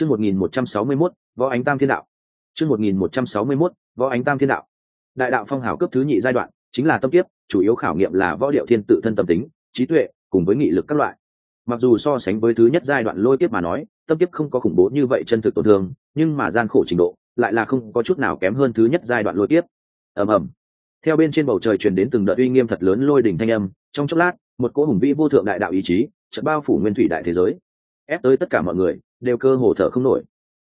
chương một nghìn một trăm sáu mươi mốt, võ ánh tam thiên đạo. Chương một nghìn một trăm sáu mươi mốt, võ ánh tam thiên đạo. Đại đạo phong hào cấp thứ nhị giai đoạn, chính là tâm kiếp, chủ yếu khảo nghiệm là võ điệu thiên tự thân tâm tính, trí tuệ, cùng với nghị lực các loại. Mặc dù so sánh với thứ nhất giai đoạn lôi kiếp mà nói, tâm kiếp không có khủng bố như vậy chân thực tổn thương, nhưng mà gian khổ trình độ lại là không có chút nào kém hơn thứ nhất giai đoạn lôi kiếp. Ầm ầm. Theo bên trên bầu trời truyền đến từng đợt uy nghiêm thật lớn lôi đỉnh thanh âm, trong chốc lát, một cỗ hùng vĩ vô thượng đại đạo ý chí chợt bao phủ nguyên thủy đại thế giới, ép tới tất cả mọi người đều cơ hồ thở không nổi.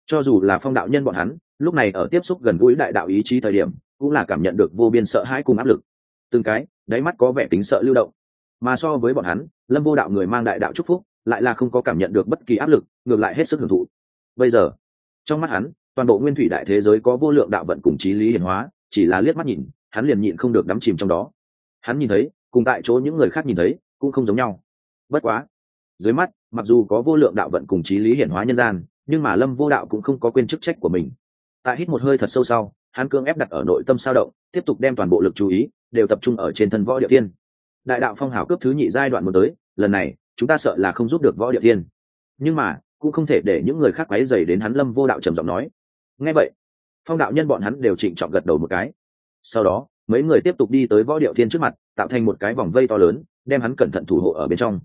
Cho dù là phong đạo nhân bọn hắn, lúc này ở tiếp xúc gần gũi đại đạo ý chí thời điểm, cũng là cảm nhận được vô biên sợ hãi cùng áp lực. Từng cái, đáy mắt có vẻ tính sợ lưu động. Mà so với bọn hắn, lâm vô đạo người mang đại đạo chúc phúc, lại là không có cảm nhận được bất kỳ áp lực, ngược lại hết sức hưởng thụ. Bây giờ, trong mắt hắn, toàn bộ nguyên thủy đại thế giới có vô lượng đạo vận cùng trí lý hiển hóa, chỉ là liếc mắt nhìn, hắn liền nhịn không được đắm chìm trong đó. Hắn nhìn thấy, cùng tại chỗ những người khác nhìn thấy, cũng không giống nhau. Bất quá dưới mắt, mặc dù có vô lượng đạo vận cùng trí lý hiển hóa nhân gian, nhưng mà lâm vô đạo cũng không có quên chức trách của mình. Tại hít một hơi thật sâu sau, hắn cương ép đặt ở nội tâm sao động, tiếp tục đem toàn bộ lực chú ý đều tập trung ở trên thân võ địa tiên đại đạo phong hào cướp thứ nhị giai đoạn một tới, lần này, chúng ta sợ là không giúp được võ địa tiên nhưng mà, cũng không thể để những người khác quấy dày đến hắn lâm vô đạo trầm giọng nói. Nghe vậy, phong đạo nhân bọn hắn đều trịnh trọng gật đầu một cái. Sau đó, mấy người tiếp tục đi tới võ điệu thiên trước mặt, tạo thành một cái vòng vây to lớn, đem hắn cẩn thận thủ hộ ở bên trong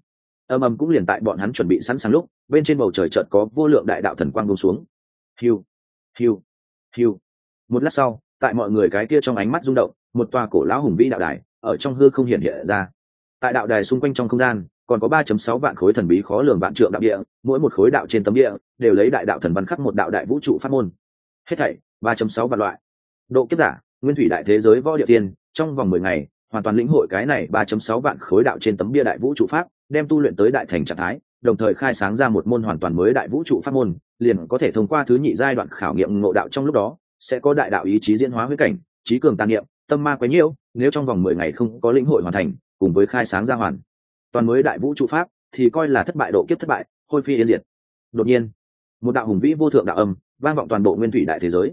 âm âm cũng liền tại bọn hắn chuẩn bị sẵn sàng lúc bên trên bầu trời chợt có vô lượng đại đạo thần quang bông xuống hiu hiu hiu một lát sau tại mọi người cái kia trong ánh mắt rung động một tòa cổ lão hùng vĩ đạo đài ở trong hư không hiện hiện ra tại đạo đài xung quanh trong không gian còn có 3.6 vạn khối thần bí khó lường vạn trượng đạo địa, mỗi một khối đạo trên tấm địa đều lấy đại đạo thần văn khắc một đạo đại vũ trụ pháp môn. Hết thảy 3.6 vạn loại. Độ kiếp giả, nguyên thủy đại thế giới võ địa tiên, trong vòng 10 ngày, hoàn toàn lĩnh hội cái này 3.6 vạn khối đạo trên tấm bia đại vũ trụ pháp, đem tu luyện tới đại thành trạng thái, đồng thời khai sáng ra một môn hoàn toàn mới đại vũ trụ pháp môn, liền có thể thông qua thứ nhị giai đoạn khảo nghiệm ngộ đạo trong lúc đó, sẽ có đại đạo ý chí diễn hóa huyết cảnh, trí cường tàn niệm, tâm ma quấy nhiễu nếu trong vòng 10 ngày không có lĩnh hội hoàn thành, cùng với khai sáng ra hoàn. Toàn mới đại vũ trụ pháp thì coi là thất bại độ kiếp thất bại hôi phi yên diệt. Đột nhiên một đạo hùng vĩ vô thượng đạo âm vang vọng toàn bộ nguyên thủy đại thế giới.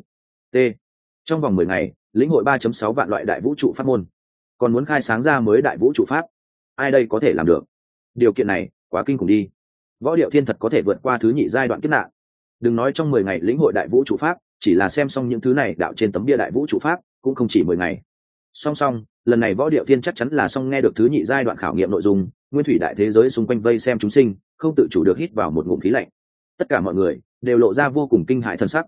T. Trong vòng mười ngày lĩnh hội ba chấm sáu vạn loại đại vũ trụ pháp môn. Còn muốn khai sáng ra mới đại vũ trụ pháp ai đây có thể làm được? Điều kiện này, quá kinh khủng đi. Võ điệu thiên thật có thể vượt qua thứ nhị giai đoạn kiếp nạn. Đừng nói trong mười ngày lĩnh hội đại vũ trụ pháp, chỉ là xem xong những thứ này đạo trên tấm bia đại vũ trụ pháp, cũng không chỉ mười ngày. Song song, lần này võ điệu thiên chắc chắn là xong nghe được thứ nhị giai đoạn khảo nghiệm nội dung, nguyên thủy đại thế giới xung quanh vây xem chúng sinh, không tự chủ được hít vào một ngụm khí lạnh. Tất cả mọi người đều lộ ra vô cùng kinh hại thân sắc.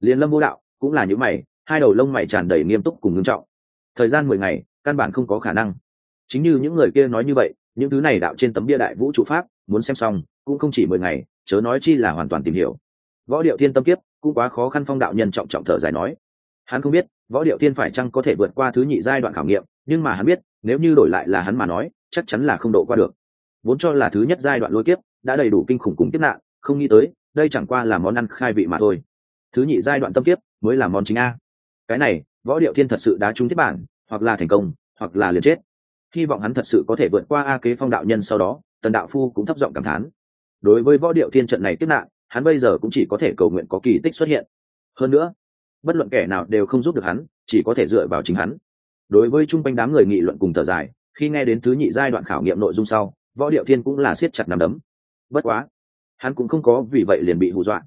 Liền lâm vô đạo cũng là những mày, hai đầu lông mày tràn đầy nghiêm túc cùng ngưng trọng. Thời gian mười ngày, căn bản không có khả năng. Chính như những người kia nói như vậy những thứ này đạo trên tấm bia đại vũ trụ pháp, muốn xem xong, cũng không chỉ mười ngày, chớ nói chi là hoàn toàn tìm hiểu. Võ điệu thiên tâm kiếp, cũng quá khó khăn phong đạo nhân trọng trọng thở dài nói. Hắn không biết, võ điệu thiên phải chăng có thể vượt qua thứ nhị giai đoạn khảo nghiệm, nhưng mà hắn biết, nếu như đổi lại là hắn mà nói, chắc chắn là không độ qua được. Vốn cho là thứ nhất giai đoạn lôi kiếp, đã đầy đủ kinh khủng cùng tiếp nạn, không nghĩ tới, đây chẳng qua là món ăn khai vị mà thôi. Thứ nhị giai đoạn tâm kiếp, mới là món chính a. Cái này, võ điệu thiên thật sự đã trúng tiếp bản, hoặc là thành công, hoặc là liền chết hy vọng hắn thật sự có thể vượt qua a kế phong đạo nhân sau đó, tần đạo phu cũng thấp giọng cảm thán. Đối với võ điệu thiên trận này tiếp nạn, hắn bây giờ cũng chỉ có thể cầu nguyện có kỳ tích xuất hiện. Hơn nữa, bất luận kẻ nào đều không giúp được hắn, chỉ có thể dựa vào chính hắn. Đối với chung quanh đám người nghị luận cùng thở dài, khi nghe đến thứ nhị giai đoạn khảo nghiệm nội dung sau, võ điệu thiên cũng là siết chặt nằm đấm. Bất quá, hắn cũng không có vì vậy liền bị hù dọa.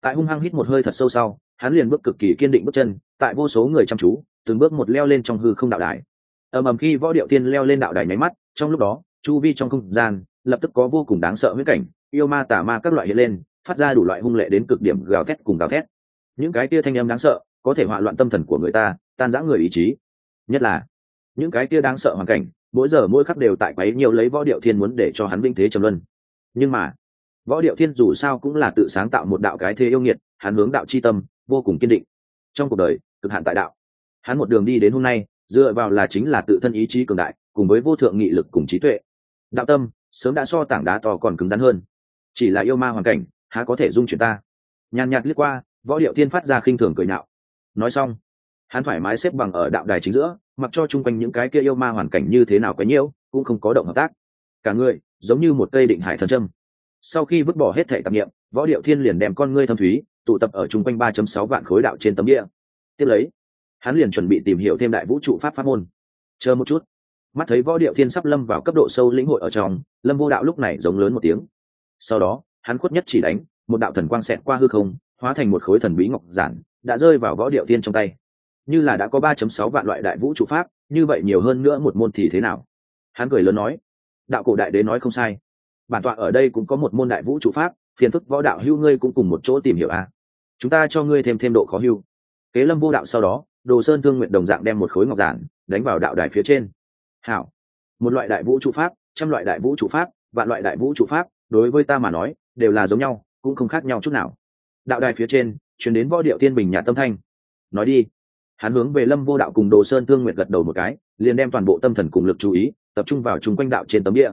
Tại hung hăng hít một hơi thật sâu sau, hắn liền bước cực kỳ kiên định bước chân, tại vô số người chăm chú, từng bước một leo lên trong hư không đạo đài ầm ầm khi võ điệu thiên leo lên đạo đài nháy mắt, trong lúc đó, chu vi trong không gian lập tức có vô cùng đáng sợ huyết cảnh, yêu ma, tà ma các loại hiện lên, phát ra đủ loại hung lệ đến cực điểm gào thét cùng gào thét. Những cái kia thanh âm đáng sợ có thể hoạ loạn tâm thần của người ta, tan rã người ý chí. Nhất là, những cái kia đáng sợ hoàn cảnh, mỗi giờ mỗi khắc đều tại quấy nhiều lấy võ điệu thiên muốn để cho hắn vinh thế trầm luân. Nhưng mà, võ điệu thiên dù sao cũng là tự sáng tạo một đạo cái thế yêu nghiệt, hắn hướng đạo c h i tâm vô cùng kiên định. Trong cuộc đời, cực hạn tại đạo. Hắn một đường đi đến hôm nay dựa vào là chính là tự thân ý chí cường đại, cùng với vô thượng nghị lực cùng trí tuệ. Đạo tâm, sớm đã so tảng đá to còn cứng rắn hơn. Chỉ là yêu ma hoàn cảnh, há có thể dung chuyển ta? Nhàn nhạt liếc qua, võ điệu thiên phát ra khinh thường cười nạo nói xong, hắn thoải mái xếp bằng ở đạo đài chính giữa, mặc cho chung quanh những cái kia yêu ma hoàn cảnh như thế nào quấy nhiễu, cũng không có động hợp tác. Cả người, giống như một cây định hải thần trâm sau khi vứt bỏ hết thể tạp nghiệm võ điệu thiên liền đem con ngươi thâm thúy, tụ tập ở chung quanh ba chấm sáu vạn khối đạo trên tấm địa tiếp lấy hắn liền chuẩn bị tìm hiểu thêm đại vũ trụ pháp pháp môn. Chờ một chút. Mắt thấy võ điệu thiên sắp lâm vào cấp độ sâu lĩnh hội ở trong, lâm vô đạo lúc này giống lớn một tiếng. Sau đó, hắn khuất nhất chỉ đánh, một đạo thần quang xẹt qua hư không, hóa thành một khối thần bí ngọc giản, đã rơi vào võ điệu thiên trong tay. Như là đã có ba chấm sáu vạn loại đại vũ trụ pháp, như vậy nhiều hơn nữa một môn thì thế nào? Hắn cười lớn nói, đạo cổ đại đế nói không sai. Bản tọa ở đây cũng có một môn đại vũ trụ pháp, phiền phức võ đạo hưu ngươi cũng cùng một chỗ tìm hiểu a à. chúng ta cho ngươi thêm thêm độ khó hưu. Kế lâm vô đạo sau đó đồ sơn thương nguyện đồng dạng đem một khối ngọc giản đánh vào đạo đài phía trên. Hảo. Một loại đại vũ trụ pháp, trăm loại đại vũ trụ pháp, vạn loại đại vũ trụ pháp, đối với ta mà nói, đều là giống nhau, cũng không khác nhau chút nào. Đạo đài phía trên chuyển đến võ điệu tiên bình nhà tâm thanh. Nói đi. Hắn hướng về lâm vô đạo cùng đồ sơn thương nguyện gật đầu một cái, liền đem toàn bộ tâm thần cùng lực chú ý, tập trung vào chung quanh đạo trên tấm địa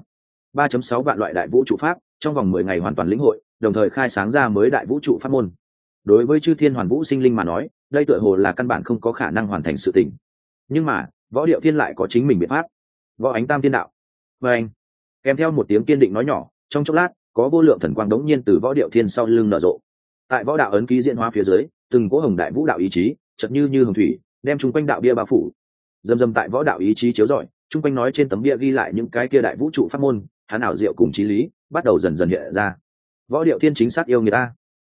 ba chấm sáu vạn loại đại vũ trụ pháp, trong vòng mười ngày hoàn toàn lĩnh hội, đồng thời khai sáng ra mới đại vũ trụ pháp môn. Đối với chư thiên hoàn vũ sinh linh mà nói đây tựa hồ là căn bản không có khả năng hoàn thành sự tình. Nhưng mà, võ điệu thiên lại có chính mình biện pháp. Võ ánh tam thiên đạo. Và anh, kèm theo một tiếng kiên định nói nhỏ, trong chốc lát, có vô lượng thần quang đống nhiên từ võ điệu thiên sau lưng nở rộ. Tại võ đạo ấn ký diễn hóa phía dưới, từng cỗ hồng đại vũ đạo ý chí chật như như hồng thủy, đem chung quanh đạo bia bao phủ. Dầm dầm tại võ đạo ý chí chiếu rọi, chung quanh nói trên tấm bia ghi lại những cái kia đại vũ trụ pháp môn hắn ảo diệu cùng trí lý, bắt đầu dần dần hiện ra. Võ điệu thiên chính xác yêu người ta.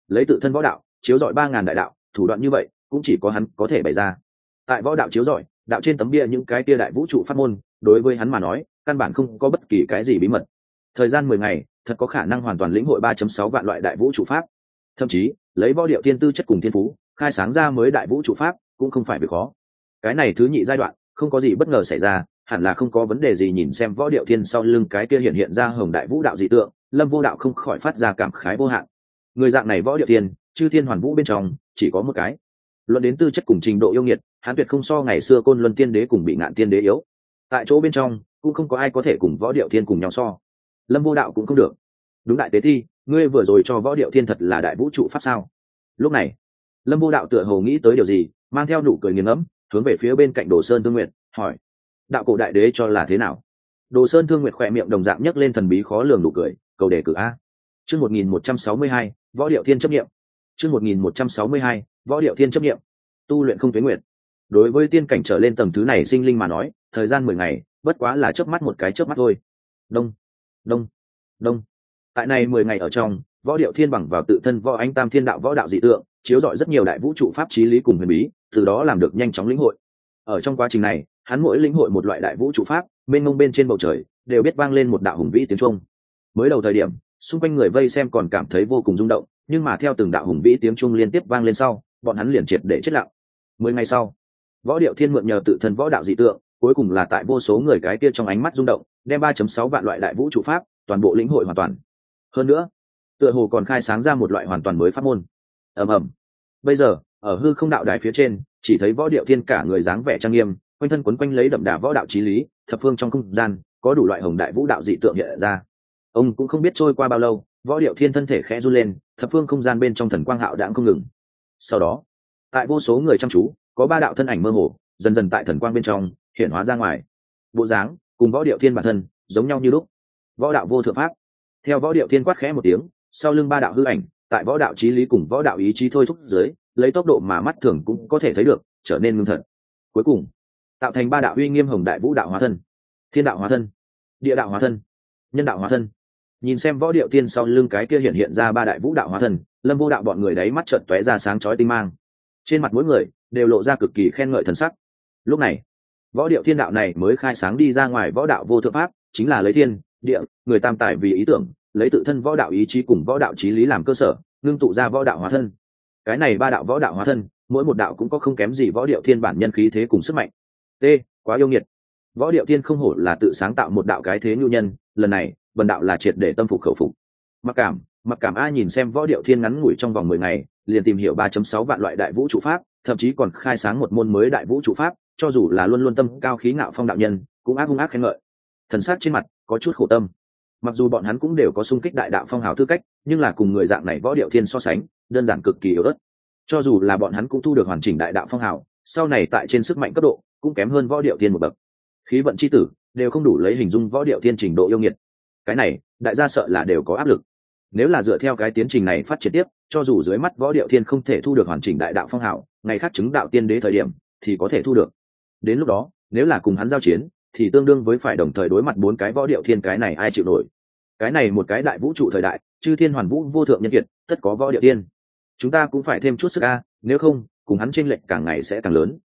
Lấy tự thân võ đạo, chiếu rọi ba ngàn đại đạo, thủ đoạn như vậy cũng chỉ có hắn có thể bày ra. Tại võ đạo chiếu rọi đạo trên tấm bia những cái tia đại vũ trụ pháp môn, đối với hắn mà nói, căn bản không có bất kỳ cái gì bí mật. Thời gian mười ngày, thật có khả năng hoàn toàn lĩnh hội ba chấm sáu vạn loại đại vũ trụ pháp. Thậm chí, lấy võ điệu thiên tư chất cùng thiên phú, khai sáng ra mới đại vũ trụ pháp cũng không phải việc khó. Cái này thứ nhị giai đoạn, không có gì bất ngờ xảy ra, hẳn là không có vấn đề gì nhìn xem võ điệu thiên sau lưng cái kia hiện hiện ra hồng đại vũ đạo dị tượng, lâm vô đạo không khỏi phát ra cảm khái vô hạn. Người dạng này võ điệu thiên, chư thiên hoàn vũ bên trong, chỉ có một cái luận đến tư chất cùng trình độ yêu nghiệt hắn tuyệt không so ngày xưa côn luân tiên đế cùng bị ngạn tiên đế yếu. Tại chỗ bên trong, cũng không có ai có thể cùng võ điệu thiên cùng nhau so. Lâm vô đạo cũng không được. Đúng đại tế thi, ngươi vừa rồi cho võ điệu thiên thật là đại vũ trụ pháp sao? Lúc này, lâm vô đạo tựa hồ nghĩ tới điều gì, mang theo nụ cười nghiền ngẫm, hướng về phía bên cạnh đồ sơn thương nguyện hỏi, đạo cổ đại đế cho là thế nào? Đồ sơn thương nguyện khỏe miệng đồng dạng nhấc lên thần bí khó lường nụ cười, cầu đề cử a. Chương một nghìn một trăm sáu mươi hai, võ điệu thiên chấp nghiệm. Chương một nghìn một trăm sáu mươi hai võ điệu thiên chấp nghiệm tu luyện không tuyến nguyện đối với tiên cảnh trở lên tầng thứ này sinh linh mà nói, thời gian mười ngày, bất quá là chớp mắt một cái chớp mắt thôi. Đông đông đông. Tại này mười ngày ở trong, võ điệu thiên bằng vào tự thân võ anh tam thiên đạo võ đạo dị tượng, chiếu rọi rất nhiều đại vũ trụ pháp trí lý cùng huyền bí, từ đó làm được nhanh chóng lĩnh hội. Ở trong quá trình này, hắn mỗi lĩnh hội một loại đại vũ trụ pháp, mênh mông bên trên bầu trời, đều biết vang lên một đạo hùng vĩ tiếng trung mới đầu thời điểm, xung quanh người vây xem còn cảm thấy vô cùng rung động, nhưng mà theo từng đạo hùng vĩ tiếng trung liên tiếp vang lên sau bọn hắn liền triệt để chết lặng. Mười ngày sau, võ điệu thiên mượn nhờ tự thân võ đạo dị tượng, cuối cùng là tại vô số người cái kia trong ánh mắt rung động, đem ba chấm sáu vạn loại đại vũ trụ pháp, toàn bộ lĩnh hội hoàn toàn. Hơn nữa, tựa hồ còn khai sáng ra một loại hoàn toàn mới pháp môn. Ầm ầm. Bây giờ, ở hư không đạo đài phía trên, chỉ thấy võ điệu thiên cả người dáng vẻ trang nghiêm, quanh thân quấn quanh lấy đậm đà võ đạo trí lý, thập phương trong không gian, có đủ loại hồng đại vũ đạo dị tượng hiện ra. Ông cũng không biết trôi qua bao lâu, võ điệu thiên thân thể khẽ run lên, thập phương không gian bên trong thần quang hạo đãng không ngừng sau đó, tại vô số người chăm chú, có ba đạo thân ảnh mơ hồ, dần dần tại thần quang bên trong, hiện hóa ra ngoài. Bộ dáng cùng võ điệu thiên bản thân giống nhau như lúc. Võ đạo vô thượng pháp. Theo võ điệu thiên quát khẽ một tiếng, sau lưng ba đạo hư ảnh, tại võ đạo trí lý cùng võ đạo ý chí thôi thúc dưới, lấy tốc độ mà mắt thường cũng có thể thấy được, trở nên ngưng thật cuối cùng, tạo thành ba đạo uy nghiêm hồng đại vũ đạo hóa thân. Thiên đạo hóa thân, địa đạo hóa thân, nhân đạo hóa thân. Nhìn xem võ điệu tiên sau lưng cái kia hiện hiện ra ba đại vũ đạo hóa thân lâm vô đạo bọn người đấy mắt trợn tóe ra sáng chói tinh mang. Trên mặt mỗi người đều lộ ra cực kỳ khen ngợi thần sắc. Lúc này, võ điệu thiên đạo này mới khai sáng đi ra ngoài võ đạo vô thượng pháp, chính là lấy thiên, địa, người tam tài vì ý tưởng, lấy tự thân võ đạo ý chí cùng võ đạo trí lý làm cơ sở, ngưng tụ ra võ đạo hóa thân. Cái này ba đạo võ đạo hóa thân, mỗi một đạo cũng có không kém gì võ điệu thiên bản nhân khí thế cùng sức mạnh. T, quá yêu nghiệt. Võ điệu thiên không hổ là tự sáng tạo một đạo cái thế nhu nhân, lần này vần đạo là triệt để tâm phục khẩu phục. Mặc cảm mặc cảm ai nhìn xem võ điệu thiên ngắn ngủi trong vòng mười ngày, liền tìm hiểu ba chấm sáu vạn loại đại vũ trụ pháp, thậm chí còn khai sáng một môn mới đại vũ trụ pháp, cho dù là luôn luôn tâm cao khí ngạo phong đạo nhân, cũng ác hung ác khen ngợi. Thần sát trên mặt có chút khổ tâm. Mặc dù bọn hắn cũng đều có sung kích đại đạo phong hào tư cách, nhưng là cùng người dạng này võ điệu thiên so sánh, đơn giản cực kỳ yếu ớt. Cho dù là bọn hắn cũng thu được hoàn chỉnh đại đạo phong hào, sau này tại trên sức mạnh cấp độ, cũng kém hơn võ điệu thiên một bậc. Khí vận c h i tử, đều không đủ lấy hình dung võ điệu thiên trình độ yêu nghiệt. Cái này, đại gia sợ là đều có áp lực nếu là dựa theo cái tiến trình này phát triển tiếp, cho dù dưới mắt võ điệu thiên không thể thu được hoàn chỉnh đại đạo phong hào, ngày khác chứng đạo tiên đế thời điểm, thì có thể thu được. Đến lúc đó, nếu là cùng hắn giao chiến, thì tương đương với phải đồng thời đối mặt bốn cái võ điệu thiên cái này ai chịu nổi. Cái này một cái đại vũ trụ thời đại, chư thiên hoàn vũ vô thượng nhân kiệt, tất có võ điệu tiên. Chúng ta cũng phải thêm chút sức a, nếu không, cùng hắn tranh lệch càng ngày sẽ càng lớn.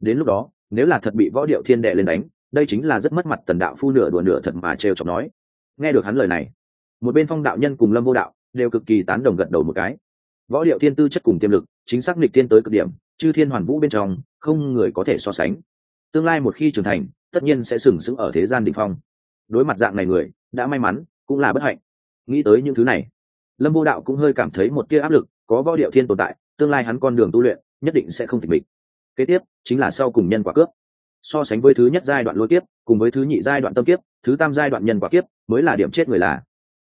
Đến lúc đó, nếu là thật bị võ điệu thiên đệ lên đánh, đây chính là rất mất mặt tần đạo phu nửa đùa nửa thật mà trêu chọc nói. Nghe được hắn lời này một bên phong đạo nhân cùng lâm vô đạo đều cực kỳ tán đồng gật đầu một cái. Võ điệu thiên tư chất cùng tiềm lực, chính xác lịch thiên tới cực điểm, chư thiên hoàn vũ bên trong, không người có thể so sánh. Tương lai một khi trưởng thành, tất nhiên sẽ sừng sững ở thế gian đ ỉ n h phong. Đối mặt dạng này người, đã may mắn, cũng là bất hạnh. Nghĩ tới những thứ này, lâm vô đạo cũng hơi cảm thấy một tia áp lực, có võ điệu thiên tồn tại, tương lai hắn con đường tu luyện, nhất định sẽ không tịch mịch. Kế tiếp, chính là sau cùng nhân quả cướp. So sánh với thứ nhất giai đoạn lôi tiếp cùng với thứ nhị giai đoạn tâm kiếp, thứ tam giai đoạn nhân quả kiếp, mới là điểm chết người là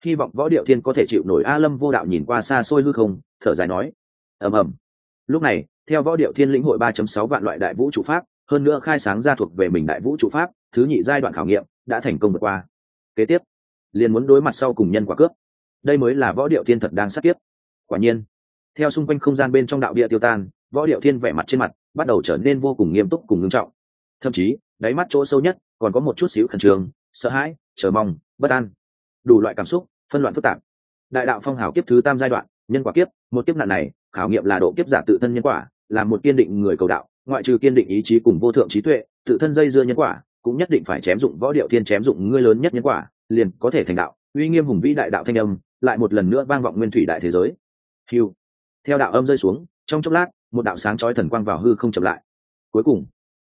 hy vọng võ điệu thiên có thể chịu nổi a lâm vô đạo nhìn qua xa xôi hư không, thở dài nói. Ầm ầm. Lúc này, theo võ điệu thiên lĩnh hội ba sáu vạn loại đại vũ trụ pháp, hơn nữa khai sáng ra thuộc về mình đại vũ trụ pháp, thứ nhị giai đoạn khảo nghiệm đã thành công vượt qua. Kế tiếp, liền muốn đối mặt sau cùng nhân quả cướp. Đây mới là võ điệu thiên thật đang sát tiếp quả nhiên, theo xung quanh không gian bên trong đạo địa tiêu tan, võ điệu thiên vẻ mặt trên mặt bắt đầu trở nên vô cùng nghiêm túc cùng ngưng trọng. Thậm chí, đáy mắt chỗ sâu nhất còn có một chút xíu khẩn trương, sợ hãi, chờ mong, bất an đủ loại cảm xúc, phân loạn phức tạp. Đại đạo phong hào kiếp thứ tam giai đoạn, nhân quả kiếp, một kiếp nạn này, khảo nghiệm là độ kiếp giả tự thân nhân quả, là một kiên định người cầu đạo, ngoại trừ kiên định ý chí cùng vô thượng trí tuệ, tự thân dây dưa nhân quả, cũng nhất định phải chém dụng võ điệu thiên chém dụng ngươi lớn nhất nhân quả, liền có thể thành đạo. Uy nghiêm hùng vĩ đại đạo thanh âm, lại một lần nữa vang vọng nguyên thủy đại thế giới. Hiu theo đạo âm rơi xuống, trong chốc lát, một đạo sáng chói thần quang vào hư không chậm lại. Cuối cùng,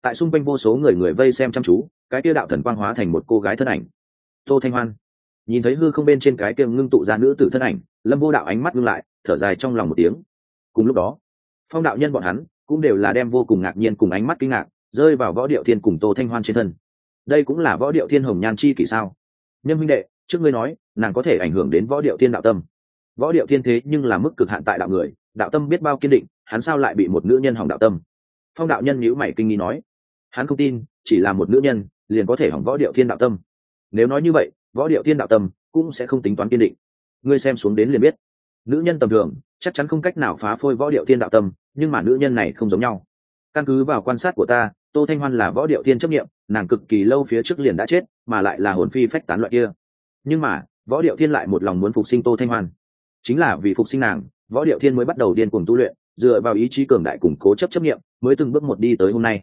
tại xung quanh vô số người người vây xem chăm chú, cái kia đạo thần quang hóa thành một cô gái thân ảnh. Tô thanh hoan nhìn thấy hư không bên trên cái kia ngưng tụ ra nữ tử thân ảnh, lâm vô đạo ánh mắt ngưng lại, thở dài trong lòng một tiếng. Cùng lúc đó, phong đạo nhân bọn hắn cũng đều là đem vô cùng ngạc nhiên cùng ánh mắt kinh ngạc, rơi vào võ điệu thiên cùng tô thanh hoan trên thân. Đây cũng là võ điệu thiên hồng nhan chi kỷ sao? Nhân huynh đệ, trước ngươi nói, nàng có thể ảnh hưởng đến võ điệu thiên đạo tâm. Võ điệu thiên thế nhưng là mức cực hạn tại đạo người, đạo tâm biết bao kiên định, hắn sao lại bị một nữ nhân hỏng đạo tâm? Phong đạo nhân nhữ mày kinh nghi nói, hắn không tin, chỉ là một nữ nhân liền có thể hỏng võ điệu thiên đạo tâm. Nếu nói như vậy võ điệu thiên đạo tâm cũng sẽ không tính toán kiên định. Ngươi xem xuống đến liền biết. Nữ nhân tầm thường, chắc chắn không cách nào phá phôi võ điệu thiên đạo tâm, nhưng mà nữ nhân này không giống nhau. Căn cứ vào quan sát của ta, tô thanh hoan là võ điệu thiên chấp nghiệm nàng cực kỳ lâu phía trước liền đã chết, mà lại là hồn phi phách tán loại kia. Nhưng mà, võ điệu thiên lại một lòng muốn phục sinh tô thanh hoan. Chính là vì phục sinh nàng, võ điệu thiên mới bắt đầu điên cuồng tu luyện, dựa vào ý chí cường đại củng cố chấp chấp nghiệm mới từng bước một đi tới hôm nay.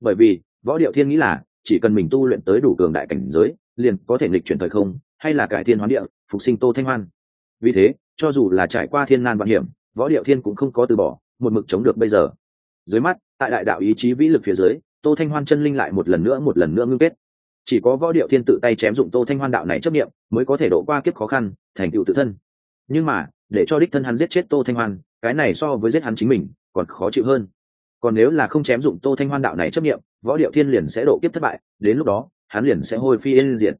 Bởi vì, võ điệu thiên nghĩ là, chỉ cần mình tu luyện tới đủ cường đại cảnh giới liền có thể nghịch chuyển thời không, hay là cải thiên hoán địa, phục sinh tô thanh hoan. Vì thế, cho dù là trải qua thiên nan vạn hiểm, võ điệu thiên cũng không có từ bỏ, một mực chống được bây giờ. Dưới mắt, tại đại đạo ý chí vĩ lực phía dưới, tô thanh hoan chân linh lại một lần nữa, một lần nữa ngưng kết. Chỉ có võ điệu thiên tự tay chém dụng tô thanh hoan đạo này chấp nghiệm mới có thể độ qua kiếp khó khăn, thành tựu tự thân. Nhưng mà, để cho đích thân hắn giết chết tô thanh hoan, cái này so với giết hắn chính mình, còn khó chịu hơn. Còn nếu là không chém dụng tô thanh hoan đạo này chấp nghiệm võ điệu thiên liền sẽ độ kiếp thất bại, đến lúc đó hắn liền sẽ hôi phi yên diệt.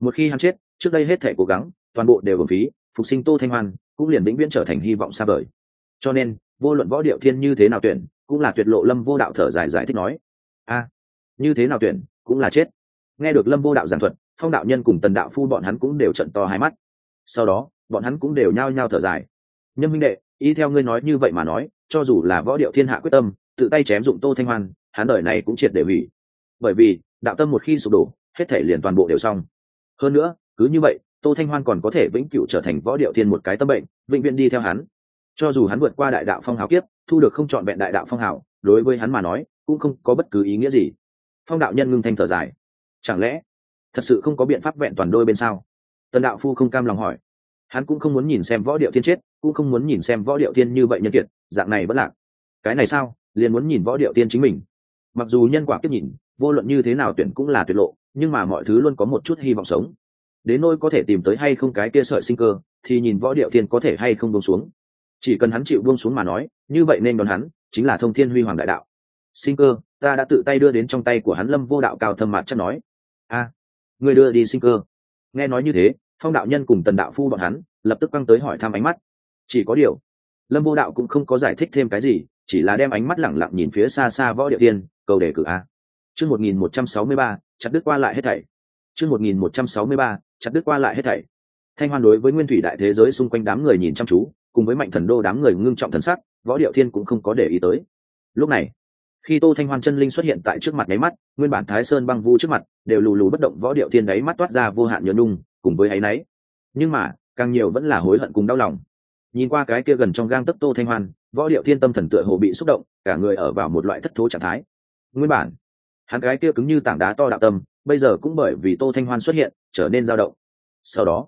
Một khi hắn chết, trước đây hết thể cố gắng, toàn bộ đều bổng phí, phục sinh tô thanh hoan, cũng liền vĩnh viễn trở thành hy vọng xa vời. Cho nên, vô luận võ điệu thiên như thế nào tuyển, cũng là tuyệt lộ lâm vô đạo thở dài giải thích nói, a, như thế nào tuyển, cũng là chết. Nghe được lâm vô đạo giảng thuật, phong đạo nhân cùng tần đạo phu bọn hắn cũng đều trận to hai mắt. Sau đó, bọn hắn cũng đều nhao nhao thở dài. Nhân minh đệ ý theo ngươi nói như vậy mà nói, cho dù là võ điệu thiên hạ quyết tâm, tự tay chém dụng tô thanh hoan, hắn đời này cũng triệt để hủy. Bởi vì đạo tâm một khi sụp đổ, hết thể liền toàn bộ đều xong. Hơn nữa, cứ như vậy, tô thanh hoan còn có thể vĩnh cửu trở thành võ điệu thiên một cái tâm bệnh, vĩnh viễn đi theo hắn. Cho dù hắn vượt qua đại đạo phong hào kiếp, thu được không chọn vẹn đại đạo phong hào, đối với hắn mà nói, cũng không có bất cứ ý nghĩa gì. Phong đạo nhân ngưng thanh thở dài. Chẳng lẽ, thật sự không có biện pháp vẹn toàn đôi bên sao? Tần đạo phu không cam lòng hỏi. Hắn cũng không muốn nhìn xem võ điệu thiên chết, cũng không muốn nhìn xem võ điệu thiên như vậy nhân kiệt, dạng này vẫn lạc. Cái này sao? Liền muốn nhìn võ điệu tiên chính mình. Mặc dù nhân quả kiếp nhìn vô luận như thế nào tuyển cũng là tuyệt lộ, nhưng mà mọi thứ luôn có một chút hy vọng sống. Đến nôi có thể tìm tới hay không cái kia sợi sinh cơ, thì nhìn võ điệu thiên có thể hay không buông xuống. Chỉ cần hắn chịu buông xuống mà nói, như vậy nên đón hắn, chính là thông thiên huy hoàng đại đạo. Sinh cơ, ta đã tự tay đưa đến trong tay của hắn lâm vô đạo cao thâm mạt chắc nói. A người đưa đi sinh cơ. Nghe nói như thế, phong đạo nhân cùng tần đạo phu bọn hắn, lập tức quăng tới hỏi thăm ánh mắt. Chỉ có điều, lâm vô đạo cũng không có giải thích thêm cái gì, chỉ là đem ánh mắt lẳng lặng nhìn phía xa xa võ điệu tiên cầu đề cử a chương một nghìn một trăm sáu mươi ba, chặt đứt qua lại hết thảy. Chương một nghìn một trăm sáu mươi ba, chặt đứt qua lại hết thảy. Thanh hoan đối với nguyên thủy đại thế giới xung quanh đám người nhìn chăm chú, cùng với mạnh thần đô đám người ngưng trọng thần sắc, võ điệu thiên cũng không có để ý tới. Lúc này, khi tô thanh hoan chân linh xuất hiện tại trước mặt mấy mắt, nguyên bản thái sơn băng vu trước mặt đều lù lù bất động, võ điệu thiên đáy mắt toát ra vô hạn nhớ nung cùng với ấy nấy nhưng mà, càng nhiều vẫn là hối hận cùng đau lòng. Nhìn qua cái kia gần trong gang tấc tô thanh hoan, võ điệu thiên tâm thần tựa hồ bị xúc động, cả người ở vào một loại thất thố trạng thái. Nguyên bản hắn cái kia cứng như tảng đá to đạo tâm, bây giờ cũng bởi vì tô thanh hoan xuất hiện, trở nên dao động. Sau đó,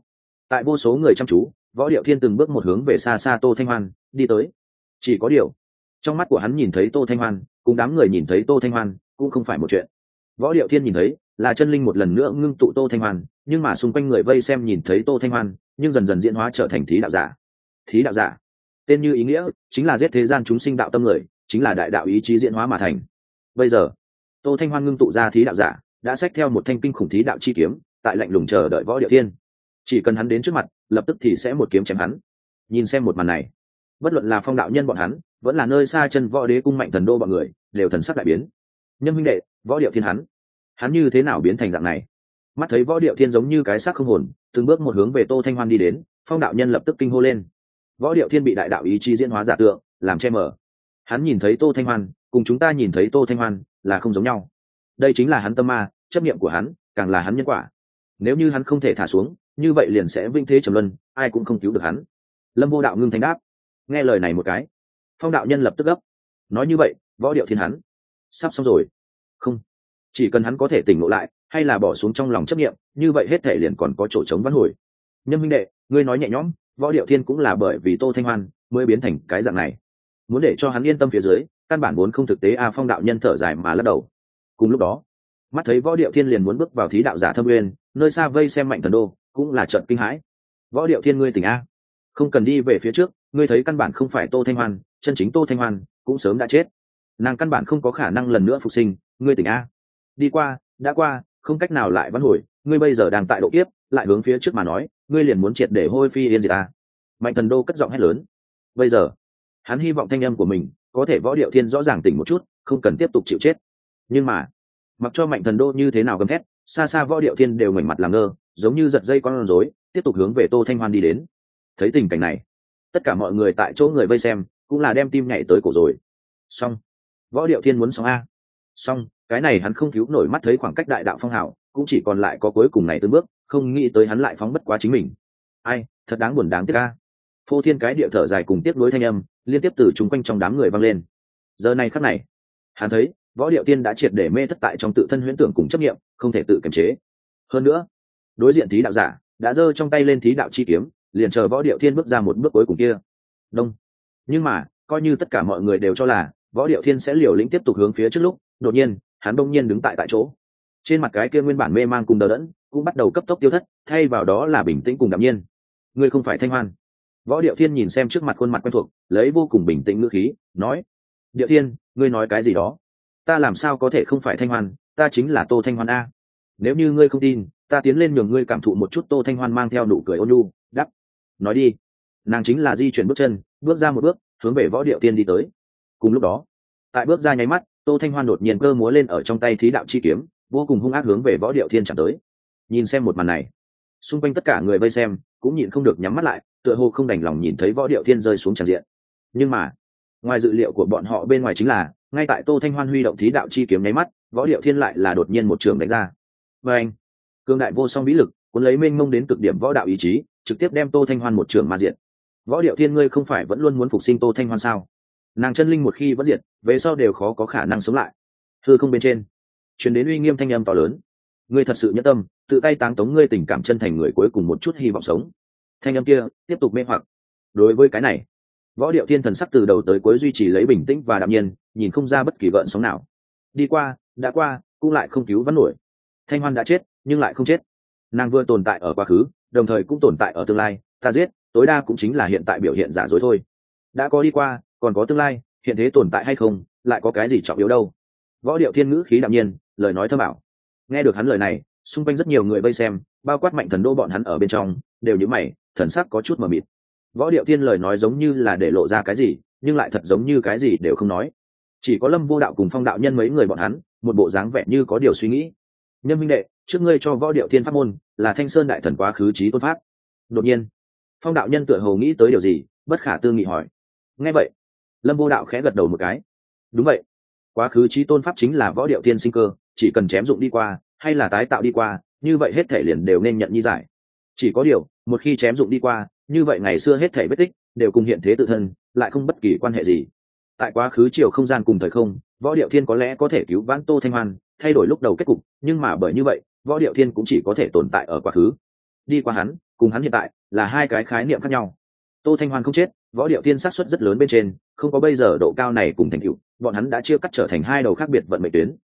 tại vô số người chăm chú, võ điệu thiên từng bước một hướng về xa xa tô thanh hoan, đi tới. Chỉ có điều, trong mắt của hắn nhìn thấy tô thanh hoan, cùng đám người nhìn thấy tô thanh hoan, cũng không phải một chuyện. Võ điệu thiên nhìn thấy, là chân linh một lần nữa ngưng tụ tô thanh hoan, nhưng mà xung quanh người vây xem nhìn thấy tô thanh hoan, nhưng dần dần diễn hóa trở thành thí đạo giả. Thí đạo giả. Tên như ý nghĩa, chính là giết thế gian chúng sinh đạo tâm người, chính là đại đạo ý chí diễn hóa mà thành. Bây giờ tô thanh hoan ngưng tụ ra thí đạo giả, đã xách theo một thanh kinh khủng thí đạo chi kiếm, tại lạnh lùng chờ đợi võ địa thiên. Chỉ cần hắn đến trước mặt, lập tức thì sẽ một kiếm chém hắn. Nhìn xem một màn này, bất luận là phong đạo nhân bọn hắn, vẫn là nơi xa chân võ đế cung mạnh thần đô bọn người, đều thần sắc đại biến. Nhân huynh đệ, võ điệu thiên hắn hắn như thế nào biến thành dạng này? Mắt thấy võ điệu thiên giống như cái xác không hồn, từng bước một hướng về tô thanh hoan đi đến, phong đạo nhân lập tức kinh hô lên. Võ điệu thiên bị đại đạo ý chí diễn hóa giả tượng, làm che mờ. Hắn nhìn thấy tô thanh hoan cùng chúng ta nhìn thấy tô thanh hoan là không giống nhau. Đây chính là hắn tâm ma, chấp niệm của hắn càng là hắn nhân quả. Nếu như hắn không thể thả xuống, như vậy liền sẽ vinh thế trầm luân, ai cũng không cứu được hắn. Lâm vô đạo ngưng thanh đáp. Nghe lời này một cái, phong đạo nhân lập tức gấp. Nói như vậy, võ điệu thiên hắn. Sắp xong rồi. Không. Chỉ cần hắn có thể tỉnh ngộ lại, hay là bỏ xuống trong lòng chấp nghiệm như vậy hết thể liền còn có chỗ trống văn hồi. Nhân minh đệ, ngươi nói nhẹ nhõm, võ điệu thiên cũng là bởi vì tô thanh hoan mới biến thành cái dạng này. Muốn để cho hắn yên tâm phía dưới căn bản vốn không thực tế a phong đạo nhân thở dài mà lắc đầu. Cùng lúc đó, mắt thấy võ điệu thiên liền muốn bước vào thí đạo giả thâm uyên, nơi xa vây xem mạnh thần đô, cũng là trận kinh hãi. Võ điệu thiên ngươi tỉnh a. Không cần đi về phía trước, ngươi thấy căn bản không phải tô thanh hoan, chân chính tô thanh hoan, cũng sớm đã chết. Nàng căn bản không có khả năng lần nữa phục sinh, ngươi tỉnh a. Đi qua, đã qua, không cách nào lại vắn hồi, ngươi bây giờ đang tại độ kiếp, lại hướng phía trước mà nói, ngươi liền muốn triệt để hôi phi yên diệt ta mạnh thần đô cất giọng hét lớn. Bây giờ, hắn hy vọng thanh âm của mình có thể võ điệu thiên rõ ràng tỉnh một chút, không cần tiếp tục chịu chết. Nhưng mà, mặc cho mạnh thần đô như thế nào gầm thét, xa xa võ điệu thiên đều ngoảnh mặt làm ngơ, giống như giật dây con rối, tiếp tục hướng về tô thanh hoan đi đến. Thấy tình cảnh này, tất cả mọi người tại chỗ người vây xem, cũng là đem tim nhảy tới cổ rồi. Xong. Võ điệu thiên muốn xong a. Xong, cái này hắn không cứu nổi mắt thấy khoảng cách đại đạo phong hào, cũng chỉ còn lại có cuối cùng này tương bước, không nghĩ tới hắn lại phóng bất quá chính mình. Ai, thật đáng buồn đáng tiếc a. Phô thiên cái địa thở dài cùng tiếp nối thanh âm liên tiếp từ chung quanh trong đám người vang lên. Giờ này khắc này, hắn thấy, võ điệu tiên đã triệt để mê thất tại trong tự thân huyễn tưởng cùng chấp nghiệm không thể tự kiềm chế. Hơn nữa, đối diện thí đạo giả, đã giơ trong tay lên thí đạo chi kiếm, liền chờ võ điệu thiên bước ra một bước cuối cùng kia. Đông. Nhưng mà, coi như tất cả mọi người đều cho là, võ điệu thiên sẽ liều lĩnh tiếp tục hướng phía trước lúc, đột nhiên, hắn đông nhiên đứng tại tại chỗ. Trên mặt cái kia nguyên bản mê mang cùng đờ đẫn, cũng bắt đầu cấp tốc tiêu thất, thay vào đó là bình tĩnh cùng đạm nhiên. Ngươi không phải thanh hoan võ điệu thiên nhìn xem trước mặt khuôn mặt quen thuộc, lấy vô cùng bình tĩnh ngữ khí, nói, điệu thiên, ngươi nói cái gì đó? Ta làm sao có thể không phải thanh hoan, ta chính là tô thanh hoan a. Nếu như ngươi không tin, ta tiến lên nhường ngươi cảm thụ một chút tô thanh hoan mang theo nụ cười ôn nhu đắp nói đi. Nàng chính là di chuyển bước chân, bước ra một bước, hướng về võ điệu tiên đi tới. Cùng lúc đó, tại bước ra nháy mắt, tô thanh hoan đột nhiên cơ múa lên ở trong tay thí đạo chi kiếm, vô cùng hung ác hướng về võ điệu thiên chẳng tới. Nhìn xem một màn này, xung quanh tất cả người vây xem cũng nhịn không được nhắm mắt lại tựa hồ không đành lòng nhìn thấy võ điệu thiên rơi xuống tràn diện. Nhưng mà, ngoài dự liệu của bọn họ bên ngoài chính là, ngay tại tô thanh hoan huy động thí đạo chi kiếm nháy mắt, võ điệu thiên lại là đột nhiên một trường đánh ra. Và anh, cương đại vô song bí lực, cuốn lấy mênh mông đến cực điểm võ đạo ý chí, trực tiếp đem tô thanh hoan một trường ma diện võ điệu thiên ngươi không phải vẫn luôn muốn phục sinh tô thanh hoan sao? Nàng chân linh một khi vẫn diệt, về sau đều khó có khả năng sống lại. Thư không bên trên chuyển đến uy nghiêm thanh âm to lớn. Ngươi thật sự nhẫn tâm, tự tay táng tống ngươi tình cảm chân thành người cuối cùng một chút hy vọng sống thanh âm kia, tiếp tục mê hoặc. Đối với cái này, võ điệu thiên thần sắc từ đầu tới cuối duy trì lấy bình tĩnh và đạm nhiên, nhìn không ra bất kỳ gợn sóng nào. Đi qua, đã qua, cũng lại không cứu vắn nổi. Thanh hoan đã chết, nhưng lại không chết. Nàng vừa tồn tại ở quá khứ, đồng thời cũng tồn tại ở tương lai, ta giết, tối đa cũng chính là hiện tại biểu hiện giả dối thôi. Đã có đi qua, còn có tương lai, hiện thế tồn tại hay không, lại có cái gì trọng yếu đâu. Võ điệu thiên ngữ khí đạm nhiên, lời nói thơ bảo nghe được hắn lời này, xung quanh rất nhiều người vây xem, bao quát mạnh thần đô bọn hắn ở bên trong, đều như mày thần sắc có chút mờ mịt. Võ điệu thiên lời nói giống như là để lộ ra cái gì, nhưng lại thật giống như cái gì đều không nói. Chỉ có lâm vô đạo cùng phong đạo nhân mấy người bọn hắn, một bộ dáng vẻ như có điều suy nghĩ. Nhân minh đệ, trước ngươi cho võ điệu thiên pháp môn, là thanh sơn đại thần quá khứ trí tôn pháp. Đột nhiên, phong đạo nhân tựa hồ nghĩ tới điều gì, bất khả tư nghị hỏi. Nghe vậy. Lâm vô đạo khẽ gật đầu một cái. Đúng vậy. Quá khứ trí tôn pháp chính là võ điệu thiên sinh cơ, chỉ cần chém dụng đi qua, hay là tái tạo đi qua, như vậy hết thể liền đều nên nhận như giải chỉ có điều, một khi chém dụng đi qua, như vậy ngày xưa hết thể vết tích đều cùng hiện thế tự thân, lại không bất kỳ quan hệ gì. Tại quá khứ chiều không gian cùng thời không, võ điệu thiên có lẽ có thể cứu vãn tô thanh hoan, thay đổi lúc đầu kết cục, nhưng mà bởi như vậy, võ điệu thiên cũng chỉ có thể tồn tại ở quá khứ. Đi qua hắn, cùng hắn hiện tại là hai cái khái niệm khác nhau. Tô thanh hoan không chết, võ điệu thiên sát xuất rất lớn bên trên, không có bây giờ độ cao này cùng thành cựu bọn hắn đã chia cắt trở thành hai đầu khác biệt vận mệnh tuyến.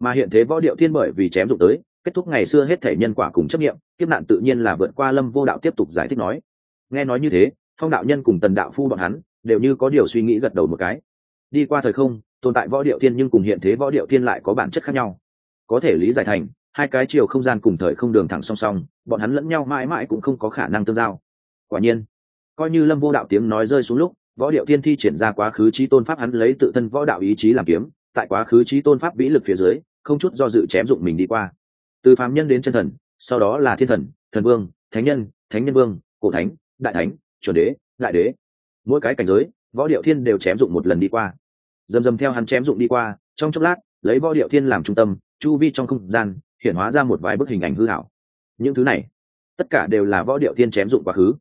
Mà hiện thế võ điệu thiên bởi vì chém dụng tới kết thúc ngày xưa hết thể nhân quả cùng chấp nghiệm kiếp nạn tự nhiên là vượt qua lâm vô đạo tiếp tục giải thích nói. Nghe nói như thế, phong đạo nhân cùng tần đạo phu bọn hắn đều như có điều suy nghĩ gật đầu một cái. Đi qua thời không, tồn tại võ điệu thiên nhưng cùng hiện thế võ điệu thiên lại có bản chất khác nhau. Có thể lý giải thành, hai cái chiều không gian cùng thời không đường thẳng song song, bọn hắn lẫn nhau mãi mãi cũng không có khả năng tương giao. Quả nhiên, coi như lâm vô đạo tiếng nói rơi xuống lúc, võ điệu thiên thi triển ra quá khứ trí tôn pháp hắn lấy tự thân võ đạo ý chí làm kiếm, tại quá khứ trí tôn pháp vĩ lực phía dưới, không chút do dự chém dụng mình đi qua từ phàm nhân đến chân thần, sau đó là thiên thần thần vương, thánh nhân thánh nhân vương, cổ thánh, đại thánh, chuẩn đế, đại đế. Mỗi cái cảnh giới, võ điệu thiên đều chém dụng một lần đi qua. Dầm dầm theo hắn chém dụng đi qua, trong chốc lát, lấy võ điệu thiên làm trung tâm, chu vi trong không gian, hiện hóa ra một vài bức hình ảnh hư hảo những thứ này, tất cả đều là võ điệu thiên chém dụng quá khứ.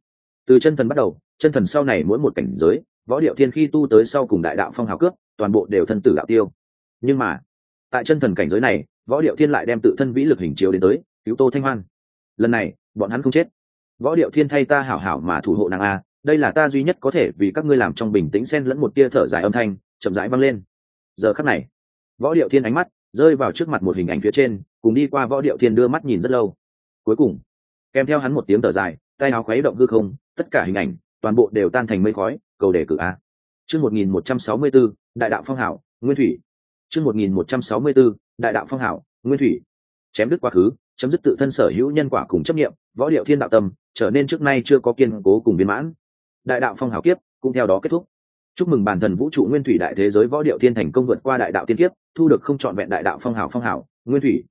Từ chân thần bắt đầu, chân thần sau này mỗi một cảnh giới, võ điệu thiên khi tu tới sau cùng đại đạo phong hào cướp, toàn bộ đều thân tử đạo tiêu. Nhưng mà, tại chân thần cảnh giới này võ điệu thiên lại đem tự thân vĩ lực hình chiếu đến tới, cứu tô thanh hoan. Lần này, bọn hắn không chết. Võ điệu thiên thay ta hảo hảo mà thủ hộ nàng a, đây là ta duy nhất có thể vì các ngươi làm trong bình tĩnh xen lẫn một tia thở dài âm thanh, chậm rãi vang lên. Giờ khắc này, võ điệu thiên ánh mắt rơi vào trước mặt một hình ảnh phía trên, cùng đi qua võ điệu thiên đưa mắt nhìn rất lâu. Cuối cùng, kèm theo hắn một tiếng thở dài, tay áo khuấy động hư không, tất cả hình ảnh, toàn bộ đều tan thành mây khói, cầu đề cử a. Chương một nghìn một trăm sáu mươi b đại đạo phong hảo, nguyên thủy. Chương một nghìn một trăm sáu mươi b đại đạo phong hảo, nguyên thủy. Chém đứt quá khứ, chấm dứt tự thân sở hữu nhân quả cùng chấp nghiệm võ điệu thiên đạo tâm, trở nên trước nay chưa có kiên cố cùng biến mãn. Đại đạo phong hảo kiếp, cũng theo đó kết thúc. Chúc mừng bản thần vũ trụ nguyên thủy đại thế giới võ điệu thiên thành công vượt qua đại đạo tiên kiếp, thu được không trọn vẹn đại đạo phong hảo phong hảo, nguyên thủy.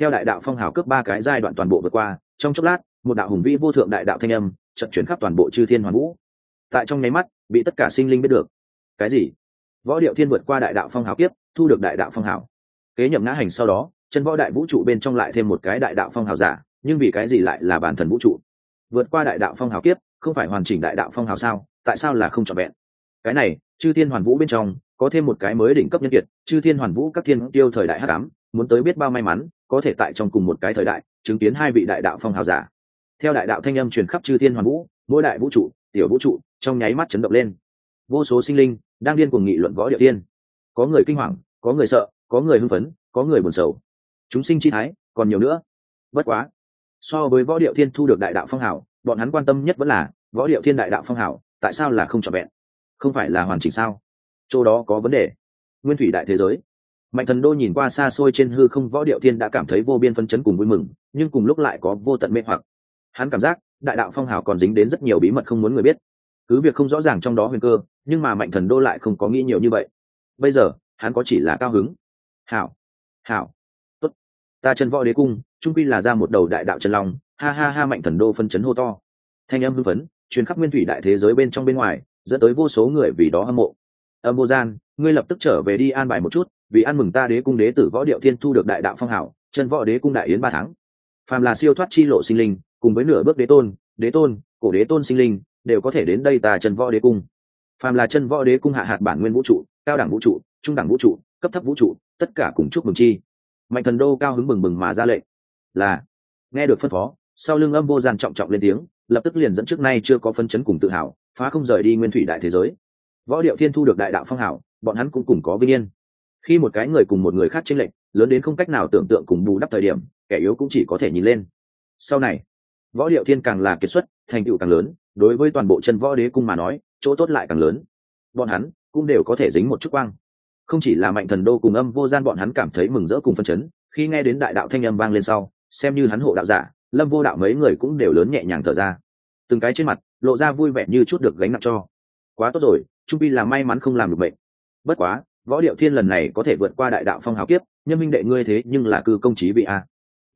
Theo đại đạo phong hảo cướp ba cái giai đoạn toàn bộ vượt qua, trong chốc lát, một đạo hùng vĩ vô thượng đại đạo thanh âm trận chuyển khắp toàn bộ chư thiên hoàn vũ. Tại trong nháy mắt, bị tất cả sinh linh biết được. Cái gì? Võ điệu thiên vượt qua đại đạo phong hảo kiếp, thu được đại đạo phong hảo kế nhậm ngã hành sau đó, chân võ đại vũ trụ bên trong lại thêm một cái đại đạo phong hảo giả, nhưng vì cái gì lại là bản thần vũ trụ? Vượt qua đại đạo phong hảo kiếp, không phải hoàn chỉnh đại đạo phong hảo sao? Tại sao là không trọn vẹn? Cái này, chư thiên hoàn vũ bên trong, có thêm một cái mới đỉnh cấp nhân kiệt, chư thiên hoàn vũ các thiên tiêu thời đại hắc ám, muốn tới biết bao may mắn, có thể tại trong cùng một cái thời đại, chứng kiến hai vị đại đạo phong hào giả. Theo đại đạo thanh âm truyền khắp chư thiên hoàn vũ, mỗi đại vũ trụ, tiểu vũ trụ, trong nháy mắt chấn động lên. Vô số sinh linh đang điên cuồng nghị luận võ địa tiên. Có người kinh hoàng, có người sợ có người hưng phấn, có người buồn sầu. Chúng sinh chi thái, còn nhiều nữa. Bất quá, so với võ điệu thiên thu được đại đạo phong hảo bọn hắn quan tâm nhất vẫn là, võ điệu thiên đại đạo phong hảo tại sao là không trọn vẹn? Không phải là hoàn chỉnh sao? Chỗ đó có vấn đề. Nguyên thủy đại thế giới. Mạnh thần đô nhìn qua xa xôi trên hư không, võ điệu thiên đã cảm thấy vô biên phân chấn cùng vui mừng, nhưng cùng lúc lại có vô tận mê hoặc. Hắn cảm giác, đại đạo phong hào còn dính đến rất nhiều bí mật không muốn người biết. Cứ việc không rõ ràng trong đó huyền cơ, nhưng mà mạnh thần đô lại không có nghĩ nhiều như vậy. Bây giờ, hắn có chỉ là cao hứng hảo hảo, tốt. Ta chân võ đế cung, trung quy là ra một đầu đại đạo chân long. Ha ha ha, mạnh thần đô phân chấn hô to. Thanh âm hưng phấn chuyến khắp nguyên thủy đại thế giới bên trong bên ngoài, dẫn tới vô số người vì đó hâm mộ. Âm vô gian, ngươi lập tức trở về đi an bài một chút, vì ăn mừng ta đế cung đế tử võ điệu thiên thu được đại đạo phong hảo, chân võ đế cung đại yến ba tháng. Phàm là siêu thoát chi lộ sinh linh, cùng với nửa bước đế tôn đế tôn, cổ đế tôn sinh linh, đều có thể đến đây ta chân võ đế cung. Phàm là chân võ đế cung hạ hạt bản nguyên vũ trụ, cao đẳng vũ trụ, trung đẳng vũ trụ cấp thấp vũ trụ, tất cả cùng chúc mừng chi. Mạnh thần đô cao hứng mừng mừng mà ra lệnh. Là, nghe được phân phó, sau lưng âm vô gian trọng trọng lên tiếng, lập tức liền dẫn trước nay chưa có phân chấn cùng tự hào, phá không rời đi nguyên thủy đại thế giới. Võ điệu thiên thu được đại đạo phong hảo bọn hắn cũng cùng có vinh yên. Khi một cái người cùng một người khác chênh lệch, lớn đến không cách nào tưởng tượng cùng bù đắp thời điểm, kẻ yếu cũng chỉ có thể nhìn lên. Sau này, võ điệu thiên càng là kiệt xuất, thành tựu càng lớn, đối với toàn bộ chân võ đế cung mà nói, chỗ tốt lại càng lớn. Bọn hắn cũng đều có thể dính một chút quang không chỉ là mạnh thần đô cùng âm vô gian, bọn hắn cảm thấy mừng rỡ cùng phân chấn. Khi nghe đến đại đạo thanh âm vang lên sau, xem như hắn hộ đạo giả, lâm vô đạo mấy người cũng đều lớn nhẹ nhàng thở ra. Từng cái trên mặt, lộ ra vui vẻ như chút được gánh nặng cho. Quá tốt rồi, trung pi là may mắn không làm được bệnh. Bất quá, võ điệu thiên lần này có thể vượt qua đại đạo phong hào kiếp, nhân minh đệ ngươi thế nhưng là cư công trí vị a.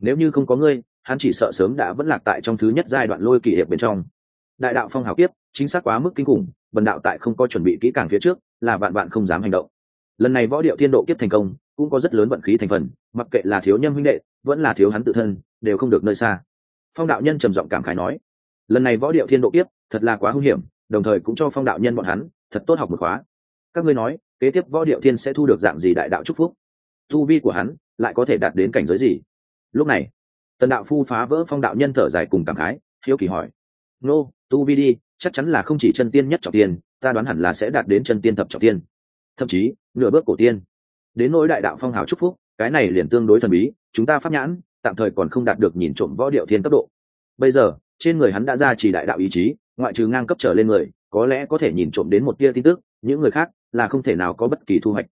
Nếu như không có ngươi, hắn chỉ sợ sớm đã vẫn lạc tại trong thứ nhất giai đoạn lôi kỷ hiệp bên trong. Đại đạo phong hào kiếp, chính xác quá mức kinh khủng, bần đạo tại không có chuẩn bị kỹ càng phía trước, là bạn bạn không dám hành động lần này võ điệu thiên độ kiếp thành công, cũng có rất lớn vận khí thành phần, mặc kệ là thiếu nhân huynh đệ, vẫn là thiếu hắn tự thân, đều không được nơi xa. Phong đạo nhân trầm giọng cảm khái nói, lần này võ điệu thiên độ kiếp, thật là quá hung hiểm, đồng thời cũng cho phong đạo nhân bọn hắn, thật tốt học một khóa. Các ngươi nói, kế tiếp võ điệu thiên sẽ thu được dạng gì đại đạo trúc phúc? Tu vi của hắn, lại có thể đạt đến cảnh giới gì? Lúc này, tần đạo phu phá vỡ phong đạo nhân thở dài cùng cảm khái, hiếu kỳ hỏi, nô, tu vi đi, chắc chắn là không chỉ chân tiên nhất trọng tiên, ta đoán hẳn là sẽ đạt đến chân tiên thập trọng tiên thậm chí, nửa bước cổ tiên. Đến nỗi đại đạo phong hào chúc phúc, cái này liền tương đối thần bí, chúng ta pháp nhãn, tạm thời còn không đạt được nhìn trộm võ điệu thiên cấp độ. Bây giờ, trên người hắn đã ra chỉ đại đạo ý chí, ngoại trừ ngang cấp trở lên người, có lẽ có thể nhìn trộm đến một tia tin tức, những người khác là không thể nào có bất kỳ thu hoạch.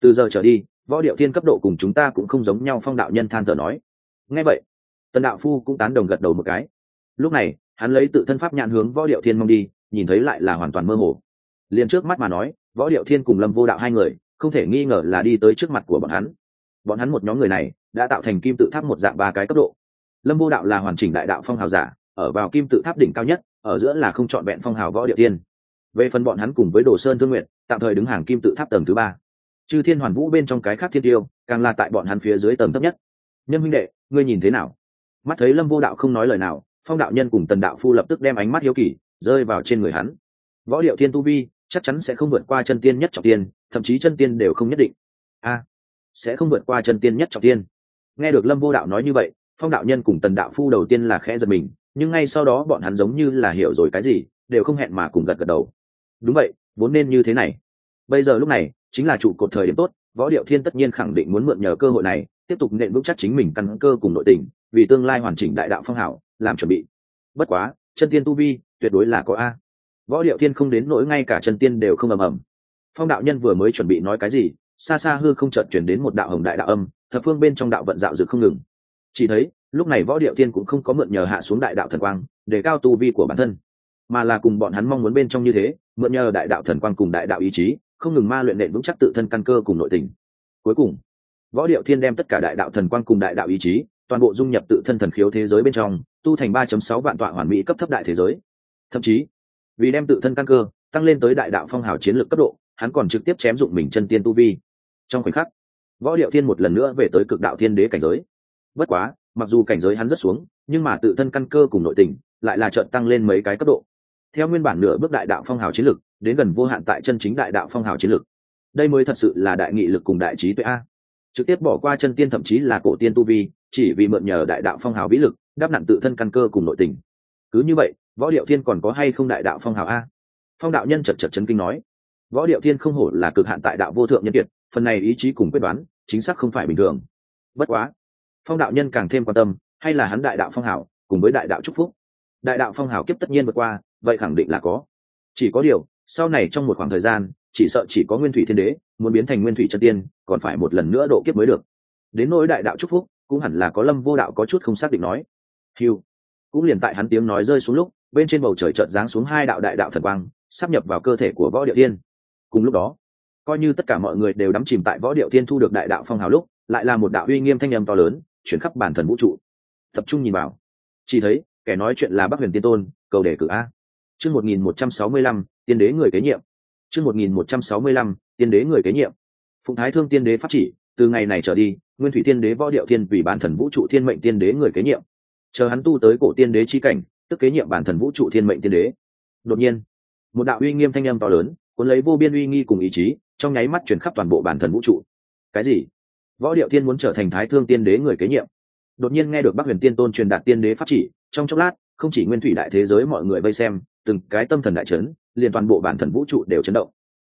Từ giờ trở đi, võ điệu thiên cấp độ cùng chúng ta cũng không giống nhau, phong đạo nhân than thở nói. Ngay vậy, tần đạo phu cũng tán đồng gật đầu một cái. Lúc này, hắn lấy tự thân pháp nhãn hướng võ điệu thiên mong đi, nhìn thấy lại là hoàn toàn mơ hồ liền trước mắt mà nói, võ điệu thiên cùng lâm vô đạo hai người, không thể nghi ngờ là đi tới trước mặt của bọn hắn. Bọn hắn một nhóm người này, đã tạo thành kim tự tháp một dạng ba cái cấp độ. Lâm vô đạo là hoàn chỉnh đại đạo phong hào giả, ở vào kim tự tháp đỉnh cao nhất, ở giữa là không chọn vẹn phong hào võ điệu thiên. về phần bọn hắn cùng với đồ sơn thương nguyện tạm thời đứng hàng kim tự tháp tầng thứ ba. Chư thiên hoàn vũ bên trong cái khác thiên tiêu, càng là tại bọn hắn phía dưới tầng thấp nhất. Nhân huynh đệ, ngươi nhìn thế nào? Mắt thấy lâm vô đạo không nói lời nào, phong đạo nhân cùng tần đạo phu lập tức đem ánh mắt hiếu kỳ rơi vào trên người hắn. Võ điệu thiên tu vi chắc chắn sẽ không vượt qua chân tiên nhất trọng tiên, thậm chí chân tiên đều không nhất định. A, sẽ không vượt qua chân tiên nhất trọng tiên. Nghe được lâm vô đạo nói như vậy, phong đạo nhân cùng tần đạo phu đầu tiên là khẽ giật mình, nhưng ngay sau đó bọn hắn giống như là hiểu rồi cái gì, đều không hẹn mà cùng gật gật đầu. Đúng vậy, vốn nên như thế này. Bây giờ lúc này, chính là trụ cột thời điểm tốt, võ điệu thiên tất nhiên khẳng định muốn mượn nhờ cơ hội này, tiếp tục nện vững chắc chính mình căn cơ cùng nội tình, vì tương lai hoàn chỉnh đại đạo phong hảo, làm chuẩn bị. Bất quá, chân tiên tu vi, tuyệt đối là có a võ điệu thiên không đến nỗi ngay cả chân tiên đều không ầm ầm. Phong đạo nhân vừa mới chuẩn bị nói cái gì, xa xa hư không chợt chuyển đến một đạo hồng đại đạo âm, thập phương bên trong đạo vận dạo dực không ngừng. Chỉ thấy, lúc này võ điệu thiên cũng không có mượn nhờ hạ xuống đại đạo thần quang, để cao tu vi của bản thân, mà là cùng bọn hắn mong muốn bên trong như thế, mượn nhờ đại đạo thần quang cùng đại đạo ý chí, không ngừng ma luyện nện vững chắc tự thân căn cơ cùng nội tình. Cuối cùng, võ điệu thiên đem tất cả đại đạo thần quang cùng đại đạo ý chí, toàn bộ dung nhập tự thân thần khiếu thế giới bên trong, tu thành ba sáu vạn tọa hoàn mỹ cấp thấp đại thế giới. Thậm chí vì đem tự thân căn cơ tăng lên tới đại đạo phong hào chiến lược cấp độ hắn còn trực tiếp chém dụng mình chân tiên tu vi. Trong khoảnh khắc võ điệu thiên một lần nữa về tới cực đạo thiên đế cảnh giới. Bất quá mặc dù cảnh giới hắn rất xuống nhưng mà tự thân căn cơ cùng nội tình lại là trợn tăng lên mấy cái cấp độ. Theo nguyên bản nửa bước đại đạo phong hào chiến lược, đến gần vô hạn tại chân chính đại đạo phong hào chiến lược, đây mới thật sự là đại nghị lực cùng đại trí tuệ a. Trực tiếp bỏ qua chân tiên thậm chí là cổ tiên tu vi chỉ vì mượn nhờ đại đạo phong hào vĩ lực đáp nặng tự thân căn cơ cùng nội tình. Cứ như vậy võ điệu thiên còn có hay không đại đạo phong hào a? Phong đạo nhân chật chật chấn kinh nói. Võ điệu thiên không hổ là cực hạn tại đạo vô thượng nhân kiệt, phần này ý chí cùng quyết đoán, chính xác không phải bình thường. Bất quá, phong đạo nhân càng thêm quan tâm, hay là hắn đại đạo phong hào, cùng với đại đạo trúc phúc. Đại đạo phong hào kiếp tất nhiên vượt qua, vậy khẳng định là có. Chỉ có điều, sau này trong một khoảng thời gian, chỉ sợ chỉ có nguyên thủy thiên đế, muốn biến thành nguyên thủy chân tiên, còn phải một lần nữa độ kiếp mới được. Đến nỗi đại đạo trúc phúc, cũng hẳn là có lâm vô đạo có chút không xác định nói. Hiu cũng liền tại hắn tiếng nói rơi xuống lúc bên trên bầu trời chợt giáng xuống hai đạo đại đạo thần quang, sắp nhập vào cơ thể của võ điệu thiên. cùng lúc đó, coi như tất cả mọi người đều đắm chìm tại võ điệu thiên thu được đại đạo phong hào lúc, lại là một đạo uy nghiêm thanh âm to lớn, chuyển khắp bản thần vũ trụ. Tập trung nhìn vào. Chỉ thấy, kẻ nói chuyện là bắc huyền tiên tôn, cầu đề cử a. Chương một nghìn một trăm sáu mươi lăm, tiên đế người kế nhiệm. Chương một nghìn một trăm sáu mươi lăm, tiên đế người kế nhiệm. Phụng thái thương tiên đế pháp chỉ, từ ngày này trở đi, nguyên thủy tiên đế võ điệu thiên vì bản thần vũ trụ thiên mệnh tiên đế người kế nhiệm. Chờ hắn tu tới cổ tiên đế chi cảnh tức kế nhiệm bản thần vũ trụ thiên mệnh tiên đế. Đột nhiên, một đạo uy nghiêm thanh âm to lớn, cuốn lấy vô biên uy nghi cùng ý chí, trong nháy mắt chuyển khắp toàn bộ bản thần vũ trụ. Cái gì? Võ điệu tiên muốn trở thành thái thương tiên đế người kế nhiệm. Đột nhiên nghe được bắc huyền tiên tôn truyền đạt tiên đế pháp chỉ, trong chốc lát, không chỉ nguyên thủy đại thế giới mọi người vây xem, từng cái tâm thần đại trấn liền toàn bộ bản thần vũ trụ đều chấn động.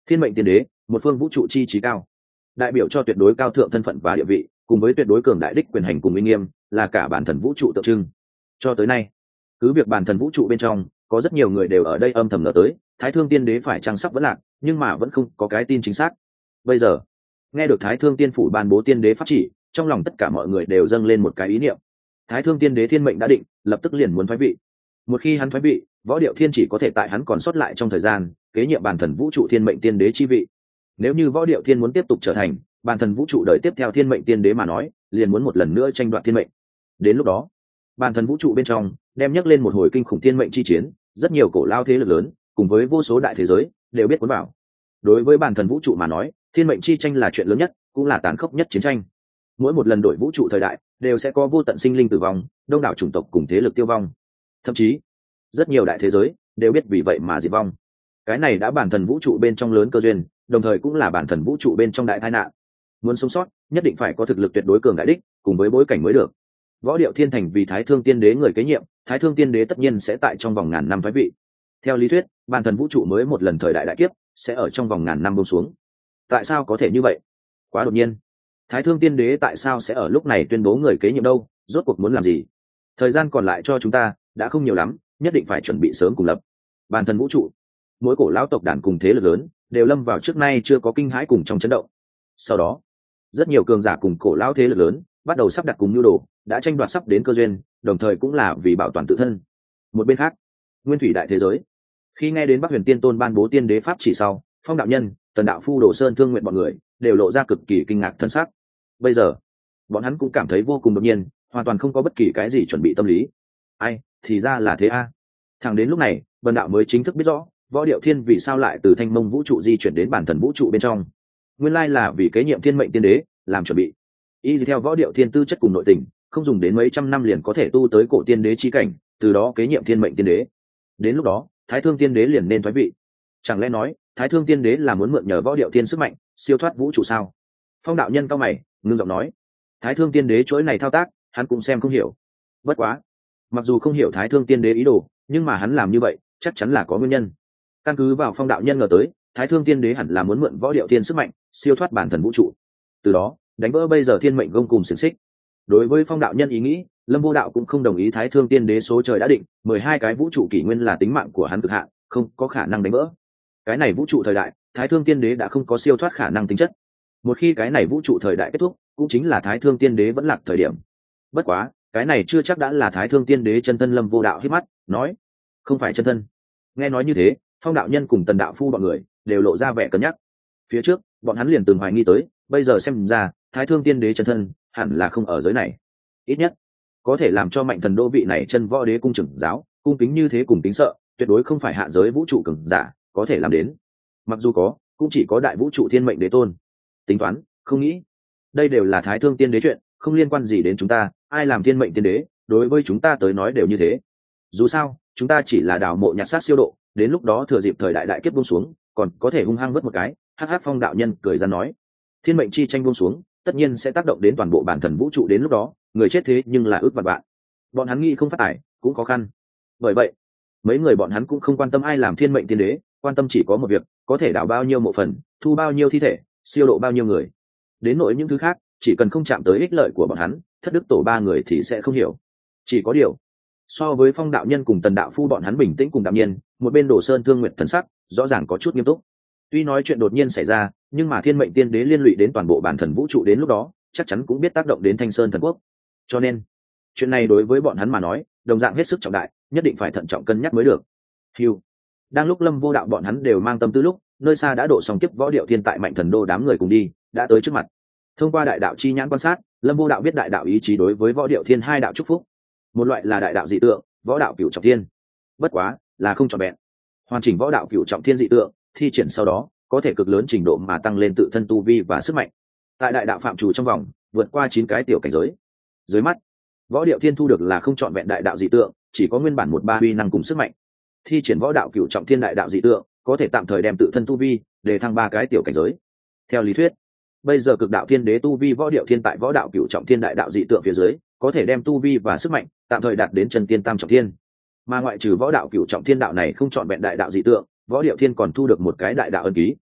Thiên mệnh tiên đế, một phương vũ trụ chi trí cao. Đại biểu cho tuyệt đối cao thượng thân phận và địa vị, cùng với tuyệt đối cường đại đích quyền hành cùng uy nghiêm, là cả bản thần vũ trụ tượng trưng. Cho tới nay cứ việc bản thần vũ trụ bên trong có rất nhiều người đều ở đây âm thầm ngờ tới, thái thương tiên đế phải trang sắp vẫn lạc, nhưng mà vẫn không có cái tin chính xác. Bây giờ, nghe được thái thương tiên phủ ban bố tiên đế pháp chỉ, trong lòng tất cả mọi người đều dâng lên một cái ý niệm. Thái thương tiên đế thiên mệnh đã định, lập tức liền muốn thoái vị. Một khi hắn thoái vị, võ điệu thiên chỉ có thể tại hắn còn sót lại trong thời gian, kế nhiệm bản thần vũ trụ thiên mệnh tiên đế chi vị. Nếu như võ điệu thiên muốn tiếp tục trở thành bản thần vũ trụ đời tiếp theo thiên mệnh tiên đế mà nói, liền muốn một lần nữa tranh đoạt thiên mệnh. Đến lúc đó, bản thần vũ trụ bên trong đem nhắc lên một hồi kinh khủng thiên mệnh chi chiến, rất nhiều cổ lao thế lực lớn, cùng với vô số đại thế giới, đều biết cuốn bảo đối với bản thần vũ trụ mà nói, thiên mệnh chi tranh là chuyện lớn nhất, cũng là tàn khốc nhất chiến tranh. Mỗi một lần đổi vũ trụ thời đại, đều sẽ có vô tận sinh linh tử vong, đông đảo chủng tộc cùng thế lực tiêu vong. Thậm chí, rất nhiều đại thế giới, đều biết vì vậy mà diệt vong. Cái này đã bản thần vũ trụ bên trong lớn cơ duyên, đồng thời cũng là bản thần vũ trụ bên trong đại tai nạn. Muốn sống sót, nhất định phải có thực lực tuyệt đối cường đại đích, cùng với bối cảnh mới được võ điệu thiên thành vì thái thương tiên đế người kế nhiệm, thái thương tiên đế tất nhiên sẽ tại trong vòng ngàn năm thái vị. Theo lý thuyết, bản thần vũ trụ mới một lần thời đại đại kiếp, sẽ ở trong vòng ngàn năm bông xuống. Tại sao có thể như vậy? Quá đột nhiên. Thái thương tiên đế tại sao sẽ ở lúc này tuyên bố người kế nhiệm đâu? Rốt cuộc muốn làm gì? Thời gian còn lại cho chúng ta đã không nhiều lắm, nhất định phải chuẩn bị sớm cùng lập bản thần vũ trụ. Mỗi cổ lão tộc đàn cùng thế lực lớn đều lâm vào trước nay chưa có kinh hãi cùng trong chấn động. Sau đó, rất nhiều cường giả cùng cổ lão thế lực lớn bắt đầu sắp đặt cùng nhu đồ đã tranh đoạt sắp đến cơ duyên, đồng thời cũng là vì bảo toàn tự thân. Một bên khác, nguyên thủy đại thế giới. Khi nghe đến bắc huyền tiên tôn ban bố tiên đế pháp chỉ sau, phong đạo nhân, tần đạo phu đồ sơn thương nguyện bọn người, đều lộ ra cực kỳ kinh ngạc thân sắc. Bây giờ, bọn hắn cũng cảm thấy vô cùng đột nhiên, hoàn toàn không có bất kỳ cái gì chuẩn bị tâm lý. Ai, thì ra là thế a. Thẳng đến lúc này vần đạo mới chính thức biết rõ, võ điệu thiên vì sao lại từ thanh mông vũ trụ di chuyển đến bản thần vũ trụ bên trong. Nguyên lai là vì kế nhiệm thiên mệnh tiên đế, làm chuẩn bị. Y theo võ điệu thiên tư chất cùng nội tình không dùng đến mấy trăm năm liền có thể tu tới cổ tiên đế chi cảnh, từ đó kế nhiệm thiên mệnh tiên đế. Đến lúc đó, thái thương tiên đế liền nên thoái vị. Chẳng lẽ nói, thái thương tiên đế là muốn mượn nhờ võ điệu tiên sức mạnh, siêu thoát vũ trụ sao? Phong đạo nhân cao mày, ngưng giọng nói. Thái thương tiên đế chuỗi này thao tác, hắn cũng xem không hiểu. Bất quá, mặc dù không hiểu thái thương tiên đế ý đồ, nhưng mà hắn làm như vậy, chắc chắn là có nguyên nhân. Căn cứ vào phong đạo nhân ngờ tới, thái thương tiên đế hẳn là muốn mượn võ điệu tiên sức mạnh, siêu thoát bản thần vũ trụ. Từ đó, đánh vỡ bây giờ thiên mệnh gông cùng xiềng xích đối với phong đạo nhân ý nghĩ, lâm vô đạo cũng không đồng ý thái thương tiên đế số trời đã định, mười hai cái vũ trụ kỷ nguyên là tính mạng của hắn cực hạn, không có khả năng đánh vỡ. Cái này vũ trụ thời đại, thái thương tiên đế đã không có siêu thoát khả năng tính chất. Một khi cái này vũ trụ thời đại kết thúc, cũng chính là thái thương tiên đế vẫn lạc thời điểm. Bất quá, cái này chưa chắc đã là thái thương tiên đế chân thân lâm vô đạo hít mắt, nói, không phải chân thân. Nghe nói như thế, phong đạo nhân cùng tần đạo phu bọn người đều lộ ra vẻ cân nhắc. Phía trước, bọn hắn liền từng hoài nghi tới, bây giờ xem ra, thái thương tiên đế chân thân hẳn là không ở giới này. Ít nhất, có thể làm cho mạnh thần đô vị này chân võ đế cung trưởng giáo, cung kính như thế cùng tính sợ, tuyệt đối không phải hạ giới vũ trụ cường giả có thể làm đến. Mặc dù có, cũng chỉ có đại vũ trụ thiên mệnh đế tôn. Tính toán, không nghĩ. Đây đều là thái thương tiên đế chuyện, không liên quan gì đến chúng ta, ai làm thiên mệnh tiên đế, đối với chúng ta tới nói đều như thế. Dù sao, chúng ta chỉ là đào mộ nhặt sát siêu độ, đến lúc đó thừa dịp thời đại đại kiếp buông xuống, còn có thể hung hăng vớt một cái. Hắc hắc phong đạo nhân cười ra nói. Thiên mệnh chi tranh buông xuống tất nhiên sẽ tác động đến toàn bộ bản thần vũ trụ đến lúc đó, người chết thế nhưng là ước vạn bạn bọn hắn nghĩ không phát tài cũng khó khăn. Bởi vậy, mấy người bọn hắn cũng không quan tâm ai làm thiên mệnh tiên đế, quan tâm chỉ có một việc, có thể đảo bao nhiêu mộ phần, thu bao nhiêu thi thể, siêu độ bao nhiêu người. Đến nỗi những thứ khác, chỉ cần không chạm tới ích lợi của bọn hắn, thất đức tổ ba người thì sẽ không hiểu. Chỉ có điều, so với phong đạo nhân cùng tần đạo phu bọn hắn bình tĩnh cùng đạm nhiên, một bên đồ sơn thương nguyện thần sắc, rõ ràng có chút nghiêm túc tuy nói chuyện đột nhiên xảy ra, nhưng mà thiên mệnh tiên đế liên lụy đến toàn bộ bản thần vũ trụ đến lúc đó, chắc chắn cũng biết tác động đến thanh sơn thần quốc. Cho nên, chuyện này đối với bọn hắn mà nói, đồng dạng hết sức trọng đại, nhất định phải thận trọng cân nhắc mới được. Hiu đang lúc lâm vô đạo bọn hắn đều mang tâm tư lúc, nơi xa đã đổ xong kiếp võ điệu thiên tại mạnh thần đô đám người cùng đi, đã tới trước mặt. Thông qua đại đạo chi nhãn quan sát, lâm vô đạo biết đại đạo ý chí đối với võ điệu thiên hai đạo chúc phúc. Một loại là đại đạo dị tượng, võ đạo cựu trọng thiên. Bất quá, là không trọn vẹn. Hoàn chỉnh võ đạo cựu trọng thiên dị tượng thi triển sau đó, có thể cực lớn trình độ mà tăng lên tự thân tu vi và sức mạnh. Tại đại đạo phạm trù trong vòng, vượt qua chín cái tiểu cảnh giới. Dưới mắt, võ điệu thiên thu được là không trọn vẹn đại đạo dị tượng, chỉ có nguyên bản một ba uy năng cùng sức mạnh. Thi triển võ đạo cựu trọng thiên đại đạo dị tượng, có thể tạm thời đem tự thân tu vi để thăng ba cái tiểu cảnh giới. Theo lý thuyết, bây giờ cực đạo thiên đế tu vi võ điệu thiên tại võ đạo cựu trọng thiên đại đạo dị tượng phía dưới, có thể đem tu vi và sức mạnh tạm thời đạt đến chân tiên tam trọng thiên. Mà ngoại trừ võ đạo cựu trọng thiên đạo này không chọn vẹn đại đạo dị tượng võ điệu thiên còn thu được một cái đại đạo ân ký.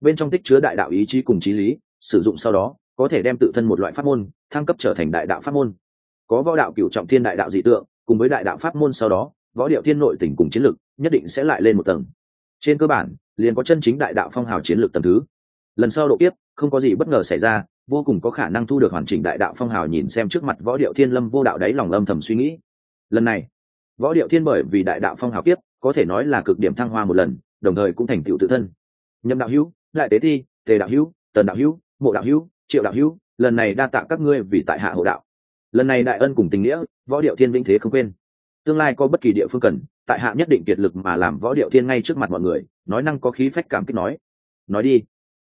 Bên trong tích chứa đại đạo ý chí cùng trí lý, sử dụng sau đó, có thể đem tự thân một loại pháp môn, thăng cấp trở thành đại đạo pháp môn. Có võ đạo cựu trọng thiên đại đạo dị tượng, cùng với đại đạo pháp môn sau đó, võ điệu thiên nội tỉnh cùng chiến lược nhất định sẽ lại lên một tầng. Trên cơ bản, liền có chân chính đại đạo phong hào chiến lược tầm thứ. Lần sau độ tiếp không có gì bất ngờ xảy ra, vô cùng có khả năng thu được hoàn chỉnh đại đạo phong hào nhìn xem trước mặt võ điệu thiên lâm vô đạo đáy lòng âm thầm suy nghĩ. Lần này, võ điệu thiên bởi vì đại đạo phong hào kiếp, có thể nói là cực điểm thăng hoa một lần đồng thời cũng thành tựu tự thân. Nhâm đạo hữu, đại tế thi tề đạo hữu, tần đạo hữu mộ đạo hữu, triệu đạo hữu, lần này đa tạ các ngươi vì tại hạ hộ đạo. Lần này đại ân cùng tình nghĩa, võ điệu thiên vĩnh thế không quên. Tương lai có bất kỳ địa phương cần, tại hạ nhất định kiệt lực mà làm võ điệu thiên ngay trước mặt mọi người, nói năng có khí phách cảm kích nói. Nói đi.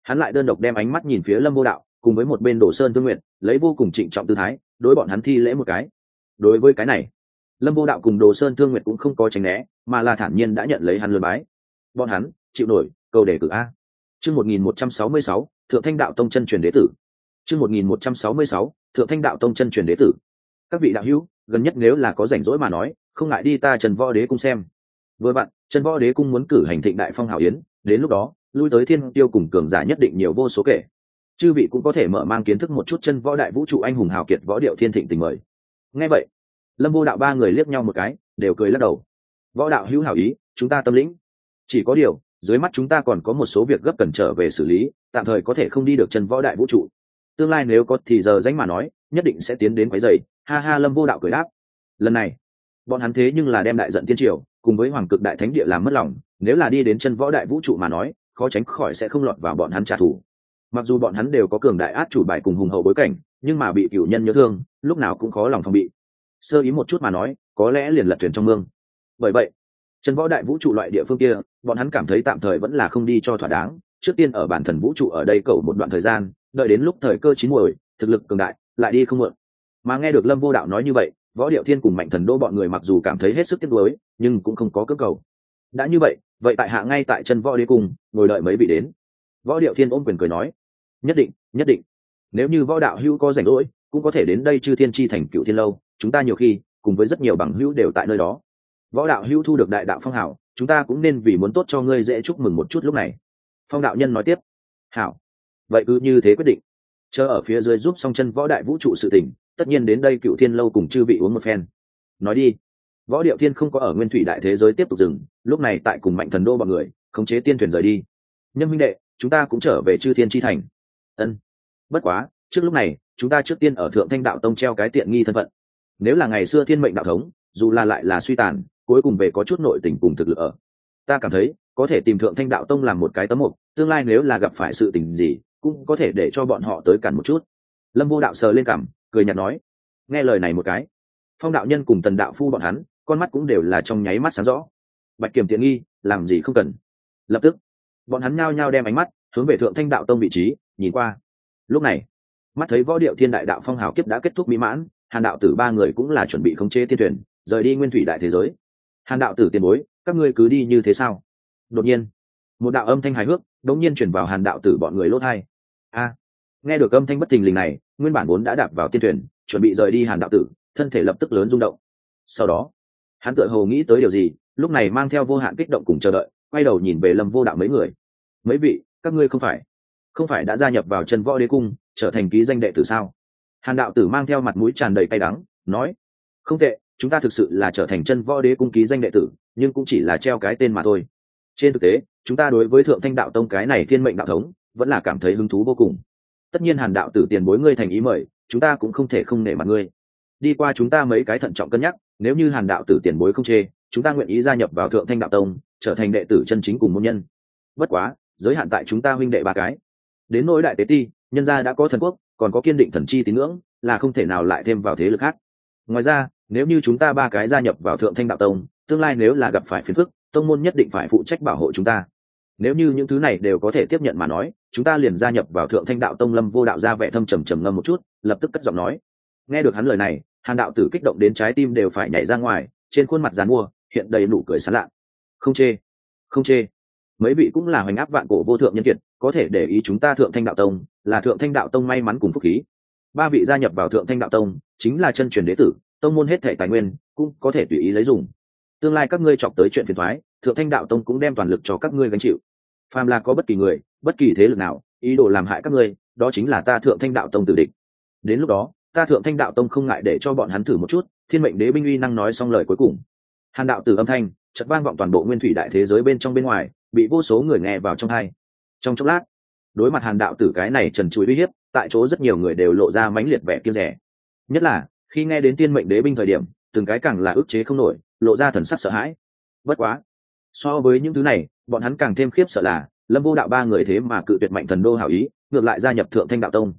Hắn lại đơn độc đem ánh mắt nhìn phía lâm vô đạo, cùng với một bên đồ sơn thương nguyện lấy vô cùng trịnh trọng tư thái, đối bọn hắn thi lễ một cái. Đối với cái này, lâm vô đạo cùng đồ sơn thương nguyệt cũng không có tránh né, mà là thản nhiên đã nhận lấy hắn lừa bái bọn hắn, chịu nổi, câu đề cử a. Chương một nghìn một trăm sáu mươi sáu, thượng thanh đạo tông chân truyền đế tử. Chương một nghìn một trăm sáu mươi sáu, thượng thanh đạo tông chân truyền đế tử. Các vị đạo hữu, gần nhất nếu là có rảnh rỗi mà nói, không ngại đi ta trần võ đế cung xem. Vừa bạn, trần võ đế cung muốn cử hành thịnh đại phong hảo yến, đến lúc đó, lui tới thiên tiêu cùng cường giả nhất định nhiều vô số kể. Chư vị cũng có thể mở mang kiến thức một chút chân võ đại vũ trụ anh hùng hào kiệt võ điệu thiên thịnh tình mời. Ngay vậy, lâm vô đạo ba người liếc nhau một cái, đều cười lắc đầu. Võ đạo hữu hảo ý, chúng ta tâm lĩnh chỉ có điều, dưới mắt chúng ta còn có một số việc gấp cần trở về xử lý, tạm thời có thể không đi được chân võ đại vũ trụ. Tương lai nếu có thì giờ danh mà nói, nhất định sẽ tiến đến quái dày ha ha, lâm vô đạo cười đáp. Lần này, bọn hắn thế nhưng là đem đại giận tiên triều, cùng với hoàng cực đại thánh địa làm mất lòng, nếu là đi đến chân võ đại vũ trụ mà nói, khó tránh khỏi sẽ không lọt vào bọn hắn trả thù. Mặc dù bọn hắn đều có cường đại át chủ bài cùng hùng hậu bối cảnh, nhưng mà bị cựu nhân nhớ thương, lúc nào cũng khó lòng phòng bị. Sơ ý một chút mà nói, có lẽ liền lật thuyền trong mương. Bởi vậy Trần võ đại vũ trụ loại địa phương kia, bọn hắn cảm thấy tạm thời vẫn là không đi cho thỏa đáng. Trước tiên ở bản thần vũ trụ ở đây cầu một đoạn thời gian, đợi đến lúc thời cơ chín muồi, thực lực cường đại, lại đi không mượn. Mà nghe được lâm vô đạo nói như vậy, võ điệu thiên cùng mạnh thần đô bọn người mặc dù cảm thấy hết sức tiếc nuối, nhưng cũng không có cơ cầu. Đã như vậy vậy tại hạ ngay tại chân võ đế cùng ngồi đợi mấy vị đến. Võ điệu thiên ôm quyền cười nói, nhất định nhất định. Nếu như võ đạo hữu có rảnh rỗi, cũng có thể đến đây chư thiên tri thành cựu thiên lâu. Chúng ta nhiều khi, cùng với rất nhiều bằng hữu đều tại nơi đó võ đạo hữu thu được đại đạo phong hảo, chúng ta cũng nên vì muốn tốt cho ngươi dễ chúc mừng một chút lúc này. Phong đạo nhân nói tiếp. Hảo. Vậy cứ như thế quyết định. Chờ ở phía dưới giúp song chân võ đại vũ trụ sự tỉnh tất nhiên đến đây cựu thiên lâu cùng chư vị uống một phen. Nói đi. Võ điệu thiên không có ở nguyên thủy đại thế giới tiếp tục dừng, lúc này tại cùng mạnh thần đô bọn người, khống chế tiên thuyền rời đi. Nhân minh đệ, chúng ta cũng trở về chư thiên tri thành. Ân. Bất quá, trước lúc này, chúng ta trước tiên ở thượng thanh đạo tông treo cái tiện nghi thân phận. Nếu là ngày xưa thiên mệnh đạo thống, dù là lại là suy tàn cuối cùng về có chút nội tình cùng thực lực ở. Ta cảm thấy, có thể tìm thượng thanh đạo tông làm một cái tấm mục, tương lai nếu là gặp phải sự tình gì, cũng có thể để cho bọn họ tới cản một chút. Lâm vô đạo sờ lên cảm cười nhạt nói, nghe lời này một cái. Phong đạo nhân cùng tần đạo phu bọn hắn, con mắt cũng đều là trong nháy mắt sáng rõ. Bạch kiểm tiện nghi, làm gì không cần. Lập tức, bọn hắn nhao nhao đem ánh mắt hướng về thượng thanh đạo tông vị trí, nhìn qua. Lúc này, mắt thấy võ điệu thiên đại đạo phong hào kiếp đã kết thúc mỹ mãn, hàn đạo tử ba người cũng là chuẩn bị khống chế thiên thuyền, rời đi nguyên thủy đại thế giới hàn đạo tử tiền bối, các ngươi cứ đi như thế sao? Đột nhiên, một đạo âm thanh hài hước đống nhiên chuyển vào hàn đạo tử bọn người lốt hai a, nghe được âm thanh bất thình lình này, nguyên bản vốn đã đạp vào tiên thuyền, chuẩn bị rời đi hàn đạo tử, thân thể lập tức lớn rung động. Sau đó, hắn tựa hồ nghĩ tới điều gì, lúc này mang theo vô hạn kích động cùng chờ đợi, quay đầu nhìn về lâm vô đạo mấy người. Mấy vị, các ngươi không phải không phải đã gia nhập vào chân võ đế cung, trở thành ký danh đệ tử sao? Hàn đạo tử mang theo mặt mũi tràn đầy cay đắng, nói, không tệ chúng ta thực sự là trở thành chân võ đế cung ký danh đệ tử, nhưng cũng chỉ là treo cái tên mà thôi. Trên thực tế, chúng ta đối với thượng thanh đạo tông cái này thiên mệnh đạo thống, vẫn là cảm thấy hứng thú vô cùng. Tất nhiên hàn đạo tử tiền bối ngươi thành ý mời, chúng ta cũng không thể không nể mặt ngươi. Đi qua chúng ta mấy cái thận trọng cân nhắc, nếu như hàn đạo tử tiền bối không chê, chúng ta nguyện ý gia nhập vào thượng thanh đạo tông, trở thành đệ tử chân chính cùng môn nhân. Bất quá, giới hạn tại chúng ta huynh đệ ba cái. Đến nỗi đại tế ti, nhân gia đã có thần quốc, còn có kiên định thần chi tín ngưỡng, là không thể nào lại thêm vào thế lực khác. Ngoài ra nếu như chúng ta ba cái gia nhập vào thượng thanh đạo tông, tương lai nếu là gặp phải phiền phức, tông môn nhất định phải phụ trách bảo hộ chúng ta. Nếu như những thứ này đều có thể tiếp nhận mà nói, chúng ta liền gia nhập vào thượng thanh đạo tông lâm vô đạo ra vẻ thâm trầm trầm ngâm một chút, lập tức cất giọng nói. Nghe được hắn lời này, hàn đạo tử kích động đến trái tim đều phải nhảy ra ngoài, trên khuôn mặt dàn mua, hiện đầy nụ cười sán lạ. Không chê không chê. Mấy vị cũng là hoành áp vạn cổ vô thượng nhân kiệt, có thể để ý chúng ta thượng thanh đạo tông, là thượng thanh đạo tông may mắn cùng phúc khí. Ba vị gia nhập vào thượng thanh đạo tông, chính là chân truyền đế tử tông môn hết thể tài nguyên cũng có thể tùy ý lấy dùng. Tương lai các ngươi chọc tới chuyện phiền thoái, thượng thanh đạo tông cũng đem toàn lực cho các ngươi gánh chịu. Phàm là có bất kỳ người, bất kỳ thế lực nào, ý đồ làm hại các ngươi, đó chính là ta thượng thanh đạo tông tử địch. Đến lúc đó, ta thượng thanh đạo tông không ngại để cho bọn hắn thử một chút, thiên mệnh đế binh uy năng nói xong lời cuối cùng. Hàn đạo tử âm thanh chật vang vọng toàn bộ nguyên thủy đại thế giới bên trong bên ngoài, bị vô số người nghe vào trong hai trong chốc lát, đối mặt hàn đạo tử cái này trần trụi uy hiếp, tại chỗ rất nhiều người đều lộ ra mãnh liệt vẻ kiêng rẻ. Nhất là khi nghe đến tiên mệnh đế binh thời điểm, từng cái càng là ức chế không nổi, lộ ra thần sắc sợ hãi. Bất quá, so với những thứ này, bọn hắn càng thêm khiếp sợ là, lâm vô đạo ba người thế mà cự tuyệt mạnh thần đô hảo ý, ngược lại gia nhập thượng thanh đạo tông.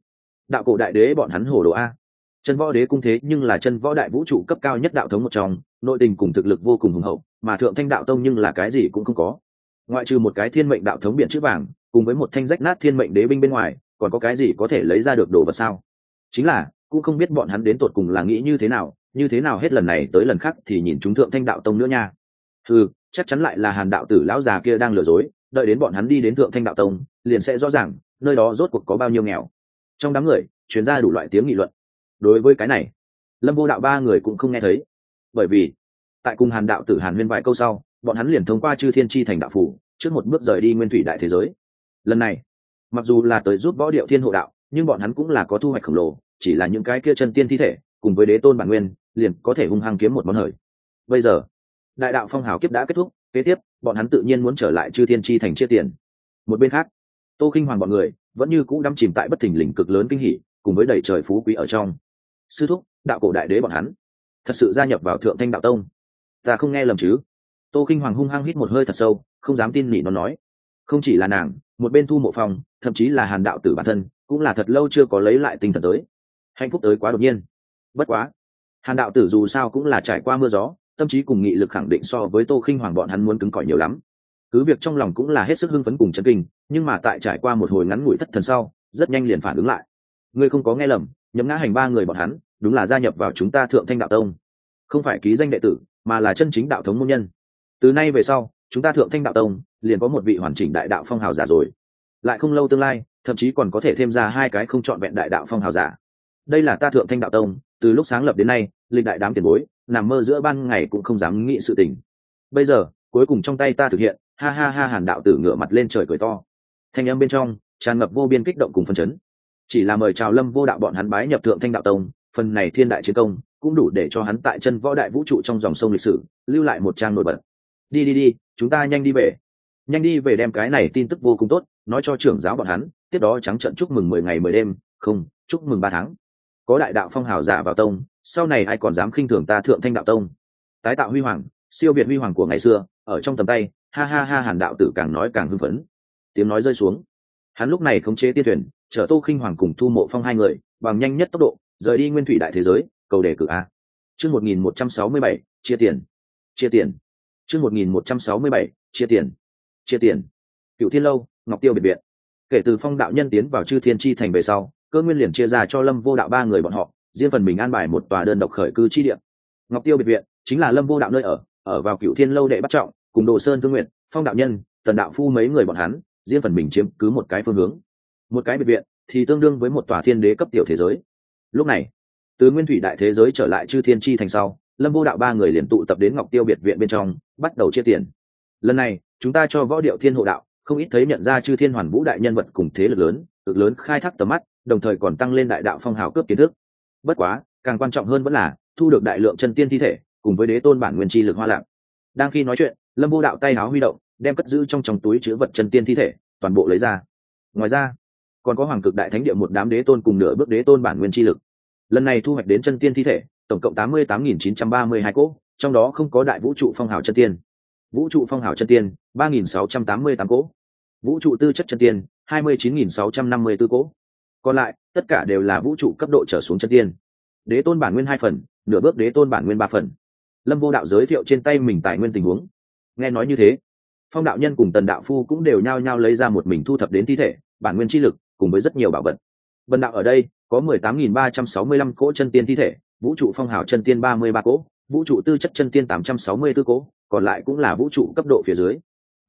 Đạo cổ đại đế bọn hắn hồ đồ a. Chân võ đế cung thế nhưng là chân võ đại vũ trụ cấp cao nhất đạo thống một trong, nội tình cùng thực lực vô cùng hùng hậu, mà thượng thanh đạo tông nhưng là cái gì cũng không có. Ngoại trừ một cái thiên mệnh đạo thống biển chữ vàng, cùng với một thanh rách nát thiên mệnh đế binh bên ngoài, còn có cái gì có thể lấy ra được đồ vật sao? Chính là cũng không biết bọn hắn đến tột cùng là nghĩ như thế nào, như thế nào hết lần này tới lần khác thì nhìn chúng thượng thanh đạo tông nữa nha. Ừ chắc chắn lại là hàn đạo tử lão già kia đang lừa dối, đợi đến bọn hắn đi đến thượng thanh đạo tông, liền sẽ rõ ràng, nơi đó rốt cuộc có bao nhiêu nghèo. Trong đám người chuyên ra đủ loại tiếng nghị luận. Đối với cái này, lâm vô đạo ba người cũng không nghe thấy. Bởi vì, tại cùng hàn đạo tử hàn huyên vài câu sau, bọn hắn liền thông qua chư thiên tri thành đạo phủ, trước một bước rời đi nguyên thủy đại thế giới. Lần này, mặc dù là tới giúp võ điệu thiên hộ đạo nhưng bọn hắn cũng là có thu hoạch khổng lồ, chỉ là những cái kia chân tiên thi thể, cùng với đế tôn bản nguyên, liền có thể hung hăng kiếm một món hời. Bây giờ, đại đạo phong hào kiếp đã kết thúc, kế tiếp, bọn hắn tự nhiên muốn trở lại chư thiên tri thành chia tiền. Một bên khác, tô khinh hoàng bọn người vẫn như cũ đắm chìm tại bất thình lình cực lớn kinh hỉ, cùng với đầy trời phú quý ở trong. Sư thúc, đạo cổ đại đế bọn hắn, thật sự gia nhập vào thượng thanh đạo tông. Ta không nghe lầm chứ? Tô khinh hoàng hung hăng hít một hơi thật sâu, không dám tin nỉ nó nói. Không chỉ là nàng một bên thu mộ phòng thậm chí là hàn đạo tử bản thân, cũng là thật lâu chưa có lấy lại tinh thần tới. Hạnh phúc tới quá đột nhiên. Bất quá, hàn đạo tử dù sao cũng là trải qua mưa gió, tâm trí cùng nghị lực khẳng định so với tô khinh hoàng bọn hắn muốn cứng cỏi nhiều lắm. Cứ việc trong lòng cũng là hết sức hưng phấn cùng chân kinh, nhưng mà tại trải qua một hồi ngắn ngủi thất thần sau, rất nhanh liền phản ứng lại. Ngươi không có nghe lầm nhấm ngã hành ba người bọn hắn, đúng là gia nhập vào chúng ta thượng thanh đạo tông. Không phải ký danh đệ tử, mà là chân chính đạo thống môn nhân. Từ nay về sau, chúng ta thượng thanh đạo tông liền có một vị hoàn chỉnh đại đạo phong hào giả rồi. Lại không lâu tương lai, thậm chí còn có thể thêm ra hai cái không chọn vẹn đại đạo phong hào giả. Đây là ta thượng thanh đạo tông, từ lúc sáng lập đến nay, lịch đại đám tiền bối, nằm mơ giữa ban ngày cũng không dám nghĩ sự tình. Bây giờ, cuối cùng trong tay ta thực hiện, ha ha ha hàn đạo tử ngửa mặt lên trời cười to. Thanh âm bên trong, tràn ngập vô biên kích động cùng phân chấn. Chỉ là mời chào lâm vô đạo bọn hắn bái nhập thượng thanh đạo tông, phần này thiên đại chiến công, cũng đủ để cho hắn tại chân võ đại vũ trụ trong dòng sông lịch sử, lưu lại một trang nổi bật. Đi đi đi, chúng ta nhanh đi về nhanh đi về đem cái này tin tức vô cùng tốt, nói cho trưởng giáo bọn hắn, tiếp đó trắng trận chúc mừng mười ngày mười đêm, không, chúc mừng ba tháng. Có đại đạo phong hào giả vào tông, sau này ai còn dám khinh thường ta thượng thanh đạo tông? Tái tạo huy hoàng, siêu việt huy hoàng của ngày xưa, ở trong tầm tay, ha ha ha hàn đạo tử càng nói càng hưng phấn. Tiếng nói rơi xuống. Hắn lúc này khống chế tiên thuyền chở tô khinh hoàng cùng thu mộ phong hai người, bằng nhanh nhất tốc độ, rời đi nguyên thủy đại thế giới, cầu đề cử a. Chương một nghìn một trăm sáu mươi bảy, chia tiền. Chia tiền. Chương một nghìn một trăm sáu mươi bảy, chia tiền chia tiền. Cựu thiên lâu, ngọc tiêu biệt viện. Kể từ phong đạo nhân tiến vào chư thiên chi thành về sau, cơ nguyên liền chia ra cho lâm vô đạo ba người bọn họ, riêng phần mình an bài một tòa đơn độc khởi cư chi điểm ngọc tiêu biệt viện chính là lâm vô đạo nơi ở ở vào cựu thiên lâu đệ bắt trọng, cùng đồ sơn thương nguyện phong đạo nhân, tần đạo phu mấy người bọn hắn, riêng phần mình chiếm cứ một cái phương hướng. Một cái biệt viện thì tương đương với một tòa thiên đế cấp tiểu thế giới. Lúc này, từ nguyên thủy đại thế giới trở lại chư thiên chi thành sau, lâm vô đạo ba người liền tụ tập đến ngọc tiêu biệt viện bên trong, bắt đầu chia tiền. Lần này chúng ta cho võ điệu thiên hộ đạo, không ít thấy nhận ra chư thiên hoàn vũ đại nhân vật cùng thế lực lớn, cực lớn khai thác tầm mắt, đồng thời còn tăng lên đại đạo phong hào cướp kiến thức. Bất quá, càng quan trọng hơn vẫn là thu được đại lượng chân tiên thi thể, cùng với đế tôn bản nguyên chi lực hoa lạc. Đang khi nói chuyện, lâm vô đạo tay áo huy động, đem cất giữ trong trong túi chứa vật chân tiên thi thể, toàn bộ lấy ra. Ngoài ra, còn có hoàng cực đại thánh địa một đám đế tôn cùng nửa bước đế tôn bản nguyên chi lực. Lần này thu hoạch đến chân tiên thi thể, tổng cộng tám mươi tám nghìn chín trăm ba mươi hai cỗ, trong đó không có đại vũ trụ phong hào chân tiên vũ trụ phong hào chân tiên, ba nghìn sáu trăm tám mươi tám cỗ. Vũ trụ tư chất chân tiên, hai mươi chín nghìn sáu trăm năm mươi b ố cỗ. Còn lại, tất cả đều là vũ trụ cấp độ trở xuống chân tiên. Đế tôn bản nguyên hai phần, nửa bước đế tôn bản nguyên ba phần. Lâm vô đạo giới thiệu trên tay mình tài nguyên tình huống. Nghe nói như thế, phong đạo nhân cùng tần đạo phu cũng đều nhao nhao lấy ra một mình thu thập đến thi thể, bản nguyên chi lực, cùng với rất nhiều bảo vật. Vân đạo ở đây, có mười tám nghìn ba trăm sáu mươi lăm cỗ chân tiên thi thể, vũ trụ phong hào chân tiên ba mươi ba cỗ, vũ trụ tư chất chân tiên tám trăm sáu mươi b ố cỗ còn lại cũng là vũ trụ cấp độ phía dưới.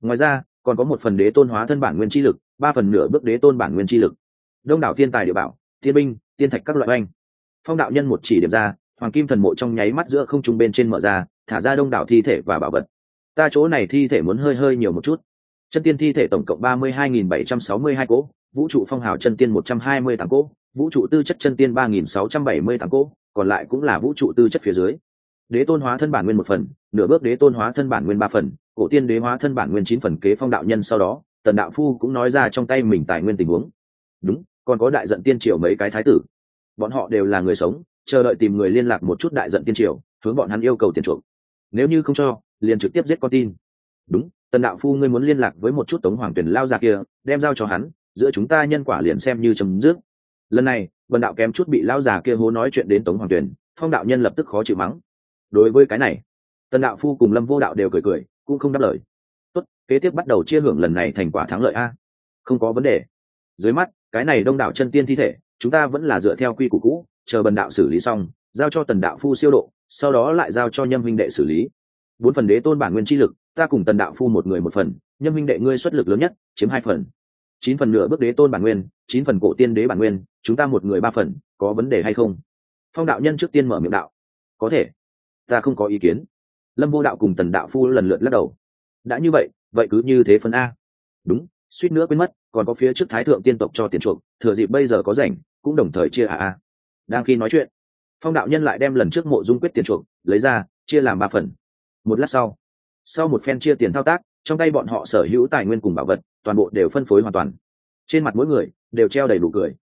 Ngoài ra, còn có một phần đế tôn hóa thân bản nguyên chi lực, ba phần nửa bước đế tôn bản nguyên chi lực. Đông đảo thiên tài địa bảo, thiên binh tiên thạch các loại oanh. Phong đạo nhân một chỉ điểm ra, hoàng kim thần mộ trong nháy mắt giữa không trung bên trên mở ra, thả ra đông đảo thi thể và bảo vật. Ta chỗ này thi thể muốn hơi hơi nhiều một chút. Chân tiên thi thể tổng cộng ba mươi hai nghìn bảy trăm sáu mươi hai cỗ, vũ trụ phong hào chân tiên một trăm hai mươi tám cỗ, vũ trụ tư chất chân tiên ba nghìn sáu trăm bảy mươi tám cỗ, còn lại cũng là vũ trụ tư chất phía dưới đế tôn hóa thân bản nguyên một phần, nửa bước đế tôn hóa thân bản nguyên ba phần, cổ tiên đế hóa thân bản nguyên chín phần kế phong đạo nhân sau đó, tần đạo phu cũng nói ra trong tay mình tài nguyên tình huống. Đúng, còn có đại giận tiên triều mấy cái thái tử. Bọn họ đều là người sống, chờ đợi tìm người liên lạc một chút đại giận tiên triều, hướng bọn hắn yêu cầu tiền chuộc. Nếu như không cho, liền trực tiếp giết con tin. Đúng, tần đạo phu ngươi muốn liên lạc với một chút tống hoàng tuyển lao già kia, đem giao cho hắn, giữa chúng ta nhân quả liền xem như chấm dứt. Lần này vần đạo kém chút bị lao già kia hố nói chuyện đến tống hoàng tuyển, phong đạo nhân lập tức khó chịu mắng đối với cái này, tần đạo phu cùng lâm vô đạo đều cười cười, cũng không đáp lời. Tốt, kế tiếp bắt đầu chia hưởng lần này thành quả thắng lợi a. Không có vấn đề. Dưới mắt, cái này đông đảo chân tiên thi thể, chúng ta vẫn là dựa theo quy củ cũ, chờ bần đạo xử lý xong, giao cho tần đạo phu siêu độ, sau đó lại giao cho nhâm huynh đệ xử lý. Bốn phần đế tôn bản nguyên chi lực, ta cùng tần đạo phu một người một phần, nhâm huynh đệ ngươi xuất lực lớn nhất, chiếm hai phần. Chín phần nửa bước đế tôn bản nguyên, chín phần cổ tiên đế bản nguyên, chúng ta một người ba phần, có vấn đề hay không? Phong đạo nhân trước tiên mở miệng đạo. Có thể ta không có ý kiến. Lâm vô đạo cùng tần đạo phu lần lượt lắc đầu. Đã như vậy vậy cứ như thế phần a. Đúng, suýt nữa quên mất, còn có phía trước thái thượng tiên tộc cho tiền chuộc, thừa dịp bây giờ có rảnh, cũng đồng thời chia à a. Đang khi nói chuyện, phong đạo nhân lại đem lần trước mộ dung quyết tiền chuộc, lấy ra, chia làm ba phần. Một lát sau sau một phen chia tiền thao tác, trong tay bọn họ sở hữu tài nguyên cùng bảo vật, toàn bộ đều phân phối hoàn toàn. Trên mặt mỗi người, đều treo đầy đủ cười.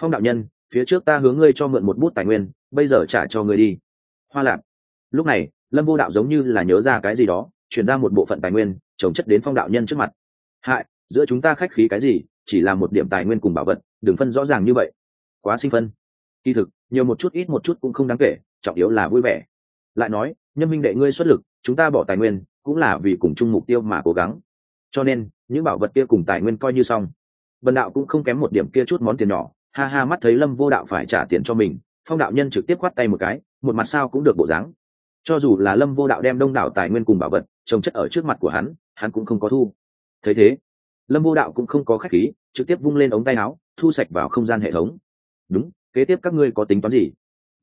Phong đạo nhân, phía trước ta hướng ngươi cho mượn một bút tài nguyên, bây giờ trả cho ngươi đi. Hoa lạc lúc này, lâm vô đạo giống như là nhớ ra cái gì đó, chuyển ra một bộ phận tài nguyên, trồng chất đến phong đạo nhân trước mặt. Hại, giữa chúng ta khách khí cái gì, chỉ là một điểm tài nguyên cùng bảo vật, đừng phân rõ ràng như vậy. Quá sinh phân. Kỳ thực, nhiều một chút ít một chút cũng không đáng kể, trọng yếu là vui vẻ. Lại nói nhân minh đệ ngươi xuất lực, chúng ta bỏ tài nguyên, cũng là vì cùng chung mục tiêu mà cố gắng. Cho nên, những bảo vật kia cùng tài nguyên coi như xong. Vần đạo cũng không kém một điểm kia chút món tiền nhỏ, ha ha mắt thấy lâm vô đạo phải trả tiền cho mình, phong đạo nhân trực tiếp khoắt tay một cái, một mặt sao cũng được bộ dáng cho dù là lâm vô đạo đem đông đảo tài nguyên cùng bảo vật trồng chất ở trước mặt của hắn hắn cũng không có thu. Thấy thế lâm vô đạo cũng không có khách khí trực tiếp vung lên ống tay áo thu sạch vào không gian hệ thống. Đúng kế tiếp các ngươi có tính toán gì?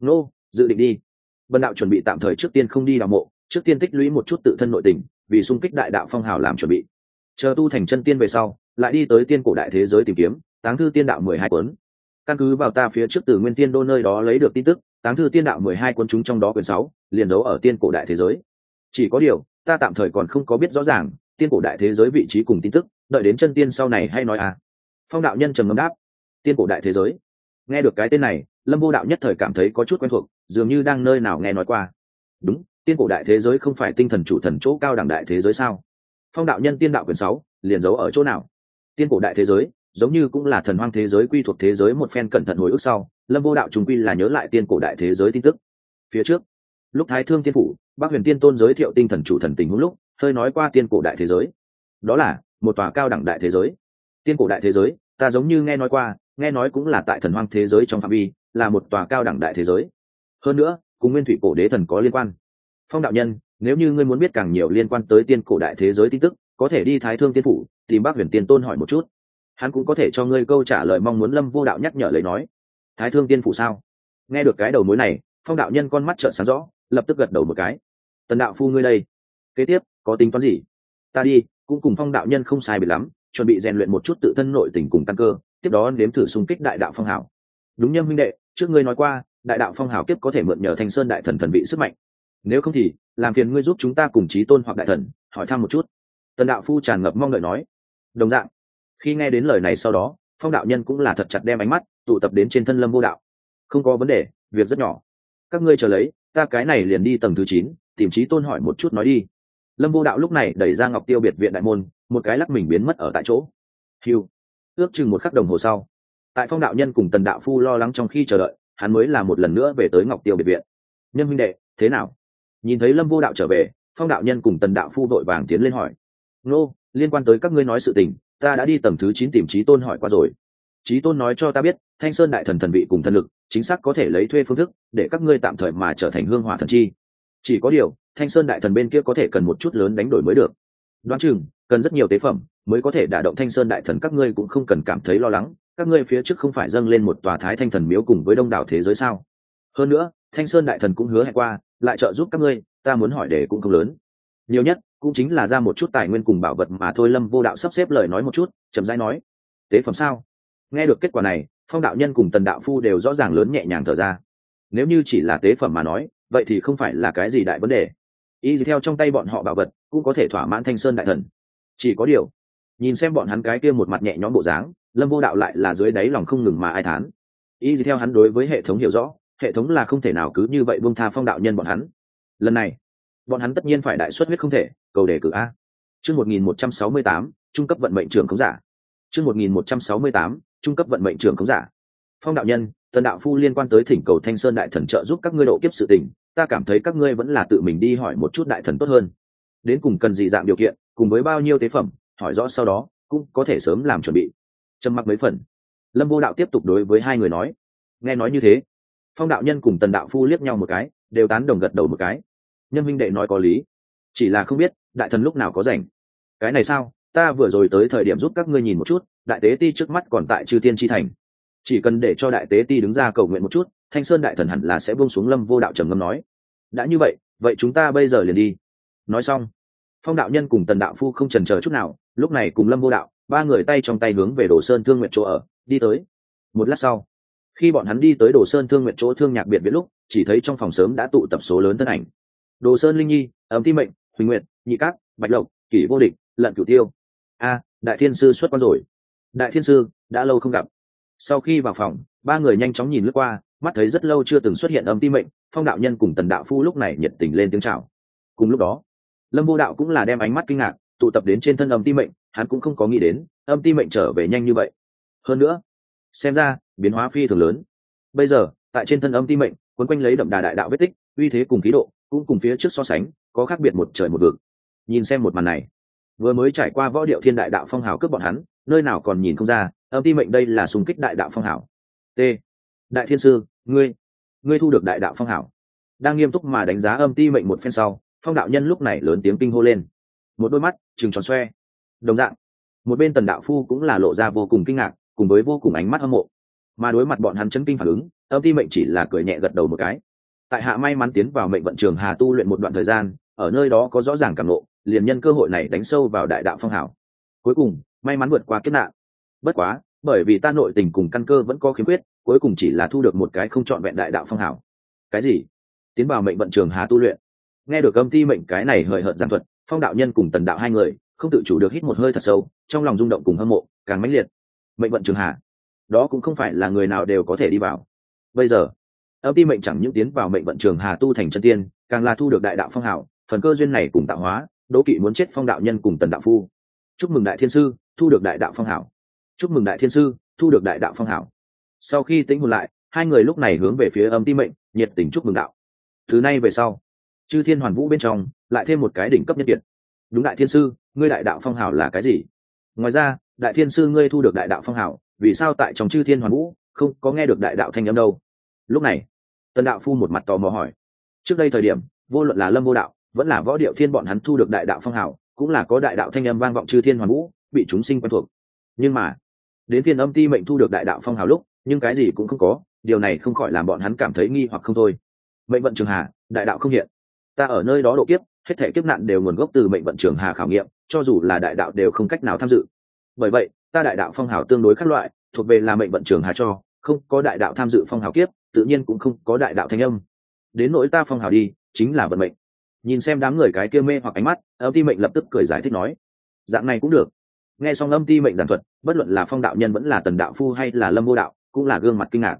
Nô、no, dự định đi. Bần đạo chuẩn bị tạm thời trước tiên không đi đào mộ trước tiên tích lũy một chút tự thân nội tình vì xung kích đại đạo phong hào làm chuẩn bị. Chờ tu thành chân tiên về sau lại đi tới tiên cổ đại thế giới tìm kiếm táng thư tiên đạo mười hai cuốn. Căn cứ vào ta phía trước từ nguyên tiên đô nơi đó lấy được tin tức táng thư tiên đạo mười hai cuốn chúng trong đó quyển sáu, liền giấu ở tiên cổ đại thế giới. Chỉ có điều, ta tạm thời còn không có biết rõ ràng, tiên cổ đại thế giới vị trí cùng tin tức, đợi đến chân tiên sau này hay nói à. Phong đạo nhân trầm ngâm đáp. Tiên cổ đại thế giới. Nghe được cái tên này, lâm vô đạo nhất thời cảm thấy có chút quen thuộc, dường như đang nơi nào nghe nói qua. Đúng, tiên cổ đại thế giới không phải tinh thần chủ thần chỗ cao đẳng đại thế giới sao? Phong đạo nhân tiên đạo quyền sáu, liền giấu ở chỗ nào? Tiên cổ đại thế giới, giống như cũng là thần hoang thế giới quy thuộc thế giới một phen cẩn thận hồi ức sau lâm vô đạo trung quy là nhớ lại tiên cổ đại thế giới tin tức. Phía trước, lúc thái thương tiên phủ bác huyền tiên tôn giới thiệu tinh thần chủ thần tình hữu lúc, hơi nói qua tiên cổ đại thế giới. Đó là một tòa cao đẳng đại thế giới. Tiên cổ đại thế giới, ta giống như nghe nói qua, nghe nói cũng là tại thần hoang thế giới trong phạm vi, là một tòa cao đẳng đại thế giới. Hơn nữa, cùng nguyên thủy cổ đế thần có liên quan. Phong đạo nhân, nếu như ngươi muốn biết càng nhiều liên quan tới tiên cổ đại thế giới tin tức, có thể đi thái thương tiên phủ, tìm bác huyền tiên tôn hỏi một chút. Hắn cũng có thể cho ngươi câu trả lời mong muốn lâm vô đạo nhắc nhở lấy nói thái thương tiên phủ sao? Nghe được cái đầu mối này, phong đạo nhân con mắt trợn sáng rõ, lập tức gật đầu một cái. Tần đạo phu ngươi đây. Kế tiếp, có tính toán gì? Ta đi, cũng cùng phong đạo nhân không sai biệt lắm, chuẩn bị rèn luyện một chút tự thân nội tình cùng tăng cơ, tiếp đó nếm thử xung kích đại đạo phong hảo đúng nhâm huynh đệ, trước ngươi nói qua, đại đạo phong hảo kiếp có thể mượn nhờ thanh sơn đại thần thần vị sức mạnh. Nếu không thì, làm phiền ngươi giúp chúng ta cùng trí tôn hoặc đại thần, hỏi thăm một chút. Tần đạo phu tràn ngập mong đợi nói. Đồng dạng, khi nghe đến lời này sau đó, phong đạo nhân cũng là thật chặt đem ánh mắt tụ tập đến trên thân lâm vô đạo. Không có vấn đề, việc rất nhỏ. Các ngươi chờ lấy, ta cái này liền đi tầng thứ chín, tìm trí tôn hỏi một chút nói đi. Lâm vô đạo lúc này đẩy ra ngọc tiêu biệt viện đại môn, một cái lắc mình biến mất ở tại chỗ. Hiu ước chừng một khắc đồng hồ sau, tại phong đạo nhân cùng tần đạo phu lo lắng trong khi chờ đợi, hắn mới là một lần nữa về tới ngọc tiêu biệt viện. Nhân huynh đệ, thế nào? Nhìn thấy lâm vô đạo trở về, phong đạo nhân cùng tần đạo phu vội vàng tiến lên hỏi. Nô, liên quan tới các ngươi nói sự tình, ta đã đi tầng thứ chín tìm trí tôn hỏi qua rồi trí tôn nói cho ta biết, thanh sơn đại thần thần vị cùng thần lực, chính xác có thể lấy thuê phương thức để các ngươi tạm thời mà trở thành hương hỏa thần chi. Chỉ có điều, thanh sơn đại thần bên kia có thể cần một chút lớn đánh đổi mới được. Đoán chừng, cần rất nhiều tế phẩm mới có thể đả động thanh sơn đại thần, các ngươi cũng không cần cảm thấy lo lắng, các ngươi phía trước không phải dâng lên một tòa thái thanh thần miếu cùng với đông đảo thế giới sao? Hơn nữa, thanh sơn đại thần cũng hứa hẹn qua, lại trợ giúp các ngươi, ta muốn hỏi để cũng không lớn. Nhiều nhất, cũng chính là ra một chút tài nguyên cùng bảo vật mà thôi, lâm vô đạo sắp xếp lời nói một chút, chậm rãi nói, tế phẩm sao? Nghe được kết quả này, phong đạo nhân cùng tần đạo phu đều rõ ràng lớn nhẹ nhàng thở ra. Nếu như chỉ là tế phẩm mà nói, vậy thì không phải là cái gì đại vấn đề. Y theo trong tay bọn họ bảo vật, cũng có thể thỏa mãn thanh sơn đại thần. Chỉ có điều, nhìn xem bọn hắn cái kia một mặt nhẹ nhõm bộ dáng, lâm vô đạo lại là dưới đáy lòng không ngừng mà ai thán. Y theo hắn đối với hệ thống hiểu rõ, hệ thống là không thể nào cứ như vậy buông tha phong đạo nhân bọn hắn. Lần này, bọn hắn tất nhiên phải đại xuất huyết không thể, cầu đề cử a. Chương một nghìn một trăm sáu mươi tám, trung cấp vận mệnh trường không giả. Chương một nghìn một trăm sáu mươi tám trung cấp vận mệnh trường khống giả. Phong đạo nhân, tần đạo phu liên quan tới thỉnh cầu thanh sơn đại thần trợ giúp các ngươi độ kiếp sự tình, ta cảm thấy các ngươi vẫn là tự mình đi hỏi một chút đại thần tốt hơn. Đến cùng cần gì dạng điều kiện, cùng với bao nhiêu tế phẩm, hỏi rõ sau đó, cũng có thể sớm làm chuẩn bị. Trầm mặc mấy phần. Lâm vô đạo tiếp tục đối với hai người nói. Nghe nói như thế, phong đạo nhân cùng tần đạo phu liếc nhau một cái, đều tán đồng gật đầu một cái. Nhân minh đệ nói có lý. Chỉ là không biết, đại thần lúc nào có rảnh. Cái này sao? Ta vừa rồi tới thời điểm giúp các ngươi nhìn một chút, đại tế ti trước mắt còn tại chư tiên tri thành. Chỉ cần để cho đại tế ti đứng ra cầu nguyện một chút, thanh sơn đại thần hẳn là sẽ buông xuống lâm vô đạo trầm ngâm nói. Đã như vậy vậy chúng ta bây giờ liền đi. Nói xong, phong đạo nhân cùng tần đạo phu không trần chờ chút nào, lúc này cùng lâm vô đạo, ba người tay trong tay hướng về đồ sơn thương nguyện chỗ ở, đi tới. Một lát sau, khi bọn hắn đi tới đồ sơn thương nguyện chỗ thương nhạc biệt biệt lúc, chỉ thấy trong phòng sớm đã tụ tập số lớn thân ảnh. Đồ sơn linh nhi ấm ti mệnh, huỳnh nguyện nhị cát, bạch lộc, kỷ vô địch, lận cửu tiêu a, đại thiên sư xuất quan rồi. Đại thiên sư, đã lâu không gặp. Sau khi vào phòng, ba người nhanh chóng nhìn lướt qua, mắt thấy rất lâu chưa từng xuất hiện âm ti mệnh, phong đạo nhân cùng tần đạo phu lúc này nhiệt tình lên tiếng chào. Cùng lúc đó, lâm vô đạo cũng là đem ánh mắt kinh ngạc, tụ tập đến trên thân âm ti mệnh, hắn cũng không có nghĩ đến, âm ti mệnh trở về nhanh như vậy. Hơn nữa, xem ra, biến hóa phi thường lớn. Bây giờ, tại trên thân âm ti mệnh, quấn quanh lấy đậm đà đại đạo vết tích, uy thế cùng khí độ, cũng cùng phía trước so sánh, có khác biệt một trời một vực. Nhìn xem một màn này vừa mới trải qua võ điệu thiên đại đạo phong hào cướp bọn hắn, nơi nào còn nhìn không ra, âm ti mệnh đây là súng kích đại đạo phong hào. T. Đại thiên sư, ngươi ngươi thu được đại đạo phong hào. Đang nghiêm túc mà đánh giá âm ti mệnh một phen sau, phong đạo nhân lúc này lớn tiếng kinh hô lên. Một đôi mắt chừng tròn xoe. Đồng dạng, một bên tần đạo phu cũng là lộ ra vô cùng kinh ngạc, cùng với vô cùng ánh mắt hâm mộ. Mà đối mặt bọn hắn chấn kinh phản ứng, âm ti mệnh chỉ là cười nhẹ gật đầu một cái. Tại hạ may mắn tiến vào mệnh vận trường hà tu luyện một đoạn thời gian, ở nơi đó có rõ ràng cảm lộ liền nhân cơ hội này đánh sâu vào đại đạo phong hảo cuối cùng, may mắn vượt qua kết nạn. Bất quá, bởi vì ta nội tình cùng căn cơ vẫn có khiếm khuyết, cuối cùng chỉ là thu được một cái không trọn vẹn đại đạo phong hảo cái gì? Tiến vào mệnh vận trường hà tu luyện. Nghe được âm ti mệnh cái này hời hợt giảng thuật, phong đạo nhân cùng tần đạo hai người, không tự chủ được hít một hơi thật sâu, trong lòng rung động cùng hâm mộ, càng mãnh liệt. Mệnh vận trường hà. Đó cũng không phải là người nào đều có thể đi vào. Bây giờ, âm ti mệnh chẳng những tiến vào mệnh vận trường hà tu thành chân tiên, càng là thu được đại đạo phong hảo phần cơ duyên này cùng tạo hóa đỗ kỵ muốn chết phong đạo nhân cùng tần đạo phu. Chúc mừng đại thiên sư, thu được đại đạo phong hảo. Chúc mừng đại thiên sư, thu được đại đạo phong hảo. Sau khi tính hồn lại, hai người lúc này hướng về phía âm ti mệnh, nhiệt tình chúc mừng đạo. Thứ nay về sau, chư thiên hoàn vũ bên trong, lại thêm một cái đỉnh cấp nhân kiệt đúng đại thiên sư, ngươi đại đạo phong hảo là cái gì? Ngoài ra, đại thiên sư ngươi thu được đại đạo phong hảo, vì sao tại trong chư thiên hoàn vũ không có nghe được đại đạo thanh âm đâu? Lúc này, tần đạo phu một mặt tò mò hỏi. Trước đây thời điểm, vô luận là lâm vô đạo vẫn là võ điệu thiên bọn hắn thu được đại đạo phong hảo cũng là có đại đạo thanh âm vang vọng chư thiên hoàn vũ, bị chúng sinh quen thuộc. Nhưng mà, đến thiên âm ti mệnh thu được đại đạo phong hào lúc, nhưng cái gì cũng không có, điều này không khỏi làm bọn hắn cảm thấy nghi hoặc không thôi. Mệnh vận trường hà, đại đạo không hiện. Ta ở nơi đó độ kiếp, hết thể kiếp nạn đều nguồn gốc từ mệnh vận trường hà khảo nghiệm, cho dù là đại đạo đều không cách nào tham dự. Bởi vậy, ta đại đạo phong hào tương đối các loại, thuộc về là mệnh vận trường hà cho, không có đại đạo tham dự phong hào kiếp, tự nhiên cũng không có đại đạo thanh âm. Đến nỗi ta phong hào đi, chính là vận mệnh nhìn xem đám người cái kia mê hoặc ánh mắt, âm ti mệnh lập tức cười giải thích nói, dạng này cũng được. Nghe xong âm ti mệnh giảng thuật, bất luận là phong đạo nhân vẫn là tần đạo phu hay là lâm vô đạo, cũng là gương mặt kinh ngạc.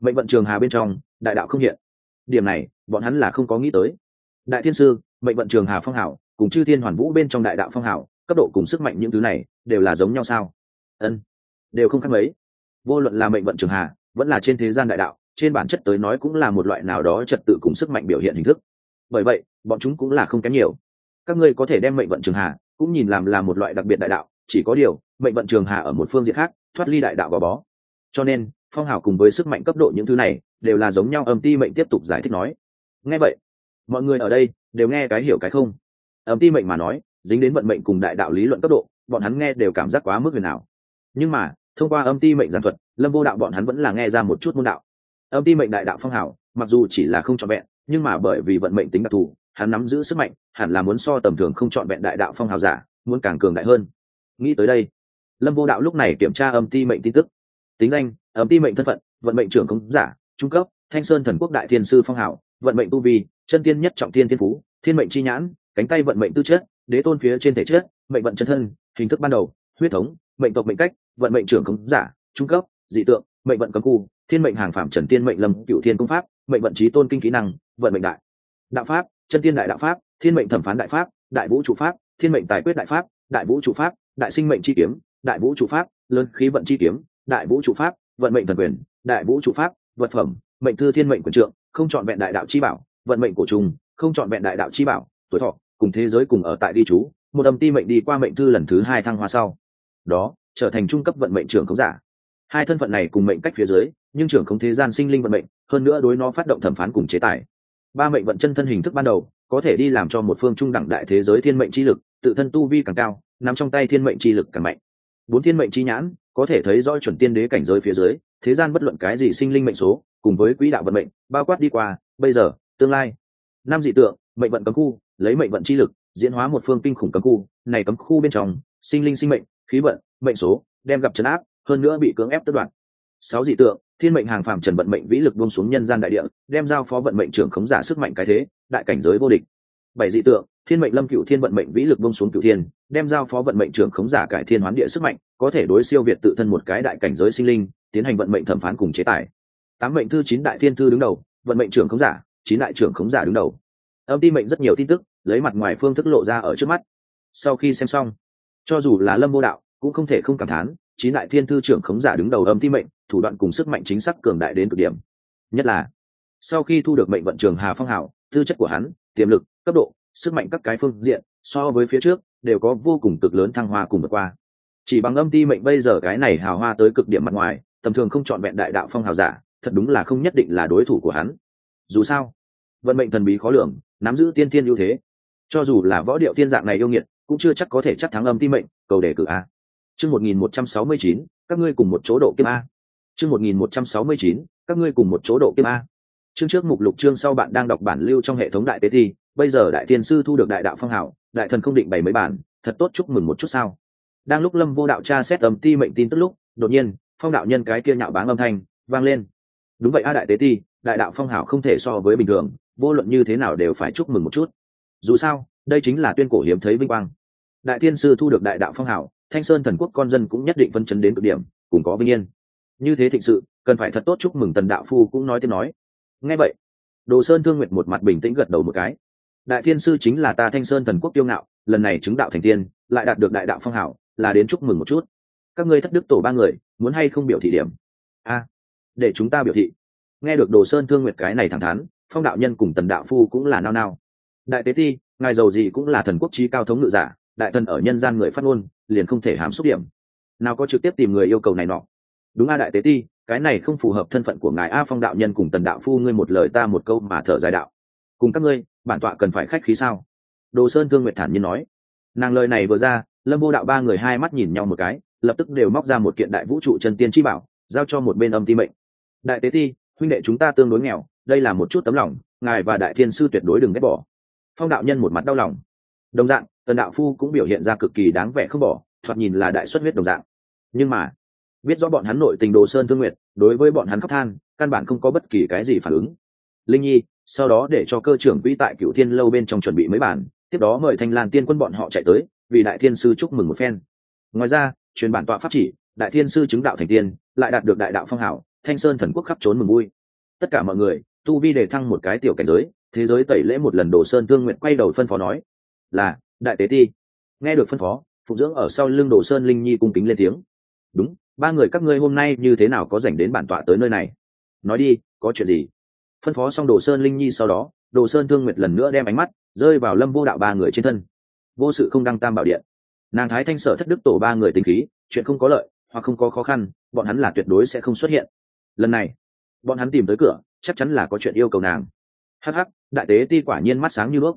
Mệnh vận trường hà bên trong, đại đạo không hiện. Điểm này, bọn hắn là không có nghĩ tới. Đại thiên sư, mệnh vận trường hà phong hảo, cùng chư thiên hoàn vũ bên trong đại đạo phong hảo, cấp độ cùng sức mạnh những thứ này, đều là giống nhau sao? Ân, đều không khác mấy. Vô luận là mệnh vận trường hà, vẫn là trên thế gian đại đạo, trên bản chất tới nói cũng là một loại nào đó trật tự cùng sức mạnh biểu hiện hình thức. Bởi vậy bọn chúng cũng là không kém nhiều. Các ngươi có thể đem mệnh vận trường hà, cũng nhìn làm là một loại đặc biệt đại đạo, chỉ có điều, mệnh vận trường hà ở một phương diện khác, thoát ly đại đạo gò bó. Cho nên, phong hào cùng với sức mạnh cấp độ những thứ này, đều là giống nhau âm ti mệnh tiếp tục giải thích nói. Nghe vậy, mọi người ở đây đều nghe cái hiểu cái không? Âm ti mệnh mà nói, dính đến vận mệnh cùng đại đạo lý luận cấp độ, bọn hắn nghe đều cảm giác quá mức huyền ảo. Nhưng mà, thông qua âm ti mệnh giản thuật, lâm vô đạo bọn hắn vẫn là nghe ra một chút môn đạo. Âm ti mệnh đại đạo phong hào, mặc dù chỉ là không trọn vẹn, nhưng mà bởi vì vận mệnh tính đặc thù hắn nắm giữ sức mạnh, hẳn là muốn so tầm thường không chọn vẹn đại đạo phong hào giả, muốn càng cường đại hơn. Nghĩ tới đây, lâm vô đạo lúc này kiểm tra âm ti mệnh tin tức. Tính danh, âm ti mệnh thân phận, vận mệnh trưởng công giả, trung cấp, thanh sơn thần quốc đại thiên sư phong hảo vận mệnh tu vi, chân tiên nhất trọng thiên thiên phú, thiên mệnh chi nhãn, cánh tay vận mệnh tư chất, đế tôn phía trên thể chất, mệnh vận chân thân, hình thức ban đầu, huyết thống, mệnh tộc mệnh cách, vận mệnh trưởng công giả, trung cấp, dị tượng, mệnh vận cấm khu, thiên mệnh hàng phạm trần tiên mệnh lâm cựu thiên công pháp, mệnh vận trí tôn kinh kỹ năng, vận mệnh đại. Đạo pháp chân tiên đại đạo pháp, thiên mệnh thẩm phán đại pháp, đại vũ trụ pháp, thiên mệnh tài quyết đại pháp, đại vũ trụ pháp, đại sinh mệnh chi kiếm, đại vũ trụ pháp, lớn khí vận chi kiếm, đại vũ trụ pháp, vận mệnh thần quyền, đại vũ trụ pháp, vật phẩm, mệnh thư thiên mệnh quyền trượng, không chọn vẹn đại đạo chi bảo, vận mệnh của trùng không chọn vẹn đại đạo chi bảo, tuổi thọ, cùng thế giới cùng ở tại đi chú, một âm ti mệnh đi qua mệnh thư lần thứ hai thăng hoa sau. Đó, trở thành trung cấp vận mệnh trưởng khống giả. Hai thân phận này cùng mệnh cách phía dưới, nhưng trưởng không thế gian sinh linh vận mệnh, hơn nữa đối nó phát động thẩm phán cùng chế tài ba mệnh vận chân thân hình thức ban đầu, có thể đi làm cho một phương trung đẳng đại thế giới thiên mệnh chi lực, tự thân tu vi càng cao nằm trong tay thiên mệnh chi lực càng mạnh. Bốn thiên mệnh chi nhãn, có thể thấy rõ chuẩn tiên đế cảnh giới phía dưới, thế gian bất luận cái gì sinh linh mệnh số, cùng với quỹ đạo vận mệnh, bao quát đi qua, bây giờ, tương lai. Năm dị tượng, mệnh vận cấm khu, lấy mệnh vận chi lực, diễn hóa một phương kinh khủng cấm khu, này cấm khu bên trong, sinh linh sinh mệnh, khí vận, mệnh số, đem gặp chấn áp, hơn nữa bị cưỡng ép tất đoạn sáu dị tượng thiên mệnh hàng phàm trần vận mệnh vĩ lực buông xuống nhân gian đại địa, đem giao phó vận mệnh trưởng khống giả sức mạnh cái thế, đại cảnh giới vô địch. Bảy dị tượng, thiên mệnh lâm cựu thiên vận mệnh vĩ lực buông xuống cựu thiên, đem giao phó vận mệnh trưởng khống giả cải thiên hoán địa sức mạnh, có thể đối siêu việt tự thân một cái đại cảnh giới sinh linh, tiến hành vận mệnh thẩm phán cùng chế tài. Tám mệnh thư chín đại thiên thư đứng đầu, vận mệnh trưởng khống giả, chín đại trưởng khống giả đứng đầu. Âm ti mệnh rất nhiều tin tức, lấy mặt ngoài phương thức lộ ra ở trước mắt. Sau khi xem xong, cho dù là lâm vô đạo, cũng không thể không cảm thán chín đại thiên thư trưởng khống giả đứng đầu âm ti mệnh, thủ đoạn cùng sức mạnh chính xác cường đại đến cực điểm. Nhất là, sau khi thu được mệnh vận trường hà phong hảo, tư chất của hắn, tiềm lực, cấp độ, sức mạnh các cái phương diện, so với phía trước, đều có vô cùng cực lớn thăng hoa cùng vượt qua. Chỉ bằng âm ti mệnh bây giờ cái này hào hoa tới cực điểm mặt ngoài, tầm thường không chọn vẹn đại đạo phong hào giả, thật đúng là không nhất định là đối thủ của hắn. Dù sao, vận mệnh thần bí khó lường, nắm giữ tiên tiên ưu thế. Cho dù là võ điệu tiên dạng này yêu nghiệt, cũng chưa chắc có thể chắc thắng âm ti mệnh, cầu đề cử a chương một nghìn một trăm sáu mươi chín, các ngươi cùng một chỗ độ kiếp a. Chương một nghìn một trăm sáu mươi chín, các ngươi cùng một chỗ độ kiếp a. Chương trước mục lục chương sau bạn đang đọc bản lưu trong hệ thống đại tế thi, bây giờ đại tiên sư thu được đại đạo phong hảo đại thần không định bày mấy bản, thật tốt chúc mừng một chút sao. Đang lúc lâm vô đạo tra xét âm ti mệnh tin tức lúc, đột nhiên, phong đạo nhân cái kia nhạo báng âm thanh, vang lên. Đúng vậy a đại tế ti đại đạo phong hảo không thể so với bình thường, vô luận như thế nào đều phải chúc mừng một chút. Dù sao, đây chính là tuyên cổ hiếm thấy vinh quang. Đại thiên sư thu được đại đạo phong hảo thanh sơn thần quốc con dân cũng nhất định phân chấn đến cực điểm, cùng có vinh yên. Như thế thịnh sự, cần phải thật tốt chúc mừng tần đạo phu cũng nói tiếng nói. Ngay vậy, đồ sơn thương nguyệt một mặt bình tĩnh gật đầu một cái. Đại thiên sư chính là ta thanh sơn thần quốc tiêu ngạo, lần này chứng đạo thành tiên, lại đạt được đại đạo phong hảo, là đến chúc mừng một chút. Các ngươi thất đức tổ ba người, muốn hay không biểu thị điểm? A, để chúng ta biểu thị. Nghe được đồ sơn thương nguyệt cái này thẳng thắn, phong đạo nhân cùng tần đạo phu cũng là nao nao. Đại tế ti, ngài giàu gì cũng là thần quốc trí cao thống ngự giả đại thần ở nhân gian người phát ngôn, liền không thể hám xúc điểm. Nào có trực tiếp tìm người yêu cầu này nọ. Đúng a đại tế ti, cái này không phù hợp thân phận của ngài a phong đạo nhân cùng tần đạo phu ngươi một lời ta một câu mà thở dài đạo. Cùng các ngươi, bản tọa cần phải khách khí sao? Đồ sơn thương nguyệt thản nhiên nói. Nàng lời này vừa ra, lâm vô đạo ba người hai mắt nhìn nhau một cái, lập tức đều móc ra một kiện đại vũ trụ chân tiên chi bảo, giao cho một bên âm ti mệnh. Đại tế ti, huynh đệ chúng ta tương đối nghèo, đây là một chút tấm lòng, ngài và đại thiên sư tuyệt đối đừng ghét bỏ. Phong đạo nhân một mặt đau lòng. Đồng dạng tần đạo phu cũng biểu hiện ra cực kỳ đáng vẻ không bỏ, thoạt nhìn là đại xuất huyết đồng dạng. Nhưng mà, biết rõ bọn hắn nội tình đồ sơn thương nguyệt, đối với bọn hắn khóc than, căn bản không có bất kỳ cái gì phản ứng. Linh nhi, sau đó để cho cơ trưởng quỹ tại cựu thiên lâu bên trong chuẩn bị mấy bản, tiếp đó mời thanh lan tiên quân bọn họ chạy tới, vì đại thiên sư chúc mừng một phen. Ngoài ra, truyền bản tọa pháp chỉ, đại thiên sư chứng đạo thành tiên, lại đạt được đại đạo phong hảo, thanh sơn thần quốc khắp trốn mừng vui. Tất cả mọi người, tu vi đề thăng một cái tiểu cảnh giới, thế giới tẩy lễ một lần đồ sơn tương nguyện quay đầu phân phó nói, là đại tế ti. Nghe được phân phó, phụng dưỡng ở sau lưng đồ sơn linh nhi cung kính lên tiếng. Đúng, ba người các ngươi hôm nay như thế nào có dành đến bản tọa tới nơi này? Nói đi, có chuyện gì? Phân phó xong đồ sơn linh nhi sau đó, đồ sơn thương nguyệt lần nữa đem ánh mắt rơi vào lâm vô đạo ba người trên thân. Vô sự không đăng tam bảo điện. Nàng thái thanh sở thất đức tổ ba người tình khí, chuyện không có lợi hoặc không có khó khăn, bọn hắn là tuyệt đối sẽ không xuất hiện. Lần này, bọn hắn tìm tới cửa, chắc chắn là có chuyện yêu cầu nàng. Hh đại tế ti quả nhiên mắt sáng như bước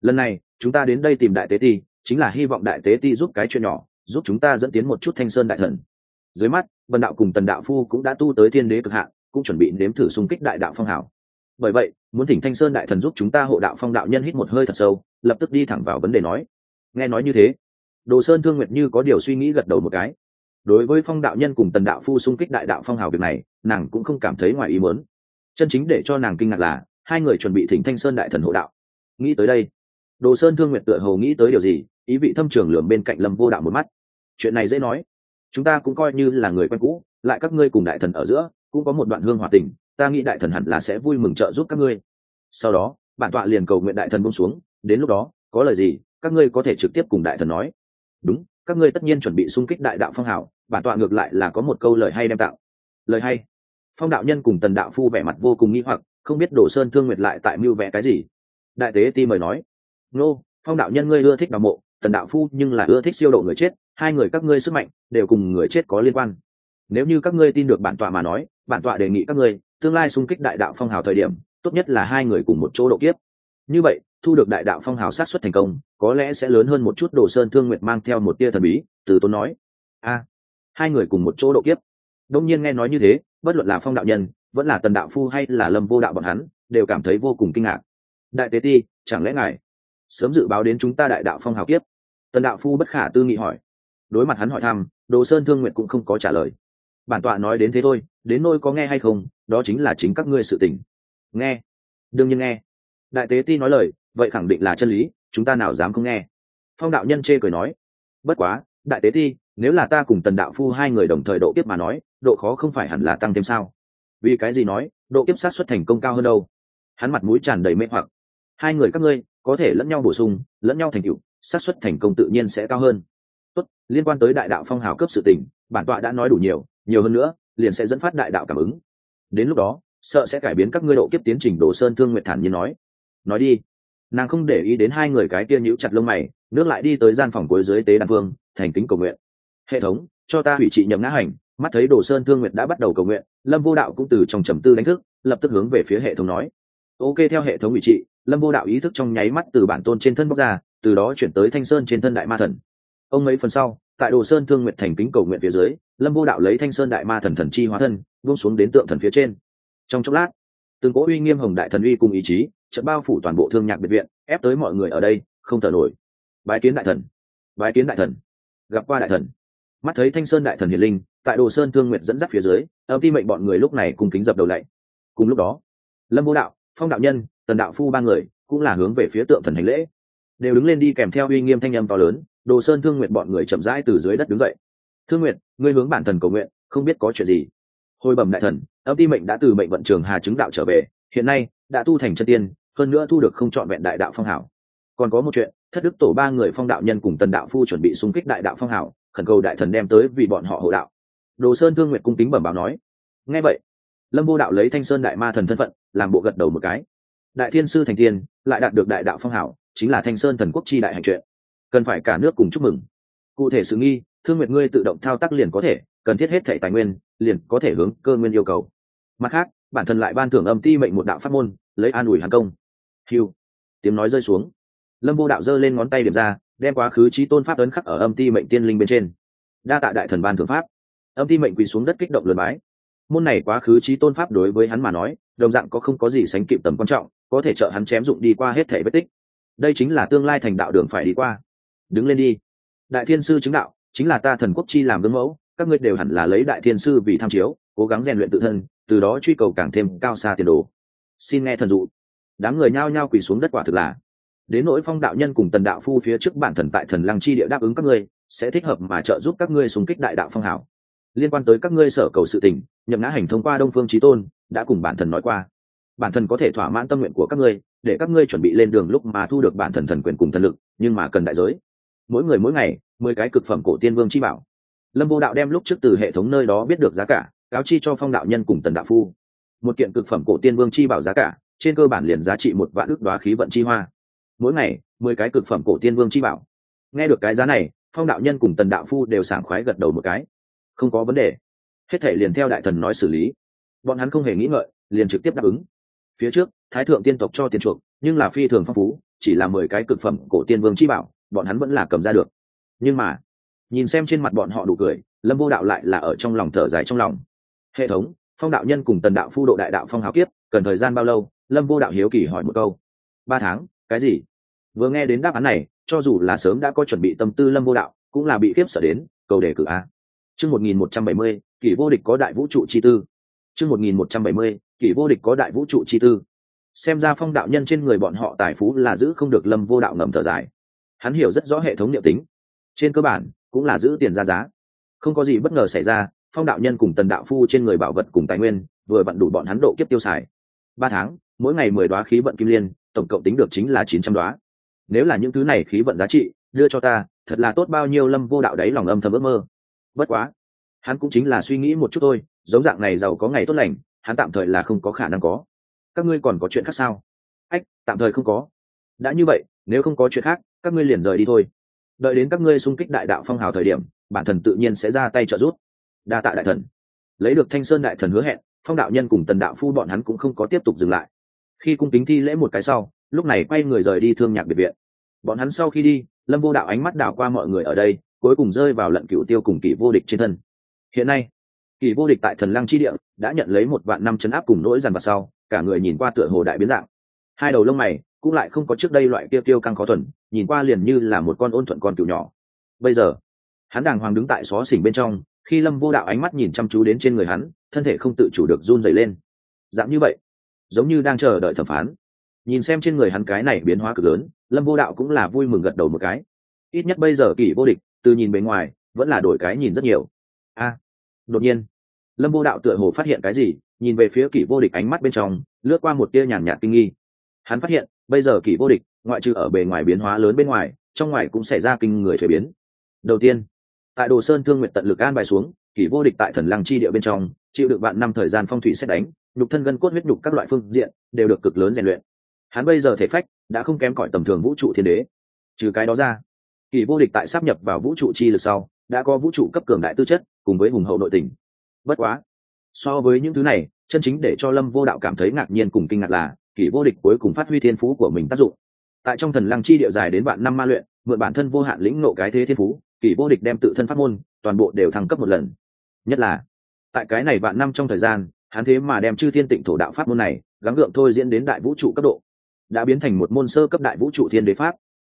lần này chúng ta đến đây tìm đại tế ti, chính là hy vọng đại tế ti giúp cái chuyện nhỏ, giúp chúng ta dẫn tiến một chút thanh sơn đại thần. Dưới mắt, vân đạo cùng tần đạo phu cũng đã tu tới thiên đế cực hạn, cũng chuẩn bị nếm thử xung kích đại đạo phong hảo bởi vậy, muốn thỉnh thanh sơn đại thần giúp chúng ta hộ đạo phong đạo nhân hít một hơi thật sâu, lập tức đi thẳng vào vấn đề nói. Nghe nói như thế, đồ sơn thương nguyệt như có điều suy nghĩ gật đầu một cái. Đối với phong đạo nhân cùng tần đạo phu xung kích đại đạo phong hào việc này, nàng cũng không cảm thấy ngoài ý muốn. Chân chính để cho nàng kinh ngạc là, hai người chuẩn bị thỉnh thanh sơn đại thần hộ đạo. Nghĩ tới đây đồ sơn thương nguyệt tựa hồ nghĩ tới điều gì, ý vị thâm trường lường bên cạnh lâm vô đạo một mắt. Chuyện này dễ nói. Chúng ta cũng coi như là người quen cũ, lại các ngươi cùng đại thần ở giữa, cũng có một đoạn hương hòa tình, ta nghĩ đại thần hẳn là sẽ vui mừng trợ giúp các ngươi. Sau đó, bản tọa liền cầu nguyện đại thần bông xuống, đến lúc đó, có lời gì, các ngươi có thể trực tiếp cùng đại thần nói. Đúng, các ngươi tất nhiên chuẩn bị xung kích đại đạo phong hào, bản tọa ngược lại là có một câu lời hay đem tạo. Lời hay. Phong đạo nhân cùng tần đạo phu vẻ mặt vô cùng nghi hoặc, không biết đồ sơn thương nguyệt lại tại mưu vẽ cái gì. Đại tế ti mời nói nô, phong đạo nhân ngươi ưa thích đạo mộ, tần đạo phu nhưng là ưa thích siêu độ người chết, hai người các ngươi sức mạnh đều cùng người chết có liên quan. Nếu như các ngươi tin được bản tọa mà nói, bản tọa đề nghị các ngươi tương lai xung kích đại đạo phong hào thời điểm, tốt nhất là hai người cùng một chỗ độ kiếp. Như vậy, thu được đại đạo phong hào sát xuất thành công, có lẽ sẽ lớn hơn một chút đồ sơn thương nguyệt mang theo một tia thần bí, từ tôn nói. A, hai người cùng một chỗ độ kiếp. Đông nhiên nghe nói như thế, bất luận là phong đạo nhân, vẫn là tần đạo phu hay là lâm vô đạo bọn hắn, đều cảm thấy vô cùng kinh ngạc. Đại tế ti, chẳng lẽ ngài sớm dự báo đến chúng ta đại đạo phong hào kiếp. Tần đạo phu bất khả tư nghị hỏi. Đối mặt hắn hỏi thăm, đồ sơn thương nguyện cũng không có trả lời. Bản tọa nói đến thế thôi, đến nôi có nghe hay không, đó chính là chính các ngươi sự tình. Nghe. Đương nhiên nghe. Đại tế ti nói lời, vậy khẳng định là chân lý, chúng ta nào dám không nghe. Phong đạo nhân chê cười nói. Bất quá, đại tế ti, nếu là ta cùng tần đạo phu hai người đồng thời độ kiếp mà nói, độ khó không phải hẳn là tăng thêm sao? Vì cái gì nói, độ kiếp sát xuất thành công cao hơn đâu? Hắn mặt mũi tràn đầy mê hoặc. Hai người các ngươi có thể lẫn nhau bổ sung, lẫn nhau thành tựu sát xuất thành công tự nhiên sẽ cao hơn. Tốt, liên quan tới đại đạo phong hào cấp sự tình, bản tọa đã nói đủ nhiều nhiều hơn nữa, liền sẽ dẫn phát đại đạo cảm ứng. Đến lúc đó, sợ sẽ cải biến các ngươi độ kiếp tiến trình đồ sơn thương nguyệt thản nhiên nói. Nói đi. Nàng không để ý đến hai người cái kia nhíu chặt lông mày, nước lại đi tới gian phòng cuối dưới tế đàn phương thành kính cầu nguyện. Hệ thống, cho ta hủy trị nhậm ngã hành, mắt thấy đồ sơn thương nguyệt đã bắt đầu cầu nguyện, lâm vô đạo cũng từ trong trầm tư đánh thức, lập tức hướng về phía hệ thống nói ok, theo hệ thống ủy trị, lâm vô đạo ý thức trong nháy mắt từ bản tôn trên thân bóc ra, từ đó chuyển tới thanh sơn trên thân đại ma thần. Ông mấy phần sau, tại đồ sơn thương nguyện thành kính cầu nguyện phía dưới, lâm vô đạo lấy thanh sơn đại ma thần thần chi hóa thân, buông xuống đến tượng thần phía trên. Trong chốc lát, từng cỗ uy nghiêm hồng đại thần uy cùng ý chí trận bao phủ toàn bộ thương nhạc biệt viện, ép tới mọi người ở đây, không thở nổi. Bái kiến đại thần, bái kiến đại thần, gặp qua đại thần. Mắt thấy thanh sơn đại thần hiền linh, tại đồ sơn thương nguyện dẫn dắt phía dưới, âm ti mệnh bọn người lúc này cùng kính dập đầu lạy cùng lúc đó, lâm vô đạo phong đạo nhân, tần đạo phu ba người, cũng là hướng về phía tượng thần hành lễ. Đều đứng lên đi kèm theo uy nghiêm thanh âm to lớn, đồ sơn, thương nguyện bọn người chậm rãi từ dưới đất đứng dậy. Thương nguyện ngươi hướng bản thần cầu nguyện, không biết có chuyện gì? Hồi bẩm đại thần, âm ti mệnh đã từ mệnh vận trường hà chứng đạo trở về, hiện nay đã tu thành chân tiên, hơn nữa thu được không chọn vẹn đại đạo phong hảo. Còn có một chuyện, thất đức tổ ba người phong đạo nhân cùng tần đạo phu chuẩn bị xung kích đại đạo phong hảo, khẩn cầu đại thần đem tới vì bọn họ hộ đạo. Đồ sơn, thương nguyện cung kính bẩm báo nói. Ngay vậy, lâm vô đạo lấy thanh sơn đại ma thần thân phận làm bộ gật đầu một cái. Đại thiên sư thành tiên, lại đạt được đại đạo phong hảo, chính là thanh sơn thần quốc chi đại hành chuyện cần phải cả nước cùng chúc mừng. Cụ thể sự nghi, thương nguyện ngươi tự động thao tác liền có thể, cần thiết hết thẻ tài nguyên, liền có thể hướng cơ nguyên yêu cầu. Mặt khác, bản thân lại ban thưởng âm ti mệnh một đạo pháp môn, lấy an ủi hàng công. Hiu tiếng nói rơi xuống. Lâm vô đạo giơ lên ngón tay điểm ra, đem quá khứ trí tôn pháp ấn khắc ở âm ti mệnh tiên linh bên trên. Đa tạ đại thần ban thưởng pháp. Âm ti mệnh quỳ xuống đất kích động lượt bái. Môn này quá khứ trí tôn pháp đối với hắn mà nói đồng dạng có không có gì sánh kịp tầm quan trọng, có thể trợ hắn chém dụng đi qua hết thể vết tích. Đây chính là tương lai thành đạo đường phải đi qua. Đứng lên đi. Đại thiên sư chứng đạo, chính là ta thần quốc chi làm gương mẫu, các ngươi đều hẳn là lấy đại thiên sư vì tham chiếu, cố gắng rèn luyện tự thân, từ đó truy cầu càng thêm cao xa tiền đồ. Xin nghe thần dụ. Đám người nhao nhao quỳ xuống đất quả thực là. Đến nỗi phong đạo nhân cùng tần đạo phu phía trước bản thần tại thần lăng chi địa đáp ứng các ngươi, sẽ thích hợp mà trợ giúp các ngươi xung kích đại đạo phong hảo. Liên quan tới các ngươi sở cầu sự tình, nhậm ngã hành thông qua đông phương trí tôn đã cùng bản thần nói qua. Bản thần có thể thỏa mãn tâm nguyện của các ngươi, để các ngươi chuẩn bị lên đường lúc mà thu được bản thần thần quyền cùng thần lực, nhưng mà cần đại giới. Mỗi người mỗi ngày, mười cái cực phẩm cổ tiên vương chi bảo. Lâm vô đạo đem lúc trước từ hệ thống nơi đó biết được giá cả, cáo chi cho phong đạo nhân cùng tần đạo phu. Một kiện cực phẩm cổ tiên vương chi bảo giá cả, trên cơ bản liền giá trị một vạn ước đoá khí vận chi hoa. Mỗi ngày, mười cái cực phẩm cổ tiên vương chi bảo. Nghe được cái giá này, phong đạo nhân cùng tần đạo phu đều sảng khoái gật đầu một cái. Không có vấn đề. Hết thể liền theo đại thần nói xử lý bọn hắn không hề nghĩ ngợi, liền trực tiếp đáp ứng. Phía trước, thái thượng tiên tộc cho tiền chuộc, nhưng là phi thường phong phú, chỉ là mười cái cực phẩm cổ tiên vương chi bảo, bọn hắn vẫn là cầm ra được. Nhưng mà, nhìn xem trên mặt bọn họ đủ cười, lâm vô đạo lại là ở trong lòng thở dài trong lòng. Hệ thống, phong đạo nhân cùng tần đạo phu độ đại đạo phong hào kiếp, cần thời gian bao lâu? Lâm vô đạo hiếu kỳ hỏi một câu. Ba tháng, cái gì? Vừa nghe đến đáp án này, cho dù là sớm đã có chuẩn bị tâm tư lâm vô đạo, cũng là bị khiếp sợ đến, cầu đề cử a. Chương một nghìn một trăm bảy mươi, kỷ vô địch có đại vũ trụ chi tư chương một nghìn một trăm bảy mươi, kỷ vô địch có đại vũ trụ chi tư. Xem ra phong đạo nhân trên người bọn họ tài phú là giữ không được lâm vô đạo ngầm thở dài. Hắn hiểu rất rõ hệ thống niệm tính. Trên cơ bản, cũng là giữ tiền ra giá. Không có gì bất ngờ xảy ra, phong đạo nhân cùng tần đạo phu trên người bảo vật cùng tài nguyên, vừa vặn đủ bọn hắn độ kiếp tiêu xài. Ba tháng, mỗi ngày mười đoá khí vận kim liên, tổng cộng tính được chính là chín trăm đoá. Nếu là những thứ này khí vận giá trị, đưa cho ta, thật là tốt bao nhiêu lâm vô đạo đấy lòng âm thầm ước mơ. Bất quá hắn cũng chính là suy nghĩ một chút thôi, giống dạng này giàu có ngày tốt lành, hắn tạm thời là không có khả năng có. Các ngươi còn có chuyện khác sao? Ách, tạm thời không có. Đã như vậy, nếu không có chuyện khác, các ngươi liền rời đi thôi. Đợi đến các ngươi xung kích đại đạo phong hào thời điểm, bản thần tự nhiên sẽ ra tay trợ giúp. Đa tạ đại thần. Lấy được thanh sơn đại thần hứa hẹn, phong đạo nhân cùng tần đạo phu bọn hắn cũng không có tiếp tục dừng lại. Khi cung kính thi lễ một cái sau, lúc này quay người rời đi thương nhạc biệt viện. Bọn hắn sau khi đi, lâm vô đạo ánh mắt đảo qua mọi người ở đây, cuối cùng rơi vào lận cựu tiêu cùng kỷ vô địch trên thân hiện nay, kỳ vô địch tại thần lăng chi địa đã nhận lấy một vạn năm chấn áp cùng nỗi dằn vặt sau, cả người nhìn qua tựa hồ đại biến dạng. Hai đầu lông mày cũng lại không có trước đây loại tiêu tiêu căng khó thuần, nhìn qua liền như là một con ôn thuận con cựu nhỏ. Bây giờ, hắn đàng hoàng đứng tại xó xỉnh bên trong, khi lâm vô đạo ánh mắt nhìn chăm chú đến trên người hắn, thân thể không tự chủ được run dày lên. Dạng như vậy, giống như đang chờ đợi thẩm phán. Nhìn xem trên người hắn cái này biến hóa cực lớn, lâm vô đạo cũng là vui mừng gật đầu một cái. Ít nhất bây giờ kỷ vô địch, từ nhìn bề ngoài, vẫn là đổi cái nhìn rất nhiều a đột nhiên, lâm vô đạo tựa hồ phát hiện cái gì, nhìn về phía kỷ vô địch ánh mắt bên trong, lướt qua một tia nhàn nhạt kinh nghi. Hắn phát hiện, bây giờ kỷ vô địch, ngoại trừ ở bề ngoài biến hóa lớn bên ngoài, trong ngoài cũng xảy ra kinh người thuế biến. Đầu tiên, tại đồ sơn thương nguyện tận lực an bài xuống, kỷ vô địch tại thần lăng chi địa bên trong, chịu được bạn năm thời gian phong thủy xét đánh, nhục thân gân cốt huyết nhục các loại phương diện, đều được cực lớn rèn luyện. Hắn bây giờ thể phách, đã không kém cỏi tầm thường vũ trụ thiên đế. Trừ cái đó ra, kỷ vô địch tại sắp nhập vào vũ trụ chi lực sau đã có vũ trụ cấp cường đại tư chất, cùng với hùng hậu nội tình. Bất quá, so với những thứ này, chân chính để cho lâm vô đạo cảm thấy ngạc nhiên cùng kinh ngạc là, kỷ vô địch cuối cùng phát huy thiên phú của mình tác dụng. Tại trong thần lăng chi địa dài đến bạn năm ma luyện, mượn bản thân vô hạn lĩnh nộ cái thế thiên phú, kỷ vô địch đem tự thân phát môn, toàn bộ đều thăng cấp một lần. Nhất là, tại cái này vạn năm trong thời gian, hắn thế mà đem chư thiên tịnh thổ đạo pháp môn này, gắng gượng thôi diễn đến đại vũ trụ cấp độ, đã biến thành một môn sơ cấp đại vũ trụ thiên đế pháp.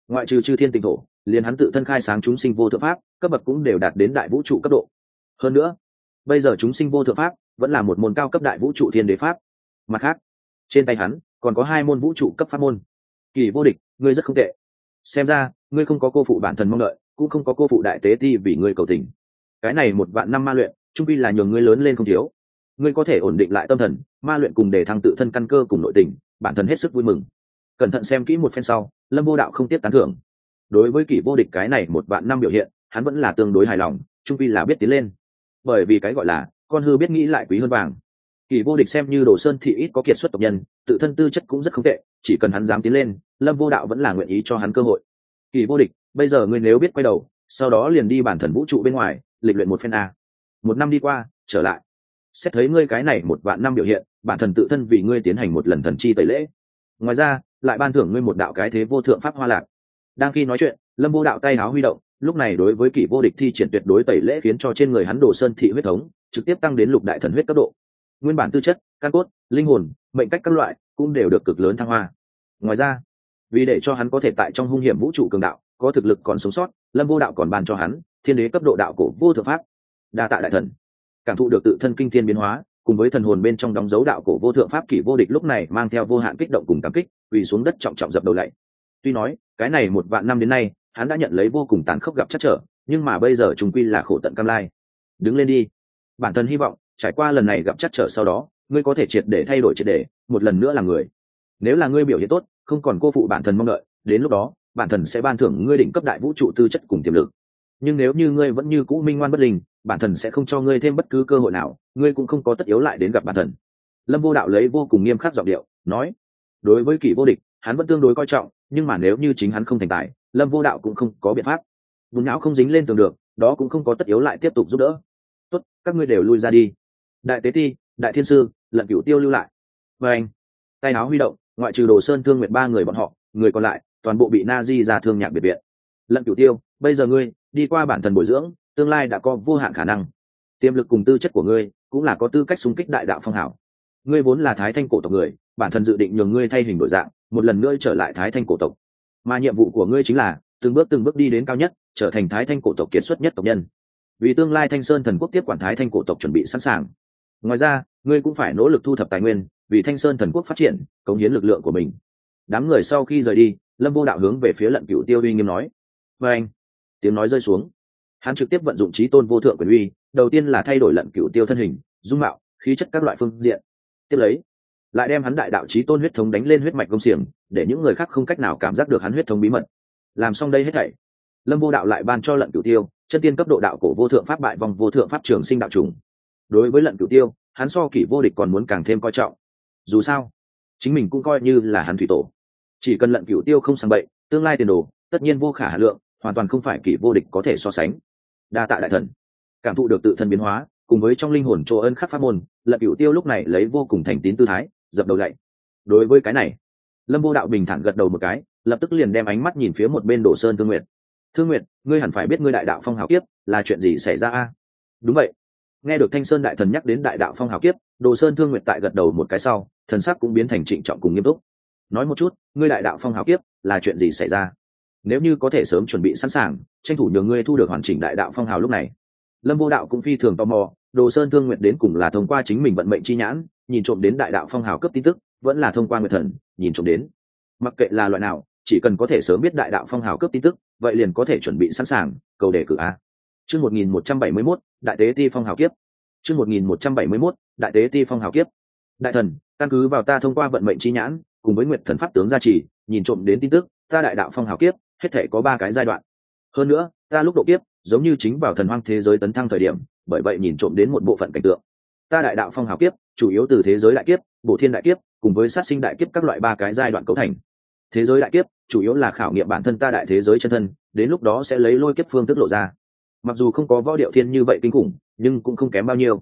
Ngoại trừ chư thiên tịnh thổ liền hắn tự thân khai sáng chúng sinh vô thượng pháp, cấp bậc cũng đều đạt đến đại vũ trụ cấp độ. Hơn nữa, bây giờ chúng sinh vô thượng pháp vẫn là một môn cao cấp đại vũ trụ thiên đế pháp. Mặt khác, trên tay hắn còn có hai môn vũ trụ cấp pháp môn. Kỳ vô địch, ngươi rất không tệ. Xem ra, ngươi không có cô phụ bản thân mong đợi, cũng không có cô phụ đại tế ti vì ngươi cầu tình. Cái này một vạn năm ma luyện, trung pi là nhường ngươi lớn lên không thiếu. Ngươi có thể ổn định lại tâm thần, ma luyện cùng để thăng tự thân căn cơ cùng nội tình, bản thân hết sức vui mừng. Cẩn thận xem kỹ một phen sau, lâm vô đạo không tiếp tán thưởng đối với kỷ vô địch cái này một vạn năm biểu hiện, hắn vẫn là tương đối hài lòng, trung vi là biết tiến lên. Bởi vì cái gọi là, con hư biết nghĩ lại quý hơn vàng. Kỷ vô địch xem như đồ sơn thị ít có kiệt xuất tộc nhân, tự thân tư chất cũng rất không tệ, chỉ cần hắn dám tiến lên, lâm vô đạo vẫn là nguyện ý cho hắn cơ hội. Kỳ vô địch, bây giờ ngươi nếu biết quay đầu, sau đó liền đi bản thần vũ trụ bên ngoài, lịch luyện một phen a. Một năm đi qua, trở lại. Xét thấy ngươi cái này một vạn năm biểu hiện, bản thần tự thân vì ngươi tiến hành một lần thần chi tẩy lễ. Ngoài ra, lại ban thưởng ngươi một đạo cái thế vô thượng pháp hoa lạc đang khi nói chuyện, lâm vô đạo tay háo huy động, lúc này đối với kỷ vô địch thi triển tuyệt đối tẩy lễ khiến cho trên người hắn đồ sơn thị huyết thống, trực tiếp tăng đến lục đại thần huyết cấp độ. Nguyên bản tư chất, căn cốt, linh hồn, mệnh cách các loại cũng đều được cực lớn thăng hoa. Ngoài ra, vì để cho hắn có thể tại trong hung hiểm vũ trụ cường đạo, có thực lực còn sống sót, lâm vô đạo còn ban cho hắn thiên đế cấp độ đạo cổ vô thượng pháp, đa tạ đại thần. Cảm thụ được tự thân kinh thiên biến hóa, cùng với thần hồn bên trong đóng dấu đạo cổ vô thượng pháp kỷ vô địch lúc này mang theo vô hạn kích động cùng cảm kích, quỳ xuống đất trọng trọng dập đầu lạy tuy nói, cái này một vạn năm đến nay, hắn đã nhận lấy vô cùng tàn khốc gặp chắc trở, nhưng mà bây giờ chúng quy là khổ tận cam lai. Đứng lên đi. Bản thân hy vọng, trải qua lần này gặp chắc trở sau đó, ngươi có thể triệt để thay đổi triệt để, một lần nữa là người. Nếu là ngươi biểu hiện tốt, không còn cô phụ bản thân mong đợi, đến lúc đó, bản thân sẽ ban thưởng ngươi đỉnh cấp đại vũ trụ tư chất cùng tiềm lực. Nhưng nếu như ngươi vẫn như cũ minh ngoan bất linh, bản thân sẽ không cho ngươi thêm bất cứ cơ hội nào, ngươi cũng không có tất yếu lại đến gặp bản thân. Lâm vô đạo lấy vô cùng nghiêm khắc giọng điệu, nói, đối với kỷ vô địch hắn vẫn tương đối coi trọng, nhưng mà nếu như chính hắn không thành tài, lâm vô đạo cũng không có biện pháp. Vùng não không dính lên tường được, đó cũng không có tất yếu lại tiếp tục giúp đỡ. Tốt, các ngươi đều lui ra đi. Đại tế ti, đại thiên sư, lận cửu tiêu lưu lại. Và anh, tay áo huy động, ngoại trừ đồ sơn thương nguyện ba người bọn họ, người còn lại toàn bộ bị na di ra thương nhạc biệt viện. Lận cửu tiêu, bây giờ ngươi đi qua bản thần bồi dưỡng, tương lai đã có vô hạn khả năng. Tiềm lực cùng tư chất của ngươi cũng là có tư cách xung kích đại đạo phong hảo ngươi vốn là thái thanh cổ tộc người bản thân dự định nhường ngươi thay hình đổi dạng, một lần nữa trở lại thái thanh cổ tộc. Mà nhiệm vụ của ngươi chính là, từng bước từng bước đi đến cao nhất, trở thành thái thanh cổ tộc kiệt xuất nhất tộc nhân. Vì tương lai thanh sơn thần quốc tiếp quản thái thanh cổ tộc chuẩn bị sẵn sàng. Ngoài ra, ngươi cũng phải nỗ lực thu thập tài nguyên, vì thanh sơn thần quốc phát triển, cống hiến lực lượng của mình. Đám người sau khi rời đi, lâm vô đạo hướng về phía lận cựu tiêu uy nghiêm nói, và anh. Tiếng nói rơi xuống. Hắn trực tiếp vận dụng trí tôn vô thượng quyền uy, đầu tiên là thay đổi lận cựu tiêu thân hình, dung mạo, khí chất các loại phương diện. Tiếp lấy lại đem hắn đại đạo trí tôn huyết thống đánh lên huyết mạch công xiềng, để những người khác không cách nào cảm giác được hắn huyết thống bí mật. Làm xong đây hết thảy, lâm vô đạo lại ban cho lận cửu tiêu, chân tiên cấp độ đạo cổ vô thượng pháp bại vòng vô thượng pháp trường sinh đạo trùng. Đối với lận cửu tiêu, hắn so kỷ vô địch còn muốn càng thêm coi trọng. Dù sao, chính mình cũng coi như là hắn thủy tổ. Chỉ cần lận cửu tiêu không sang bậy, tương lai tiền đồ, tất nhiên vô khả hà lượng, hoàn toàn không phải kỷ vô địch có thể so sánh. Đa tạ đại thần. Cảm thụ được tự thân biến hóa, cùng với trong linh hồn chỗ ân khắc pháp môn, lận cửu tiêu lúc này lấy vô cùng thành tín tư thái dập đầu lạy đối với cái này, lâm vô đạo bình thản gật đầu một cái, lập tức liền đem ánh mắt nhìn phía một bên đổ sơn thương nguyệt. Thương nguyệt, ngươi hẳn phải biết ngươi đại đạo phong hào kiếp là chuyện gì xảy ra a? Đúng vậy. Nghe được thanh sơn đại thần nhắc đến đại đạo phong hào kiếp đồ sơn thương nguyệt tại gật đầu một cái sau, thần sắc cũng biến thành trịnh trọng cùng nghiêm túc. Nói một chút, ngươi đại đạo phong hào kiếp là chuyện gì xảy ra? Nếu như có thể sớm chuẩn bị sẵn sàng, tranh thủ nhờ ngươi thu được hoàn chỉnh đại đạo phong hào lúc này. Lâm vô đạo cũng phi thường tò mò đồ sơn thương nguyện đến cùng là thông qua chính mình vận mệnh chi nhãn nhìn trộm đến đại đạo phong hào cấp tin tức, vẫn là thông qua nguyệt thần, nhìn trộm đến. Mặc kệ là loại nào, chỉ cần có thể sớm biết đại đạo phong hào cấp tin tức, vậy liền có thể chuẩn bị sẵn sàng, cầu đề cử a. Chương một nghìn một trăm bảy mươi mốt, đại tế ti phong hào kiếp. Chương một nghìn một trăm bảy mươi mốt, đại tế ti phong hào kiếp. Đại thần, căn cứ vào ta thông qua vận mệnh chi nhãn, cùng với nguyệt thần pháp tướng gia trì, nhìn trộm đến tin tức, ta đại đạo phong hào kiếp, hết thể có ba cái giai đoạn. Hơn nữa, ta lúc độ kiếp, giống như chính vào thần hoang thế giới tấn thăng thời điểm, bởi vậy nhìn trộm đến một bộ phận cảnh tượng. Ta đại đạo phong hào kiếp chủ yếu từ thế giới đại kiếp bộ thiên đại kiếp, cùng với sát sinh đại kiếp các loại ba cái giai đoạn cấu thành. Thế giới đại kiếp, chủ yếu là khảo nghiệm bản thân ta đại thế giới chân thân, đến lúc đó sẽ lấy lôi kiếp phương thức lộ ra. Mặc dù không có võ điệu thiên như vậy kinh khủng, nhưng cũng không kém bao nhiêu.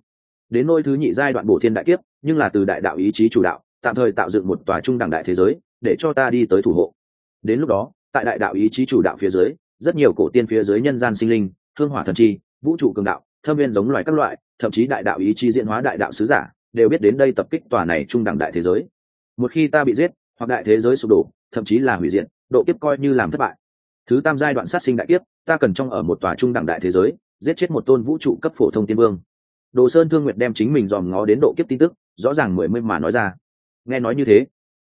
Đến nôi thứ nhị giai đoạn bổ thiên đại kiếp, nhưng là từ đại đạo ý chí chủ đạo, tạm thời tạo dựng một tòa trung đẳng đại thế giới, để cho ta đi tới thủ hộ. Đến lúc đó, tại đại đạo ý chí chủ đạo phía dưới, rất nhiều cổ tiên phía dưới nhân gian sinh linh, thương hỏa thần chi, vũ trụ cường đạo, thâm viên giống loài các loại, thậm chí đại đạo ý chí diễn hóa đại đạo sứ giả đều biết đến đây tập kích tòa này trung đẳng đại thế giới. Một khi ta bị giết, hoặc đại thế giới sụp đổ, thậm chí là hủy diệt, độ kiếp coi như làm thất bại. Thứ tam giai đoạn sát sinh đại kiếp, ta cần trong ở một tòa trung đẳng đại thế giới, giết chết một tôn vũ trụ cấp phổ thông tiên vương. Đồ sơn thương nguyệt đem chính mình dòm ngó đến độ kiếp tin tức, rõ ràng mười mươi mà nói ra. Nghe nói như thế,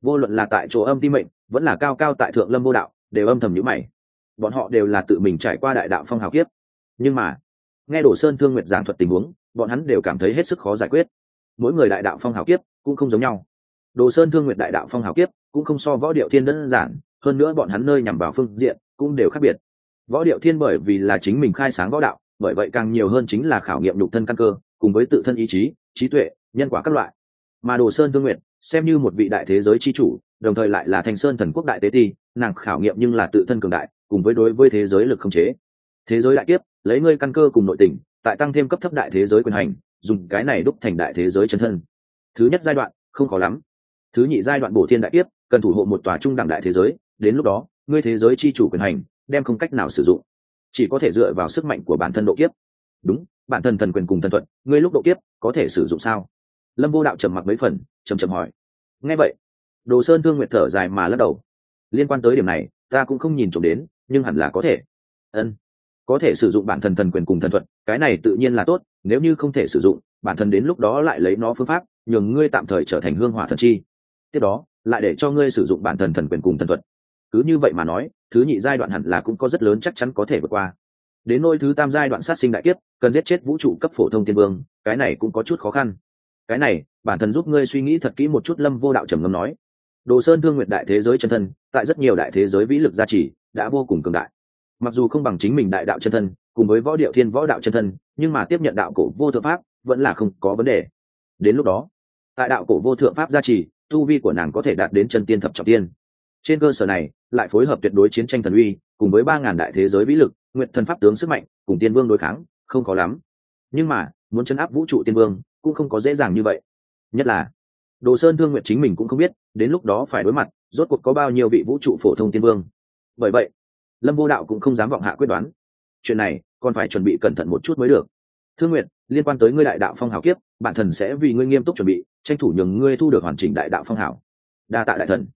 vô luận là tại chỗ âm ti mệnh, vẫn là cao cao tại thượng lâm vô đạo, đều âm thầm nhữ mày. Bọn họ đều là tự mình trải qua đại đạo phong hào kiếp. Nhưng mà, nghe đồ sơn thương nguyệt giảng thuật tình huống, bọn hắn đều cảm thấy hết sức khó giải quyết mỗi người đại đạo phong hào kiếp cũng không giống nhau. Đồ sơn thương nguyệt đại đạo phong hào kiếp cũng không so võ điệu thiên đơn giản, hơn nữa bọn hắn nơi nhằm vào phương diện cũng đều khác biệt. Võ điệu thiên bởi vì là chính mình khai sáng võ đạo, bởi vậy càng nhiều hơn chính là khảo nghiệm nhục thân căn cơ, cùng với tự thân ý chí, trí tuệ, nhân quả các loại. Mà đồ sơn thương nguyện xem như một vị đại thế giới c h i chủ, đồng thời lại là thanh sơn thần quốc đại tế ti, nàng khảo nghiệm nhưng là tự thân cường đại, cùng với đối với thế giới lực không chế. Thế giới đại kiếp, lấy ngươi căn cơ cùng nội tình, tại tăng thêm cấp thấp đại thế giới quyền hành dùng cái này đúc thành đại thế giới chân thân. Thứ nhất giai đoạn, không khó lắm. Thứ nhị giai đoạn bổ thiên đại kiếp, cần thủ hộ một tòa trung đẳng đại thế giới, đến lúc đó, ngươi thế giới chi chủ quyền hành, đem không cách nào sử dụng. Chỉ có thể dựa vào sức mạnh của bản thân độ kiếp. Đúng, bản thân thần quyền cùng thần thuận ngươi lúc độ kiếp, có thể sử dụng sao? Lâm vô đạo trầm mặc mấy phần trầm trầm hỏi. Nghe vậy, đồ sơn thương nguyệt thở dài mà lắc đầu. Liên quan tới điểm này, ta cũng không nhìn trộm đến, nhưng hẳn là có thể. Ân có thể sử dụng bản thân thần quyền cùng thần thuật, cái này tự nhiên là tốt, nếu như không thể sử dụng, bản thân đến lúc đó lại lấy nó phương pháp, nhường ngươi tạm thời trở thành hương hỏa thần chi. Tiếp đó, lại để cho ngươi sử dụng bản thân thần quyền cùng thần thuật. Cứ như vậy mà nói, thứ nhị giai đoạn hẳn là cũng có rất lớn chắc chắn có thể vượt qua. Đến nôi thứ tam giai đoạn sát sinh đại kiếp, cần giết chết vũ trụ cấp phổ thông tiên vương, cái này cũng có chút khó khăn. Cái này, bản thân giúp ngươi suy nghĩ thật kỹ một chút lâm vô đạo trầm ngâm nói. Đồ sơn thương nguyệt đại thế giới chân thân, tại rất nhiều đại thế giới vĩ lực gia trì, đã vô cùng cường đại mặc dù không bằng chính mình đại đạo chân thân, cùng với võ điệu thiên võ đạo chân thân, nhưng mà tiếp nhận đạo cổ vô thượng pháp vẫn là không có vấn đề. Đến lúc đó, tại đạo cổ vô thượng pháp gia trì, tu vi của nàng có thể đạt đến chân tiên thập trọng tiên. Trên cơ sở này, lại phối hợp tuyệt đối chiến tranh thần uy, cùng với ba ngàn đại thế giới vĩ lực, nguyện thần pháp tướng sức mạnh, cùng tiên vương đối kháng, không khó lắm. Nhưng mà, muốn chấn áp vũ trụ tiên vương, cũng không có dễ dàng như vậy. Nhất là, đồ sơn thương nguyện chính mình cũng không biết, đến lúc đó phải đối mặt, rốt cuộc có bao nhiêu vị vũ trụ phổ thông tiên vương. Bởi vậy lâm vô đạo cũng không dám vọng hạ quyết đoán. Chuyện này, còn phải chuẩn bị cẩn thận một chút mới được. Thương nguyện liên quan tới ngươi đại đạo phong hào kiếp, bản thần sẽ vì ngươi nghiêm túc chuẩn bị, tranh thủ nhường ngươi thu được hoàn chỉnh đại đạo phong hào. Đa tạ đại thần.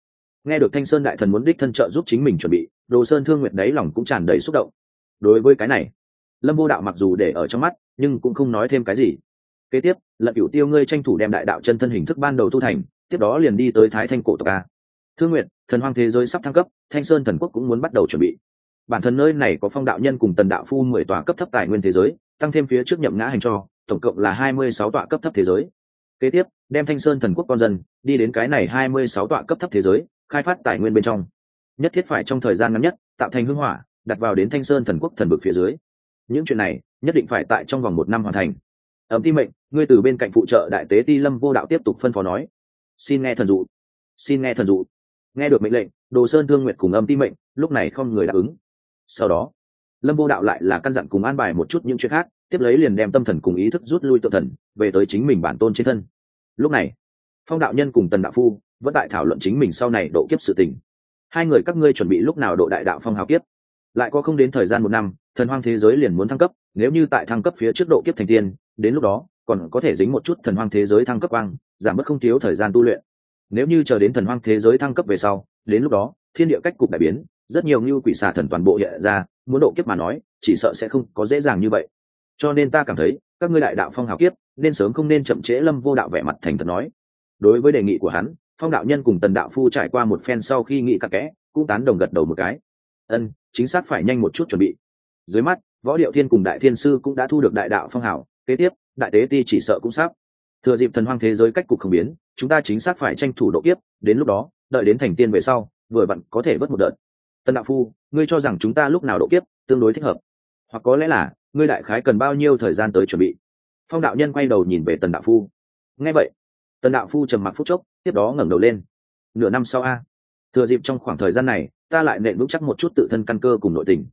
Nghe được thanh sơn đại thần muốn đích thân trợ giúp chính mình chuẩn bị, đồ sơn thương nguyện đáy lòng cũng tràn đầy xúc động. Đối với cái này, lâm vô đạo mặc dù để ở trong mắt, nhưng cũng không nói thêm cái gì. Kế tiếp, lận cửu tiêu ngươi tranh thủ đem đại đạo chân thân hình thức ban đầu tu thành, tiếp đó liền đi tới thái thanh cổ tộc a. Thương nguyện thần hoang thế giới sắp thăng cấp, thanh sơn thần quốc cũng muốn bắt đầu chuẩn bị bản thân nơi này có phong đạo nhân cùng tần đạo phu mười tòa cấp thấp tài nguyên thế giới, tăng thêm phía trước nhậm ngã hành cho, tổng cộng là hai mươi sáu tọa cấp thấp thế giới. Kế tiếp, đem thanh sơn thần quốc con dân, đi đến cái này hai mươi sáu tọa cấp thấp thế giới, khai phát tài nguyên bên trong. Nhất thiết phải trong thời gian ngắn nhất, tạo thành hưng hỏa, đặt vào đến thanh sơn thần quốc thần vực phía dưới. Những chuyện này, nhất định phải tại trong vòng một năm hoàn thành. Ẩm ti mệnh, ngươi từ bên cạnh phụ trợ đại tế ti lâm vô đạo tiếp tục phân phó nói. Xin nghe thần dụ. Xin nghe thần dụ. Nghe được mệnh lệnh, đồ sơn thương nguyệt cùng âm ti mệnh, lúc này không người đáp ứng sau đó, lâm vô đạo lại là căn dặn cùng an bài một chút những chuyện khác, tiếp lấy liền đem tâm thần cùng ý thức rút lui tự thần, về tới chính mình bản tôn trên thân. Lúc này, phong đạo nhân cùng tần đạo phu vẫn tại thảo luận chính mình sau này độ kiếp sự tình. Hai người các ngươi chuẩn bị lúc nào độ đại đạo phong hào kiếp? Lại có không đến thời gian một năm, thần hoang thế giới liền muốn thăng cấp, nếu như tại thăng cấp phía trước độ kiếp thành tiên, đến lúc đó, còn có thể dính một chút thần hoang thế giới thăng cấp băng giảm bớt không thiếu thời gian tu luyện. Nếu như chờ đến thần hoang thế giới thăng cấp về sau, đến lúc đó, thiên địa cách cục đại biến rất nhiều như quỷ xà thần toàn bộ hiện ra, muốn độ kiếp mà nói, chỉ sợ sẽ không có dễ dàng như vậy. Cho nên ta cảm thấy, các ngươi đại đạo phong hào kiếp, nên sớm không nên chậm trễ lâm vô đạo vẻ mặt thành thật nói. Đối với đề nghị của hắn, phong đạo nhân cùng tần đạo phu trải qua một phen sau khi nghị cặp kẽ, cũng tán đồng gật đầu một cái. Ân, chính xác phải nhanh một chút chuẩn bị. Dưới mắt, võ điệu thiên cùng đại thiên sư cũng đã thu được đại đạo phong hào, kế tiếp, đại tế ti chỉ sợ cũng sắp. Thừa dịp thần hoang thế giới cách cục không biến, chúng ta chính xác phải tranh thủ độ kiếp, đến lúc đó, đợi đến thành tiên về sau, vừa vặn có thể vớt một đợt tân đạo phu, ngươi cho rằng chúng ta lúc nào độ kiếp, tương đối thích hợp. Hoặc có lẽ là, ngươi đại khái cần bao nhiêu thời gian tới chuẩn bị? Phong đạo nhân quay đầu nhìn về tần đạo phu. Nghe vậy, tần đạo phu trầm mặc phút chốc, tiếp đó ngẩng đầu lên. Nửa năm sau a. Thừa dịp trong khoảng thời gian này, ta lại nện vững chắc một chút tự thân căn cơ cùng nội tình.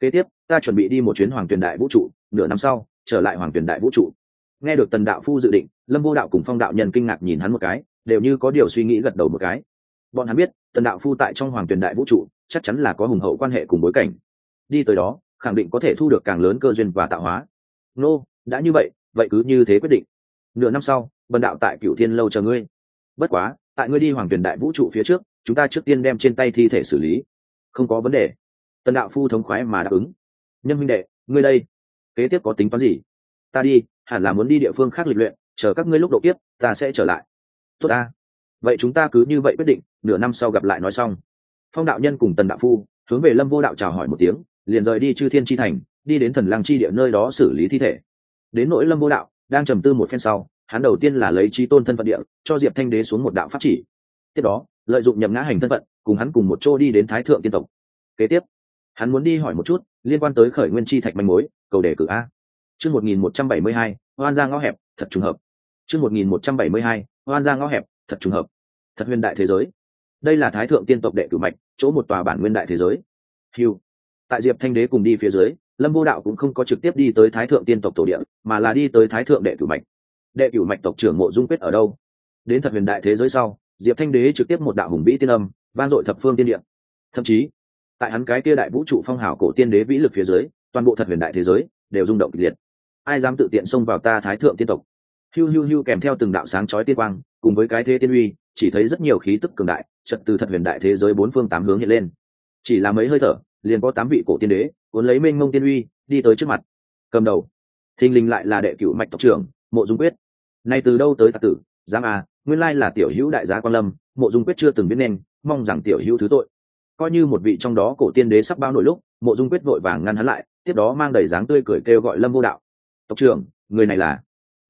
Kế tiếp, ta chuẩn bị đi một chuyến hoàng tuyền đại vũ trụ, nửa năm sau, trở lại hoàng tuyền đại vũ trụ. Nghe được tần đạo phu dự định, lâm vô đạo cùng phong đạo nhân kinh ngạc nhìn hắn một cái, đều như có điều suy nghĩ gật đầu một cái. Bọn hắn biết, tần đạo phu tại trong hoàng tuyền đại vũ trụ chắc chắn là có hùng hậu quan hệ cùng bối cảnh. Đi tới đó, khẳng định có thể thu được càng lớn cơ duyên và tạo hóa. Nô, đã như vậy vậy cứ như thế quyết định. Nửa năm sau, bần đạo tại cửu thiên lâu chờ ngươi. Bất quá, tại ngươi đi hoàng tuyển đại vũ trụ phía trước, chúng ta trước tiên đem trên tay thi thể xử lý. Không có vấn đề. Tần đạo phu thống khoái mà đáp ứng. Nhân minh đệ, ngươi đây, kế tiếp có tính toán gì? Ta đi, hẳn là muốn đi địa phương khác lịch luyện, chờ các ngươi lúc độ tiếp ta sẽ trở lại. Tốt ta. Vậy chúng ta cứ như vậy quyết định, nửa năm sau gặp lại nói xong phong đạo nhân cùng tần đạo phu hướng về lâm vô đạo chào hỏi một tiếng, liền rời đi chư thiên chi thành, đi đến thần lăng chi địa nơi đó xử lý thi thể. Đến nỗi lâm vô đạo đang trầm tư một phen sau, hắn đầu tiên là lấy trí tôn thân phận địa, cho diệp thanh đế xuống một đạo pháp chỉ. Tiếp đó, lợi dụng nhậm ngã hành thân phận, cùng hắn cùng một chỗ đi đến thái thượng tiên tộc. Kế tiếp, hắn muốn đi hỏi một chút liên quan tới khởi nguyên chi thạch manh mối, cầu đề cử a. Chương một nghìn một trăm bảy mươi hai oan ra ngõ hẹp, thật trùng hợp. Chương một nghìn một trăm bảy mươi hai oan ra ngõ hẹp, thật trùng hợp. Thật huyền đại thế giới đây là thái thượng tiên tộc đệ cử mạch, chỗ một tòa bản nguyên đại thế giới. Hiu tại diệp thanh đế cùng đi phía dưới, lâm vô đạo cũng không có trực tiếp đi tới thái thượng tiên tộc tổ địa, mà là đi tới thái thượng đệ cử mạch. Đệ cử mạch tộc trưởng mộ dung quyết ở đâu? Đến thật huyền đại thế giới sau, diệp thanh đế trực tiếp một đạo hùng vĩ tiên âm, vang dội thập phương tiên điện. thậm chí, tại hắn cái kia đại vũ trụ phong hào cổ tiên đế vĩ lực phía dưới, toàn bộ thật huyền đại thế giới đều rung động kịch liệt. Ai dám tự tiện xông vào ta thái thượng tiên tộc? Hiu hiu hiu kèm theo từng đạo sáng chói tiên quang, cùng với cái thế tiên uy chỉ thấy rất nhiều khí tức cường đại, trật từ thật huyền đại thế giới bốn phương tám hướng hiện lên. Chỉ là mấy hơi thở, liền có tám vị cổ tiên đế, cuốn lấy mênh mông tiên uy, đi tới trước mặt. Cầm đầu, thình lình lại là đệ cửu mạch tộc trưởng, mộ dung quyết. Nay từ đâu tới tạc tử? Giám à nguyên lai là tiểu hữu đại giá quan lâm, mộ dung quyết chưa từng biết nên, mong rằng tiểu hữu thứ tội. Coi như một vị trong đó cổ tiên đế sắp bao nổi lúc, mộ dung quyết vội vàng ngăn hắn lại, tiếp đó mang đầy dáng tươi cười kêu gọi lâm vô đạo. Tộc trưởng, người này là?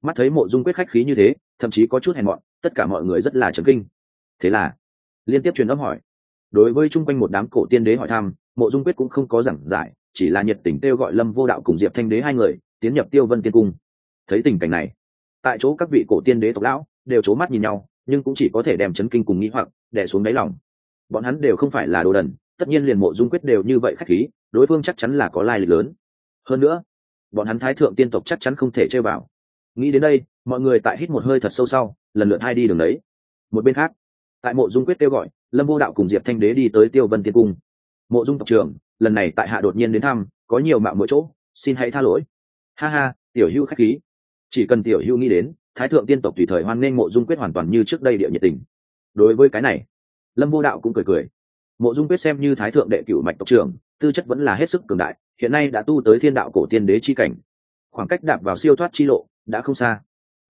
Mắt thấy mộ dung quyết khách khí như thế, thậm chí có chút hèn mọn tất cả mọi người rất là chấn kinh. Thế là, liên tiếp truyền âm hỏi. Đối với chung quanh một đám cổ tiên đế hỏi thăm, mộ dung quyết cũng không có giảng giải, chỉ là nhiệt tình kêu gọi lâm vô đạo cùng diệp thanh đế hai người tiến nhập tiêu vân tiên cung. Thấy tình cảnh này, tại chỗ các vị cổ tiên đế tộc lão đều c mắt nhìn nhau, nhưng cũng chỉ có thể đem chấn kinh cùng nghĩ hoặc đè xuống đáy lòng. Bọn hắn đều không phải là đồ đần, tất nhiên liền mộ dung quyết đều như vậy khách khí, đối phương chắc chắn là có lai lịch lớn. Hơn nữa, bọn hắn thái thượng tiên tộc chắc chắn không thể chơi vào. Nghĩ đến đây mọi người tại hít một hơi thật sâu sau, lần lượt hai đi đường đấy. Một bên khác, tại mộ dung quyết kêu gọi, lâm vô đạo cùng diệp thanh đế đi tới tiêu vân tiên cung. Mộ dung tộc trưởng, lần này tại hạ đột nhiên đến thăm, có nhiều mạo mỗi chỗ, xin hãy tha lỗi. Ha ha, tiểu hữu khách khí. Chỉ cần tiểu hữu nghĩ đến, thái thượng tiên tộc tùy thời hoan nghênh mộ dung quyết hoàn toàn như trước đây địa nhiệt tình. Đối với cái này, lâm vô đạo cũng cười cười. Mộ dung quyết xem như thái thượng đệ cửu mạch tộc trưởng, tư chất vẫn là hết sức cường đại, hiện nay đã tu tới thiên đạo cổ tiên đế chi cảnh. Khoảng cách đạp vào siêu thoát chi lộ, đã không xa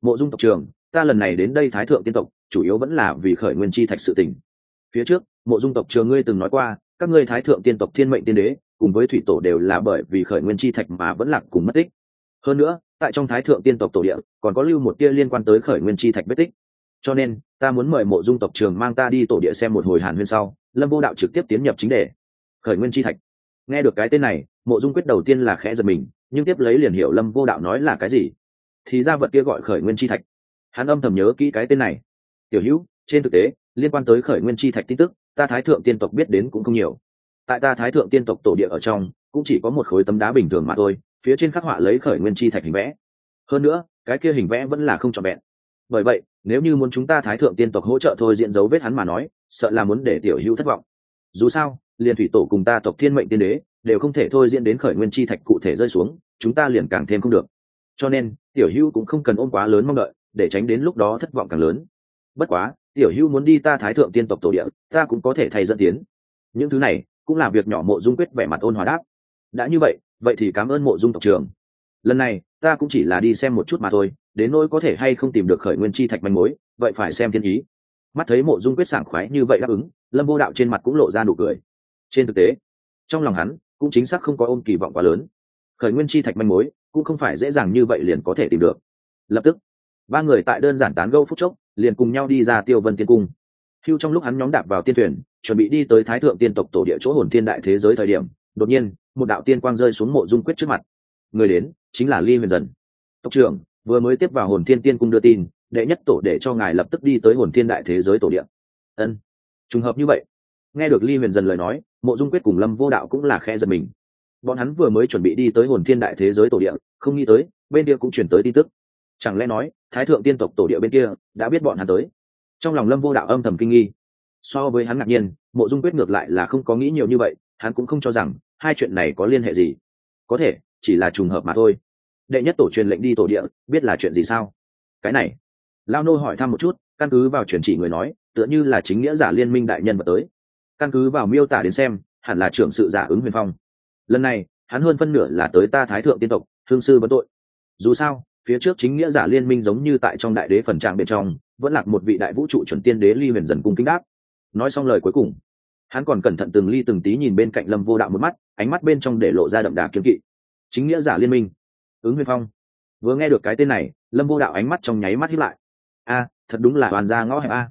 mộ dung tộc trưởng ta lần này đến đây thái thượng tiên tộc, chủ yếu vẫn là vì khởi nguyên chi thạch sự tình. Phía trước, mộ dung tộc trường ngươi từng nói qua, các ngươi thái thượng tiên tộc thiên mệnh tiên đế, cùng với thủy tổ đều là bởi vì khởi nguyên chi thạch mà vẫn lạc cùng mất tích. Hơn nữa, tại trong thái thượng tiên tộc tổ địa, còn có lưu một tia liên quan tới khởi nguyên chi thạch vết tích. Cho nên, ta muốn mời mộ dung tộc trường mang ta đi tổ địa xem một hồi hàn huyên sau, lâm vô đạo trực tiếp tiến nhập chính đề. Khởi nguyên chi thạch. Nghe được cái tên này, mộ dung quyết đầu tiên là khẽ giật mình, nhưng tiếp lấy liền hiểu lâm vô đạo nói là cái gì thì ra vật kia gọi khởi nguyên chi thạch. Hắn âm thầm nhớ kỹ cái tên này. Tiểu hữu, trên thực tế, liên quan tới khởi nguyên chi thạch tin tức, ta thái thượng tiên tộc biết đến cũng không nhiều. Tại ta thái thượng tiên tộc tổ địa ở trong, cũng chỉ có một khối tấm đá bình thường mà thôi, phía trên khắc họa lấy khởi nguyên chi thạch hình vẽ. Hơn nữa, cái kia hình vẽ vẫn là không trọn vẹn. Bởi vậy, nếu như muốn chúng ta thái thượng tiên tộc hỗ trợ thôi diện dấu vết hắn mà nói, sợ là muốn để tiểu hữu thất vọng. Dù sao liền thủy tổ cùng ta tộc thiên mệnh tiên đế, đều không thể thôi diễn đến khởi nguyên chi thạch cụ thể rơi xuống, chúng ta liền càng thêm không được cho nên, tiểu hữu cũng không cần ôm quá lớn mong đợi, để tránh đến lúc đó thất vọng càng lớn. Bất quá, tiểu hữu muốn đi ta thái thượng tiên tộc tổ địa, ta cũng có thể thay dẫn tiến. Những thứ này, cũng là việc nhỏ mộ dung quyết vẻ mặt ôn hòa đáp. Đã như vậy vậy thì cảm ơn mộ dung tộc trường lần này, ta cũng chỉ là đi xem một chút mà thôi, đến nỗi có thể hay không tìm được khởi nguyên chi thạch manh mối, vậy phải xem thiên ý. Mắt thấy mộ dung quyết sảng khoái như vậy đáp ứng, lâm vô đạo trên mặt cũng lộ ra nụ cười. Trên thực tế, trong lòng hắn, cũng chính xác không có ôm kỳ vọng quá lớn. Khởi nguyên chi thạch manh mối cũng không phải dễ dàng như vậy liền có thể tìm được. Lập tức, ba người tại đơn giản tán gâu phút chốc, liền cùng nhau đi ra tiêu vân tiên cung. Hưu trong lúc hắn nhóm đạp vào tiên thuyền, chuẩn bị đi tới thái thượng tiên tộc tổ địa chỗ hồn thiên đại thế giới thời điểm, đột nhiên, một đạo tiên quang rơi xuống mộ dung quyết trước mặt. Người đến chính là ly huyền dần. Tộc trưởng, vừa mới tiếp vào hồn thiên tiên cung đưa tin, đệ nhất tổ để cho ngài lập tức đi tới hồn thiên đại thế giới tổ địa. Ân. Trùng hợp như vậy. Nghe được ly huyền dần lời nói, mộ dung quyết cùng lâm vô đạo cũng là khe giật mình bọn hắn vừa mới chuẩn bị đi tới hồn thiên đại thế giới tổ địa, không nghĩ tới, bên kia cũng chuyển tới tin tức. Chẳng lẽ nói, thái thượng tiên tộc tổ địa bên kia đã biết bọn hắn tới? Trong lòng lâm vô đạo âm thầm kinh nghi. So với hắn ngạc nhiên, mộ dung quyết ngược lại là không có nghĩ nhiều như vậy, hắn cũng không cho rằng hai chuyện này có liên hệ gì. Có thể, chỉ là trùng hợp mà thôi. Đệ nhất tổ truyền lệnh đi tổ địa, biết là chuyện gì sao? Cái này lao nô hỏi thăm một chút, căn cứ vào truyền chỉ người nói, tựa như là chính nghĩa giả liên minh đại nhân vật tới. Căn cứ vào miêu tả đến xem, hẳn là trưởng sự giả ứng huyền phong lần này, hắn hơn phân nửa là tới ta thái thượng tiên tộc, thương sư vấn tội. Dù sao, phía trước chính nghĩa giả liên minh giống như tại trong đại đế phần trạng bên trong, vẫn là một vị đại vũ trụ chuẩn tiên đế ly huyền dần cung kính đáp. Nói xong lời cuối cùng, hắn còn cẩn thận từng ly từng tí nhìn bên cạnh lâm vô đạo một mắt, ánh mắt bên trong để lộ ra đậm đà kiếm kỵ. Chính nghĩa giả liên minh. Ứng huyền phong. Vừa nghe được cái tên này, lâm vô đạo ánh mắt trong nháy mắt hiếp lại. A, thật đúng là hoàn gia ngõ hẹp a.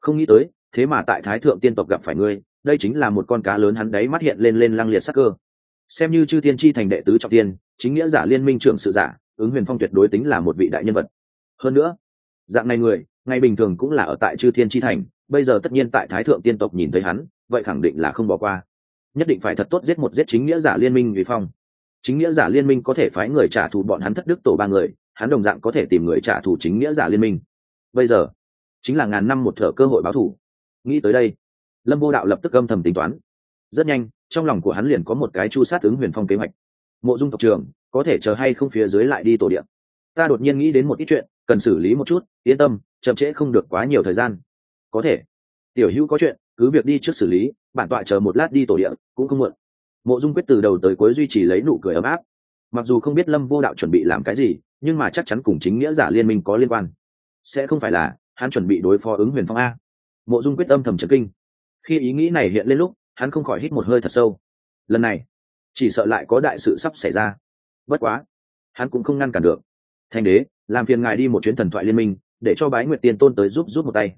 Không nghĩ tới, thế mà tại thái thượng tiên tộc gặp phải ngươi, đây chính là một con cá lớn hắn đấy mắt hiện lên lên lăng liệt sắc cơ xem như chư thiên chi thành đệ tứ trọng tiên, chính nghĩa giả liên minh trưởng sự giả, ứng huyền phong tuyệt đối tính là một vị đại nhân vật. Hơn nữa, dạng này người, ngày bình thường cũng là ở tại chư thiên chi thành, bây giờ tất nhiên tại thái thượng tiên tộc nhìn thấy hắn, vậy khẳng định là không bỏ qua. Nhất định phải thật tốt giết một giết chính nghĩa giả liên minh vì phong. Chính nghĩa giả liên minh có thể phái người trả thù bọn hắn thất đức tổ ba người, hắn đồng dạng có thể tìm người trả thù chính nghĩa giả liên minh. Bây giờ, chính là ngàn năm một thở cơ hội báo thù. Nghĩ tới đây, lâm vô đạo lập tức âm thầm tính toán. Rất nhanh trong lòng của hắn liền có một cái chu sát ứng huyền phong kế hoạch. Mộ dung tộc trường có thể chờ hay không phía dưới lại đi tổ điện ta đột nhiên nghĩ đến một ít chuyện, cần xử lý một chút, yên tâm, chậm trễ không được quá nhiều thời gian. Có thể. Tiểu hữu có chuyện, cứ việc đi trước xử lý, bản tọa chờ một lát đi tổ điện cũng không muộn. Mộ dung quyết từ đầu tới cuối duy trì lấy nụ cười ấm áp. Mặc dù không biết lâm vô đạo chuẩn bị làm cái gì, nhưng mà chắc chắn cùng chính nghĩa giả liên minh có liên quan. Sẽ không phải là, hắn chuẩn bị đối phó ứng huyền phong a. Mộ dung quyết âm thầm trật kinh. Khi ý nghĩ này hiện lên lúc hắn không khỏi hít một hơi thật sâu. Lần này, chỉ sợ lại có đại sự sắp xảy ra. Bất quá, hắn cũng không ngăn cản được. Thanh đế, làm phiền ngài đi một chuyến thần thoại liên minh, để cho bái nguyệt tiên tôn tới giúp giúp một tay.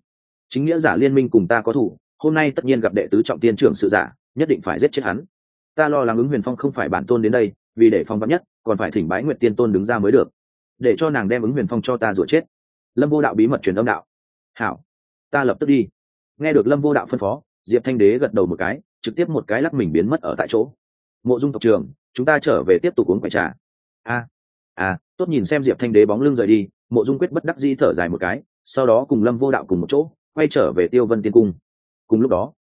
Chính nghĩa giả liên minh cùng ta có thủ, hôm nay tất nhiên gặp đệ tứ trọng tiên trưởng sự giả, nhất định phải giết chết hắn. Ta lo lắng ứng huyền phong không phải bản tôn đến đây, vì để phong vắn nhất, còn phải thỉnh bái nguyệt tiên tôn đứng ra mới được. Để cho nàng đem ứng huyền phong cho ta rủa chết. Lâm vô đạo bí mật truyền âm đạo. Hảo, ta lập tức đi. Nghe được lâm vô đạo phân phó, diệp thanh đế gật đầu một cái trực tiếp một cái lắc mình biến mất ở tại chỗ. Mộ dung tộc trường chúng ta trở về tiếp tục uống phải trà. A a, tốt nhìn xem diệp thanh đế bóng lưng rời đi, mộ dung quyết bất đắc di thở dài một cái, sau đó cùng lâm vô đạo cùng một chỗ, quay trở về tiêu vân tiên cung. Cùng lúc đó,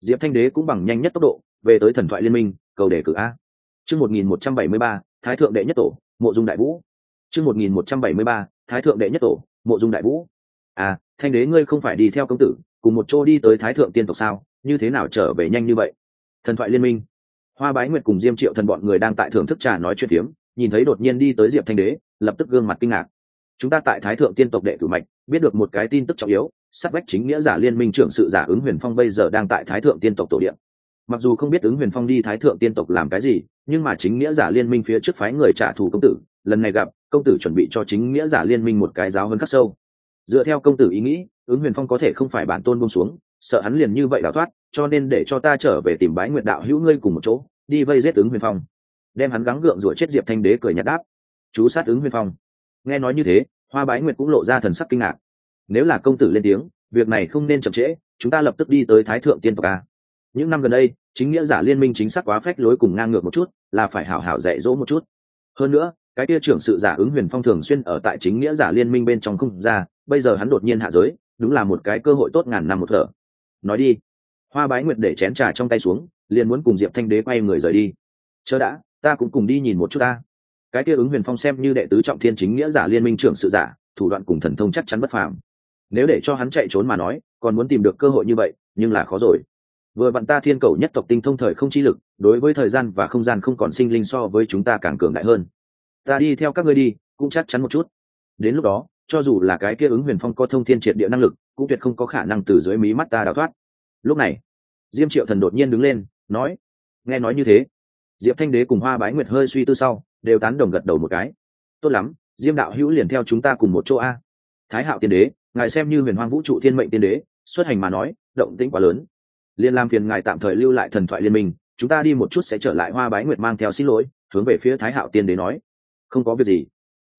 diệp thanh đế cũng bằng nhanh nhất tốc độ, về tới thần thoại liên minh, cầu đề cử a. Chương một nghìn một trăm bảy mươi ba, thái thượng đệ nhất tổ, mộ dung đại vũ. Chương một nghìn một trăm bảy mươi ba, thái thượng đệ nhất tổ, mộ dung đại vũ. À thanh đế ngươi không phải đi theo công tử, cùng một chỗ đi tới thái thượng tiên tộc sao? Như thế nào trở về nhanh như vậy? Thần thoại liên minh. Hoa bái nguyệt cùng diêm triệu thần bọn người đang tại thưởng thức trà nói chuyện phiếm, nhìn thấy đột nhiên đi tới diệp thanh đế, lập tức gương mặt kinh ngạc. Chúng ta tại thái thượng tiên tộc đệ tử mạch, biết được một cái tin tức trọng yếu, sát vách chính nghĩa giả liên minh trưởng sự giả ứng huyền phong bây giờ đang tại thái thượng tiên tộc tổ điện. Mặc dù không biết ứng huyền phong đi thái thượng tiên tộc làm cái gì, nhưng mà chính nghĩa giả liên minh phía trước phái người trả thù công tử, lần này gặp, công tử chuẩn bị cho chính nghĩa giả liên minh một cái giáo hơn khắc sâu. Dựa theo công tử ý nghĩ, ứng huyền phong có thể không phải bản tôn buông xuống sợ hắn liền như vậy đào thoát, cho nên để cho ta trở về tìm bái nguyệt đạo hữu ngươi cùng một chỗ, đi vây giết ứng huyền phong. Đem hắn gắng gượng rủa chết diệp thanh đế cười nhạt đáp. Chú sát ứng huyền phong. Nghe nói như thế, hoa bái nguyệt cũng lộ ra thần sắc kinh ngạc. Nếu là công tử lên tiếng, việc này không nên chậm trễ, chúng ta lập tức đi tới thái thượng tiên tộc a. Những năm gần đây, chính nghĩa giả liên minh chính xác quá phách lối cùng ngang ngược một chút, là phải hảo hảo dạy dỗ một chút. Hơn nữa, cái kia trưởng sự giả ứng huyền phong thường xuyên ở tại chính nghĩa giả liên minh bên trong không ra, bây giờ hắn đột nhiên hạ giới, đúng là một cái cơ hội tốt ngàn năm một thở nói đi. Hoa bái nguyệt để chén trà trong tay xuống, liền muốn cùng diệp thanh đế quay người rời đi. Chớ đã, ta cũng cùng đi nhìn một chút ta. Cái kia ứng huyền phong xem như đệ tứ trọng thiên chính nghĩa giả liên minh trưởng sự giả, thủ đoạn cùng thần thông chắc chắn bất phàm. Nếu để cho hắn chạy trốn mà nói, còn muốn tìm được cơ hội như vậy, nhưng là khó rồi. Vừa vặn ta thiên cầu nhất tộc tinh thông thời không chi lực, đối với thời gian và không gian không còn sinh linh so với chúng ta càng cường đại hơn. Ta đi theo các ngươi đi, cũng chắc chắn một chút. Đến lúc đó, cho dù là cái kia ứng huyền phong có thông thiên triệt địa năng lực cũng tuyệt không có khả năng từ dưới mí mắt ta đào thoát. Lúc này, diêm triệu thần đột nhiên đứng lên, nói, nghe nói như thế. Diệp thanh đế cùng hoa bái nguyệt hơi suy tư sau, đều tán đồng gật đầu một cái. Tốt lắm, diêm đạo hữu liền theo chúng ta cùng một chỗ a. Thái hạo tiên đế, ngài xem như huyền hoang vũ trụ thiên mệnh tiên đế, xuất hành mà nói, động tĩnh quá lớn. Liên làm phiền ngài tạm thời lưu lại thần thoại liên minh, chúng ta đi một chút sẽ trở lại hoa bái nguyệt mang theo xin lỗi, hướng về phía thái hạo tiên đế nói. Không có việc gì.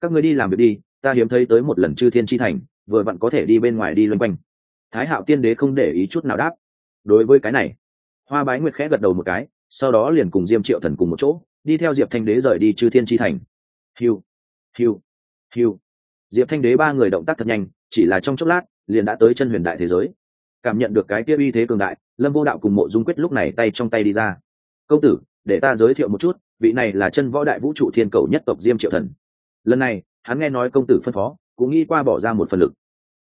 Các người đi làm việc đi, ta hiếm thấy tới một lần chư thiên tri thành vừa vặn có thể đi bên ngoài đi loanh quanh. Thái hạo tiên đế không để ý chút nào đáp. Đối với cái này, hoa bái nguyệt khẽ gật đầu một cái, sau đó liền cùng diêm triệu thần cùng một chỗ, đi theo diệp thanh đế rời đi chư thiên tri thành. Hiu hiu hiu. Diệp thanh đế ba người động tác thật nhanh, chỉ là trong chốc lát, liền đã tới chân huyền đại thế giới. Cảm nhận được cái kia uy thế cường đại, lâm vô đạo cùng mộ dung quyết lúc này tay trong tay đi ra. Công tử, để ta giới thiệu một chút, vị này là chân võ đại vũ trụ thiên cầu nhất tộc diêm triệu thần. Lần này, hắn nghe nói công tử phân phó cũng nghĩ qua bỏ ra một phần lực.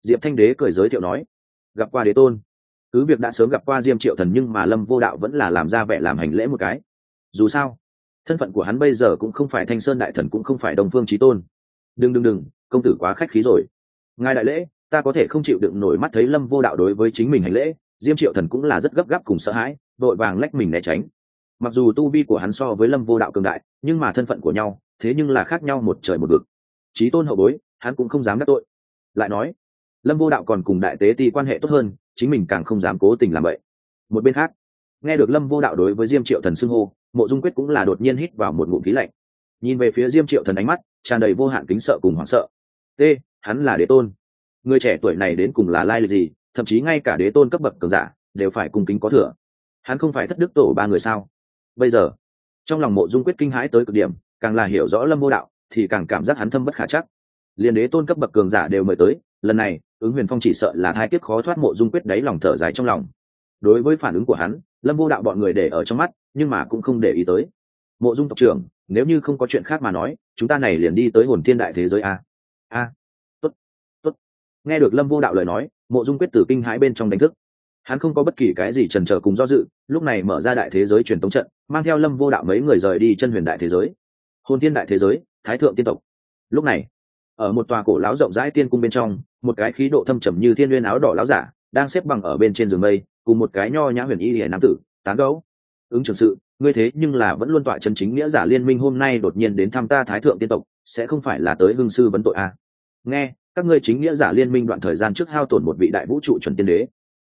Diệp thanh đế cười giới thiệu nói, gặp qua đế tôn. Cứ việc đã sớm gặp qua diêm triệu thần nhưng mà lâm vô đạo vẫn là làm ra vẻ làm hành lễ một cái. Dù sao, thân phận của hắn bây giờ cũng không phải thanh sơn đại thần cũng không phải đồng phương trí tôn. Đừng đừng đừng, công tử quá khách khí rồi. Ngài đại lễ, ta có thể không chịu đựng nổi mắt thấy lâm vô đạo đối với chính mình hành lễ, diêm triệu thần cũng là rất gấp gáp cùng sợ hãi, vội vàng lách mình né tránh. Mặc dù tu vi của hắn so với lâm vô đạo cường đại, nhưng mà thân phận của nhau, thế nhưng là khác nhau một trời một vực. Trí tôn hậu bối hắn cũng không dám đắc tội. Lại nói, lâm vô đạo còn cùng đại tế ti quan hệ tốt hơn, chính mình càng không dám cố tình làm vậy. Một bên khác, nghe được lâm vô đạo đối với diêm triệu thần xưng hô, mộ dung quyết cũng là đột nhiên hít vào một ngụm khí lạnh. Nhìn về phía diêm triệu thần ánh mắt, tràn đầy vô hạn kính sợ cùng hoảng sợ. T, hắn là đế tôn. Người trẻ tuổi này đến cùng là lai lịch gì, thậm chí ngay cả đế tôn cấp bậc cường giả đều phải cùng kính có thừa. Hắn không phải thất đức tổ ba người sao? Bây giờ, trong lòng mộ dung quyết kinh hãi tới cực điểm, càng là hiểu rõ lâm vô đạo thì càng cảm giác hắn thâm bất khả chắc liền đế tôn cấp bậc cường giả đều mời tới, lần này, ứng huyền phong chỉ sợ là thái kiếp khó thoát mộ dung quyết đáy lòng thở dài trong lòng. Đối với phản ứng của hắn, lâm vô đạo bọn người để ở trong mắt, nhưng mà cũng không để ý tới. Mộ dung tộc trưởng, nếu như không có chuyện khác mà nói, chúng ta này liền đi tới hồn thiên đại thế giới a. A. Tốt. Tốt. Nghe được lâm vô đạo lời nói, mộ dung quyết tử kinh hãi bên trong đánh thức. Hắn không có bất kỳ cái gì trần trở cùng do dự, lúc này mở ra đại thế giới truyền tống trận, mang theo lâm vô đạo mấy người rời đi chân huyền đại thế giới. Hồn thiên đại thế giới, thái thượng tiên tộc. Lúc này ở một tòa cổ lão rộng rãi tiên cung bên trong, một cái khí độ thâm trầm như thiên nguyên áo đỏ lão giả, đang xếp bằng ở bên trên giường mây, cùng một cái nho nhã huyền y hiển nam tử, tán gấu ứng trường sự, ngươi thế nhưng là vẫn luôn tọa chân chính nghĩa giả liên minh hôm nay đột nhiên đến thăm ta thái thượng tiên tộc, sẽ không phải là tới hương sư vấn tội à. nghe, các ngươi chính nghĩa giả liên minh đoạn thời gian trước hao tổn một vị đại vũ trụ chuẩn tiên đế.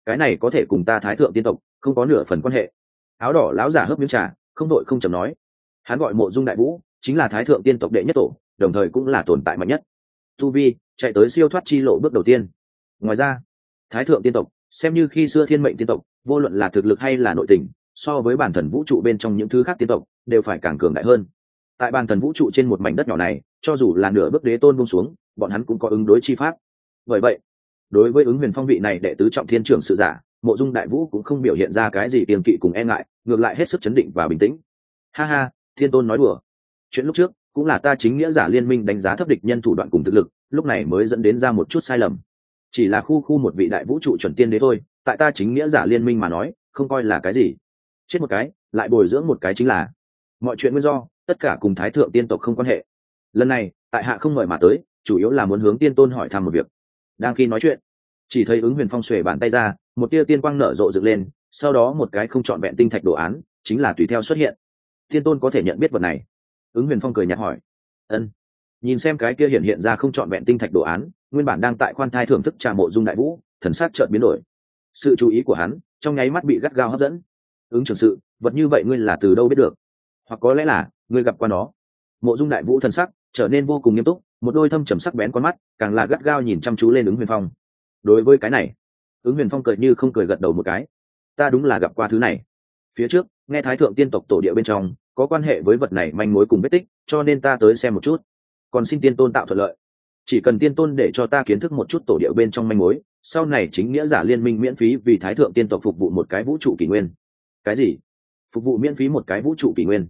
Cái này có thể cùng ta thái thượng tiên tộc không có nửa phần quan hệ. Áo đỏ lão giả hớp miếng trà, không đội không chầm nói. Hắn gọi mộ dung đại vũ, chính là thái thượng tiên tộc đệ nhất tổ, đồng thời cũng là tồn tại mạnh nhất tu vi, chạy tới siêu thoát chi lộ bước đầu tiên. Ngoài ra, thái thượng tiên tộc, xem như khi xưa thiên mệnh tiên tộc, vô luận là thực lực hay là nội tình, so với bản thần vũ trụ bên trong những thứ khác tiên tộc, đều phải càng cường đại hơn. Tại bản thần vũ trụ trên một mảnh đất nhỏ này, cho dù là nửa bước đế tôn bông xuống, bọn hắn cũng có ứng đối chi pháp. Bởi vậy, đối với ứng huyền phong vị này đệ tứ trọng thiên trưởng sự giả, mộ dung đại vũ cũng không biểu hiện ra cái gì tiền kỵ cùng e ngại, ngược lại hết sức chấn định và bình tĩnh. Ha ha, thiên tôn nói đùa. Chuyện lúc trước cũng là ta chính nghĩa giả liên minh đánh giá thấp địch nhân thủ đoạn cùng thực lực, lúc này mới dẫn đến ra một chút sai lầm. Chỉ là khu khu một vị đại vũ trụ chuẩn tiên đế thôi, tại ta chính nghĩa giả liên minh mà nói, không coi là cái gì. Chết một cái, lại bồi dưỡng một cái chính là. Mọi chuyện nguyên do, tất cả cùng thái thượng tiên tộc không quan hệ. Lần này, tại hạ không mời mà tới, chủ yếu là muốn hướng tiên tôn hỏi thăm một việc. Đang khi nói chuyện, chỉ thấy ứng huyền phong xuề bàn tay ra, một tia tiên quang nở rộ dựng lên, sau đó một cái không trọn vẹn tinh thạch đồ án, chính là tùy theo xuất hiện. Tiên tôn có thể nhận biết vật này ứng huyền phong cười nhạt hỏi, ân, nhìn xem cái kia hiện hiện ra không trọn vẹn tinh thạch đồ án, nguyên bản đang tại khoan thai thưởng thức trà mộ dung đại vũ, thần sát chợt biến đổi. Sự chú ý của hắn trong nháy mắt bị gắt gao hấp dẫn. Ứng trưởng sự, vật như vậy ngươi là từ đâu biết được? Hoặc có lẽ là ngươi gặp qua nó. Mộ dung đại vũ thần sắc trở nên vô cùng nghiêm túc, một đôi thâm trầm sắc bén con mắt càng là gắt gao nhìn chăm chú lên ứng huyền phong. Đối với cái này, ứng huyền phong cười như không cười gật đầu một cái. Ta đúng là gặp qua thứ này. Phía trước, nghe thái thượng tiên tộc tổ địa bên trong có quan hệ với vật này manh mối cùng vết tích, cho nên ta tới xem một chút. Còn xin tiên tôn tạo thuận lợi. Chỉ cần tiên tôn để cho ta kiến thức một chút tổ điệu bên trong manh mối, sau này chính nghĩa giả liên minh miễn phí vì thái thượng tiên tộc phục vụ một cái vũ trụ kỷ nguyên. Cái gì? Phục vụ miễn phí một cái vũ trụ kỷ nguyên.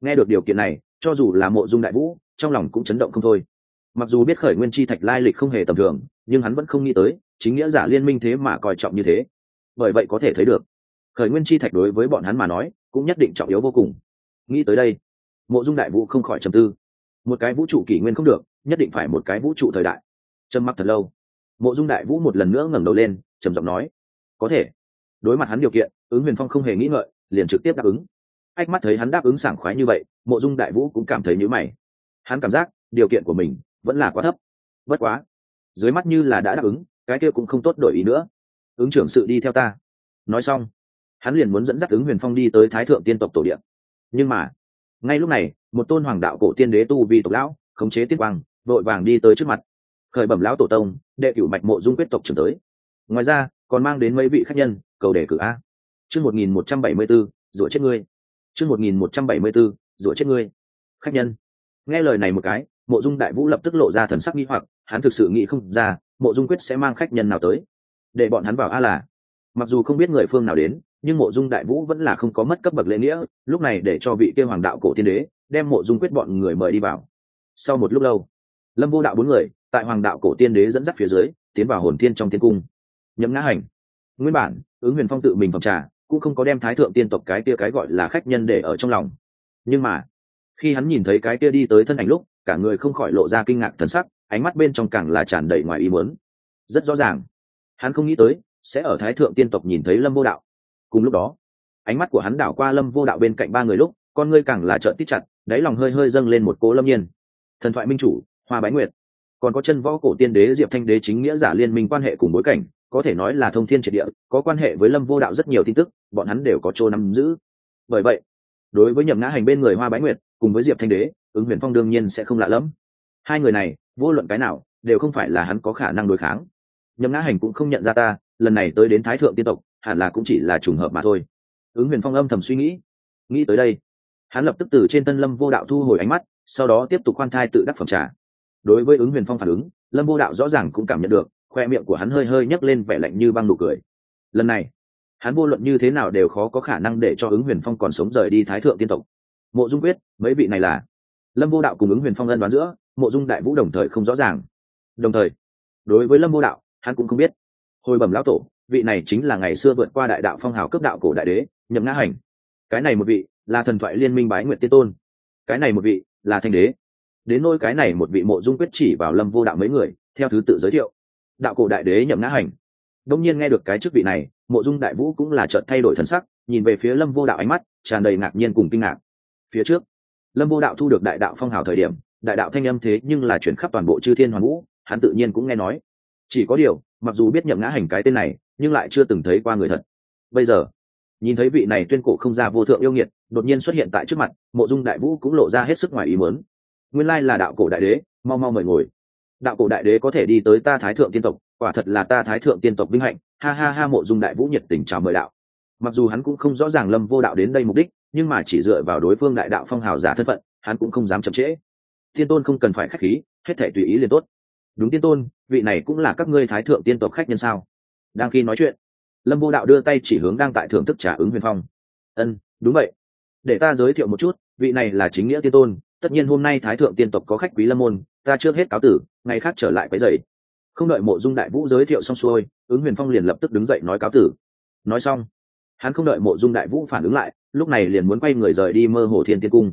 Nghe được điều kiện này, cho dù là mộ dung đại vũ, trong lòng cũng chấn động không thôi. Mặc dù biết khởi nguyên chi thạch lai lịch không hề tầm thường, nhưng hắn vẫn không nghĩ tới, chính nghĩa giả liên minh thế mà coi trọng như thế. Bởi vậy có thể thấy được, khởi nguyên chi thạch đối với bọn hắn mà nói, cũng nhất định trọng yếu vô cùng nghĩ tới đây. Mộ dung đại vũ không khỏi trầm tư. Một cái vũ trụ kỷ nguyên không được, nhất định phải một cái vũ trụ thời đại. Trầm mặc thật lâu. Mộ dung đại vũ một lần nữa ngẩng đầu lên, trầm giọng nói, có thể. Đối mặt hắn điều kiện, ứng huyền phong không hề nghĩ ngợi, liền trực tiếp đáp ứng. Ách mắt thấy hắn đáp ứng sảng khoái như vậy, mộ dung đại vũ cũng cảm thấy nhữ mày. Hắn cảm giác, điều kiện của mình vẫn là quá thấp. Bất quá, dưới mắt như là đã đáp ứng, cái kia cũng không tốt đổi ý nữa. Ứng trưởng sự đi theo ta. Nói xong, hắn liền muốn dẫn dắt ứng huyền phong đi tới thái thượng tiên tộc tổ điện nhưng mà, ngay lúc này, một tôn hoàng đạo cổ tiên đế tu vi tộc lão, khống chế tiên quang, vội vàng đi tới trước mặt. Khởi bẩm lão tổ tông, đệ cửu mạch mộ dung quyết tộc trưởng tới. Ngoài ra, còn mang đến mấy vị khách nhân, cầu đề cử a. Chương một nghìn một trăm bảy mươi bốn rủa chết ngươi. Chương một nghìn một trăm bảy mươi bốn rủa chết ngươi. Khách nhân. Nghe lời này một cái, mộ dung đại vũ lập tức lộ ra thần sắc nghi hoặc, hắn thực sự nghĩ không ra, mộ dung quyết sẽ mang khách nhân nào tới. Để bọn hắn vào a là mặc dù không biết người phương nào đến, nhưng mộ dung đại vũ vẫn là không có mất cấp bậc lễ nghĩa, lúc này để cho vị kêu hoàng đạo cổ tiên đế đem mộ dung quyết bọn người mời đi vào. Sau một lúc lâu, lâm vô đạo bốn người tại hoàng đạo cổ tiên đế dẫn dắt phía dưới, tiến vào hồn tiên trong tiên cung. Nhậm ngã hành, nguyên bản, ứng huyền phong tự mình phòng trà, cũng không có đem thái thượng tiên tộc cái kia cái gọi là khách nhân để ở trong lòng. Nhưng mà, khi hắn nhìn thấy cái kia đi tới thân ảnh lúc, cả người không khỏi lộ ra kinh ngạc thần sắc, ánh mắt bên trong càng là tràn đầy ngoài ý muốn. Rất rõ ràng, hắn không nghĩ tới sẽ ở thái thượng tiên tộc nhìn thấy lâm vô đạo. Cùng lúc đó, ánh mắt của hắn đảo qua lâm vô đạo bên cạnh ba người lúc, con ngươi càng là trợn tít chặt, đáy lòng hơi hơi dâng lên một cố lâm nhiên. Thần thoại minh chủ, hoa bái nguyệt. Còn có chân võ cổ tiên đế diệp thanh đế chính nghĩa giả liên minh quan hệ cùng bối cảnh, có thể nói là thông thiên triệt địa, có quan hệ với lâm vô đạo rất nhiều tin tức, bọn hắn đều có chỗ nắm giữ. Bởi vậy, đối với nhậm ngã hành bên người hoa bái nguyệt, cùng với diệp thanh đế, ứng huyền phong đương nhiên sẽ không lạ lẫm. Hai người này, vô luận cái nào, đều không phải là hắn có khả năng đối kháng. Nhậm ngã hành cũng không nhận ra ta lần này tới đến thái thượng tiên tộc, hẳn là cũng chỉ là trùng hợp mà thôi. Ứng huyền phong âm thầm suy nghĩ nghĩ tới đây, hắn lập tức từ trên tân lâm vô đạo thu hồi ánh mắt, sau đó tiếp tục khoan thai tự đắc phẩm trà. Đối với ứng huyền phong phản ứng, lâm vô đạo rõ ràng cũng cảm nhận được, khoe miệng của hắn hơi hơi nhấc lên vẻ lạnh như băng nụ cười. Lần này, hắn vô luận như thế nào đều khó có khả năng để cho ứng huyền phong còn sống rời đi thái thượng tiên tộc. Mộ dung quyết, mấy vị này là? Lâm vô đạo cùng ứng huyền phong ân đoán giữa, mộ dung đại vũ đồng thời không rõ ràng. Đồng thời, đối với lâm vô đạo, hắn cũng không biết hồi bẩm lão tổ, vị này chính là ngày xưa vượt qua đại đạo phong hào cấp đạo cổ đại đế, nhậm ngã hành. Cái này một vị là thần thoại liên minh bái nguyện tiên tôn. Cái này một vị là thanh đế. Đến nôi cái này một vị mộ dung quyết chỉ vào lâm vô đạo mấy người, theo thứ tự giới thiệu. Đạo cổ đại đế nhậm ngã hành. Đông nhiên nghe được cái chức vị này, mộ dung đại vũ cũng là trợt thay đổi thần sắc, nhìn về phía lâm vô đạo ánh mắt, tràn đầy ngạc nhiên cùng kinh ngạc. Phía trước, lâm vô đạo thu được đại đạo phong hào thời điểm, đại đạo thanh âm thế nhưng là chuyển khắp toàn bộ chư thiên hoàn vũ, hắn tự nhiên cũng nghe nói chỉ có điều, mặc dù biết nhậm ngã hành cái tên này, nhưng lại chưa từng thấy qua người thật. Bây giờ, nhìn thấy vị này tuyên cổ không ra vô thượng yêu nghiệt, đột nhiên xuất hiện tại trước mặt, mộ dung đại vũ cũng lộ ra hết sức ngoài ý mớn nguyên lai là đạo cổ đại đế, mau mau mời ngồi. Đạo cổ đại đế có thể đi tới ta thái thượng tiên tộc, quả thật là ta thái thượng tiên tộc vinh hạnh. Ha ha ha, mộ dung đại vũ nhiệt tình chào mời đạo. Mặc dù hắn cũng không rõ ràng lâm vô đạo đến đây mục đích, nhưng mà chỉ dựa vào đối phương đại đạo phong hào giả thân phận, hắn cũng không dám chậm trễ. Thiên tôn không cần phải khách khí, hết thể tùy ý liền tốt đúng tiên tôn, vị này cũng là các ngươi thái thượng tiên tộc khách nhân sao? Đang khi nói chuyện, lâm vô đạo đưa tay chỉ hướng đang tại thưởng thức trả ứng huyền phong. Ân, đúng vậy. Để ta giới thiệu một chút, vị này là chính nghĩa tiên tôn, tất nhiên hôm nay thái thượng tiên tộc có khách quý lâm môn, ta trước hết cáo tử, ngày khác trở lại quấy dày không đợi mộ dung đại vũ giới thiệu xong xuôi, ứng huyền phong liền lập tức đứng dậy nói cáo tử. Nói xong, hắn không đợi mộ dung đại vũ phản ứng lại, lúc này liền muốn quay người rời đi mơ hồ thiên tiên cung.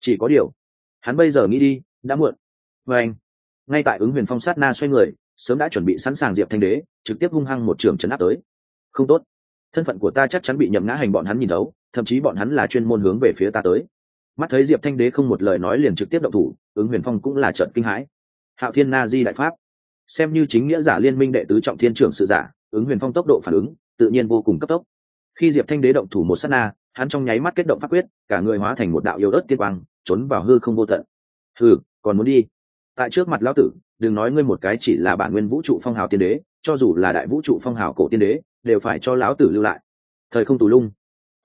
Chỉ có điều, hắn bây giờ nghĩ đi, đã muộn. Và anh ngay tại ứng huyền phong sát na xoay người, sớm đã chuẩn bị sẵn sàng diệp thanh đế, trực tiếp hung hăng một trường chấn áp tới. Không tốt. Thân phận của ta chắc chắn bị nhậm ngã hành bọn hắn nhìn đấu thậm chí bọn hắn là chuyên môn hướng về phía ta tới. Mắt thấy diệp thanh đế không một lời nói liền trực tiếp động thủ, ứng huyền phong cũng là trận kinh hãi. Hạo thiên na di đại pháp. Xem như chính nghĩa giả liên minh đệ tứ trọng thiên trưởng sự giả, ứng huyền phong tốc độ phản ứng, tự nhiên vô cùng cấp tốc. Khi diệp thanh đế động thủ một s á t na, hắn trong nháy mắt kết động pháp quyết, cả người hóa thành một đạo yêu ớt tiên quang, trốn vào hư không vô tận. Hừ, còn muốn đi tại trước mặt lão tử, đừng nói ngươi một cái chỉ là bản nguyên vũ trụ phong hào tiên đế, cho dù là đại vũ trụ phong hào cổ tiên đế, đều phải cho lão tử lưu lại. Thời không tù lung.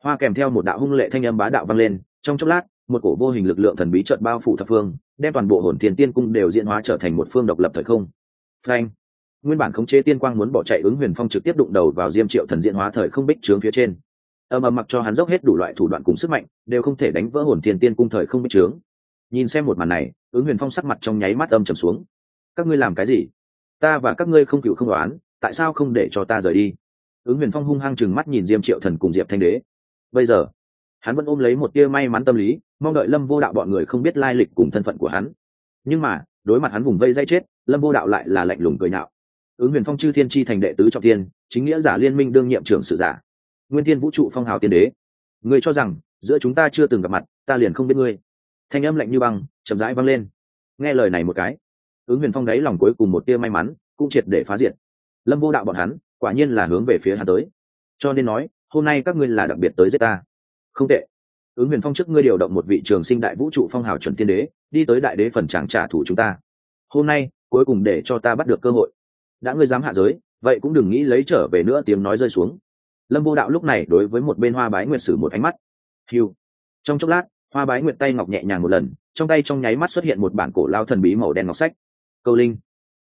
Hoa kèm theo một đạo hung lệ thanh âm bá đạo vang lên, trong chốc lát, một cổ vô hình lực lượng thần bí trợt bao phủ thập phương, đem toàn bộ hồn thiên tiên cung đều diễn hóa trở thành một phương độc lập thời không. Frank nguyên bản khống chế tiên quang muốn bỏ chạy ứng huyền phong trực tiếp đụng đầu vào diêm triệu thần diễn hóa thời không bích trướng phía trên. Âm âm mặc cho hắn dốc hết đủ loại thủ đoạn cùng sức mạnh, đều không thể đánh vỡ hồn thiên tiên cung thời không bích trướng nhìn xem một màn này, ứng huyền phong sắc mặt trong nháy mắt âm trầm xuống. Các ngươi làm cái gì? Ta và các ngươi không cựu không đoán, tại sao không để cho ta rời đi? Ứng huyền phong hung hăng chừng mắt nhìn diêm triệu thần cùng diệp thanh đế. Bây giờ, hắn vẫn ôm lấy một tia may mắn tâm lý, mong đợi lâm vô đạo bọn người không biết lai lịch cùng thân phận của hắn. Nhưng mà, đối mặt hắn vùng vây dây chết, lâm vô đạo lại là lạnh lùng cười nhạo. Ứng huyền phong chư thiên tri thành đệ tứ trọng tiên chính nghĩa giả liên minh đương nhiệm trưởng sự giả. Nguyên tiên vũ trụ phong hào tiên đế. Người cho rằng, giữa chúng ta chưa từng gặp mặt, ta liền không biết ngươi thanh âm lạnh như băng, chậm rãi vang lên. Nghe lời này một cái, ứng huyền phong đáy lòng cuối cùng một tia may mắn, cũng triệt để phá diệt. Lâm vô đạo bọn hắn, quả nhiên là hướng về phía hắn tới. Cho nên nói, hôm nay các ngươi là đặc biệt tới giết ta. Không tệ. Ứng huyền phong trước ngươi điều động một vị trường sinh đại vũ trụ phong hào chuẩn tiên đế, đi tới đại đế phần tràng trả thù chúng ta. Hôm nay, cuối cùng để cho ta bắt được cơ hội. Đã ngươi dám hạ giới, vậy cũng đừng nghĩ lấy trở về nữa tiếng nói rơi xuống. Lâm vô đạo lúc này đối với một bên hoa bái nguyệt sử một ánh mắt. Hiu trong chốc lát hoa bái nguyệt tay ngọc nhẹ nhàng một lần, trong tay trong nháy mắt xuất hiện một bản cổ lao thần bí màu đen ngọc sách. Câu linh.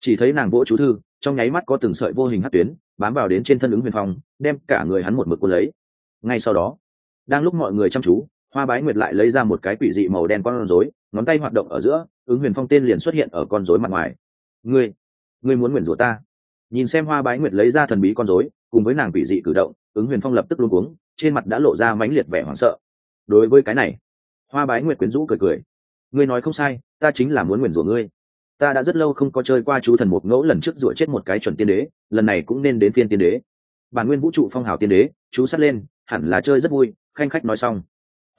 Chỉ thấy nàng vỗ chú thư, trong nháy mắt có từng sợi vô hình hát tuyến, bám vào đến trên thân ứng huyền phong, đem cả người hắn một mực cuốn lấy. Ngay sau đó, đang lúc mọi người chăm chú, hoa bái nguyệt lại lấy ra một cái quỷ dị màu đen con rối, ngón tay hoạt động ở giữa, ứng huyền phong tên liền xuất hiện ở con rối mặt ngoài. Ngươi ngươi muốn nguyền rủa ta? Nhìn xem hoa bái nguyệt lấy ra thần bí con rối, cùng với nàng quỷ dị cử động, ứng huyền phong lập tức luôn cuống, trên mặt đã lộ ra mãnh liệt vẻ hoảng sợ. Đối với cái này hoa bái nguyệt quyến rũ cười cười. Ngươi nói không sai, ta chính là muốn nguyền rủa ngươi. Ta đã rất lâu không có chơi qua chú thần một ngẫu lần trước rủa chết một cái chuẩn tiên đế, lần này cũng nên đến phiên tiên đế. Bản nguyên vũ trụ phong hào tiên đế, chú sát lên, hẳn là chơi rất vui, khanh khách nói xong.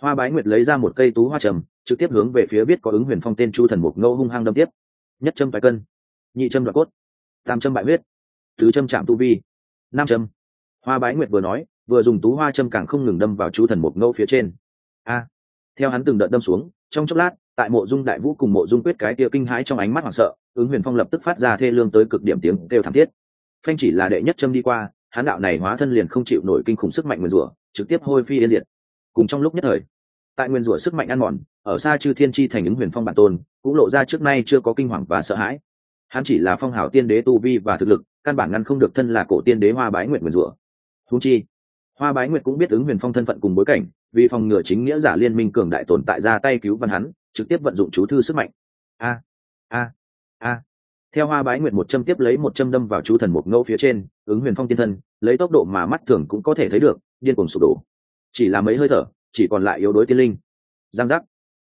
Hoa bái nguyệt lấy ra một cây tú hoa trầm, trực tiếp hướng về phía biết có ứng huyền phong tên chu thần mục ngẫu hung hăng đâm tiếp. Nhất châm vài cân, nhị châm đoạn cốt, tam châm bại huyết, tứ châm chạm tu vi, năm châm. Hoa bái nguyệt vừa nói, vừa dùng tú hoa châm càng không ngừng đâm vào Chu thần mục ngẫu phía trên. A theo hắn từng đợt đâm xuống, trong chốc lát, tại mộ dung đại vũ cùng mộ dung quyết cái kia kinh hãi trong ánh mắt hoảng sợ, ứng huyền phong lập tức phát ra thê lương tới cực điểm tiếng kêu thảm thiết. Phanh chỉ là đệ nhất châm đi qua, hắn đạo này hóa thân liền không chịu nổi kinh khủng sức mạnh nguyên rủa, trực tiếp hôi phi yên diệt. Cùng trong lúc nhất thời, tại nguyên rủa sức mạnh ăn mòn, ở xa chư thiên chi thành ứng huyền phong bản tôn, cũng lộ ra trước nay chưa có kinh hoàng và sợ hãi. Hắn chỉ là phong hào tiên đế tu vi và thực lực, căn bản ngăn không được thân là cổ tiên đế hoa bái nguyện nguyên rủa. Thú chi, hoa bái nguyệt cũng biết ứng huyền phong thân phận cùng bối cảnh vì phòng ngừa chính nghĩa giả liên minh cường đại tồn tại ra tay cứu văn hắn, trực tiếp vận dụng chú thư sức mạnh. A a a. Theo hoa bái nguyệt một châm tiếp lấy một châm đâm vào chú thần mục ngẫu phía trên, ứng huyền phong tiên thân, lấy tốc độ mà mắt thường cũng có thể thấy được, điên cuồng sụp đổ. Chỉ là mấy hơi thở, chỉ còn lại yếu đối tiên linh. Giang giác.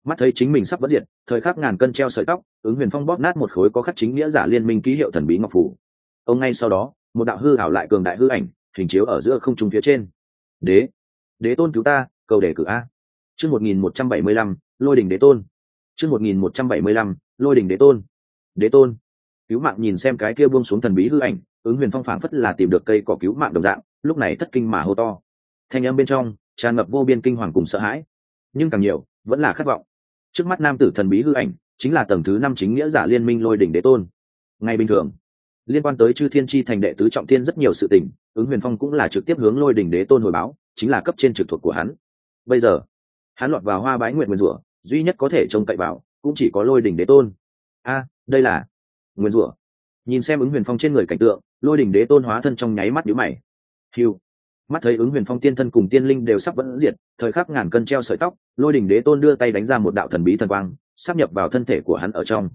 Mắt thấy chính mình sắp bất diệt, thời khắc ngàn cân treo sợi tóc, ứng huyền phong bóp nát một khối có khắc chính nghĩa giả liên minh ký hiệu thần bí ngọc phủ. Ông ngay sau đó, một đạo hư ảo lại cường đại hư ảnh, hình chiếu ở giữa không trung phía trên. Đế. Đế tôn cứu ta cầu đề cử a. Chương một nghìn một trăm bảy mươi lăm, lôi đình đế tôn. Chương một nghìn một trăm bảy mươi lăm, lôi đình đế tôn. Đế tôn. Cứu mạng nhìn xem cái kia buông xuống thần bí hư ảnh, ứng huyền phong phảng phất là tìm được cây cỏ cứu mạng đồng dạng, lúc này thất kinh mà hô to. Thanh âm bên trong, tràn ngập vô biên kinh hoàng cùng sợ hãi. Nhưng càng nhiều, vẫn là khát vọng. Trước mắt nam tử thần bí hư ảnh, chính là tầng thứ năm chính nghĩa giả liên minh lôi đỉnh đế tôn. Ngay bình thường, liên quan tới chư thiên tri thành đệ tứ trọng thiên rất nhiều sự tình, ứng huyền phong cũng là trực tiếp hướng lôi đỉnh đế tôn hồi báo, chính là cấp trên trực thuộc của hắn bây giờ, hắn lọt vào hoa bái nguyện nguyên rủa, duy nhất có thể trông cậy vào cũng chỉ có lôi đỉnh đế tôn. A, đây là nguyên rủa. Nhìn xem ứng huyền phong trên người cảnh tượng, lôi đỉnh đế tôn hóa thân trong nháy mắt nhũ mày. Hiu mắt thấy ứng huyền phong tiên thân cùng tiên linh đều sắp vẫn diệt, thời khắc ngàn cân treo sợi tóc, lôi đỉnh đế tôn đưa tay đánh ra một đạo thần bí thần quang, sắp nhập vào thân thể của hắn ở trong.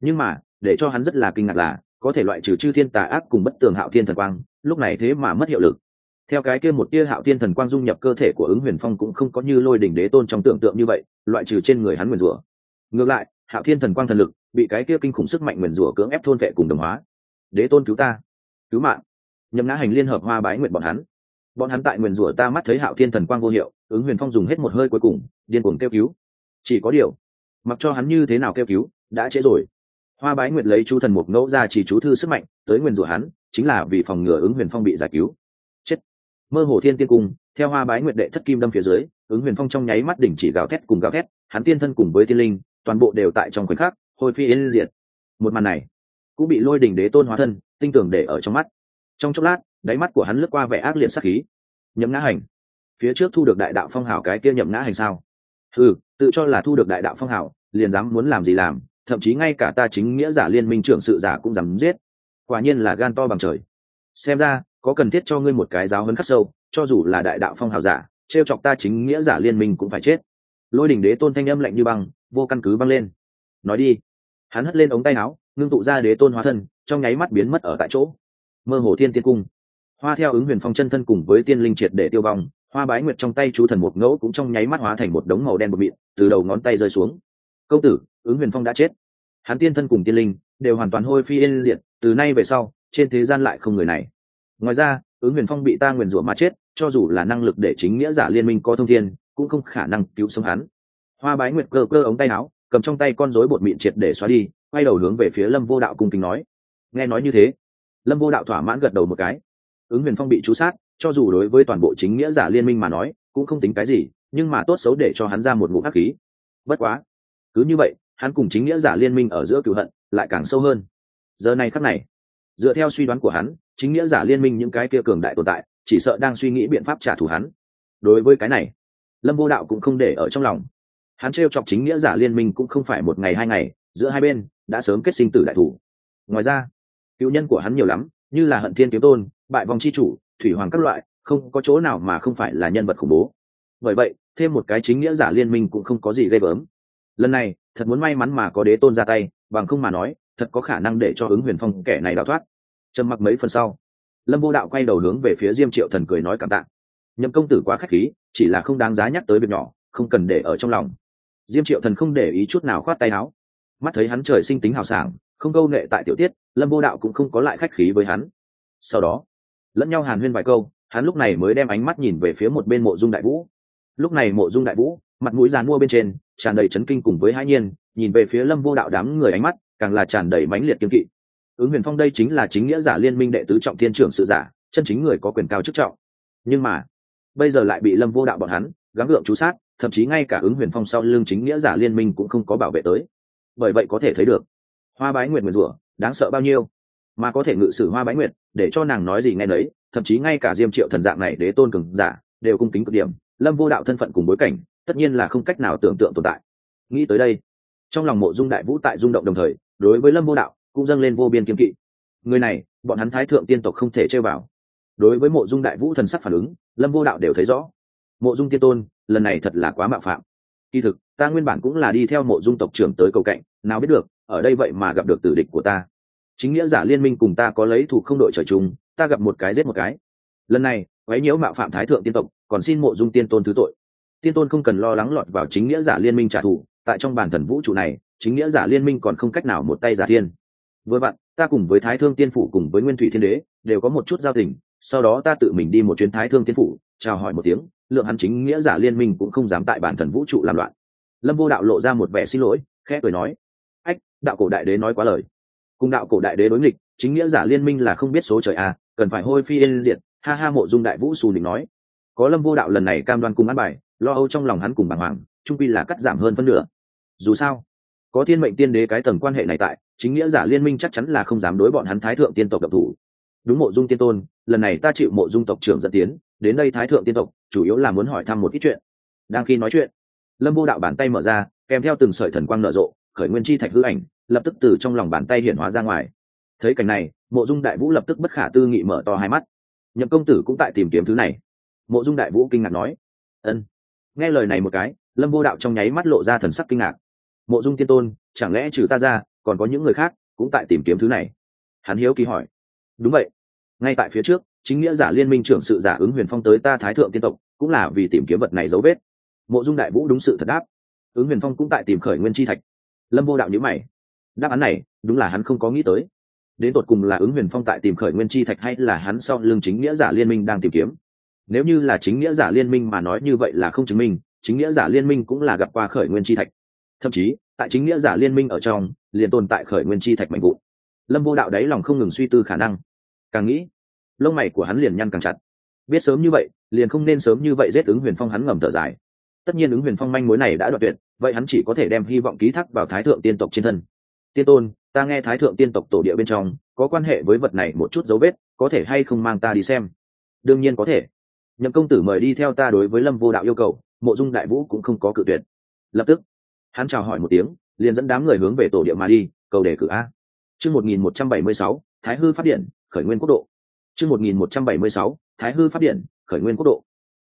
Nhưng mà, để cho hắn rất là kinh ngạc là, có thể loại trừ chư thiên tà ác cùng bất tường hạo thiên thần quang, lúc này thế mà mất hiệu lực theo cái kia một tia hạo thiên thần quang dung nhập cơ thể của ứng huyền phong cũng không có như lôi đỉnh đế tôn trong tưởng tượng như vậy, loại trừ trên người hắn nguyền rủa. Ngược lại, hạo thiên thần quang thần lực bị cái kia kinh khủng sức mạnh nguyền rủa cưỡng ép thôn vệ cùng đồng hóa. Đế tôn cứu ta, cứu mạng. Nhậm ngã hành liên hợp hoa bái nguyện bọn hắn. Bọn hắn tại nguyền rủa ta mắt thấy hạo thiên thần quang vô hiệu, ứng huyền phong dùng hết một hơi cuối cùng, điên cuồng kêu cứu. Chỉ có điều, mặc cho hắn như thế nào kêu cứu, đã trễ rồi. Hoa bái nguyệt lấy chú thần mục ngẫu ra chỉ chú thư sức mạnh, tới nguyền rủa hắn, chính là vì phòng ngừa ứng huyền phong bị giải cứu mơ hồ thiên tiên cung, theo hoa bái nguyện đệ thất kim đâm phía dưới, ứng huyền phong trong nháy mắt đỉnh chỉ gào thét cùng gào thét, hắn tiên thân cùng với tiên linh, toàn bộ đều tại trong khoảnh khắc hồi phi yên diệt. Một màn này, cũng bị lôi đỉnh đế tôn hóa thân, tinh tưởng để ở trong mắt. Trong chốc lát, đáy mắt của hắn lướt qua vẻ ác liệt sắc khí. Nhậm ngã hành, phía trước thu được đại đạo phong hào cái kia nhậm ngã hành sao? Ừ tự cho là thu được đại đạo phong hào, liền dám muốn làm gì làm, thậm chí ngay cả ta chính nghĩa giả liên minh trưởng sự giả cũng dám giết. Quả nhiên là gan to bằng trời. Xem ra có cần thiết cho ngươi một cái giáo hấn khắc sâu, cho dù là đại đạo phong hào giả t chọc ta chính nghĩa giả liên minh cũng phải chết. Lôi đình đế tôn thanh âm lạnh như băng, vô căn cứ băng lên. Nói đi. Hắn hất lên ống tay áo, ngưng tụ ra đế tôn hóa thân, trong nháy mắt biến mất ở tại chỗ. Mơ hồ thiên tiên cung. Hoa theo ứng huyền phong chân thân cùng với tiên linh triệt để tiêu vong, hoa bái nguyệt trong tay chú thần một ngẫu cũng trong nháy mắt hóa thành một đống màu đen bột mịn, từ đầu ngón tay rơi xuống. Câu tử, ứng huyền phong đã chết. Hắn tiên thân cùng tiên linh, đều hoàn toàn hôi phi yên diện từ nay về sau, trên thế gian lại không người này ngoài ra, ứng huyền phong bị ta nguyền rủa mà chết, cho dù là năng lực để chính nghĩa giả liên minh có thông thiên, cũng không khả năng cứu sống hắn. Hoa bái nguyệt cơ cơ ống tay áo, cầm trong tay con rối bột mịn triệt để xóa đi, quay đầu hướng về phía lâm vô đạo cung kính nói. Nghe nói như thế, lâm vô đạo thỏa mãn gật đầu một cái. Ứng huyền phong bị chú sát, cho dù đối với toàn bộ chính nghĩa giả liên minh mà nói, cũng không tính cái gì, nhưng mà tốt xấu để cho hắn ra một ngụm hắc khí. Bất quá, cứ như vậy, hắn cùng chính nghĩa giả liên minh ở giữa cựu hận lại càng sâu hơn. Giờ này khắc này dựa theo suy đoán của hắn, chính nghĩa giả liên minh những cái kia cường đại tồn tại, chỉ sợ đang suy nghĩ biện pháp trả thù hắn. Đối với cái này, lâm vô đạo cũng không để ở trong lòng. Hắn t r e o chọc chính nghĩa giả liên minh cũng không phải một ngày hai ngày, giữa hai bên đã sớm kết sinh tử đại thủ ngoài ra, cựu nhân của hắn nhiều lắm, như là hận thiên kiếm tôn, bại vòng c h i chủ, thủy hoàng các loại, không có chỗ nào mà không phải là nhân vật khủng bố. Bởi vậy, thêm một cái chính nghĩa giả liên minh cũng không có gì ghê gớm. Lần này, thật muốn may mắn mà có đế tôn ra tay, bằng không mà nói, thật có khả năng để cho ứng huyền phong kẻ này đào thoát trầm mặc mấy phần sau, lâm vô đạo quay đầu hướng về phía diêm triệu thần cười nói cảm tạ. Nhậm công tử quá k h á c h khí, chỉ là không đáng giá nhắc tới việc nhỏ, không cần để ở trong lòng. Diêm triệu thần không để ý chút nào khoát tay áo. Mắt thấy hắn trời sinh tính hào sảng, không câu nghệ tại tiểu tiết, lâm vô đạo cũng không có lại khách khí với hắn. Sau đó, lẫn nhau hàn huyên vài câu, hắn lúc này mới đem ánh mắt nhìn về phía một bên mộ dung đại vũ. Lúc này mộ dung đại vũ, mặt mũi dàn mua bên trên, tràn đầy chấn kinh cùng với hai nhiên, nhìn về phía lâm vô đạo đám người ánh mắt, càng là tràn đầy mãnh liệt kiên kỵ ứng huyền phong đây chính là chính nghĩa giả liên minh đệ tứ trọng thiên trưởng sự giả, chân chính người có quyền cao chức trọng. Nhưng mà, bây giờ lại bị lâm vô đạo bọn hắn gắng gượng chú sát, thậm chí ngay cả ứng huyền phong sau lưng chính nghĩa giả liên minh cũng không có bảo vệ tới. Bởi vậy có thể thấy được, hoa bái nguyệt nguyệt rủa đáng sợ bao nhiêu. Mà có thể ngự sử hoa bái nguyệt, để cho nàng nói gì ngay nấy, thậm chí ngay cả diêm triệu thần dạng này đế tôn cường giả đều cung kính cực điểm, lâm vô đạo thân phận cùng bối cảnh, tất nhiên là không cách nào tưởng tượng tồn tại. Nghĩ tới đây, trong lòng mộ dung đại vũ tại rung động đồng thời, đối với lâm vô đạo cũng dâng lên vô biên kiêm kỵ. Người này, bọn hắn thái thượng tiên tộc không thể chơi vào. Đối với mộ dung đại vũ thần sắc phản ứng, lâm vô đạo đều thấy rõ. Mộ dung tiên tôn, lần này thật là quá mạo phạm. Kỳ thực, ta nguyên bản cũng là đi theo mộ dung tộc trưởng tới cầu cạnh, nào biết được, ở đây vậy mà gặp được tử địch của ta. Chính nghĩa giả liên minh cùng ta có lấy thủ không đội trời chung, ta gặp một cái giết một cái. Lần này, quấy nhiễu mạo phạm thái thượng tiên tộc, còn xin mộ dung tiên tôn thứ tội. Tiên tôn không cần lo lắng lọt vào chính nghĩa giả liên minh trả thù, tại trong bản thần vũ trụ này, chính nghĩa giả liên minh còn không cách nào một tay giả thiên vừa vặn ta cùng với thái thương tiên phủ cùng với nguyên thủy thiên đế đều có một chút giao tình sau đó ta tự mình đi một chuyến thái thương tiên phủ chào hỏi một tiếng lượng hắn chính nghĩa giả liên minh cũng không dám tại bản thần vũ trụ làm loạn. Lâm vô đạo lộ ra một vẻ xin lỗi khẽ cười nói ách đạo cổ đại đế nói quá lời. Cùng đạo cổ đại đế đối nghịch chính nghĩa giả liên minh là không biết số trời à, cần phải hôi phi yên diệt ha ha mộ dung đại vũ xù định nói. Có lâm vô đạo lần này cam đoan cùng ăn bài lo âu trong lòng hắn cùng bàng hoàng trung pi là cắt giảm hơn phân nửa. Dù sao có thiên mệnh tiên đế cái tầng quan hệ này tại chính nghĩa giả liên minh chắc chắn là không dám đối bọn hắn thái thượng tiên tộc độc thủ. Đúng mộ dung tiên tôn, lần này ta chịu mộ dung tộc trưởng dẫn tiến, đến đây thái thượng tiên tộc, chủ yếu là muốn hỏi thăm một ít chuyện. Đang khi nói chuyện, lâm vô đạo bàn tay mở ra, kèm theo từng sợi thần quang nở rộ, khởi nguyên chi thạch hư ảnh, lập tức từ trong lòng bàn tay hiển hóa ra ngoài. Thấy cảnh này, mộ dung đại vũ lập tức bất khả tư nghị mở to hai mắt. Nhậm công tử cũng tại tìm kiếm thứ này. Mộ dung đại vũ kinh ngạc nói, ân. Nghe lời này một cái, lâm vô đạo trong nháy mắt lộ ra thần sắc kinh ngạc. Mộ dung tiên tôn, chẳng lẽ trừ ta ra còn có những người khác cũng tại tìm kiếm thứ này. Hắn hiếu kỳ hỏi. Đúng vậy. Ngay tại phía trước, chính nghĩa giả liên minh trưởng sự giả ứng huyền phong tới ta thái thượng tiên tộc, cũng là vì tìm kiếm vật này dấu vết. Mộ dung đại vũ đúng sự thật đáp. Ứng huyền phong cũng tại tìm khởi nguyên chi thạch. Lâm vô đạo nhữ mày. Đáp án này, đúng là hắn không có nghĩ tới. Đến tột cùng là ứng huyền phong tại tìm khởi nguyên chi thạch hay là hắn sau lưng chính nghĩa giả liên minh đang tìm kiếm? Nếu như là chính nghĩa giả liên minh mà nói như vậy là không chứng minh, chính nghĩa giả liên minh cũng là gặp qua khởi nguyên chi thạch. Thậm chí tại chính nghĩa giả liên minh ở trong, liền tồn tại khởi nguyên chi thạch mạnh vụn. Lâm vô đạo đáy lòng không ngừng suy tư khả năng. Càng nghĩ, lông mày của hắn liền nhăn càng chặt. Biết sớm như vậy, liền không nên sớm như vậy giết ứng huyền phong hắn ngầm thở dài. Tất nhiên ứng huyền phong manh mối này đã đoạt tuyệt, vậy hắn chỉ có thể đem hy vọng ký thác vào thái thượng tiên tộc trên thân. Tiên tôn, ta nghe thái thượng tiên tộc tổ địa bên trong, có quan hệ với vật này một chút dấu vết, có thể hay không mang ta đi xem? Đương nhiên có thể. Nhậm công tử mời đi theo ta đối với lâm vô đạo yêu cầu, mộ dung đại vũ cũng không có cự tuyệt. Lập tức hắn chào hỏi một tiếng, liền dẫn đám người hướng về tổ địa mà đi, cầu đề cử a. Chương một nghìn một trăm bảy mươi sáu, thái hư phát điện, khởi nguyên quốc độ. Chương một nghìn một trăm bảy mươi sáu, thái hư phát điện, khởi nguyên quốc độ.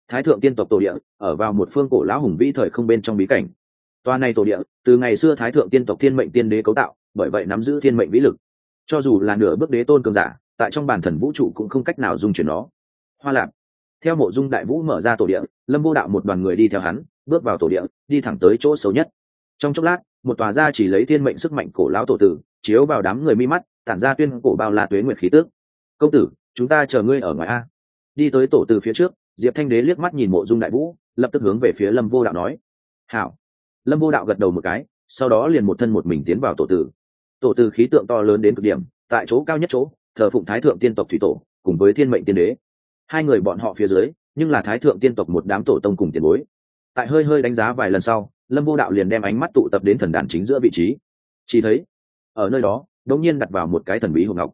Thái thượng tiên tộc tổ địa, ở vào một phương cổ lão hùng vĩ thời không bên trong bí cảnh. Toa này tổ địa, từ ngày xưa thái thượng tiên tộc thiên mệnh tiên đế cấu tạo, bởi vậy nắm giữ thiên mệnh vĩ lực. Cho dù là nửa bước đế tôn cường giả, tại trong bản thần vũ trụ cũng không cách nào dung chuyển nó. Hoa lạc theo mộ dung đại vũ mở ra tổ địa, lâm vô đạo một đoàn người đi theo hắn, bước vào tổ địa, đi thẳng tới chỗ xấu nhất trong chốc lát, một tòa ra chỉ lấy thiên mệnh sức mạnh cổ lão tổ tử, chiếu vào đám người mi mắt, tản ra tuyên cổ bao la tuế nguyệt khí tước công tử, chúng ta chờ ngươi ở ngoài a. Đi tới tổ từ phía trước, diệp thanh đế liếc mắt nhìn mộ dung đại vũ, lập tức hướng về phía lâm vô đạo nói. Hảo. Lâm vô đạo gật đầu một cái, sau đó liền một thân một mình tiến vào tổ tử. Tổ tử khí tượng to lớn đến cực điểm, tại chỗ cao nhất chỗ, thờ phụng thái thượng tiên tộc thủy tổ, cùng với thiên mệnh tiên đế. Hai người bọn họ phía dưới, nhưng là thái thượng tiên tộc một đám tổ tông cùng tiền bối. Tại hơi hơi đánh giá vài lần sau lâm vô đạo liền đem ánh mắt tụ tập đến thần đàn chính giữa vị trí. Chỉ thấy ở nơi đó đống nhiên đặt vào một cái thần bí hộp ngọc.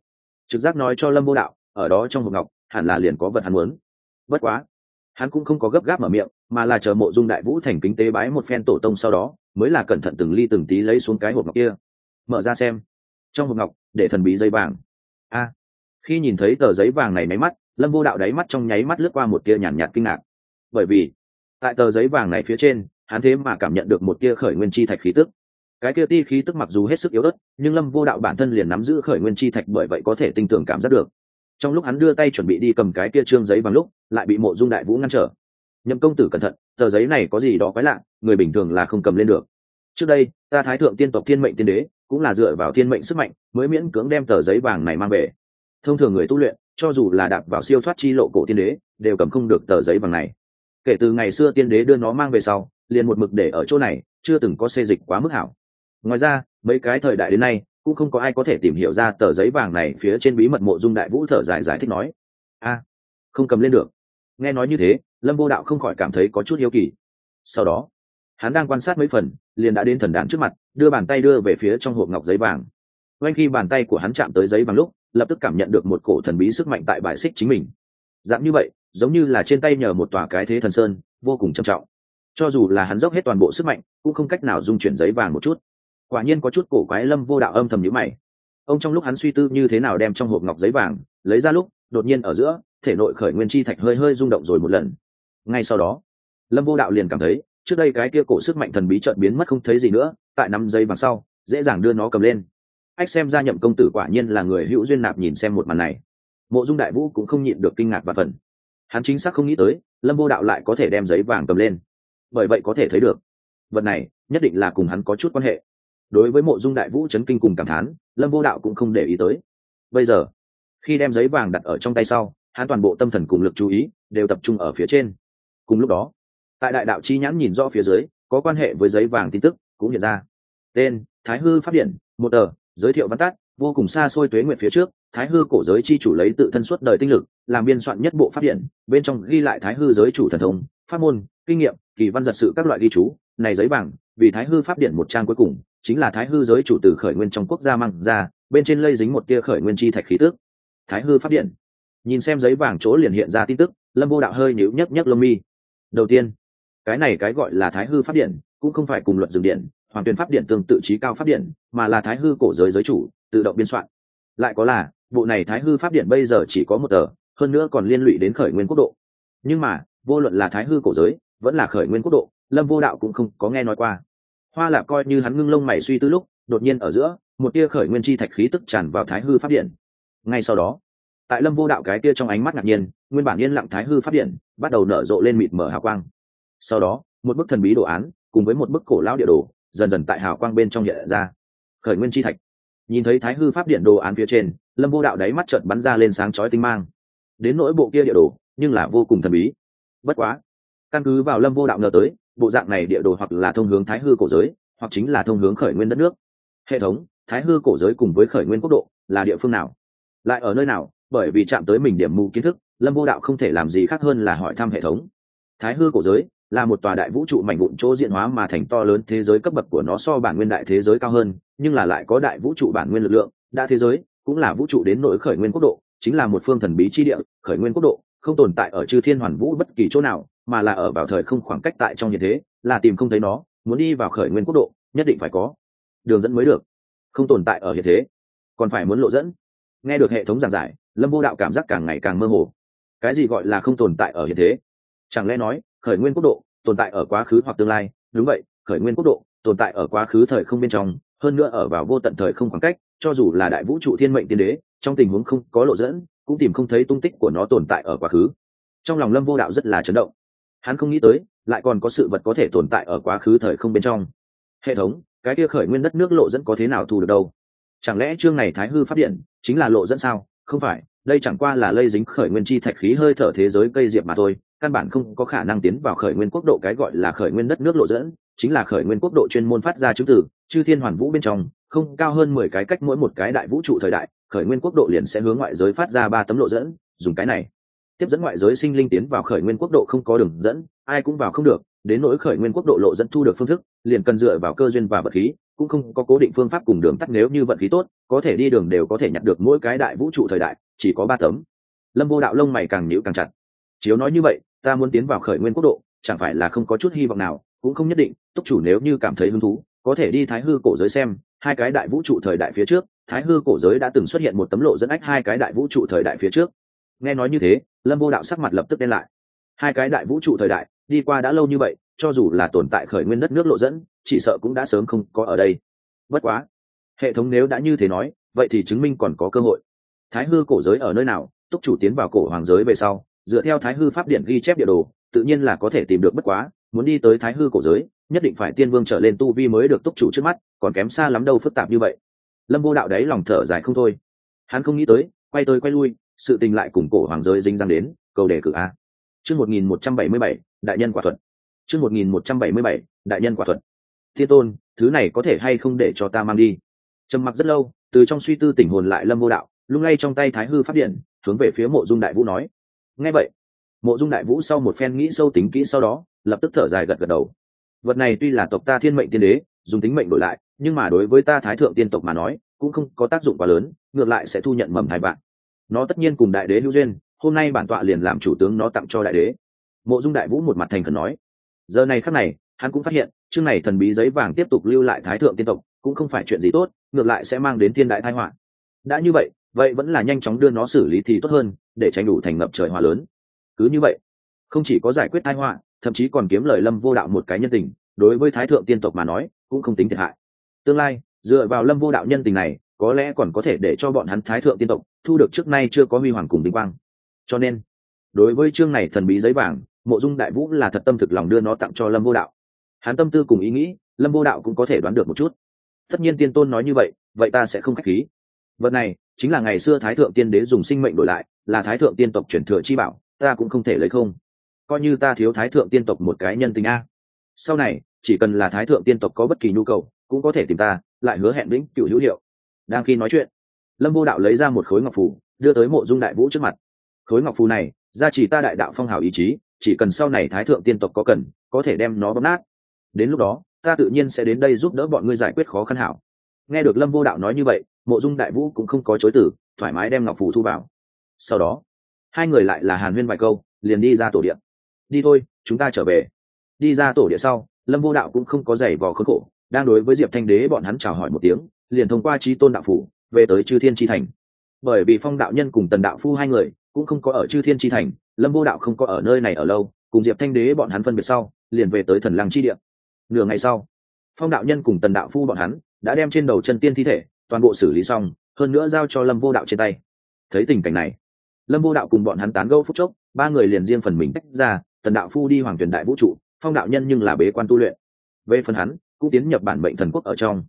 Trực giác nói cho lâm vô đạo ở đó trong hộp ngọc hẳn là liền có vật hắn muốn. Bất quá hắn cũng không có gấp gáp mở miệng mà là chờ mộ dung đại vũ thành kính tế bái một phen tổ tông sau đó mới là cẩn thận từng ly từng tí lấy xuống cái hộp ngọc kia. Mở ra xem. Trong hộp ngọc để thần bí giấy vàng. A. Khi nhìn thấy tờ giấy vàng này máy mắt lâm vô đạo đáy mắt trong nháy mắt lướt qua một tia nhàn nhạt, nhạt kinh ngạc. Bởi vì tại tờ giấy vàng này phía trên hắn thế mà cảm nhận được một tia khởi nguyên chi thạch khí tức. Cái kia ti khí tức mặc dù hết sức yếu ớt, nhưng lâm vô đạo bản thân liền nắm giữ khởi nguyên chi thạch bởi vậy có thể tinh tưởng cảm giác được. Trong lúc hắn đưa tay chuẩn bị đi cầm cái kia trương giấy bằng lúc, lại bị mộ dung đại vũ ngăn trở. Nhậm công tử cẩn thận, tờ giấy này có gì đó quái lạ, người bình thường là không cầm lên được. Trước đây, ta thái thượng tiên tộc thiên mệnh tiên đế, cũng là dựa vào thiên mệnh sức mạnh, mới miễn cưỡng đem tờ giấy vàng này mang về. Thông thường người tu luyện, cho dù là đạp vào siêu thoát chi lộ cổ tiên đế, đều cầm không được tờ giấy vàng này. Kể từ ngày xưa tiên đế đưa nó mang về sau liền một mực để ở chỗ này, chưa từng có xê dịch quá mức hảo. Ngoài ra, mấy cái thời đại đến nay, cũng không có ai có thể tìm hiểu ra tờ giấy vàng này phía trên bí mật mộ dung đại vũ thở dài giải thích nói, a, không cầm lên được. Nghe nói như thế, lâm vô đạo không khỏi cảm thấy có chút hiếu kỳ. Sau đó, hắn đang quan sát mấy phần, liền đã đến thần đàn trước mặt, đưa bàn tay đưa về phía trong hộp ngọc giấy vàng. Ngay khi bàn tay của hắn chạm tới giấy vàng lúc, lập tức cảm nhận được một cổ thần bí sức mạnh tại bài xích chính mình. Dạng như vậy, giống như là trên tay nhờ một tòa cái thế thần sơn, vô cùng trầm trọng cho dù là hắn dốc hết toàn bộ sức mạnh, cũng không cách nào dung chuyển giấy vàng một chút. Quả nhiên có chút cổ quái lâm vô đạo âm thầm nhữ mày. Ông trong lúc hắn suy tư như thế nào đem trong hộp ngọc giấy vàng lấy ra lúc, đột nhiên ở giữa, thể nội khởi nguyên chi thạch hơi hơi rung động rồi một lần. Ngay sau đó, lâm vô đạo liền cảm thấy, trước đây cái kia cổ sức mạnh thần bí trợn biến mất không thấy gì nữa, tại năm giây vàng sau, dễ dàng đưa nó cầm lên. Ách xem ra nhậm công tử quả nhiên là người hữu duyên nạp nhìn xem một màn này. Mộ dung đại vũ cũng không nhịn được kinh ngạc và phần hắn chính xác không nghĩ tới, lâm vô đạo lại có thể đem giấy vàng cầm lên bởi vậy có thể thấy được. Vật này nhất định là cùng hắn có chút quan hệ. Đối với mộ dung đại vũ chấn kinh cùng cảm thán, lâm vô đạo cũng không để ý tới. Bây giờ, khi đem giấy vàng đặt ở trong tay sau, hắn toàn bộ tâm thần cùng lực chú ý đều tập trung ở phía trên. Cùng lúc đó, tại đại đạo chi nhãn nhìn rõ phía dưới, có quan hệ với giấy vàng tin tức cũng hiện ra. Tên, thái hư phát điện, một tờ, giới thiệu văn tát vô cùng xa xôi tuế nguyện phía trước, thái hư cổ giới chi chủ lấy tự thân suốt đời tinh lực, làm biên soạn nhất bộ phát điện, bên trong ghi lại thái hư giới chủ thần thông, pháp môn, kinh nghiệm kỳ văn giật sự các loại ghi chú, này giấy vàng, vì thái hư pháp điện một trang cuối cùng, chính là thái hư giới chủ từ khởi nguyên trong quốc gia mang ra, bên trên lây dính một tia khởi nguyên chi thạch khí tước thái hư pháp điện. Nhìn xem giấy vàng chỗ liền hiện ra tin tức, lâm vô đạo hơi nhíu nhấc nhấc lông mi. Đầu tiên, cái này cái gọi là thái hư pháp điện, cũng không phải cùng luận dừng điện, hoàng tuyển pháp điện tương tự trí cao pháp điện, mà là thái hư cổ giới giới chủ, tự động biên soạn. Lại có là, bộ này thái hư pháp điện bây giờ chỉ có một tờ, hơn nữa còn liên lụy đến khởi nguyên quốc độ. Nhưng mà, vô luận là thái hư cổ giới vẫn là khởi nguyên quốc độ, lâm vô đạo cũng không có nghe nói qua. Hoa lạc coi như hắn ngưng lông mày suy tư lúc, đột nhiên ở giữa, một tia khởi nguyên chi thạch khí tức tràn vào thái hư pháp điện. Ngay sau đó, tại lâm vô đạo cái tia trong ánh mắt ngạc nhiên, nguyên bản yên lặng thái hư pháp điện bắt đầu nở rộ lên mịt mở hào quang. Sau đó, một bức thần bí đồ án, cùng với một bức cổ lão địa đồ, dần dần tại hào quang bên trong hiện ra. Khởi nguyên chi thạch. Nhìn thấy thái hư pháp điện đồ án phía trên, lâm vô đạo đáy mắt trợn bắn ra lên sáng chói tinh mang. Đến nỗi bộ kia địa đồ, nhưng là vô cùng thần bí. Bất quá căn cứ vào lâm vô đạo ngờ tới, bộ dạng này địa đồ hoặc là thông hướng thái hư cổ giới, hoặc chính là thông hướng khởi nguyên đất nước. Hệ thống, thái hư cổ giới cùng với khởi nguyên quốc độ, là địa phương nào? Lại ở nơi nào? Bởi vì chạm tới mình điểm mù kiến thức, lâm vô đạo không thể làm gì khác hơn là hỏi thăm hệ thống. Thái hư cổ giới là một tòa đại vũ trụ mảnh vụn chỗ diện hóa mà thành to lớn thế giới cấp bậc của nó so bản nguyên đại thế giới cao hơn, nhưng là lại có đại vũ trụ bản nguyên lực lượng. Đa thế giới cũng là vũ trụ đến nội khởi nguyên quốc độ, chính là một phương thần bí chi địa, khởi nguyên quốc độ không tồn tại ở chư thiên hoàn vũ bất kỳ chỗ nào, mà là ở vào thời không khoảng cách tại trong nhiệt thế, là tìm không thấy nó, muốn đi vào khởi nguyên quốc độ, nhất định phải có. Đường dẫn mới được. Không tồn tại ở hiện thế. Còn phải muốn lộ dẫn. Nghe được hệ thống giảng giải, lâm vô đạo cảm giác càng ngày càng mơ hồ. Cái gì gọi là không tồn tại ở hiện thế? Chẳng lẽ nói, khởi nguyên quốc độ, tồn tại ở quá khứ hoặc tương lai? Đúng vậy, khởi nguyên quốc độ, tồn tại ở quá khứ thời không bên trong, hơn nữa ở vào vô tận thời không khoảng cách, cho dù là đại vũ trụ thiên mệnh tiên đế, trong tình huống không có lộ dẫn cũng tìm không thấy tung tích của nó tồn tại ở quá khứ. Trong lòng lâm vô đạo rất là chấn động. Hắn không nghĩ tới, lại còn có sự vật có thể tồn tại ở quá khứ thời không bên trong. Hệ thống, cái kia khởi nguyên đất nước lộ dẫn có thế nào thu được đâu? Chẳng lẽ chương này thái hư phát điện chính là lộ dẫn sao? Không phải, đây chẳng qua là lây dính khởi nguyên chi thạch khí hơi thở thế giới cây diệp mà thôi, căn bản không có khả năng tiến vào khởi nguyên quốc độ cái gọi là khởi nguyên đất nước lộ dẫn, chính là khởi nguyên quốc độ chuyên môn phát ra chứng tử chư thiên hoàn vũ bên trong, không cao hơn mười cái cách mỗi một cái đại vũ trụ thời đại khởi nguyên quốc độ liền sẽ hướng ngoại giới phát ra ba tấm lộ dẫn, dùng cái này. Tiếp dẫn ngoại giới sinh linh tiến vào khởi nguyên quốc độ không có đường dẫn, ai cũng vào không được, đến nỗi khởi nguyên quốc độ lộ dẫn thu được phương thức, liền cần dựa vào cơ duyên và vật khí, cũng không có cố định phương pháp cùng đường tắt nếu như vận khí tốt, có thể đi đường đều có thể nhặt được mỗi cái đại vũ trụ thời đại, chỉ có ba tấm. Lâm vô đạo lông mày càng nhịu càng chặt. Chiếu nói như vậy, ta muốn tiến vào khởi nguyên quốc độ, chẳng phải là không có chút hy vọng nào, cũng không nhất định, túc chủ nếu như cảm thấy hứng thú, có thể đi thái hư cổ giới xem, hai cái đại vũ trụ thời đại phía trước thái hư cổ giới đã từng xuất hiện một tấm lộ dẫn ách hai cái đại vũ trụ thời đại phía trước. Nghe nói như thế, lâm vô đạo sắc mặt lập tức đen lại. Hai cái đại vũ trụ thời đại, đi qua đã lâu như vậy, cho dù là tồn tại khởi nguyên đất nước lộ dẫn, chỉ sợ cũng đã sớm không có ở đây. Bất quá, hệ thống nếu đã như thế nói, vậy thì chứng minh còn có cơ hội. Thái hư cổ giới ở nơi nào, túc chủ tiến vào cổ hoàng giới về sau, dựa theo thái hư pháp điện ghi chép địa đồ, tự nhiên là có thể tìm được bất quá, muốn đi tới thái hư cổ giới, nhất định phải tiên vương trở lên tu vi mới được túc chủ trước mắt, còn kém xa lắm đâu phức tạp như vậy lâm vô đạo đấy lòng thở dài không thôi. Hắn không nghĩ tới, quay tới quay lui, sự tình lại cùng cổ hoàng giới dinh răng đến cầu đề cử a. Chương một nghìn một trăm bảy mươi bảy, đại nhân quả thuật. Chương một nghìn một trăm bảy mươi bảy, đại nhân quả thuật. Thiên tôn, thứ này có thể hay không để cho ta mang đi? Trầm mặc rất lâu, từ trong suy tư tỉnh hồn lại lâm vô đạo, lung lay trong tay thái hư phát điện, hướng về phía mộ dung đại vũ nói. Nghe vậy, mộ dung đại vũ sau một phen nghĩ sâu tính kỹ sau đó, lập tức thở dài gật gật đầu. Vật này tuy là tộc ta thiên mệnh tiên đế, dùng tính mệnh đổi lại nhưng mà đối với ta thái thượng tiên tộc mà nói, cũng không có tác dụng quá lớn, ngược lại sẽ thu nhận mầm thai bạn. Nó tất nhiên cùng đại đế hữu duyên, hôm nay bản tọa liền làm chủ tướng nó tặng cho đại đế. Mộ dung đại vũ một mặt thành khẩn nói. Giờ này khắc này, hắn cũng phát hiện, chương này thần bí giấy vàng tiếp tục lưu lại thái thượng tiên tộc, cũng không phải chuyện gì tốt, ngược lại sẽ mang đến thiên đại tai họa. Đã như vậy vậy vẫn là nhanh chóng đưa nó xử lý thì tốt hơn, để tránh đủ thành ngập trời hỏa lớn. Cứ như vậy, không chỉ có giải quyết tai họa, thậm chí còn kiếm lời lâm vô đạo một cái nhân tình, đối với thái thượng tiên tộc mà nói, cũng không tính thiệt hại tương lai, dựa vào lâm vô đạo nhân tình này, có lẽ còn có thể để cho bọn hắn thái thượng tiên tộc thu được trước nay chưa có huy hoàng cùng vinh quang. Cho nên, đối với chương này thần bí giấy vàng, mộ dung đại vũ là thật tâm thực lòng đưa nó tặng cho lâm vô đạo. Hắn tâm tư cùng ý nghĩ, lâm vô đạo cũng có thể đoán được một chút. Tất nhiên tiên tôn nói như vậy vậy ta sẽ không k h á c h khí. Vật này, chính là ngày xưa thái thượng tiên đế dùng sinh mệnh đổi lại, là thái thượng tiên tộc chuyển thừa chi bảo, ta cũng không thể lấy không. Coi như ta thiếu thái thượng tiên tộc một cái nhân tình a. Sau này, chỉ cần là thái thượng tiên tộc có bất kỳ nhu cầu cũng có thể tìm ta, lại hứa hẹn vĩnh cựu hữu hiệu. Đang khi nói chuyện, lâm vô đạo lấy ra một khối ngọc phù, đưa tới mộ dung đại vũ trước mặt. Khối ngọc phù này, ra chỉ ta đại đạo phong hào ý chí, chỉ cần sau này thái thượng tiên tộc có cần, có thể đem nó bấm nát. Đến lúc đó, ta tự nhiên sẽ đến đây giúp đỡ bọn ngươi giải quyết khó khăn hảo. Nghe được lâm vô đạo nói như vậy, mộ dung đại vũ cũng không có chối tử thoải mái đem ngọc phù thu vào. Sau đó, hai người lại là hàn huyên vài câu, liền đi ra tổ điện đi thôi, chúng ta trở về. Đi ra tổ địa sau, lâm vô đạo cũng không có giày vò khốn khổ đang đối với diệp thanh đế bọn hắn chào hỏi một tiếng, liền thông qua trí tôn đạo phủ, về tới chư thiên tri thành. Bởi vì phong đạo nhân cùng tần đạo phu hai người, cũng không có ở chư thiên tri thành, lâm vô đạo không có ở nơi này ở lâu, cùng diệp thanh đế bọn hắn phân biệt sau, liền về tới thần lăng chi địa. Nửa ngày sau, phong đạo nhân cùng tần đạo phu bọn hắn đã đem trên đầu chân tiên thi thể, toàn bộ xử lý xong, hơn nữa giao cho lâm vô đạo trên tay. Thấy tình cảnh này, lâm vô đạo cùng bọn hắn tán gâu phúc chốc, ba người liền riêng phần mình tách ra, tần đạo phu đi hoàng tuyển đại vũ trụ, phong đạo nhân nhưng là bế quan tu luyện. Về phần hắn cũng tiến nhập bản mệnh thần quốc ở trong.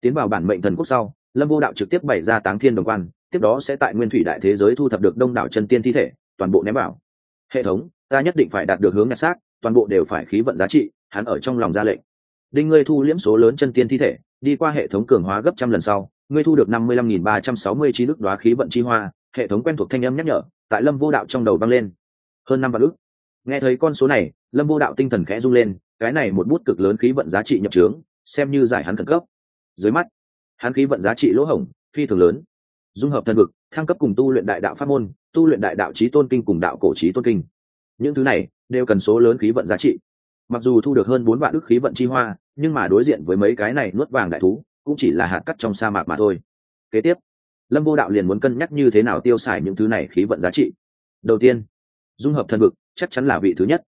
Tiến vào bản mệnh thần quốc sau, lâm vô đạo trực tiếp bày ra táng thiên đồng quan, tiếp đó sẽ tại nguyên thủy đại thế giới thu thập được đông đảo chân tiên thi thể, toàn bộ ném vào. Hệ thống, ta nhất định phải đạt được hướng nhặt xác, toàn bộ đều phải khí vận giá trị, hắn ở trong lòng ra lệnh. Đinh ngươi thu liễm số lớn chân tiên thi thể, đi qua hệ thống cường hóa gấp trăm lần sau, ngươi thu được năm mươi lăm nghìn ba trăm sáu mươi chín ước đoá khí vận chi hoa, hệ thống quen thuộc thanh âm nhắc nhở, tại lâm vô đạo trong đầu vang lên. Hơn năm vạn ước nghe thấy con số này, lâm vô đạo tinh thần khẽ rung lên cái này một bút cực lớn khí vận giá trị nhập trướng, xem như giải hắn thần cấp. Dưới mắt, hắn khí vận giá trị lỗ hổng, phi thường lớn. Dung hợp thần vực, thăng cấp cùng tu luyện đại đạo pháp môn, tu luyện đại đạo trí tôn kinh cùng đạo cổ trí tôn kinh. Những thứ này đều cần số lớn khí vận giá trị. Mặc dù thu được hơn bốn vạn ức khí vận chi hoa, nhưng mà đối diện với mấy cái này nuốt vàng đại thú, cũng chỉ là hạt cắt trong sa mạc mà thôi. Kế tiếp, lâm vô đạo liền muốn cân nhắc như thế nào tiêu xài những thứ này khí vận giá trị. Đầu tiên, dung hợp thần vực, chắc chắn là vị thứ nhất.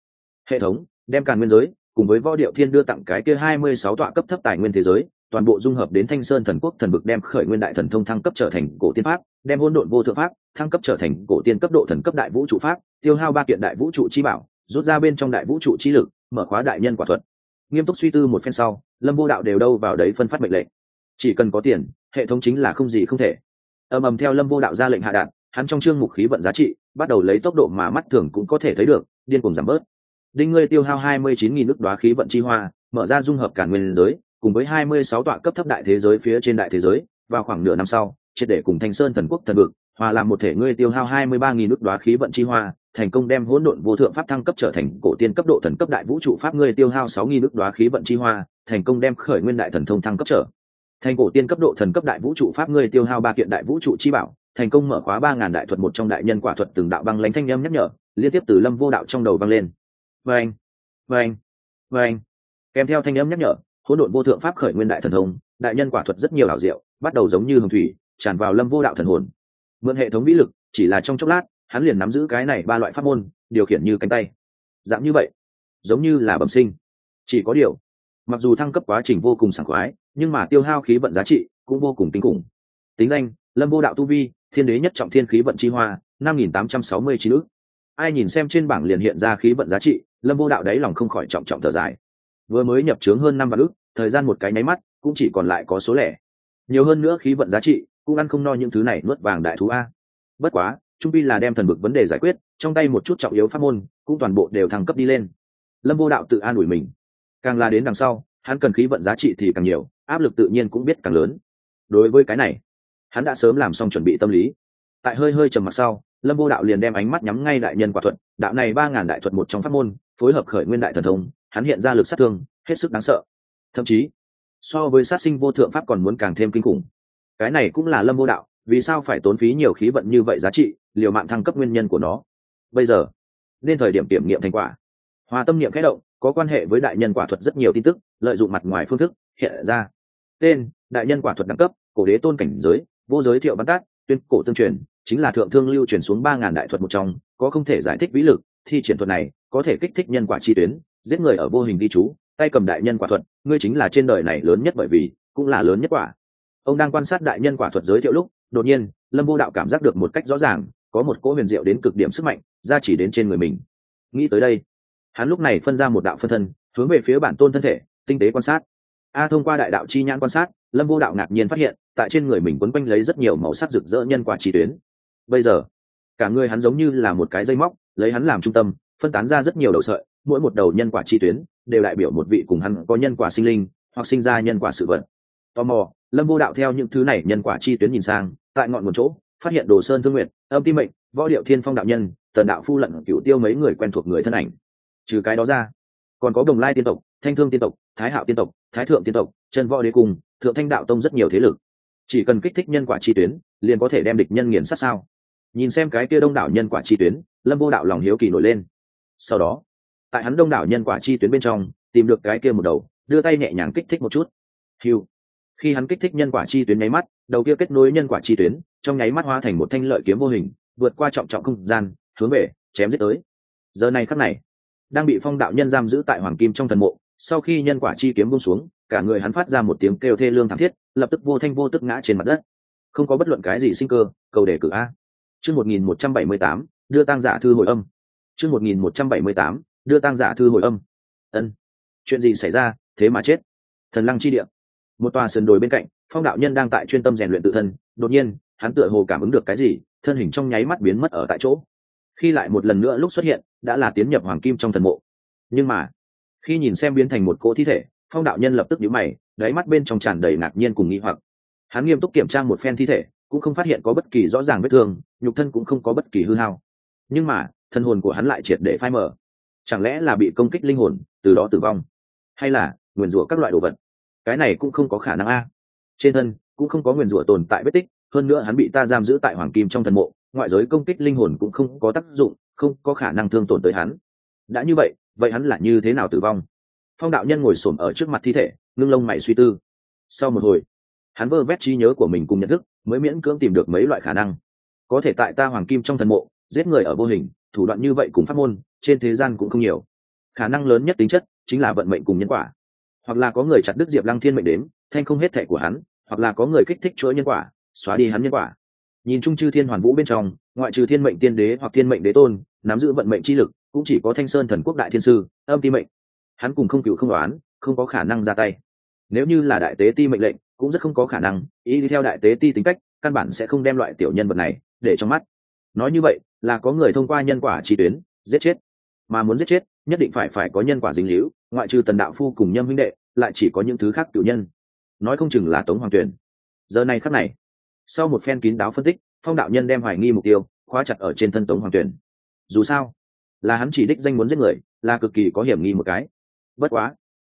Hệ thống, đem càn nguyên giới cùng với võ điệu thiên đưa tặng cái kia hai mươi sáu tọa cấp thấp tài nguyên thế giới, toàn bộ dung hợp đến thanh sơn thần quốc thần vực đem khởi nguyên đại thần thông thăng cấp trở thành cổ tiên pháp, đem hôn độn vô thượng pháp thăng cấp trở thành cổ tiên cấp độ thần cấp đại vũ trụ pháp, tiêu hao ba kiện đại vũ trụ chi bảo, rút ra bên trong đại vũ trụ chi lực, mở khóa đại nhân quả thuật. Nghiêm túc suy tư một phen sau, lâm vô đạo đều đâu vào đấy phân phát mệnh lệnh. Chỉ cần có tiền, hệ thống chính là không gì không thể. Ầm ầm theo lâm vô đạo ra lệnh hạ đạn, hắn trong chương mục khí vận giá trị, bắt đầu lấy tốc độ mà mắt thường cũng có thể thấy được, điên cuồng giảm bớt đinh ngươi tiêu hao hai mươi chín nghìn nước đoá khí vận chi hoa, mở ra dung hợp cả nguyên giới, cùng với hai mươi sáu tọa cấp thấp đại thế giới phía trên đại thế giới, vào khoảng nửa năm sau, triệt để cùng thanh sơn thần quốc thần vực, hòa làm một thể ngươi tiêu hao hai mươi ba nghìn nước đoá khí vận chi hoa, thành công đem hỗn độn vô thượng pháp thăng cấp trở thành cổ tiên cấp độ thần cấp đại vũ trụ pháp ngươi tiêu hao sáu nghìn nước đoá khí vận chi hoa, thành công đem khởi nguyên đại thần thông thăng cấp trở. Thành cổ tiên cấp độ thần cấp đại vũ trụ pháp ngươi tiêu hao ba kiện đại vũ trụ chi bảo, thành công mở khóa ba ngàn đại thuật một trong đại nhân quả thuật từng đạo băng lãnh thanh âm nhắc nhở, liên tiếp từ lâm vô đạo trong đầu băng lên vâng vâng vâng kèm theo thanh âm nhắc nhở, hỗn độn vô thượng pháp khởi nguyên đại thần thông, đại nhân quả thuật rất nhiều ảo diệu, bắt đầu giống như hồng thủy, tràn vào lâm vô đạo thần hồn. Mượn hệ thống vĩ lực, chỉ là trong chốc lát, hắn liền nắm giữ cái này ba loại pháp môn, điều khiển như cánh tay. Dạng như vậy, giống như là bẩm sinh. Chỉ có điều, mặc dù thăng cấp quá trình vô cùng sảng khoái, nhưng mà tiêu hao khí vận giá trị cũng vô cùng kinh khủng. Tính danh, lâm vô đạo tu vi, thiên đế nhất trọng thiên khí vận chi hoa, năm nghìn tám trăm sáu mươi chín ước ai nhìn xem trên bảng liền hiện ra khí vận giá trị lâm vô đạo đáy lòng không khỏi trọng trọng thở dài. Vừa mới nhập trướng hơn năm vạn ước thời gian một cái nháy mắt, cũng chỉ còn lại có số lẻ. Nhiều hơn nữa khí vận giá trị, cũng ăn không no những thứ này nuốt vàng đại thú a. Bất quá, trung pi là đem thần vực vấn đề giải quyết, trong tay một chút trọng yếu pháp môn, cũng toàn bộ đều thăng cấp đi lên. Lâm vô đạo tự an ủi mình. Càng là đến đằng sau, hắn cần khí vận giá trị thì càng nhiều, áp lực tự nhiên cũng biết càng lớn. Đối với cái này, hắn đã sớm làm xong chuẩn bị tâm lý. Tại hơi hơi trầm mặc sau, lâm vô đạo liền đem ánh mắt nhắm ngay đại nhân quả thuật, đạo này ba ngàn đại thuật một trong pháp môn phối hợp khởi nguyên đại thần thông, hắn hiện ra lực sát thương, hết sức đáng sợ. Thậm chí, so với sát sinh vô thượng pháp còn muốn càng thêm kinh khủng. Cái này cũng là lâm vô đạo, vì sao phải tốn phí nhiều khí vận như vậy giá trị, liều mạng thăng cấp nguyên nhân của nó. Bây giờ, nên thời điểm kiểm nghiệm thành quả. Hòa tâm niệm khẽ động, có quan hệ với đại nhân quả thuật rất nhiều tin tức, lợi dụng mặt ngoài phương thức, hiện ra. Tên, đại nhân quả thuật đẳng cấp, cổ đế tôn cảnh giới, vô giới thiệu văn tác, tuyên cổ tương truyền, chính là thượng thương lưu truyền xuống ba ngàn đại thuật một trong, có không thể giải thích vĩ lực, thi triển thuật này có thể kích thích nhân quả chi tuyến, giết người ở vô hình ghi chú, tay cầm đại nhân quả thuật, ngươi chính là trên đời này lớn nhất bởi vì, cũng là lớn nhất quả. Ông đang quan sát đại nhân quả thuật giới thiệu lúc, đột nhiên, lâm vô đạo cảm giác được một cách rõ ràng, có một cỗ huyền diệu đến cực điểm sức mạnh, ra chỉ đến trên người mình. Nghĩ tới đây, hắn lúc này phân ra một đạo phân thân, hướng về phía bản tôn thân thể, tinh tế quan sát. A, thông qua đại đạo chi nhãn quan sát, lâm vô đạo ngạc nhiên phát hiện, tại trên người mình quấn quanh lấy rất nhiều màu sắc rực rỡ nhân quả chi tuyến. Bây giờ, cả người hắn giống như là một cái dây móc, lấy hắn làm trung tâm phân tán ra rất nhiều đầu sợi, mỗi một đầu nhân quả chi tuyến đều đại biểu một vị cùng hắn có nhân quả sinh linh hoặc sinh ra nhân quả sự vật. Tò mò, lâm vô đạo theo những thứ này nhân quả chi tuyến nhìn sang, tại ngọn một chỗ, phát hiện đồ sơn thương nguyện âm tim mệnh, võ điệu thiên phong đạo nhân, tần đạo phu lận cựu tiêu mấy người quen thuộc người thân ảnh. Trừ cái đó ra, còn có đồng lai tiên tộc, thanh thương tiên tộc, thái hạo tiên tộc, thái thượng tiên tộc trần võ đế cung, thượng thanh đạo tông rất nhiều thế lực. Chỉ cần kích thích nhân quả chi tuyến, liền có thể đem địch nhân nghiền sát sao? Nhìn xem cái kia đông đảo nhân quả chi tuyến, lâm vô đạo lòng hiếu kỳ nổi lên sau đó, tại hắn đông đảo nhân quả chi tuyến bên trong, tìm được cái kia một đầu, đưa tay nhẹ nhàng kích thích một chút. Hiu khi hắn kích thích nhân quả chi tuyến nháy mắt, đầu kia kết nối nhân quả chi tuyến, trong nháy mắt hóa thành một thanh lợi kiếm vô hình, vượt qua trọng trọng không gian, hướng về, chém giết tới. Giờ này khắc này, đang bị phong đạo nhân giam giữ tại hoàng kim trong thần mộ, sau khi nhân quả chi kiếm buông xuống, cả người hắn phát ra một tiếng kêu thê lương thảm thiết, lập tức vô thanh vô tức ngã trên mặt đất. Không có bất luận cái gì sinh cơ, cầu đề cử a. Chương một nghìn một trăm bảy mươi tám, đưa tăng giả thư hồi âm chương một nghìn một trăm bảy mươi tám, đưa tăng giả thư hồi âm. Ân. Chuyện gì xảy ra? Thế mà chết. Thần lăng chi địa. Một tòa sườn đồi bên cạnh, phong đạo nhân đang tại chuyên tâm rèn luyện tự thân. Đột nhiên, hắn tựa hồ cảm ứng được cái gì, thân hình trong nháy mắt biến mất ở tại chỗ. Khi lại một lần nữa lúc xuất hiện, đã là tiến nhập hoàng kim trong thần mộ. Nhưng mà, khi nhìn xem biến thành một cỗ thi thể, phong đạo nhân lập tức nhíu mày, đáy mắt bên trong tràn đầy ngạc nhiên cùng nghi hoặc. Hắn nghiêm túc kiểm tra một phen thi thể, cũng không phát hiện có bất kỳ rõ ràng vết thương, nhục thân cũng không có bất kỳ hư hao. Nhưng mà thân hồn của hắn lại triệt để phai mở chẳng lẽ là bị công kích linh hồn, từ đó tử vong? Hay là nguyền rủa các loại đồ vật? Cái này cũng không có khả năng a. Trên thân cũng không có nguyền rủa tồn tại vết tích, hơn nữa hắn bị ta giam giữ tại hoàng kim trong thần mộ, ngoại giới công kích linh hồn cũng không có tác dụng, không có khả năng thương tổn tới hắn. Đã như vậy vậy hắn là như thế nào tử vong? Phong đạo nhân ngồi s ổ m ở trước mặt thi thể, ngưng lông mày suy tư. Sau một hồi, hắn vơ vét trí nhớ của mình cùng nhận thức, mới miễn cưỡng tìm được mấy loại khả năng. Có thể tại ta hoàng kim trong thần mộ, giết người ở vô hình thủ đoạn như vậy cùng pháp môn, trên thế gian cũng không nhiều. Khả năng lớn nhất tính chất chính là vận mệnh cùng nhân quả. Hoặc là có người chặt đứt diệp lăng thiên mệnh đến thanh không hết thẻ của hắn, hoặc là có người kích thích chuỗi nhân quả, xóa đi hắn nhân quả. Nhìn chung chư thiên hoàn vũ bên trong, ngoại trừ thiên mệnh tiên đế hoặc thiên mệnh đế tôn, nắm giữ vận mệnh chi lực, cũng chỉ có thanh sơn thần quốc đại thiên sư, âm ti mệnh. Hắn cùng không cựu không đoán không có khả năng ra tay. Nếu như là đại tế ti mệnh lệnh, cũng rất không có khả năng, ý đi theo đại tế ti tính cách, căn bản sẽ không đem loại tiểu nhân vật này để trong mắt. Nói như vậy là có người thông qua nhân quả chi tuyến, giết chết. Mà muốn giết chết, nhất định phải phải có nhân quả dính líu, ngoại trừ tần đạo phu cùng nhâm huynh đệ, lại chỉ có những thứ khác cựu nhân. Nói không chừng là tống hoàng tuyển giờ này khắc này, sau một phen kín đáo phân tích, phong đạo nhân đem hoài nghi mục tiêu, khóa chặt ở trên thân tống hoàng tuyển dù sao, là hắn chỉ đích danh muốn giết người, là cực kỳ có hiểm nghi một cái. Bất quá,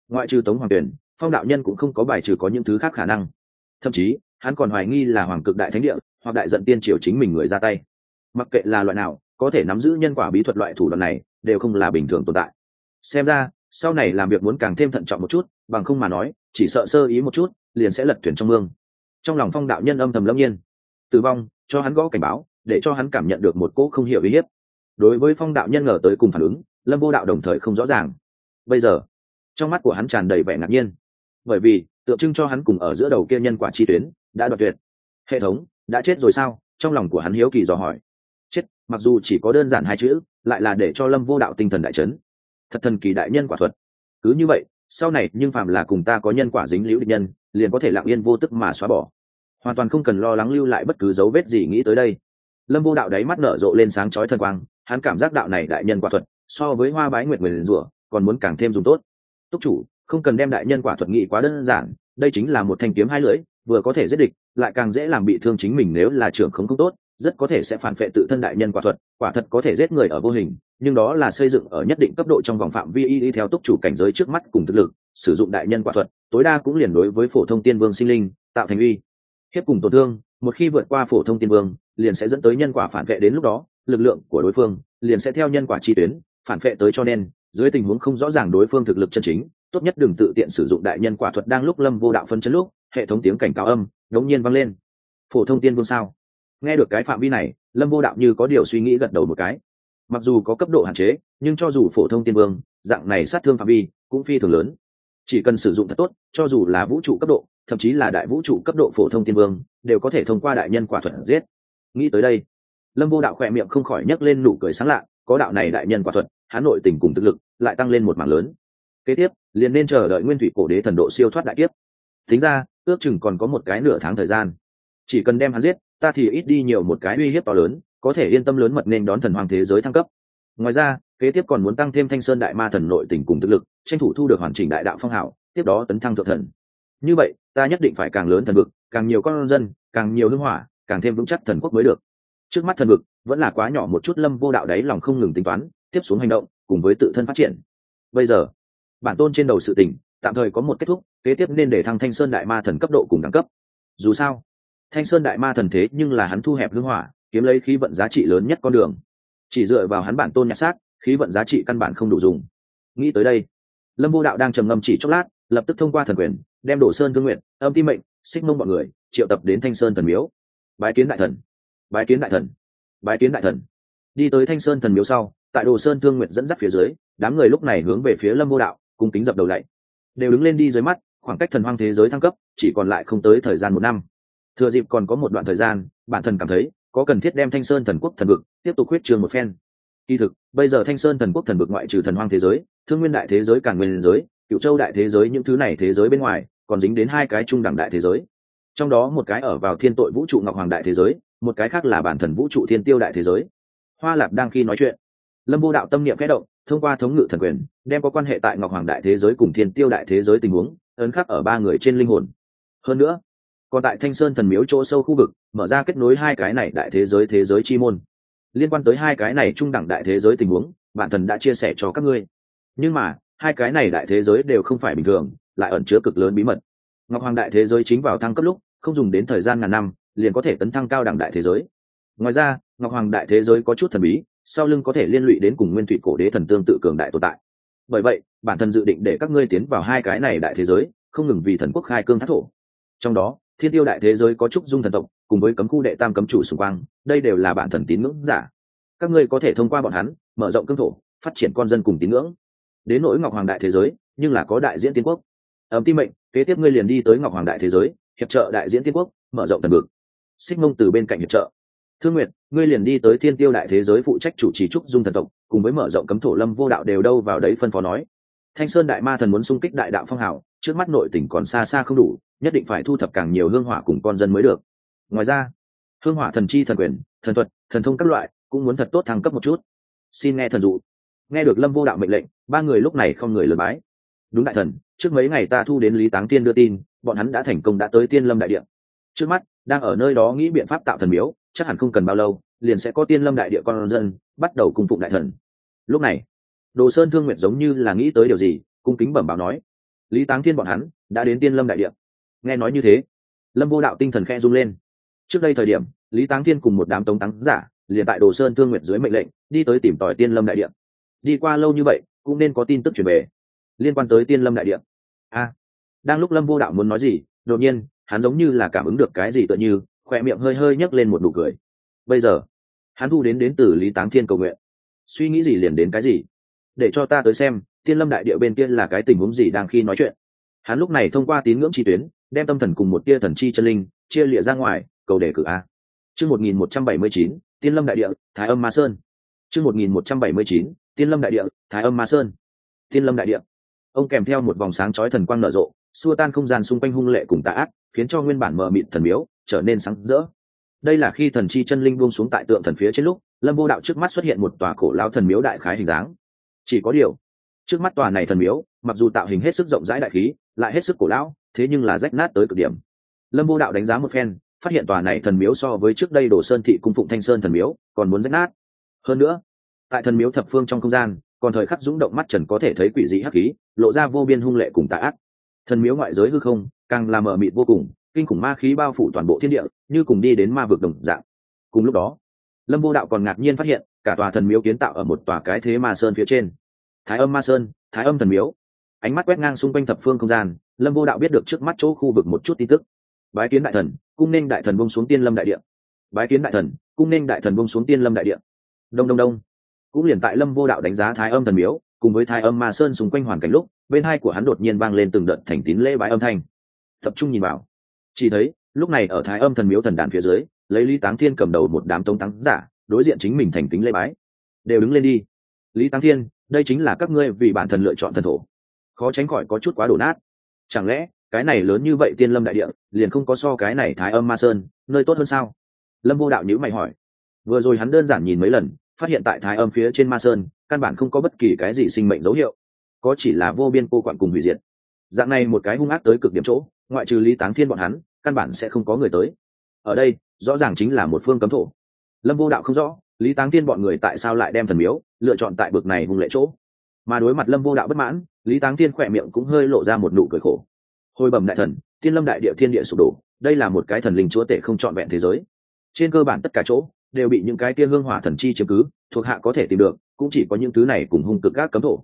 ngoại trừ tống hoàng tuyển phong đạo nhân cũng không có bài trừ có những thứ khác khả năng. Thậm chí, hắn còn hoài nghi là hoàng cực đại thánh địa, hoặc đại dận tiên triều chính mình người ra tay mặc kệ là loại nào, có thể nắm giữ nhân quả bí thuật loại thủ đoạn này, đều không là bình thường tồn tại. Xem ra, sau này làm việc muốn càng thêm thận trọng một chút, bằng không mà nói, chỉ sợ sơ ý một chút, liền sẽ lật thuyền trong mương. Trong lòng phong đạo nhân âm thầm lâm nhiên. Tử vong, cho hắn gõ cảnh báo, để cho hắn cảm nhận được một cỗ không hiểu uy hiếp. Đối với phong đạo nhân ngờ tới cùng phản ứng, lâm vô đạo đồng thời không rõ ràng. Bây giờ, trong mắt của hắn tràn đầy vẻ ngạc nhiên. Bởi vì, tượng trưng cho hắn cùng ở giữa đầu kia nhân quả chi tuyến, đã đoạt tuyệt. Hệ thống, đã chết rồi sao? Trong lòng của hắn hiếu kỳ dò hỏi mặc dù chỉ có đơn giản hai chữ, lại là để cho lâm vô đạo tinh thần đại chấn. Thật thần kỳ đại nhân quả thuật. Cứ như vậy, sau này, nhưng phàm là cùng ta có nhân quả dính liễu địch nhân, liền có thể lặng yên vô tức mà xóa bỏ. Hoàn toàn không cần lo lắng lưu lại bất cứ dấu vết gì nghĩ tới đây. Lâm vô đạo đáy mắt nở rộ lên sáng chói thần quang, hắn cảm giác đạo này đại nhân quả thuật, so với hoa bái nguyệt người rủa còn muốn càng thêm dùng tốt. Túc chủ, không cần đem đại nhân quả thuật nghị quá đơn giản, đây chính là một thanh kiếm hai lưỡi, vừa có thể giết địch, lại càng dễ làm bị thương chính mình nếu là trưởng không không tốt rất có thể sẽ phản vệ tự thân đại nhân quả thuật, quả thật có thể giết người ở vô hình, nhưng đó là xây dựng ở nhất định cấp độ trong vòng phạm vi y theo túc chủ cảnh giới trước mắt cùng thực lực, sử dụng đại nhân quả thuật, tối đa cũng liền đối với phổ thông tiên vương sinh linh tạo thành uy. Hiếp cùng tổn thương, một khi vượt qua phổ thông tiên vương, liền sẽ dẫn tới nhân quả phản vệ đến lúc đó, lực lượng của đối phương liền sẽ theo nhân quả chi tuyến phản vệ tới cho nên, dưới tình huống không rõ ràng đối phương thực lực chân chính, tốt nhất đừng tự tiện sử dụng đại nhân quả thuật đang lúc lâm vô đạo phân chân lúc, hệ thống tiếng cảnh cáo âm ngẫu nhiên vang lên. Phổ thông tiên vương sao? Nghe được cái phạm vi này, lâm vô đạo như có điều suy nghĩ gật đầu một cái. Mặc dù có cấp độ hạn chế, nhưng cho dù phổ thông tiên vương, dạng này sát thương phạm vi cũng phi thường lớn. Chỉ cần sử dụng thật tốt, cho dù là vũ trụ cấp độ, thậm chí là đại vũ trụ cấp độ phổ thông tiên vương, đều có thể thông qua đại nhân quả thuật giết. Nghĩ tới đây, lâm vô đạo khỏe miệng không khỏi nhấc lên nụ cười sáng lạ, có đạo này đại nhân quả thuật, hà nội tình cùng thực lực lại tăng lên một mảng lớn. Kế tiếp, liền nên chờ đợi nguyên thủy cổ đế thần độ siêu thoát đại kiếp. Tính ra, ước chừng còn có một cái nửa tháng thời gian. Chỉ cần đem hắn giết ta thì ít đi nhiều một cái uy hiếp to lớn, có thể yên tâm lớn mật nên đón thần hoàng thế giới thăng cấp. Ngoài ra, kế tiếp còn muốn tăng thêm thanh sơn đại ma thần nội tình cùng thực lực, tranh thủ thu được hoàn chỉnh đại đạo phong hảo tiếp đó tấn thăng thượng thần. Như vậy, ta nhất định phải càng lớn thần vực, càng nhiều con dân, càng nhiều hưng hỏa, càng thêm vững chắc thần quốc mới được. Trước mắt thần vực, vẫn là quá nhỏ một chút lâm vô đạo đấy lòng không ngừng tính toán, tiếp xuống hành động, cùng với tự thân phát triển. Bây giờ, bản tôn trên đầu sự tình, tạm thời có một kết thúc, kế tiếp nên để thăng thanh sơn đại ma thần cấp độ cùng đẳng cấp. Dù sao thanh sơn đại ma thần thế nhưng là hắn thu hẹp hưng hỏa, kiếm lấy khí vận giá trị lớn nhất con đường. Chỉ dựa vào hắn bản tôn nhạc xác, khí vận giá trị căn bản không đủ dùng. Nghĩ tới đây, lâm vô đạo đang trầm ngâm chỉ chốc lát, lập tức thông qua thần quyền, đem đổ sơn thương nguyện âm ti mệnh, xích mông mọi người, triệu tập đến thanh sơn thần miếu. Bái kiến đại thần, bái kiến đại thần, bái kiến đại thần. Đi tới thanh sơn thần miếu sau, tại đồ sơn thương nguyện dẫn dắt phía dưới, đám người lúc này hướng về phía lâm vô đạo cùng kính dập đầu lạy. Đều đứng lên đi dưới mắt, khoảng cách thần hoang thế giới thăng cấp, chỉ còn lại không tới thời gian một năm thừa dịp còn có một đoạn thời gian, bản thân cảm thấy có cần thiết đem thanh sơn thần quốc thần vực tiếp tục huyết trường một phen. Kỳ thực, bây giờ thanh sơn thần quốc thần vực ngoại trừ thần hoang thế giới, thương nguyên đại thế giới càng nguyên giới, cựu châu đại thế giới những thứ này thế giới bên ngoài, còn dính đến hai cái trung đẳng đại thế giới. Trong đó một cái ở vào thiên tội vũ trụ ngọc hoàng đại thế giới, một cái khác là bản thần vũ trụ thiên tiêu đại thế giới. Hoa lạp đang khi nói chuyện, lâm vô đạo tâm niệm kẽ động, thông qua thống ngự thần quyền, đem có quan hệ tại ngọc hoàng đại thế giới cùng thiên tiêu đại thế giới tình huống, ấn khắc ở ba người trên linh hồn. Hơn nữa còn tại thanh sơn thần miếu chỗ sâu khu vực, mở ra kết nối hai cái này đại thế giới thế giới chi môn. Liên quan tới hai cái này trung đẳng đại thế giới tình huống bản thần đã chia sẻ cho các ngươi. Nhưng mà, hai cái này đại thế giới đều không phải bình thường, lại ẩn chứa cực lớn bí mật. Ngọc hoàng đại thế giới chính vào thăng cấp lúc, không dùng đến thời gian ngàn năm, liền có thể tấn thăng cao đẳng đại thế giới. Ngoài ra, ngọc hoàng đại thế giới có chút thần bí, sau lưng có thể liên lụy đến cùng nguyên thủy cổ đế thần tương tự cường đại tồn tại. Bởi vậy, bản thân dự định để các ngươi tiến vào hai cái này đại thế giới, không ngừng vì thần quốc khai cương thác thổ. Trong đó thiên tiêu đại thế giới có trúc dung thần tộc cùng với cấm khu đệ tam cấm chủ xung quang, đây đều là bản thần tín ngưỡng giả. Các ngươi có thể thông qua bọn hắn mở rộng cương thổ phát triển con dân cùng tín ngưỡng. Đến nỗi ngọc hoàng đại thế giới nhưng là có đại diễn tiên quốc. Ấm tim mệnh kế tiếp ngươi liền đi tới ngọc hoàng đại thế giới hiệp trợ đại diễn tiên quốc mở rộng tần vực. Xích mông từ bên cạnh hiệp trợ. Thương nguyệt ngươi liền đi tới thiên tiêu đại thế giới phụ trách chủ trì trúc dung thần tộc cùng với mở rộng cấm thổ lâm vô đạo đều đâu vào đấy phân phó nói. Thanh sơn đại ma thần muốn xung kích đại đạo phong hào trước mắt nội tỉnh còn xa xa không đủ, nhất định phải thu thập càng nhiều hương hỏa cùng con dân mới được. Ngoài ra, hương hỏa thần chi thần quyền, thần thuật, thần thông các loại cũng muốn thật tốt thăng cấp một chút. Xin nghe thần dụ. Nghe được lâm vô đạo mệnh lệnh, ba người lúc này không người lừa bái. Đúng đại thần, trước mấy ngày ta thu đến lý táng tiên đưa tin, bọn hắn đã thành công đã tới tiên lâm đại địa. Trước mắt, đang ở nơi đó nghĩ biện pháp tạo thần miếu, chắc hẳn không cần bao lâu, liền sẽ có tiên lâm đại địa con dân bắt đầu cung phụng đại thần. Lúc này, đồ sơn thương nguyện giống như là nghĩ tới điều gì, cung kính bẩm báo nói lý táng thiên bọn hắn đã đến tiên lâm đại địa nghe nói như thế, lâm vô đạo tinh thần khe rung lên. Trước đây thời điểm, lý táng thiên cùng một đám tống tắng giả liền tại đồ sơn thương nguyện dưới mệnh lệnh, đi tới tìm tòi tiên lâm đại địa đi qua lâu như vậy, cũng nên có tin tức chuyển về liên quan tới tiên lâm đại địa a, đang lúc lâm vô đạo muốn nói gì, đột nhiên, hắn giống như là cảm ứng được cái gì tựa như, khỏe miệng hơi hơi nhấc lên một nụ cười. Bây giờ, hắn thu đến đến từ lý táng thiên cầu nguyện. Suy nghĩ gì liền đến cái gì? Để cho ta tới xem tiên lâm đại địa bên kia là cái tình huống gì đang khi nói chuyện? Hắn lúc này thông qua tín ngưỡng chi tuyến, đem tâm thần cùng một tia thần chi chân linh chia lịa ra ngoài, cầu đề cử a. Chương một nghìn một trăm bảy mươi chín, tiên lâm đại địa, thái âm ma sơn. Chương một nghìn một trăm bảy mươi chín, tiên lâm đại địa, thái âm ma sơn. Tiên lâm đại địa. Ông kèm theo một vòng sáng chói thần quang nở rộ, xua tan không gian xung quanh hung lệ cùng tà ác, khiến cho nguyên bản mờ mịt thần miếu trở nên sáng rỡ. Đây là khi thần chi chân linh buông xuống tại tượng thần phía trên lúc, lâm vô đạo trước mắt xuất hiện một tòa cổ lao thần miếu đại khái hình dáng. Chỉ có điều trước mắt tòa này thần miếu, mặc dù tạo hình hết sức rộng rãi đại khí, lại hết sức cổ lão, thế nhưng là rách nát tới cực điểm. Lâm vô đạo đánh giá một phen, phát hiện tòa này thần miếu so với trước đây đồ sơn thị cung phụng thanh sơn thần miếu, còn muốn rách nát. Hơn nữa, tại thần miếu thập phương trong không gian, còn thời khắc rúng động mắt trần có thể thấy quỷ dị hắc khí, lộ ra vô biên hung lệ cùng tà ác. Thần miếu ngoại giới hư không, càng làm mờ mịt vô cùng, kinh khủng ma khí bao phủ toàn bộ thiên địa, như cùng đi đến ma vực đồng dạng. Cùng lúc đó, lâm vô đạo còn ngạc nhiên phát hiện, cả tòa thần miếu kiến tạo ở một tòa cái thế ma sơn phía trên thái âm ma sơn, thái âm thần miếu. Ánh mắt quét ngang xung quanh thập phương không gian, lâm vô đạo biết được trước mắt chỗ khu vực một chút tin tức. Bái kiến đại thần, cung nên đại thần bông xuống tiên lâm đại địa. Bái kiến đại thần, cung nên đại thần bông xuống tiên lâm đại địa. Đông đông đông. Cũng liền tại lâm vô đạo đánh giá thái âm thần miếu, cùng với thái âm ma sơn xung quanh hoàn cảnh lúc, bên hai của hắn đột nhiên vang lên từng đợt thành tín lễ bái âm thanh. Tập trung nhìn vào. Chỉ thấy, lúc này ở thái âm thần miếu thần đàn phía dưới, lấy lý táng thiên cầm đầu một đám tống tắng giả, đối diện chính mình thành kính lễ bái. Đều đứng lên đi. Lý táng thiên đây chính là các ngươi vì bản thần lựa chọn thần thổ. Khó tránh khỏi có chút quá đổ nát. Chẳng lẽ, cái này lớn như vậy tiên lâm đại địa, liền không có so cái này thái âm ma sơn, nơi tốt hơn sao? Lâm vô đạo nhữ mày hỏi. Vừa rồi hắn đơn giản nhìn mấy lần, phát hiện tại thái âm phía trên ma sơn, căn bản không có bất kỳ cái gì sinh mệnh dấu hiệu. Có chỉ là vô biên cô quản cùng hủy diệt. Dạng này một cái hung ác tới cực điểm chỗ, ngoại trừ lý táng thiên bọn hắn, căn bản sẽ không có người tới. Ở đây, rõ ràng chính là một phương cấm thổ. Lâm vô đạo không rõ lý táng thiên bọn người tại sao lại đem thần miếu lựa chọn tại bực này hung lệ chỗ? Mà đối mặt lâm vô đạo bất mãn, lý táng thiên khỏe miệng cũng hơi lộ ra một nụ cười khổ. Hồi bẩm đại thần, tiên lâm đại địa thiên địa sụp đổ, đây là một cái thần linh chúa tể không trọn vẹn thế giới. Trên cơ bản tất cả chỗ đều bị những cái tiên hương hỏa thần chi chiếm cứ, thuộc hạ có thể tìm được, cũng chỉ có những thứ này cùng hung cực các cấm thổ.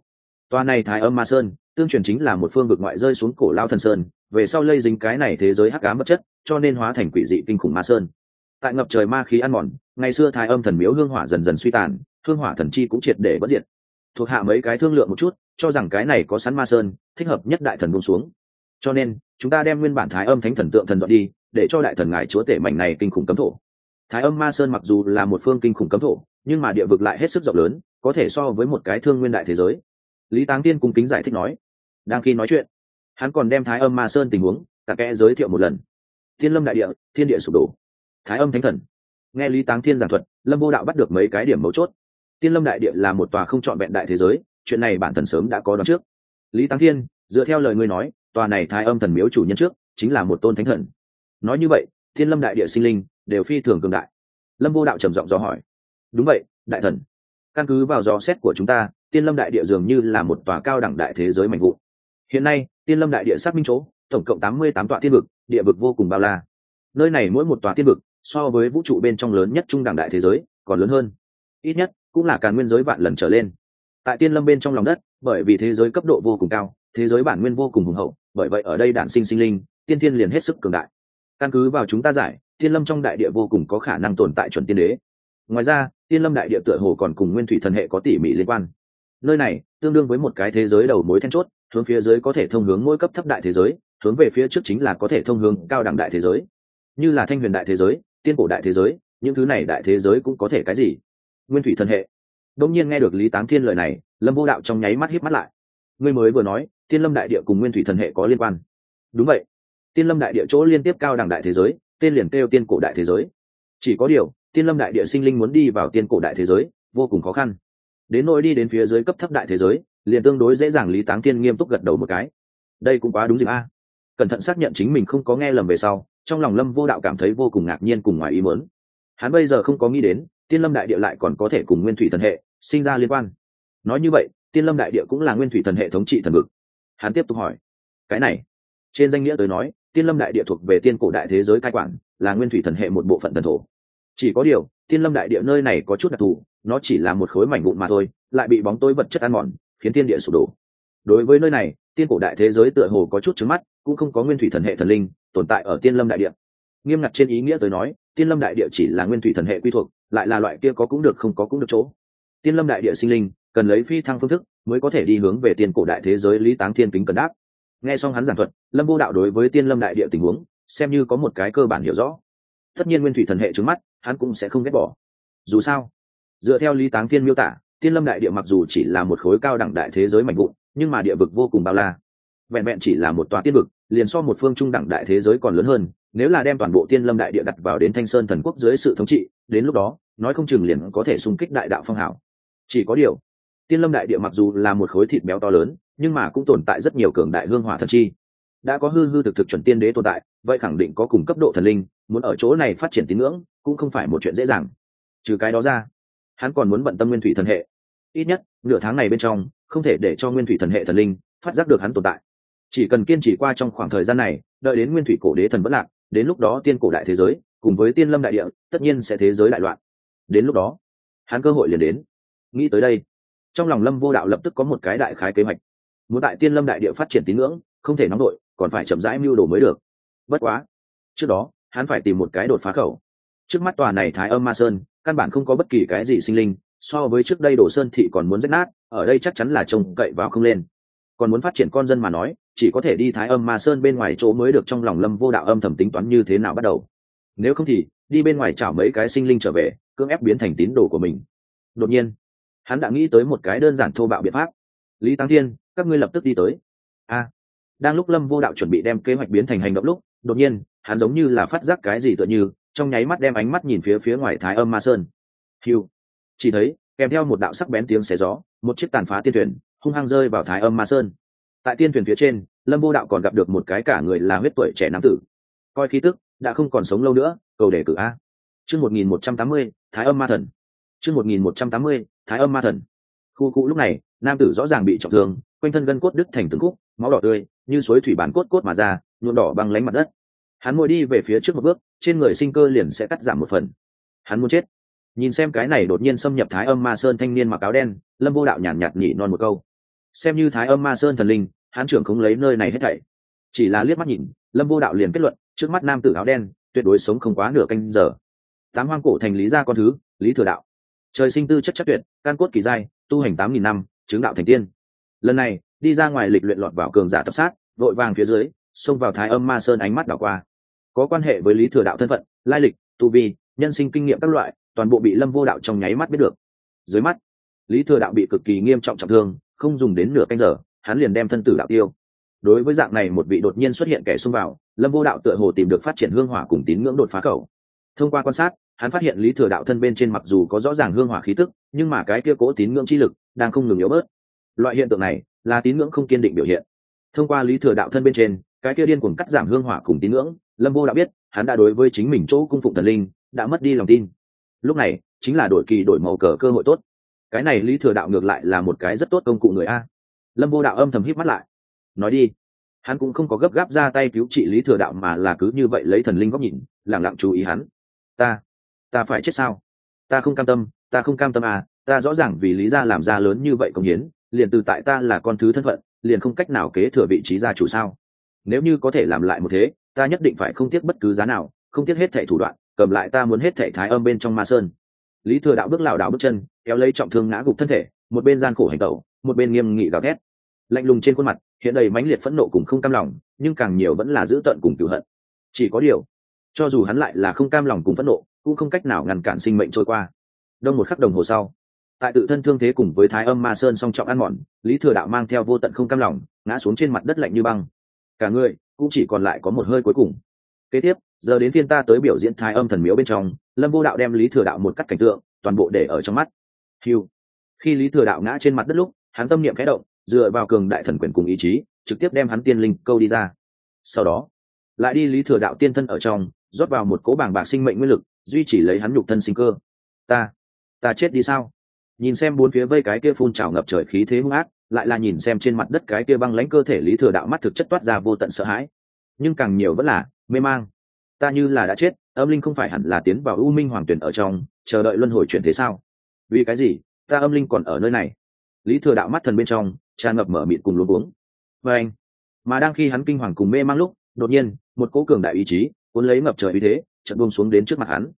Toa này thái âm ma sơn, tương truyền chính là một phương vực ngoại rơi xuống cổ lao thần sơn, về sau lây dính cái này thế giới hắc ám bất chất, cho nên hóa thành quỷ dị kinh khủng ma sơn tại ngập trời ma khí ăn mòn, ngày xưa thái âm thần miếu hương hỏa dần dần suy tàn, hương hỏa thần chi cũng triệt để bất diệt. Thuộc hạ mấy cái thương lượng một chút, cho rằng cái này có sẵn ma sơn, thích hợp nhất đại thần buông xuống. Cho nên, chúng ta đem nguyên bản thái âm thánh thần tượng thần dọn đi, để cho đại thần ngài chúa tể mảnh này kinh khủng cấm thổ. Thái âm ma sơn mặc dù là một phương kinh khủng cấm thổ, nhưng mà địa vực lại hết sức rộng lớn, có thể so với một cái thương nguyên đại thế giới. Lý táng tiên cung kính giải thích nói. Đang khi nói chuyện, hắn còn đem thái âm ma sơn tình huống, cả kẽ giới thiệu một lần. Thiên lâm đại địa, thiên địa sụp đổ thái âm thánh thần. Nghe lý táng thiên giảng thuật, lâm vô đạo bắt được mấy cái điểm mấu chốt. Tiên lâm đại địa là một tòa không trọn vẹn đại thế giới, chuyện này bản thần sớm đã có đoán trước. Lý táng thiên, dựa theo lời ngươi nói, tòa này thái âm thần miếu chủ nhân trước, chính là một tôn thánh thần. Nói như vậy thiên lâm đại địa sinh linh đều phi thường cường đại. Lâm vô đạo trầm giọng dò hỏi. Đúng vậy, đại thần. Căn cứ vào dò xét của chúng ta, tiên lâm đại địa dường như là một tòa cao đẳng đại thế giới mạnh vụ hiện nay, tiên lâm đại địa xác minh chỗ, tổng cộng tám mươi tám tọa thiên vực, địa vực vô cùng bao la. Nơi này mỗi một tòa thiên vực so với vũ trụ bên trong lớn nhất trung đẳng đại thế giới, còn lớn hơn. Ít nhất, cũng là càn nguyên giới vạn lần trở lên. Tại tiên lâm bên trong lòng đất, bởi vì thế giới cấp độ vô cùng cao, thế giới bản nguyên vô cùng hùng hậu, bởi vậy ở đây đản sinh sinh linh, tiên thiên liền hết sức cường đại. Căn cứ vào chúng ta giải, tiên lâm trong đại địa vô cùng có khả năng tồn tại chuẩn tiên đế. Ngoài ra, tiên lâm đại địa tựa hồ còn cùng nguyên thủy thần hệ có tỉ mỉ liên quan. Nơi này, tương đương với một cái thế giới đầu mối then chốt, hướng phía dưới có thể thông hướng mỗi cấp thấp đại thế giới, hướng về phía trước chính là có thể thông hướng cao đẳng đại thế giới. Như là thanh huyền đại thế giới tiên cổ đại thế giới, những thứ này đại thế giới cũng có thể cái gì? Nguyên thủy thần hệ. Đông nhiên nghe được lý táng thiên lời này, lâm vô đạo trong nháy mắt híp mắt lại. Ngươi mới vừa nói, tiên lâm đại địa cùng nguyên thủy thần hệ có liên quan. Đúng vậy. Tiên lâm đại địa chỗ liên tiếp cao đẳng đại thế giới, tên liền kêu tiên cổ đại thế giới. Chỉ có điều, tiên lâm đại địa sinh linh muốn đi vào tiên cổ đại thế giới, vô cùng khó khăn. Đến nỗi đi đến phía dưới cấp thấp đại thế giới, liền tương đối dễ dàng lý táng tiên nghiêm túc gật đầu một cái. Đây cũng quá đúng dịp a. Cẩn thận xác nhận chính mình không có nghe lầm về sau trong lòng lâm vô đạo cảm thấy vô cùng ngạc nhiên cùng ngoài ý mớn hắn bây giờ không có nghĩ đến, tiên lâm đại địa lại còn có thể cùng nguyên thủy thần hệ sinh ra liên quan. Nói như vậy, tiên lâm đại địa cũng là nguyên thủy thần hệ thống trị thần vực. Hắn tiếp tục hỏi, cái này, trên danh nghĩa tới nói, tiên lâm đại địa thuộc về tiên cổ đại thế giới cai quản, là nguyên thủy thần hệ một bộ phận thần thổ. Chỉ có điều, tiên lâm đại địa nơi này có chút đặc thù, nó chỉ là một khối mảnh vụn mà thôi, lại bị bóng tối vật chất ăn mòn, khiến tiên địa sụp đổ. Đối với nơi này, tiên cổ đại thế giới tựa hồ có chút trứng mắt, cũng không có nguyên thủy thần hệ thần linh tồn tại ở tiên lâm đại địa. Nghiêm ngặt trên ý nghĩa tới nói, tiên lâm đại địa chỉ là nguyên thủy thần hệ quy thuộc, lại là loại kia có cũng được không có cũng được chỗ. Tiên lâm đại địa sinh linh, cần lấy phi thăng phương thức, mới có thể đi hướng về tiên cổ đại thế giới lý táng thiên kính cần đáp. Nghe xong hắn giảng thuật, lâm vô đạo đối với tiên lâm đại địa tình huống, xem như có một cái cơ bản hiểu rõ. Tất nhiên nguyên thủy thần hệ trứng mắt, hắn cũng sẽ không ghét bỏ. Dù sao, dựa theo lý táng thiên miêu tả, tiên lâm đại địa mặc dù chỉ là một khối cao đẳng đại thế giới mạnh vụn, nhưng mà địa vực vô cùng bao la vẹn vẹn chỉ là một tòa tiên vực, liền so một phương trung đẳng đại thế giới còn lớn hơn, nếu là đem toàn bộ tiên lâm đại địa đặt vào đến thanh sơn thần quốc dưới sự thống trị, đến lúc đó, nói không chừng liền có thể xung kích đại đạo phong hảo chỉ có điều, tiên lâm đại địa mặc dù là một khối thịt béo to lớn, nhưng mà cũng tồn tại rất nhiều cường đại hương hỏa thần chi. Đã có hư hư thực thực chuẩn tiên đế tồn tại, vậy khẳng định có cùng cấp độ thần linh, muốn ở chỗ này phát triển tín ngưỡng, cũng không phải một chuyện dễ dàng. Trừ cái đó ra, hắn còn muốn bận tâm nguyên thủy thần hệ. Ít nhất, nửa tháng này bên trong, không thể để cho nguyên thủy thần hệ thần linh phát giác được hắn tồn tại chỉ cần kiên trì qua trong khoảng thời gian này, đợi đến nguyên thủy cổ đế thần vẫn lạc, đến lúc đó tiên cổ đại thế giới, cùng với tiên lâm đại địa, tất nhiên sẽ thế giới đại loạn. Đến lúc đó, hắn cơ hội liền đến. Nghĩ tới đây, trong lòng lâm vô đạo lập tức có một cái đại khái kế hoạch. Muốn tại tiên lâm đại địa phát triển tín ngưỡng, không thể nóng đội, còn phải chậm rãi mưu đồ mới được. Bất quá, trước đó, hắn phải tìm một cái đột phá khẩu. Trước mắt tòa này thái âm ma sơn, căn bản không có bất kỳ cái gì sinh linh, so với trước đây đồ sơn thị còn muốn rách nát, ở đây chắc chắn là trông cậy vào không lên. Còn muốn phát triển con dân mà nói chỉ có thể đi thái âm ma sơn bên ngoài chỗ mới được trong lòng lâm vô đạo âm thầm tính toán như thế nào bắt đầu. Nếu không thì, đi bên ngoài chảo mấy cái sinh linh trở về, cưỡng ép biến thành tín đồ của mình. Đột nhiên, hắn đã nghĩ tới một cái đơn giản thô bạo biện pháp. Lý tăng thiên, các ngươi lập tức đi tới. A. Đang lúc lâm vô đạo chuẩn bị đem kế hoạch biến thành hành động lúc, đột nhiên, hắn giống như là phát giác cái gì tựa như, trong nháy mắt đem ánh mắt nhìn phía phía ngoài thái âm ma sơn. Hiu chỉ thấy, kèm theo một đạo sắc bén tiếng xé gió, một chiếc tàn phá tiên thuyền, hung hăng rơi vào thái âm ma sơn. Tại tiên thuyền phía trên lâm vô đạo còn gặp được một cái cả người là huyết tuổi trẻ nam tử. Coi khí tức, đã không còn sống lâu nữa, cầu đề cử a. Chương một nghìn một trăm tám mươi, thái âm ma thần. Chương một nghìn một trăm tám mươi, thái âm ma thần. Khu cụ lúc này, nam tử rõ ràng bị trọng thương, quanh thân gân cốt đứt thành từng khúc, máu đỏ tươi, như suối thủy bán cốt cốt mà ra, nhuộm đỏ băng lánh mặt đất. Hắn ngồi đi về phía trước một bước, trên người sinh cơ liền sẽ cắt giảm một phần. Hắn muốn chết. Nhìn xem cái này đột nhiên xâm nhập thái âm ma sơn thanh niên mặc áo đen, lâm vô đạo nhàn nhạt nhỉ non một câu. Xem như thái âm ma sơn thần linh hắn trưởng không lấy nơi này hết thảy. Chỉ là liếc mắt nhìn, lâm vô đạo liền kết luận, trước mắt nam tử áo đen, tuyệt đối sống không quá nửa canh giờ. Tám hoang cổ thành lý gia con thứ, lý thừa đạo. Trời sinh tư chất chất tuyệt can cốt kỳ giai, tu hành tám nghìn năm, chứng đạo thành tiên. Lần này, đi ra ngoài lịch luyện lọt vào cường giả tập sát, vội vàng phía dưới, xông vào thái âm ma sơn ánh mắt đảo qua. Có quan hệ với lý thừa đạo thân phận, lai lịch, tu vi, nhân sinh kinh nghiệm các loại, toàn bộ bị lâm vô đạo trong nháy mắt biết được. Dưới mắt, lý thừa đạo bị cực kỳ nghiêm trọng trọng thương, không dùng đến nửa canh giờ hắn liền đem thân tử đạo tiêu. Đối với dạng này một vị đột nhiên xuất hiện kẻ xung vào, lâm vô đạo tựa hồ tìm được phát triển hương hỏa cùng tín ngưỡng đột phá khẩu. Thông qua quan sát, hắn phát hiện lý thừa đạo thân bên trên mặc dù có rõ ràng hương hỏa khí tức, nhưng mà cái kia cố tín ngưỡng chi lực đang không ngừng yếu bớt. Loại hiện tượng này là tín ngưỡng không kiên định biểu hiện. Thông qua lý thừa đạo thân bên trên, cái kia điên cuồng cắt giảm hương hỏa cùng tín ngưỡng, lâm vô đạo biết, hắn đã đối với chính mình chỗ cung phụng thần linh, đã mất đi lòng tin. Lúc này, chính là đổi kỳ đổi màu cờ cơ hội tốt. Cái này lý thừa đạo ngược lại là một cái rất tốt công cụ người a lâm vô đạo âm thầm hít mắt lại. Nói đi. Hắn cũng không có gấp gáp ra tay cứu trị lý thừa đạo mà là cứ như vậy lấy thần linh góc nhìn lẳng lặng chú ý hắn. Ta ta phải chết sao? Ta không cam tâm, ta không cam tâm à ta rõ ràng vì lý ra làm ra lớn như vậy công hiến, liền từ tại ta là con thứ thân phận, liền không cách nào kế thừa vị trí gia chủ sao? Nếu như có thể làm lại một thế, ta nhất định phải không tiếc bất cứ giá nào, không tiếc hết thẻ thủ đoạn, cầm lại ta muốn hết thẻ thái âm bên trong ma sơn. Lý thừa đạo bước lảo đảo bước chân, kéo lấy trọng thương ngã gục thân thể, một bên gian khổ hành tẩu, một bên nghiêm nghị gào thét lạnh lùng trên khuôn mặt, hiện đầy mãnh liệt phẫn nộ cùng không cam lòng, nhưng càng nhiều vẫn là giữ tận cùng cựu hận. Chỉ có điều, cho dù hắn lại là không cam lòng cùng phẫn nộ, cũng không cách nào ngăn cản sinh mệnh trôi qua. Đông một khắc đồng hồ sau, tại tự thân thương thế cùng với thái âm ma sơn song trọng ăn mòn, lý thừa đạo mang theo vô tận không cam lòng, ngã xuống trên mặt đất lạnh như băng. Cả người cũng chỉ còn lại có một hơi cuối cùng. Kế tiếp, giờ đến phiên ta tới biểu diễn thái âm thần miếu bên trong, lâm vô đạo đem lý thừa đạo một cắt cảnh tượng toàn bộ để ở trong mắt. Hiu khi lý thừa đạo ngã trên mặt đất lúc, hắn tâm niệm khẽ động dựa vào cường đại thần quyền cùng ý chí, trực tiếp đem hắn tiên linh câu đi ra. Sau đó, lại đi lý thừa đạo tiên thân ở trong, rót vào một cố bảng bạc sinh mệnh nguyên lực, duy trì lấy hắn nhục thân sinh cơ. Ta ta chết đi sao? Nhìn xem bốn phía vây cái kia phun trào ngập trời khí thế hung ác, lại là nhìn xem trên mặt đất cái kia băng lãnh cơ thể lý thừa đạo mắt thực chất toát ra vô tận sợ hãi. Nhưng càng nhiều vẫn là mê mang. Ta như là đã chết, âm linh không phải hẳn là tiến vào u minh hoàng tuyển ở trong, chờ đợi luân hồi chuyển thế sao? Vì cái gì? Ta âm linh còn ở nơi này. Lý thừa đạo mắt thần bên trong tràn ngập mở mịt cùng luống uống và anh, mà đang khi hắn kinh hoàng cùng mê mang lúc, đột nhiên, một cố cường đại ý chí, cuốn lấy ngập trời uy thế, chợt buông xuống đến trước mặt hắn.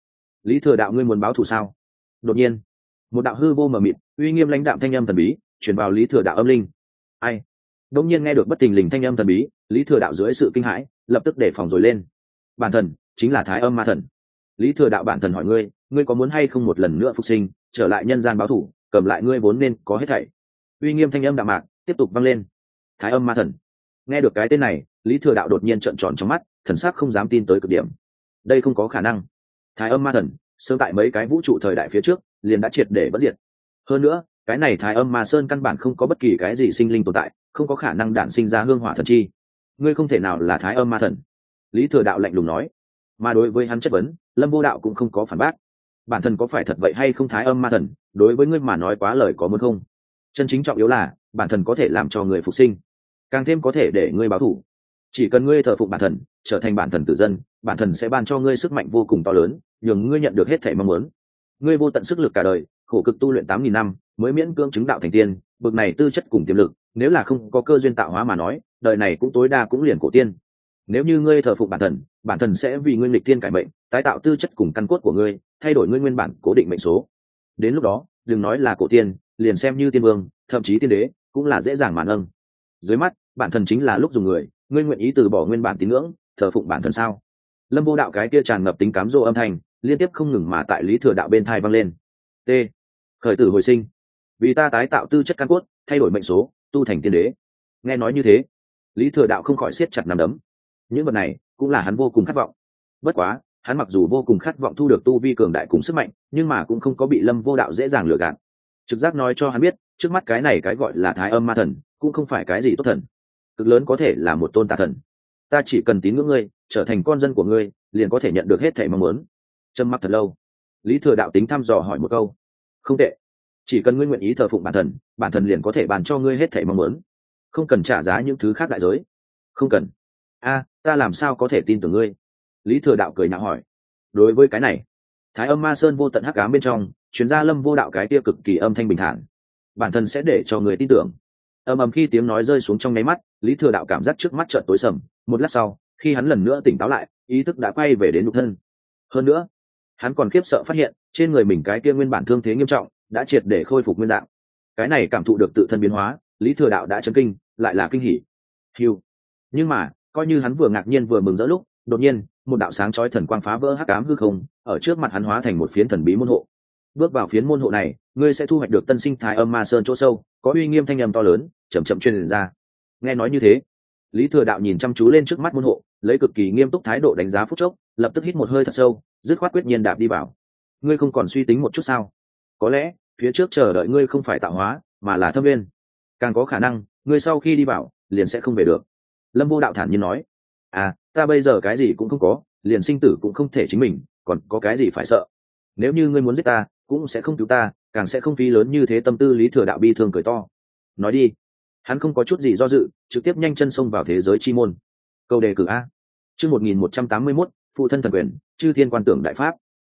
Lý thừa đạo ngươi muốn báo thù sao? Đột nhiên, một đạo hư vô mờ mịt, uy nghiêm lãnh đạm thanh âm thần bí chuyển vào lý thừa đạo âm linh. Ai? Đông nhiên nghe được bất tình lình thanh âm thần bí, lý thừa đạo dưới sự kinh hãi, lập tức để phòng rồi lên. Bản thần, chính là thái âm ma thần. Lý thừa đạo bản thần hỏi ngươi ngươi có muốn hay không một lần nữa phục sinh, trở lại nhân gian báo thủ cầm lại ngươi vốn nên có hết thảy. Uy nghiêm thanh âm đạm mạc tiếp tục vang lên. Thái âm ma thần. Nghe được cái tên này, lý thừa đạo đột nhiên trợn tròn trong mắt, thần sắc không dám tin tới cực điểm. Đây không có khả năng. Thái âm ma thần, sớm tại mấy cái vũ trụ thời đại phía trước, liền đã triệt để bất diệt. Hơn nữa, cái này thái âm ma sơn căn bản không có bất kỳ cái gì sinh linh tồn tại, không có khả năng đản sinh ra hương hỏa thần chi. Ngươi không thể nào là thái âm ma thần. Lý thừa đạo lạnh lùng nói. Mà đối với hắn chất vấn, lâm vô đạo cũng không có phản bác. Bản thân có phải thật vậy hay không thái âm ma thần, đối với ngươi mà nói quá lời có muốn không? Chân chính trọng yếu là bản thần có thể làm cho người phục sinh. Càng thêm có thể để ngươi báo thủ. Chỉ cần ngươi thờ phụng bản thần, trở thành bản thần tử dân bản thần sẽ ban cho ngươi sức mạnh vô cùng to lớn nhường ngươi nhận được hết thể mong muốn. Ngươi vô tận sức lực cả đời khổ cực tu luyện tám nghìn năm mới miễn cưỡng chứng đạo thành tiên bực này tư chất cùng tiềm lực nếu là không có cơ duyên tạo hóa mà nói đời này cũng tối đa cũng liền cổ tiên. Nếu như ngươi thờ phụng bản thần bản thần sẽ vì ngươi lịch tiên cải mệnh tái tạo tư chất cùng căn cốt của ngươi thay đổi ngươi nguyên bản cố định mệnh số. Đến lúc đó đừng nói là cổ tiên liền xem như tiên vương thậm chí tiên đế cũng là dễ dàng màn âng dưới mắt, bản thần chính là lúc dùng người, ngươi nguyện ý từ bỏ nguyên bản tín ngưỡng, thờ phụng bản thần sao? Lâm vô đạo cái kia tràn ngập tính cám dỗ âm thanh, liên tiếp không ngừng mà tại lý thừa đạo bên thai vang lên. T. Khởi tử hồi sinh. Vì ta tái tạo tư chất căn cốt, thay đổi mệnh số, tu thành tiên đế. Nghe nói như thế, lý thừa đạo không khỏi siết chặt nằm đấm. Những vật này cũng là hắn vô cùng khát vọng. Bất quá, hắn mặc dù vô cùng khát vọng thu được tu vi cường đại cùng sức mạnh, nhưng mà cũng không có bị lâm vô đạo dễ dàng lừa gạt. Trực giác nói cho hắn biết trước mắt cái này cái gọi là thái âm ma thần, cũng không phải cái gì tốt thần. Cực lớn có thể là một tôn tà thần. Ta chỉ cần tín ngưỡng ngươi, trở thành con dân của ngươi, liền có thể nhận được hết thẻ mong muốn. Trâm mắc thật lâu. Lý thừa đạo tính thăm dò hỏi một câu. Không tệ. Chỉ cần ngươi nguyện ý thờ phụng bản thần bản thần liền có thể bàn cho ngươi hết thẻ mong muốn. Không cần trả giá những thứ khác đại giới. Không cần. A, ta làm sao có thể tin tưởng ngươi? Lý thừa đạo cười nhạo hỏi. Đối với cái này, thái âm ma sơn vô tận hắc cám bên trong chuyên gia lâm vô đạo cái tia cực kỳ âm thanh bình thản bản thân sẽ để cho người tin tưởng. Ầm ầm khi tiếng nói rơi xuống trong nháy mắt, lý thừa đạo cảm giác trước mắt trợn tối sầm, một lát sau, khi hắn lần nữa tỉnh táo lại, ý thức đã quay về đến nhục thân. Hơn nữa, hắn còn khiếp sợ phát hiện, trên người mình cái kia nguyên bản thương thế nghiêm trọng, đã triệt để khôi phục nguyên dạng. Cái này cảm thụ được tự thân biến hóa, lý thừa đạo đã chấn kinh, lại là kinh hỉ. Hiu nhưng mà, coi như hắn vừa ngạc nhiên vừa mừng rỡ lúc, đột nhiên, một đạo sáng chói thần quang phá vỡ hắc ám hư không, ở trước mặt hắn hóa thành một phiến thần bí môn hộ bước vào phiến môn hộ này, ngươi sẽ thu hoạch được tân sinh thái âm ma sơn chỗ sâu, có uy nghiêm thanh âm to lớn, chậm chậm truyền ra. Nghe nói như thế, lý thừa đạo nhìn chăm chú lên trước mắt môn hộ, lấy cực kỳ nghiêm túc thái độ đánh giá phút chốc, lập tức hít một hơi thật sâu, dứt khoát quyết nhiên đạp đi vào. Ngươi không còn suy tính một chút sao? Có lẽ, phía trước chờ đợi ngươi không phải tạo hóa, mà là thâm viên. Càng có khả năng, ngươi sau khi đi vào, liền sẽ không về được. Lâm vô đạo thản nhiên nói. À ta bây giờ cái gì cũng không có, liền sinh tử cũng không thể chính mình, còn có cái gì phải sợ? Nếu như ngươi muốn giết ta, cũng sẽ không cứu ta, càng sẽ không phí lớn như thế tâm tư lý thừa đạo bi thường cười to. Nói đi. Hắn không có chút gì do dự, trực tiếp nhanh chân xông vào thế giới chi môn. Câu đề cử a. Chương một nghìn một trăm tám mươi mốt phụ thân thần quyền, chư thiên quan tưởng đại pháp.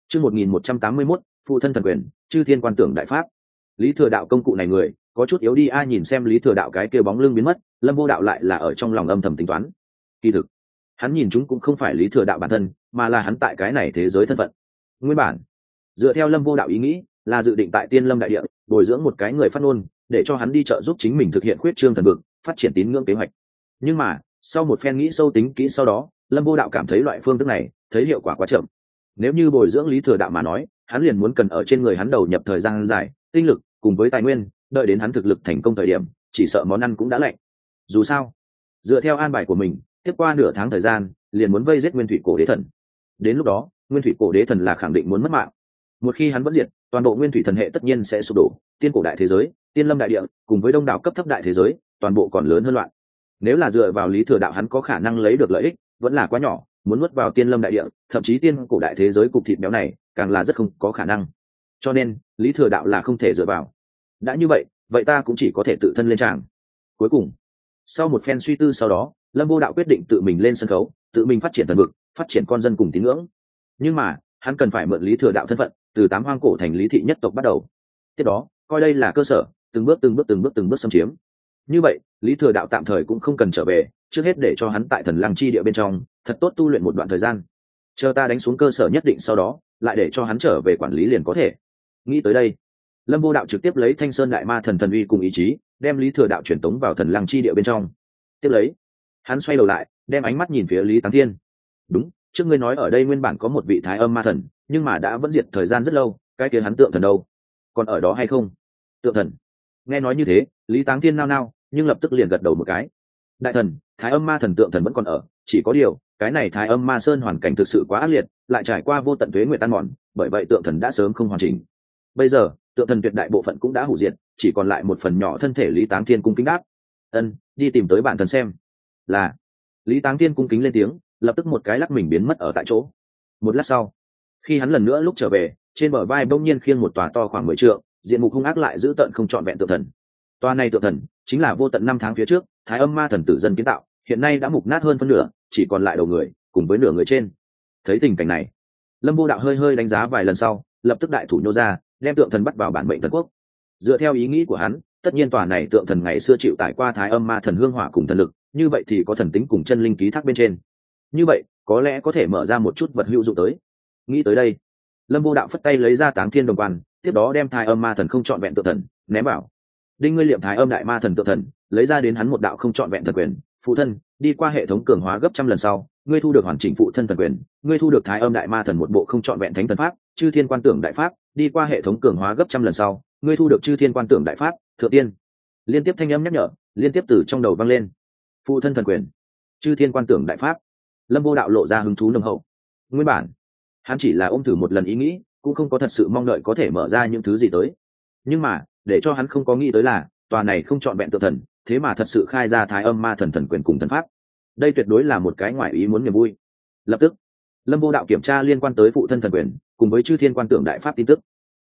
Chương một nghìn một trăm tám mươi mốt phụ thân thần quyền, chư thiên quan tưởng đại pháp. Lý thừa đạo công cụ này người, có chút yếu đi ai nhìn xem lý thừa đạo cái kia bóng lưng biến mất, lâm vô đạo lại là ở trong lòng âm thầm tính toán. Kỳ thực, hắn nhìn chúng cũng không phải lý thừa đạo bản thân, mà là hắn tại cái này thế giới thân phận. Nguyên bản dựa theo lâm vô đạo ý nghĩ, là dự định tại tiên lâm đại địa, bồi dưỡng một cái người phát ngôn, để cho hắn đi trợ giúp chính mình thực hiện khuyết trương thần vực, phát triển tín ngưỡng kế hoạch. Nhưng mà, sau một phen nghĩ sâu tính kỹ sau đó, lâm vô đạo cảm thấy loại phương thức này, thấy hiệu quả quá chậm. Nếu như bồi dưỡng lý thừa đạo mà nói, hắn liền muốn cần ở trên người hắn đầu nhập thời gian dài, tinh lực, cùng với tài nguyên, đợi đến hắn thực lực thành công thời điểm, chỉ sợ món ăn cũng đã lạnh. Dù sao, dựa theo an bài của mình, tiếp qua nửa tháng thời gian, liền muốn vây giết nguyên thủy cổ đế thần. Đến lúc đó, nguyên thủy cổ đế thần là khẳng định muốn mất mạng một khi hắn vẫn diệt, toàn bộ nguyên thủy thần hệ tất nhiên sẽ sụp đổ. Tiên cổ đại thế giới, tiên lâm đại địa, cùng với đông đảo cấp thấp đại thế giới, toàn bộ còn lớn hơn loạn. Nếu là dựa vào lý thừa đạo hắn có khả năng lấy được lợi ích, vẫn là quá nhỏ, muốn nuốt vào tiên lâm đại địa, thậm chí tiên cổ đại thế giới cục thịt béo này, càng là rất không có khả năng. Cho nên, lý thừa đạo là không thể dựa vào. Đã như vậy vậy ta cũng chỉ có thể tự thân lên tràng. Cuối cùng, sau một phen suy tư sau đó, lâm vô đạo quyết định tự mình lên sân khấu, tự mình phát triển thần vực, phát triển con dân cùng tín ngưỡng. Nhưng mà, hắn cần phải mượn lý thừa đạo thân phận từ tám hoang cổ thành lý thị nhất tộc bắt đầu. Tiếp đó, coi đây là cơ sở, từng bước từng bước từng bước từng bước xâm chiếm. Như vậy, lý thừa đạo tạm thời cũng không cần trở về, trước hết để cho hắn tại thần lăng chi địa bên trong, thật tốt tu luyện một đoạn thời gian. Chờ ta đánh xuống cơ sở nhất định sau đó, lại để cho hắn trở về quản lý liền có thể. Nghĩ tới đây, lâm vô đạo trực tiếp lấy thanh sơn đại ma thần thần uy cùng ý chí, đem lý thừa đạo truyền tống vào thần lăng chi địa bên trong. Tiếp lấy, hắn xoay đầu lại, đem ánh mắt nhìn phía lý táng thiên. Đúng trước ngươi nói ở đây nguyên bản có một vị thái âm ma thần, nhưng mà đã vẫn diệt thời gian rất lâu, cái kia hắn tượng thần đâu? Còn ở đó hay không? Tượng thần. Nghe nói như thế, lý táng thiên nao nao, nhưng lập tức liền gật đầu một cái. Đại thần, thái âm ma thần tượng thần vẫn còn ở, chỉ có điều, cái này thái âm ma sơn hoàn cảnh thực sự quá ác liệt, lại trải qua vô tận thuế nguyệt tan mòn, bởi vậy tượng thần đã sớm không hoàn chỉnh. Bây giờ, tượng thần tuyệt đại bộ phận cũng đã hủ diệt, chỉ còn lại một phần nhỏ thân thể lý táng thiên cung kính đáp. Ân, đi tìm tới bản thần xem. Là. Lý táng thiên cung kính lên tiếng lập tức một cái lắc mình biến mất ở tại chỗ. Một lát sau, khi hắn lần nữa lúc trở về, trên bờ vai bỗng nhiên khiêng một tòa to khoảng mười trượng, diện mục hung ác lại giữ tận không trọn vẹn tượng thần. Tòa này tượng thần chính là vô tận năm tháng phía trước, thái âm ma thần tử dân kiến tạo, hiện nay đã mục nát hơn phân nửa, chỉ còn lại đầu người, cùng với nửa người trên. Thấy tình cảnh này, lâm vô đạo hơi hơi đánh giá vài lần sau, lập tức đại thủ nhô ra, đem tượng thần bắt vào bản mệnh thần quốc. Dựa theo ý nghĩ của hắn, tất nhiên tòa này tượng thần ngày xưa chịu tải qua thái âm ma thần hương hỏa cùng thần lực, như vậy thì có thần tính cùng chân linh ký thác bên trên như vậy, có lẽ có thể mở ra một chút vật hữu dụng tới. Nghĩ tới đây, lâm vô đạo phất tay lấy ra táng thiên đồng quan, tiếp đó đem thái âm ma thần không trọn vẹn tự thần, ném vào. Đinh ngươi liệm thái âm đại ma thần tự thần, lấy ra đến hắn một đạo không trọn vẹn thần quyền. Phụ thân, đi qua hệ thống cường hóa gấp trăm lần sau, ngươi thu được hoàn chỉnh phụ thân thần quyền, ngươi thu được thái âm đại ma thần một bộ không trọn vẹn thánh thần pháp, chư thiên quan tưởng đại pháp, đi qua hệ thống cường hóa gấp trăm lần sau, ngươi thu được chư thiên quan tưởng đại pháp, thượng tiên. Liên tiếp thanh âm nhắc nhở, liên tiếp từ trong đầu vang lên. Phụ thân thần quyền, chư thiên quan tưởng đại pháp lâm vô đạo lộ ra hứng thú nồng hậu. Nguyên bản, hắn chỉ là ôm thử một lần ý nghĩ, cũng không có thật sự mong đợi có thể mở ra những thứ gì tới. Nhưng mà, để cho hắn không có nghĩ tới là, tòa này không chọn vẹn tự thần, thế mà thật sự khai ra thái âm ma thần thần quyền cùng thần pháp. Đây tuyệt đối là một cái ngoại ý muốn niềm vui. Lập tức, lâm vô đạo kiểm tra liên quan tới phụ thân thần quyền, cùng với chư thiên quan tưởng đại pháp tin tức.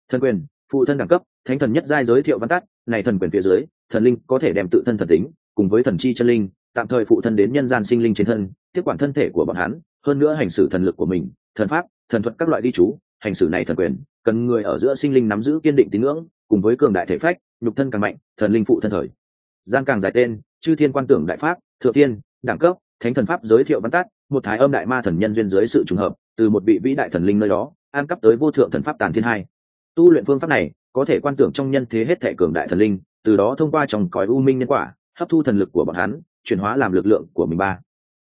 Thần quyền, phụ thân đẳng cấp, thánh thần nhất giai giới thiệu văn tắt, này thần quyền phía dưới, thần linh có thể đem tự thân thần tính, cùng với thần chi chân linh tạm thời phụ thân đến nhân gian sinh linh trên thân, tiếp quản thân thể của bọn hắn, hơn nữa hành xử thần lực của mình, thần pháp, thần thuật các loại đi chú, hành xử này thần quyền, cần người ở giữa sinh linh nắm giữ kiên định tín ngưỡng, cùng với cường đại thể phách, nhục thân càng mạnh, thần linh phụ thân thời. Gian càng dài tên, chư thiên quan tưởng đại pháp, thượng tiên, đẳng cấp, thánh thần pháp giới thiệu văn tát một thái âm đại ma thần nhân duyên dưới sự trùng hợp, từ một vị vĩ đại thần linh nơi đó, an cấp tới vô thượng thần pháp tàn thiên hai. Tu luyện phương pháp này, có thể quan tưởng trong nhân thế hết thể cường đại thần linh, từ đó thông qua trong cõi u minh nhân quả, hấp thu thần lực của bọn hắn chuyển hóa làm lực lượng của mình ba.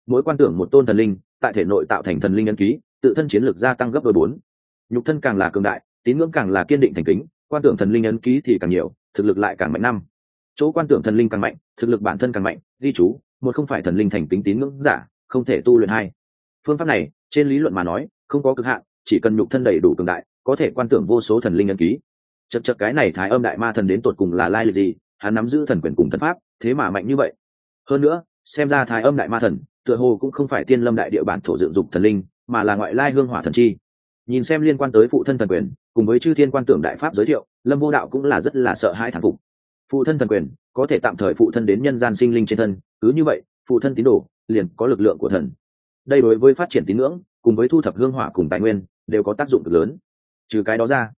Mỗi quan tưởng một tôn thần linh, tại thể nội tạo thành thần linh ân ký, tự thân chiến lược gia tăng gấp đôi bốn. Nhục thân càng là cường đại, tín ngưỡng càng là kiên định thành kính, quan tưởng thần linh ấn ký thì càng nhiều, thực lực lại càng mạnh năm. Chỗ quan tưởng thần linh càng mạnh, thực lực bản thân càng mạnh, ghi chú, một không phải thần linh thành kính tín ngưỡng giả, không thể tu luyện hai. Phương pháp này, trên lý luận mà nói, không có cực hạn, chỉ cần nhục thân đầy đủ cường đại, có thể quan tưởng vô số thần linh ấn ký. Chật chật cái này thái âm đại ma thần đến tột cùng là lai lịch gì? Hắn nắm giữ thần quyền cùng thần pháp, thế mà mạnh như vậy hơn nữa, xem ra thái âm đại ma thần, tựa hồ cũng không phải tiên lâm đại địa bản thổ dựng dục thần linh, mà là ngoại lai hương hỏa thần chi. Nhìn xem liên quan tới phụ thân thần quyền, cùng với chư thiên quan tưởng đại pháp giới thiệu, lâm vô đạo cũng là rất là sợ hãi thản phục. Phụ thân thần quyền, có thể tạm thời phụ thân đến nhân gian sinh linh trên thân, cứ như vậy, phụ thân tín đồ liền có lực lượng của thần. Đây đối với phát triển tín ngưỡng, cùng với thu thập hương hỏa cùng tài nguyên, đều có tác dụng cực lớn. Trừ cái đó ra,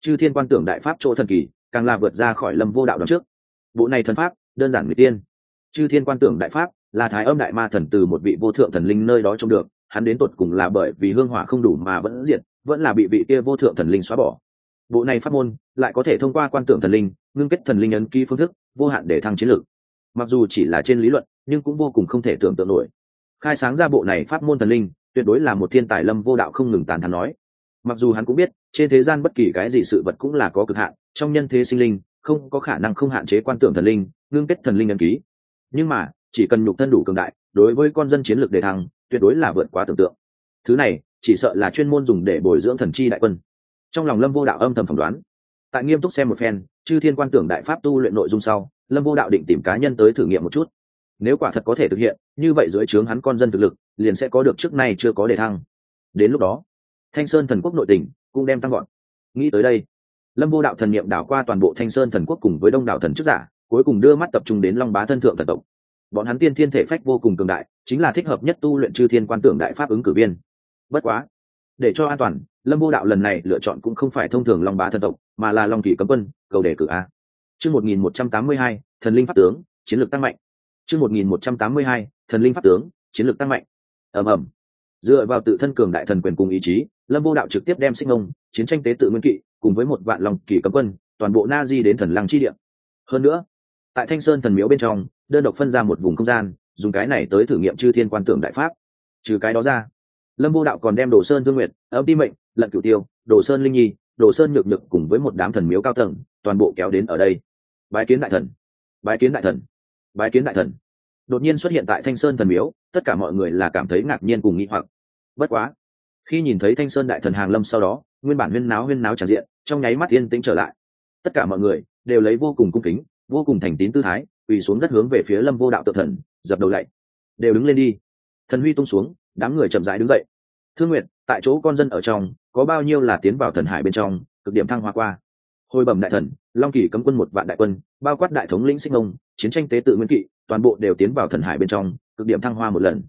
chư thiên quan tưởng đại pháp chỗ thần kỳ, càng là vượt ra khỏi lâm vô đạo đằng trước. Bộ này thần pháp, đơn giản người tiên chư thiên quan tưởng đại pháp, là thái âm đại ma thần từ một vị vô thượng thần linh nơi đó trông được, hắn đến tột cùng là bởi vì hương hỏa không đủ mà vẫn diệt, vẫn là bị vị kia vô thượng thần linh xóa bỏ. Bộ này pháp môn lại có thể thông qua quan tưởng thần linh, ngưng kết thần linh ấn ký phương thức, vô hạn để thăng chiến lược. Mặc dù chỉ là trên lý luận, nhưng cũng vô cùng không thể tưởng tượng nổi. Khai sáng ra bộ này pháp môn thần linh, tuyệt đối là một thiên tài lâm vô đạo không ngừng tàn thắn nói. Mặc dù hắn cũng biết, trên thế gian bất kỳ cái gì sự vật cũng là có cực hạn, trong nhân thế sinh linh, không có khả năng không hạn chế quan tưởng thần linh, ngưng kết thần linh ấn ký nhưng mà, chỉ cần nhục thân đủ cường đại, đối với con dân chiến lược đề thăng, tuyệt đối là vượt quá tưởng tượng. Thứ này, chỉ sợ là chuyên môn dùng để bồi dưỡng thần chi đại quân. Trong lòng lâm vô đạo âm thầm phỏng đoán. Tại nghiêm túc xem một phen, chư thiên quan tưởng đại pháp tu luyện nội dung sau, lâm vô đạo định tìm cá nhân tới thử nghiệm một chút. Nếu quả thật có thể thực hiện, như vậy dưới trướng hắn con dân thực lực, liền sẽ có được trước nay chưa có đề thăng. Đến lúc đó, thanh sơn thần quốc nội tỉnh cũng đem tăng gọn nghĩ tới đây, lâm vô đạo thần niệm đảo qua toàn bộ thanh sơn thần quốc cùng với đông đảo thần chức giả cuối cùng đưa mắt tập trung đến long bá thân thượng thần tộc. Bọn hắn tiên thiên thể phách vô cùng cường đại, chính là thích hợp nhất tu luyện chư thiên quan tưởng đại pháp ứng cử viên. Bất quá, để cho an toàn, lâm vô đạo lần này lựa chọn cũng không phải thông thường long bá thần tộc, mà là long kỳ cấm quân, cầu đề cử a. Chương một nghìn một trăm tám mươi hai, thần linh pháp tướng, chiến lược tăng mạnh. Chương một nghìn một trăm tám mươi hai, thần linh pháp tướng, chiến lược tăng mạnh. Ầm ầm. Dựa vào tự thân cường đại thần quyền cùng ý chí, lâm vô đạo trực tiếp đem sinh ông chiến tranh tế tự nguyên kỵ, cùng với một vạn lòng kỳ cấm quân, toàn bộ na di đến thần lăng chi địa. Hơn nữa tại thanh sơn thần miếu bên trong, đơn độc phân ra một vùng không gian, dùng cái này tới thử nghiệm chư thiên quan tưởng đại pháp. Trừ cái đó ra, lâm vô đạo còn đem đồ sơn thương nguyện ấm ti mệnh, lận cửu tiêu, đồ sơn linh nhi, đồ sơn nhược nhược cùng với một đám thần miếu cao tầng, toàn bộ kéo đến ở đây. Bái kiến đại thần, bái kiến đại thần, bái kiến đại thần. Đột nhiên xuất hiện tại thanh sơn thần miếu, tất cả mọi người là cảm thấy ngạc nhiên cùng nghi hoặc. Bất quá, khi nhìn thấy thanh sơn đại thần hàng lâm sau đó, nguyên bản huyên náo huyên náo tràn diện, trong nháy mắt yên tĩnh trở lại. Tất cả mọi người đều lấy vô cùng cung kính vô cùng thành tín tư thái, quỳ xuống đất hướng về phía lâm vô đạo tự thần, dập đầu lạy. Đều đứng lên đi. Thần huy tung xuống, đám người chậm rãi đứng dậy. Thương nguyện tại chỗ con dân ở trong, có bao nhiêu là tiến vào thần hải bên trong, cực điểm thăng hoa qua. Hồi bẩm đại thần, long kỳ cấm quân một vạn đại quân, bao quát đại thống lĩnh sinh ông chiến tranh tế tự nguyên kỵ, toàn bộ đều tiến vào thần hải bên trong, cực điểm thăng hoa một lần.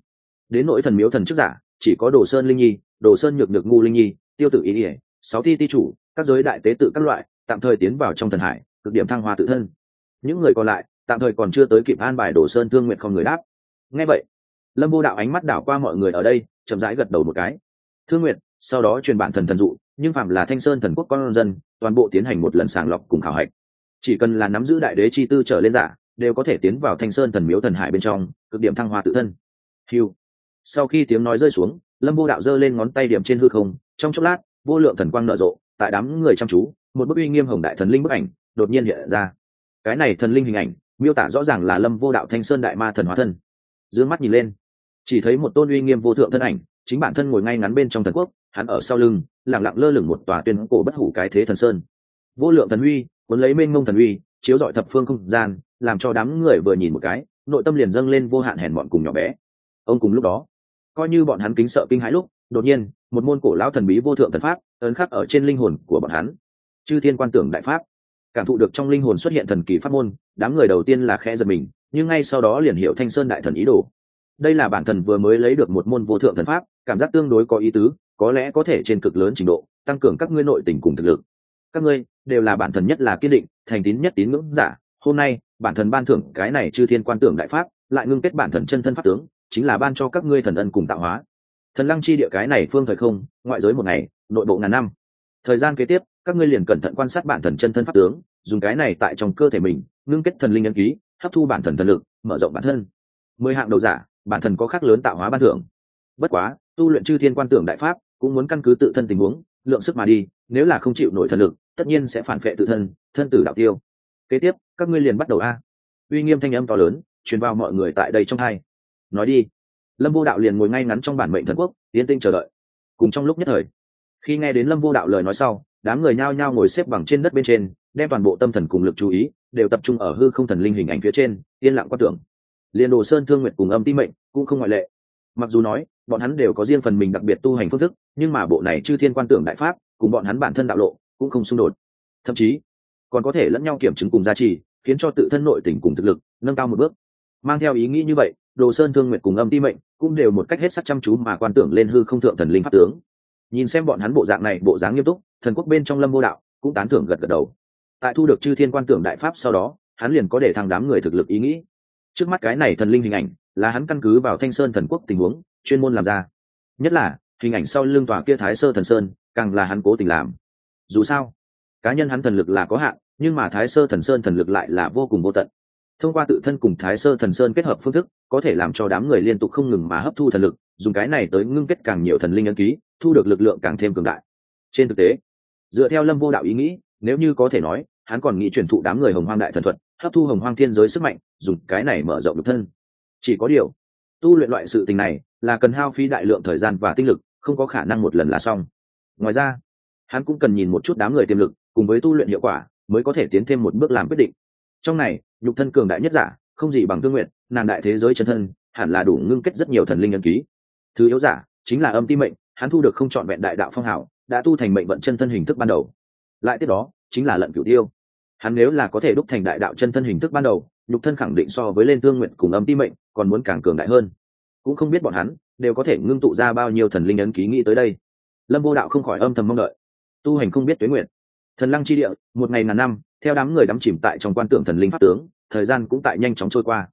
Đến nỗi thần miếu thần chức giả, chỉ có đồ sơn linh nhi, đồ sơn nhược nhược ngu linh nhi, tiêu tử ý ỉa sáu thi ti chủ, các giới đại tế tự các loại, tạm thời tiến vào trong thần hải, cực điểm thăng hoa tự thân những người còn lại tạm thời còn chưa tới kịp an bài đồ sơn thương nguyện không người đáp. Nghe vậy, lâm vô đạo ánh mắt đảo qua mọi người ở đây, chậm rãi gật đầu một cái. Thương nguyện, sau đó truyền bản thần thần dụ, nhưng phạm là thanh sơn thần quốc con dân, toàn bộ tiến hành một lần sàng lọc cùng khảo hạch. Chỉ cần là nắm giữ đại đế chi tư trở lên giả, đều có thể tiến vào thanh sơn thần miếu thần hải bên trong, cực điểm thăng hoa tự thân. Hiu sau khi tiếng nói rơi xuống, lâm vô đạo giơ lên ngón tay điểm trên hư không, trong chốc lát, vô lượng thần quang nở rộ, tại đám người chăm chú, một bức uy nghiêm hồng đại thần linh bức ảnh đột nhiên hiện ra cái này thần linh hình ảnh, miêu tả rõ ràng là lâm vô đạo thanh sơn đại ma thần hóa thân. D mắt nhìn lên, chỉ thấy một tôn uy nghiêm vô thượng thân ảnh, chính bản thân ngồi ngay ngắn bên trong thần quốc, hắn ở sau lưng lẳng lặng lơ lửng một tòa tuyên cổ bất hủ cái thế thần sơn. Vô lượng thần huy cuốn lấy mênh mông thần huy chiếu dọi thập phương không gian, làm cho đám người vừa nhìn một cái, nội tâm liền dâng lên vô hạn hèn bọn cùng nhỏ bé. Ông cùng lúc đó, coi như bọn hắn kính sợ kinh hãi lúc, đột nhiên, một môn cổ lão thần bí vô thượng thần pháp, ấn khắc ở trên linh hồn của bọn hắn. Chư thiên quan tưởng đại pháp cảm thụ được trong linh hồn xuất hiện thần kỳ pháp môn, đám người đầu tiên là khẽ giật mình, nhưng ngay sau đó liền hiểu thanh sơn đại thần ý đồ. Đây là bản thần vừa mới lấy được một môn vô thượng thần pháp, cảm giác tương đối có ý tứ, có lẽ có thể trên cực lớn trình độ, tăng cường các ngươi nội tình cùng thực lực. Các ngươi đều là bản thần nhất là kiên định, thành tín nhất tín ngưỡng giả, hôm nay, bản thần ban thưởng cái này chư thiên quan tưởng đại pháp, lại ngưng kết bản thần chân thân pháp tướng, chính là ban cho các ngươi thần ân cùng tạo hóa. Thần lăng chi địa cái này phương thời không, ngoại giới một ngày, nội bộ ngàn năm. Thời gian kế tiếp, các ngươi liền cẩn thận quan sát bản thần chân thân pháp tướng dùng cái này tại trong cơ thể mình, ngưng kết thần linh nhân ký, hấp thu bản thần thần lực, mở rộng bản thân. Mười hạng đầu giả, bản thần có khác lớn tạo hóa ban thưởng. Bất quá, tu luyện chư thiên quan tưởng đại pháp, cũng muốn căn cứ tự thân tình huống, lượng sức mà đi, nếu là không chịu nổi thần lực, tất nhiên sẽ phản vệ tự thân thân tử đạo tiêu. Kế tiếp, các ngươi liền bắt đầu a. Uy nghiêm thanh âm to lớn, truyền vào mọi người tại đây trong hai. Nói đi. Lâm vô đạo liền ngồi ngay ngắn trong bản mệnh thần quốc tiến tinh chờ đợi. Cùng trong lúc nhất thời, khi nghe đến lâm vô đạo lời nói sau đám người nhao nhao ngồi xếp bằng trên đất bên trên, đem toàn bộ tâm thần cùng lực chú ý đều tập trung ở hư không thần linh hình ảnh phía trên, yên lặng quan tưởng. Liền đồ sơn thương nguyệt cùng âm ti mệnh cũng không ngoại lệ. Mặc dù nói, bọn hắn đều có riêng phần mình đặc biệt tu hành phương thức, nhưng mà bộ này chư thiên quan tưởng đại pháp cùng bọn hắn bản thân đạo lộ cũng không xung đột. Thậm chí, còn có thể lẫn nhau kiểm chứng cùng giá trị khiến cho tự thân nội tình cùng thực lực nâng cao một bước. Mang theo ý nghĩ như vậy, đồ sơn thương nguyện cùng âm ti mệnh cũng đều một cách hết sắc chăm chú mà quan tưởng lên hư không thượng thần linh pháp tướng. Nhìn xem bọn hắn bộ dạng này, bộ dáng nghiêm túc thần quốc bên trong lâm vô đạo cũng tán thưởng gật gật đầu. Tại thu được chư thiên quan tưởng đại pháp sau đó, hắn liền có để thằng đám người thực lực ý nghĩ. Trước mắt cái này thần linh hình ảnh, là hắn căn cứ vào thanh sơn thần quốc tình huống, chuyên môn làm ra. Nhất là, hình ảnh sau lưng tòa kia thái sơ thần sơn, càng là hắn cố tình làm. Dù sao, cá nhân hắn thần lực là có hạn, nhưng mà thái sơ thần sơn thần lực lại là vô cùng vô tận. Thông qua tự thân cùng thái sơ thần sơn kết hợp phương thức, có thể làm cho đám người liên tục không ngừng mà hấp thu thần lực, dùng cái này tới ngưng kết càng nhiều thần linh ấn ký, thu được lực lượng càng thêm cường đại. Trên thực tế dựa theo lâm vô đạo ý nghĩ, nếu như có thể nói, hắn còn nghĩ truyền thụ đám người hồng hoang đại thần thuật, hấp thu hồng hoang thiên giới sức mạnh, dùng cái này mở rộng được thân. Chỉ có điều, tu luyện loại sự tình này là cần hao phí đại lượng thời gian và tinh lực, không có khả năng một lần là xong. Ngoài ra, hắn cũng cần nhìn một chút đám người tiềm lực, cùng với tu luyện hiệu quả, mới có thể tiến thêm một bước làm quyết định. Trong này, nhục thân cường đại nhất giả, không gì bằng tương nguyện nàng đại thế giới chân thân, hẳn là đủ ngưng kết rất nhiều thần linh nhân ký. Thứ yếu giả chính là âm ti mệnh, hắn thu được không chọn vẹn đại đạo phong hảo đã tu thành mệnh vận chân thân hình thức ban đầu. Lại tiếp đó, chính là lận cửu tiêu. Hắn nếu là có thể đúc thành đại đạo chân thân hình thức ban đầu, nhục thân khẳng định so với lên tương nguyện cùng âm ti mệnh, còn muốn càng cường đại hơn. Cũng không biết bọn hắn, đều có thể ngưng tụ ra bao nhiêu thần linh ấn ký nghĩ tới đây. Lâm vô đạo không khỏi âm thầm mong đợi. Tu hành không biết tuế nguyện. Thần lăng chi địa, một ngày ngàn năm, theo đám người đắm chìm tại trong quan tưởng thần linh pháp tướng, thời gian cũng tại nhanh chóng trôi qua.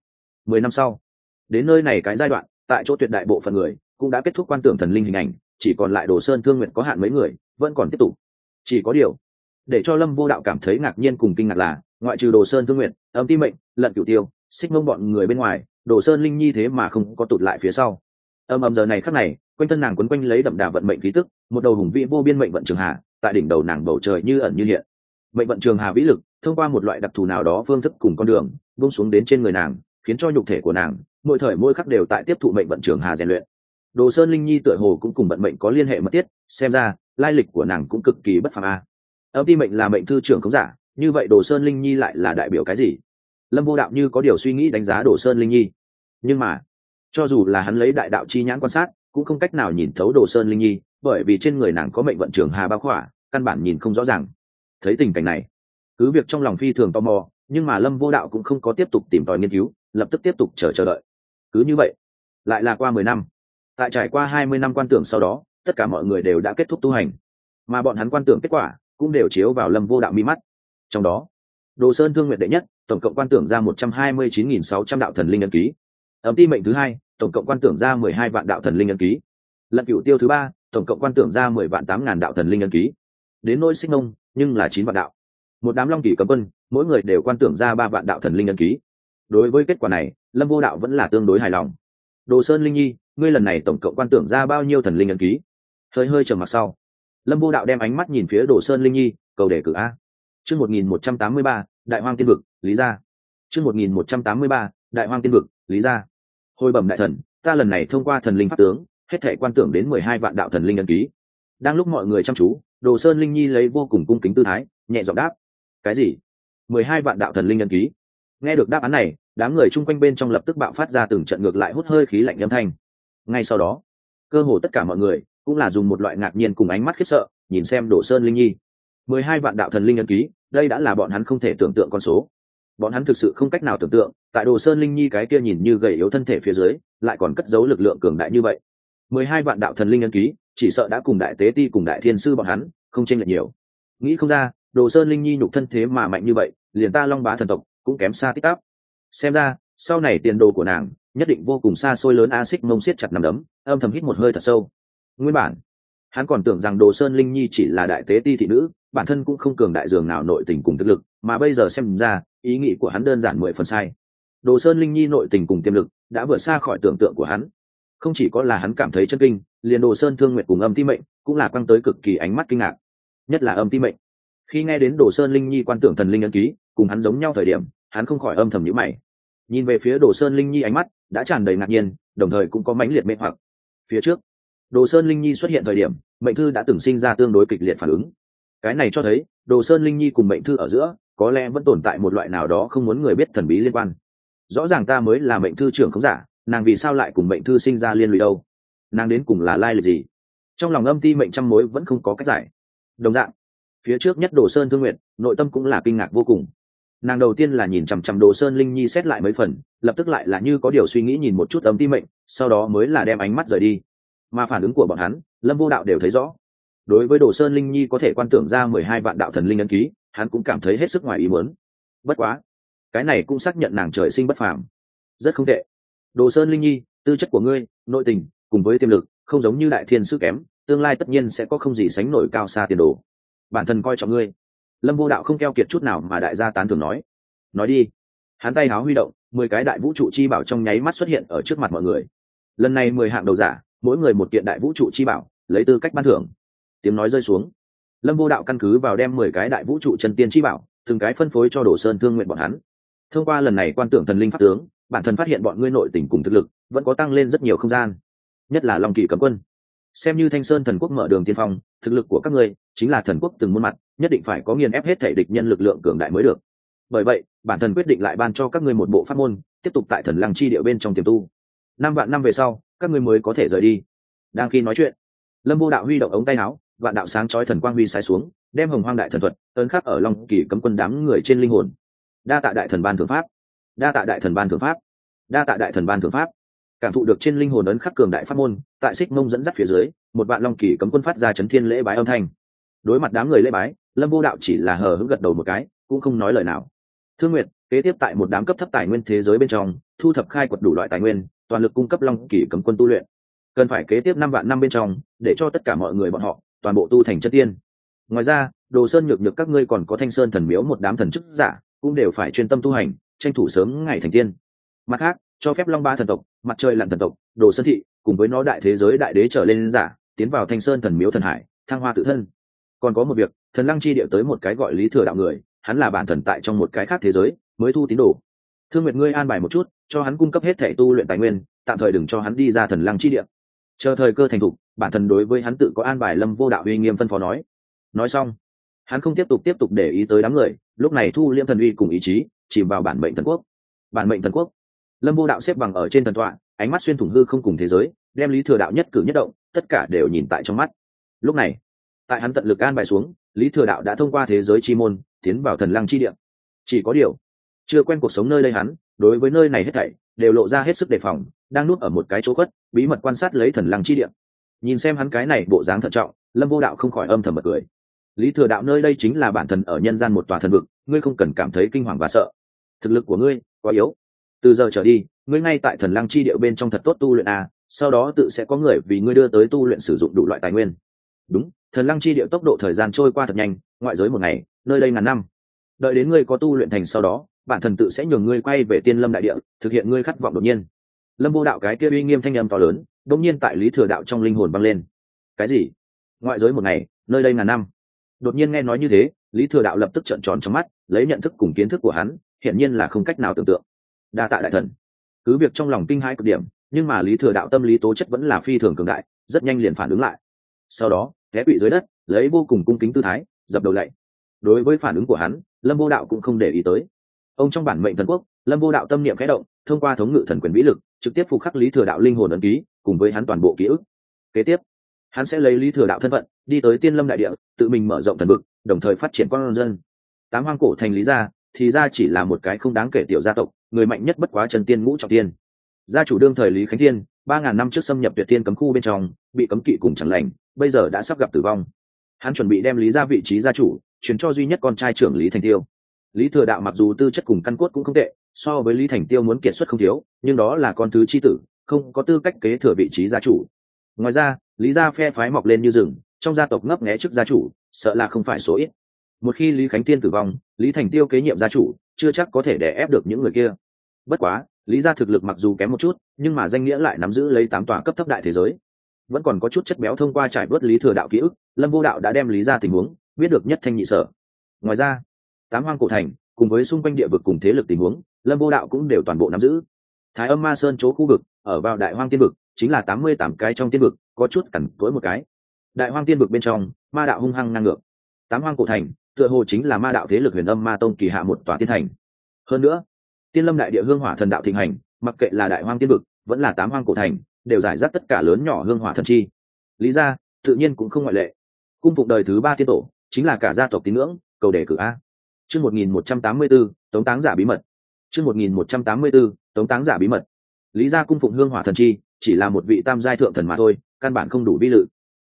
Mười năm sau, đến nơi này cái giai đoạn, tại chỗ tuyệt đại bộ phận người cũng đã kết thúc quan tưởng thần linh hình ảnh chỉ còn lại đồ sơn thương nguyện có hạn mấy người, vẫn còn tiếp tục. Chỉ có điều, để cho lâm vô đạo cảm thấy ngạc nhiên cùng kinh ngạc là, ngoại trừ đồ sơn thương nguyện âm ti mệnh, lận cửu tiêu, xích mông bọn người bên ngoài, đồ sơn linh nhi thế mà không có tụt lại phía sau. Âm âm giờ này khắc này, quanh thân nàng quấn quanh lấy đậm đà vận mệnh khí tức, một đầu hùng vĩ vô biên mệnh vận trường hà, tại đỉnh đầu nàng bầu trời như ẩn như hiện. Mệnh vận trường hà vĩ lực, thông qua một loại đặc thù nào đó phương thức cùng con đường bung xuống đến trên người nàng, khiến cho nhục thể của nàng, mỗi thời mỗi khắc đều tại tiếp thụ mệnh vận trường hà rèn luyện đồ sơn linh nhi tựa hồ cũng cùng vận mệnh có liên hệ mật thiết, xem ra, lai lịch của nàng cũng cực kỳ bất phàm a. Âm ti mệnh là mệnh thư trưởng không giả, như vậy đồ sơn linh nhi lại là đại biểu cái gì? Lâm vô đạo như có điều suy nghĩ đánh giá đồ sơn linh nhi. Nhưng mà, cho dù là hắn lấy đại đạo chi nhãn quan sát, cũng không cách nào nhìn thấu đồ sơn linh nhi, bởi vì trên người nàng có mệnh vận trường hà bao khỏa, căn bản nhìn không rõ ràng. Thấy tình cảnh này, cứ việc trong lòng phi thường tò mò, nhưng mà lâm vô đạo cũng không có tiếp tục tìm tòi nghiên cứu, lập tức tiếp tục chờ chờ đợi. Cứ như vậy, lại là qua mười năm tại trải qua hai mươi năm quan tưởng sau đó, tất cả mọi người đều đã kết thúc tu hành. Mà bọn hắn quan tưởng kết quả cũng đều chiếu vào lâm vô đạo mi mắt. Trong đó, đồ sơn thương nguyện đệ nhất, tổng cộng quan tưởng ra một trăm hai mươi chín nghìn sáu trăm đạo thần linh ân ký. Ấm ti mệnh thứ hai, tổng cộng quan tưởng ra mười hai vạn đạo thần linh ân ký. Lận cựu tiêu thứ ba, tổng cộng quan tưởng ra mười vạn tám ngàn đạo thần linh ân ký. Đến nỗi xích nông nhưng là chín vạn đạo. Một đám long kỷ cấm quân, mỗi người đều quan tưởng ra ba vạn đạo thần linh ân ký. Đối với kết quả này, lâm vô đạo vẫn là tương đối hài lòng. Đồ sơn linh nhi ngươi lần này tổng cộng quan tưởng ra bao nhiêu thần linh ấn ký? Hơi hơi trầm mặc sau, lâm vô đạo đem ánh mắt nhìn phía đồ sơn linh nhi, cầu đề cử a. Chương một nghìn một trăm tám mươi ba, đại hoang tiên vực, lý gia. Chương một nghìn một trăm tám mươi ba, đại hoang tiên vực, lý gia. Hồi bẩm đại thần, ta lần này thông qua thần linh pháp tướng, hết thể quan tưởng đến mười hai vạn đạo thần linh ấn ký. Đang lúc mọi người chăm chú, đồ sơn linh nhi lấy vô cùng cung kính tư thái, nhẹ giọng đáp. Cái gì? mười hai vạn đạo thần linh ấn ký? Nghe được đáp án này, đám người chung quanh bên trong lập tức bạo phát ra từng trận ngược lại hút hơi khí lạnh âm thanh ngay sau đó, cơ hồ tất cả mọi người cũng là dùng một loại ngạc nhiên cùng ánh mắt khiếp sợ nhìn xem đổ sơn linh nhi. Mười hai vạn đạo thần linh ân ký, đây đã là bọn hắn không thể tưởng tượng con số. Bọn hắn thực sự không cách nào tưởng tượng, tại đồ sơn linh nhi cái kia nhìn như gầy yếu thân thể phía dưới, lại còn cất giấu lực lượng cường đại như vậy. Mười hai vạn đạo thần linh ân ký, chỉ sợ đã cùng đại tế ti cùng đại thiên sư bọn hắn không tranh lệch nhiều. Nghĩ không ra đồ sơn linh nhi nhục thân thế mà mạnh như vậy, liền ta long bá thần tộc cũng kém xa tích tắp xem ra, sau này tiền đồ của nàng nhất định vô cùng xa xôi lớn a xích mông siết chặt nằm đấm, âm thầm hít một hơi thật sâu. Nguyên bản, hắn còn tưởng rằng đồ sơn linh nhi chỉ là đại tế ti thị nữ, bản thân cũng không cường đại dường nào nội tình cùng thực lực, mà bây giờ xem ra, ý nghĩ của hắn đơn giản mười phần sai. Đồ sơn linh nhi nội tình cùng tiềm lực đã vượt xa khỏi tưởng tượng của hắn. Không chỉ có là hắn cảm thấy chân kinh, liền đồ sơn thương nguyện cùng âm ti mệnh cũng là quăng tới cực kỳ ánh mắt kinh ngạc. Nhất là âm ti mệnh. Khi nghe đến đồ sơn linh nhi quan tưởng thần linh ân ký, cùng hắn giống nhau thời điểm, hắn không khỏi âm thầm nhữ mày. Nhìn về phía đồ sơn linh nhi ánh mắt đã tràn đầy ngạc nhiên, đồng thời cũng có mãnh liệt mê hoặc. Phía trước, đồ sơn linh nhi xuất hiện thời điểm, mệnh thư đã từng sinh ra tương đối kịch liệt phản ứng. Cái này cho thấy, đồ sơn linh nhi cùng mệnh thư ở giữa, có lẽ vẫn tồn tại một loại nào đó không muốn người biết thần bí liên quan. Rõ ràng ta mới là mệnh thư trưởng không giả, nàng vì sao lại cùng mệnh thư sinh ra liên lụy đâu? Nàng đến cùng là lai lịch gì? Trong lòng âm ti mệnh trăm mối vẫn không có cách giải. Đồng dạng, phía trước nhất đồ sơn thương nguyện nội tâm cũng là kinh ngạc vô cùng nàng đầu tiên là nhìn chằm chằm đồ sơn linh nhi xét lại mấy phần, lập tức lại là như có điều suy nghĩ nhìn một chút ấm ti mệnh, sau đó mới là đem ánh mắt rời đi. Mà phản ứng của bọn hắn, lâm vô đạo đều thấy rõ. Đối với đồ sơn linh nhi có thể quan tưởng ra mười hai vạn đạo thần linh ấn ký, hắn cũng cảm thấy hết sức ngoài ý muốn. Bất quá, cái này cũng xác nhận nàng trời sinh bất phàm. Rất không tệ. Đồ sơn linh nhi, tư chất của ngươi, nội tình, cùng với tiềm lực, không giống như đại thiên sư kém, tương lai tất nhiên sẽ có không gì sánh nổi cao xa tiền đồ. Bản thân coi trọng ngươi lâm vô đạo không keo kiệt chút nào mà đại gia tán thường nói. Nói đi. Hắn tay háo huy động, mười cái đại vũ trụ chi bảo trong nháy mắt xuất hiện ở trước mặt mọi người. Lần này mười hạng đầu giả, mỗi người một kiện đại vũ trụ chi bảo, lấy tư cách ban thưởng. Tiếng nói rơi xuống. Lâm vô đạo căn cứ vào đem mười cái đại vũ trụ chân tiên chi bảo, từng cái phân phối cho đồ sơn thương nguyện bọn hắn. Thông qua lần này quan tưởng thần linh pháp tướng, bản thân phát hiện bọn ngươi nội tình cùng thực lực, vẫn có tăng lên rất nhiều không gian, nhất là long kỵ cấm quân xem như thanh sơn thần quốc mở đường tiên phong, thực lực của các ngươi chính là thần quốc từng muôn mặt, nhất định phải có nghiền ép hết thể địch nhân lực lượng cường đại mới được. Bởi vậy, bản thân quyết định lại ban cho các ngươi một bộ pháp môn, tiếp tục tại thần lăng chi địa bên trong tiềm tu. Năm vạn năm về sau, các ngươi mới có thể rời đi. Đang khi nói chuyện, lâm vô đạo huy động ống tay áo, vạn đạo sáng chói thần quang huy sai xuống, đem hồng hoang đại thần thuật, ấn khắc ở long kỳ cấm quân đám người trên linh hồn. Đa tạ đại thần ban thượng pháp. Đa tạ đại thần ban thượng pháp. Đa tạ đại thần ban thượng pháp cảm thụ được trên linh hồn ấn khắc cường đại pháp môn, tại xích mông dẫn dắt phía dưới, một vạn long kỳ cấm quân phát ra chấn thiên lễ bái âm thanh. Đối mặt đám người lễ bái, lâm vô đạo chỉ là hờ hững gật đầu một cái, cũng không nói lời nào. Thương nguyệt, kế tiếp tại một đám cấp thấp tài nguyên thế giới bên trong, thu thập khai quật đủ loại tài nguyên, toàn lực cung cấp long kỳ cấm quân tu luyện. Cần phải kế tiếp năm vạn năm bên trong, để cho tất cả mọi người bọn họ, toàn bộ tu thành chất tiên. Ngoài ra, đồ sơn nhược nhược các ngươi còn có thanh sơn thần miếu một đám thần chức giả, cũng đều phải chuyên tâm tu hành, tranh thủ sớm ngày thành tiên. Mặt khác, cho phép long ba thần tộc mặt trời lặn thần tộc, đồ sơn thị, cùng với nó đại thế giới đại đế trở lên giả, tiến vào thanh sơn thần miếu thần hải, thăng hoa tự thân. Còn có một việc, thần lăng chi địa tới một cái gọi lý thừa đạo người, hắn là bản thần tại trong một cái khác thế giới, mới thu tín đồ. Thương nguyệt ngươi an bài một chút, cho hắn cung cấp hết thẻ tu luyện tài nguyên, tạm thời đừng cho hắn đi ra thần lăng chi địa. Chờ thời cơ thành thục, bản thần đối với hắn tự có an bài lâm vô đạo uy nghiêm phân phó nói. Nói xong, hắn không tiếp tục tiếp tục để ý tới đám người, lúc này thu liêm thần uy cùng ý chí, chìm vào bản mệnh thần quốc. Bản mệnh thần quốc lâm vô đạo xếp bằng ở trên thần tọa, ánh mắt xuyên thủng hư không cùng thế giới, đem lý thừa đạo nhất cử nhất động, tất cả đều nhìn tại trong mắt. Lúc này, tại hắn tận lực an bài xuống, lý thừa đạo đã thông qua thế giới chi môn, tiến vào thần lăng chi địa. Chỉ có điều, chưa quen cuộc sống nơi đây hắn, đối với nơi này hết thảy, đều lộ ra hết sức đề phòng, đang nuốt ở một cái chỗ khuất, bí mật quan sát lấy thần lăng chi địa. Nhìn xem hắn cái này bộ dáng thận trọng, lâm vô đạo không khỏi âm thầm bật cười. Lý thừa đạo nơi đây chính là bản thần ở nhân gian một tòa thần vực, ngươi không cần cảm thấy kinh hoàng và sợ. Thực lực của ngươi quá yếu từ giờ trở đi, ngươi ngay tại thần lăng chi Điệu bên trong thật tốt tu luyện a sau đó tự sẽ có người vì ngươi đưa tới tu luyện sử dụng đủ loại tài nguyên. Đúng, thần lăng chi Điệu tốc độ thời gian trôi qua thật nhanh, ngoại giới một ngày, nơi đây ngàn năm. Đợi đến ngươi có tu luyện thành sau đó, bản thần tự sẽ nhường ngươi quay về tiên lâm đại địa, thực hiện ngươi khát vọng đột nhiên. Lâm vô đạo cái kia uy nghiêm thanh âm to lớn, đột nhiên tại lý thừa đạo trong linh hồn băng lên. Cái gì? Ngoại giới một ngày, nơi đây ngàn năm. Đột nhiên nghe nói như thế, lý thừa đạo lập tức trợn tròn trong mắt, lấy nhận thức cùng kiến thức của hắn, hiển nhiên là không cách nào tưởng tượng đa tạ đại thần. Cứ việc trong lòng kinh hãi cực điểm, nhưng mà lý thừa đạo tâm lý tố chất vẫn là phi thường cường đại, rất nhanh liền phản ứng lại. Sau đó, té quỵ dưới đất, lấy vô cùng cung kính tư thái, dập đầu lạy. Đối với phản ứng của hắn, lâm vô đạo cũng không để ý tới. Ông trong bản mệnh thần quốc, lâm vô đạo tâm niệm khẽ động, thông qua thống ngự thần quyền vĩ lực, trực tiếp phục khắc lý thừa đạo linh hồn ấn ký, cùng với hắn toàn bộ ký ức. Kế tiếp, hắn sẽ lấy lý thừa đạo thân phận, đi tới tiên lâm đại địa, tự mình mở rộng thần vực, đồng thời phát triển con dân. Tám hoang cổ thành lý gia, thì ra chỉ là một cái không đáng kể tiểu gia tộc người mạnh nhất bất quá trần tiên ngũ trọng tiên. Gia chủ đương thời lý khánh thiên, ba ngàn năm trước xâm nhập tuyệt tiên cấm khu bên trong, bị cấm kỵ cùng chẳng lành, bây giờ đã sắp gặp tử vong. Hắn chuẩn bị đem lý ra vị trí gia chủ chuyển cho duy nhất con trai trưởng lý thành tiêu. Lý thừa đạo mặc dù tư chất cùng căn cốt cũng không tệ, so với lý thành tiêu muốn kiệt xuất không thiếu, nhưng đó là con thứ c h i tử, không có tư cách kế thừa vị trí gia chủ. Ngoài ra, lý gia phe phái mọc lên như rừng, trong gia tộc ngấp nghé trước gia chủ, sợ là không phải số ít. Một khi lý khánh tiên tử vong, lý thành tiêu kế nhiệm gia chủ, chưa chắc có thể đè ép được những người kia bất quá, lý gia thực lực mặc dù kém một chút, nhưng mà danh nghĩa lại nắm giữ lấy tám tòa cấp thấp đại thế giới. Vẫn còn có chút chất béo thông qua trải bớt lý thừa đạo ký ức, lâm vô đạo đã đem lý ra tình huống biết được nhất thanh nhị sở. Ngoài ra, tám hoang cổ thành, cùng với xung quanh địa vực cùng thế lực tình huống, lâm vô đạo cũng đều toàn bộ nắm giữ. Thái âm ma sơn chỗ khu vực, ở vào đại hoang tiên vực, chính là tám mươi tám cái trong tiên vực, có chút cẩn tối một cái. Đại hoang tiên vực bên trong, ma đạo hung hăng năng ngược. Tám hoang cổ thành, tựa hồ chính là ma đạo thế lực huyền âm ma tông kỳ hạ một tòa tiên thành. Hơn nữa tiên lâm đại địa hương hỏa thần đạo thịnh hành, mặc kệ là đại hoang tiên vực, vẫn là tám hoang cổ thành, đều giải rác tất cả lớn nhỏ hương hỏa Thần chi. Lý ra tự nhiên cũng không ngoại lệ. Cung phục đời thứ ba tiên tổ, chính là cả gia tộc tín ngưỡng, cầu đề cử a. Chương một nghìn một trăm tám mươi b tống táng giả bí mật. Chương một nghìn một trăm tám mươi b tống táng giả bí mật. Lý gia cung phụng hương hỏa thần chi, chỉ là một vị tam giai thượng thần mà thôi, căn bản không đủ vi lự.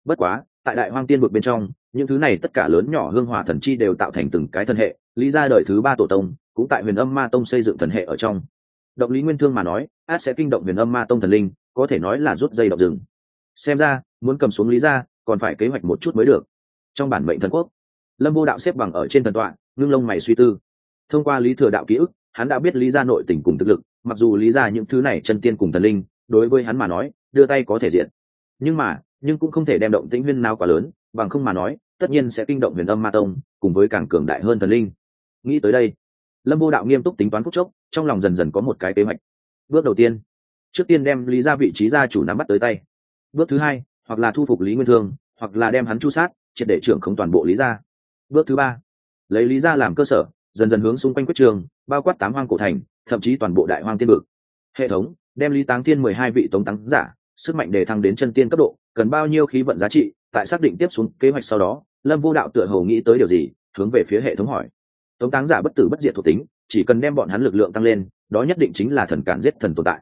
Bất quá, tại đại hoang tiên vực bên trong những thứ này tất cả lớn nhỏ hương hỏa thần chi đều tạo thành từng cái thần hệ, lý ra đời thứ ba tổ tông, cũng tại huyền âm ma tông xây dựng thần hệ ở trong. Động lý nguyên thương mà nói, át sẽ kinh động huyền âm ma tông thần linh, có thể nói là rút dây động rừng. Xem ra, muốn cầm xuống lý ra, còn phải kế hoạch một chút mới được. Trong bản mệnh thần quốc, lâm vô đạo xếp bằng ở trên thần tọa, ngưng lông mày suy tư. Thông qua lý thừa đạo ký ức, hắn đã biết lý ra nội tình cùng thực lực, mặc dù lý ra những thứ này chân tiên cùng thần linh, đối với hắn mà nói, đưa tay có thể diện. Nhưng mà, nhưng cũng không thể đem động tĩnh huyên nào quá lớn bằng không mà nói, tất nhiên sẽ kinh động huyền âm ma tông, cùng với càng cường đại hơn thần linh. Nghĩ tới đây, lâm vô đạo nghiêm túc tính toán phúc chốc, trong lòng dần dần có một cái kế hoạch. Bước đầu tiên, trước tiên đem lý ra vị trí gia chủ nắm bắt tới tay. Bước thứ hai, hoặc là thu phục lý nguyên thương, hoặc là đem hắn chu sát, triệt để trưởng không toàn bộ lý gia. Bước thứ ba, lấy lý gia làm cơ sở, dần dần hướng xung quanh quyết trường, bao quát tám hoang cổ thành, thậm chí toàn bộ đại hoang tiên vực. Hệ thống, đem lý táng tiên mười hai vị tống táng giả, sức mạnh để thăng đến chân tiên cấp độ cần bao nhiêu khí vận giá trị, tại xác định tiếp xuống kế hoạch sau đó, lâm vô đạo tựa hồ nghĩ tới điều gì, hướng về phía hệ thống hỏi. Tống táng giả bất tử bất diệt thuộc tính, chỉ cần đem bọn hắn lực lượng tăng lên, đó nhất định chính là thần cản giết thần tồn tại.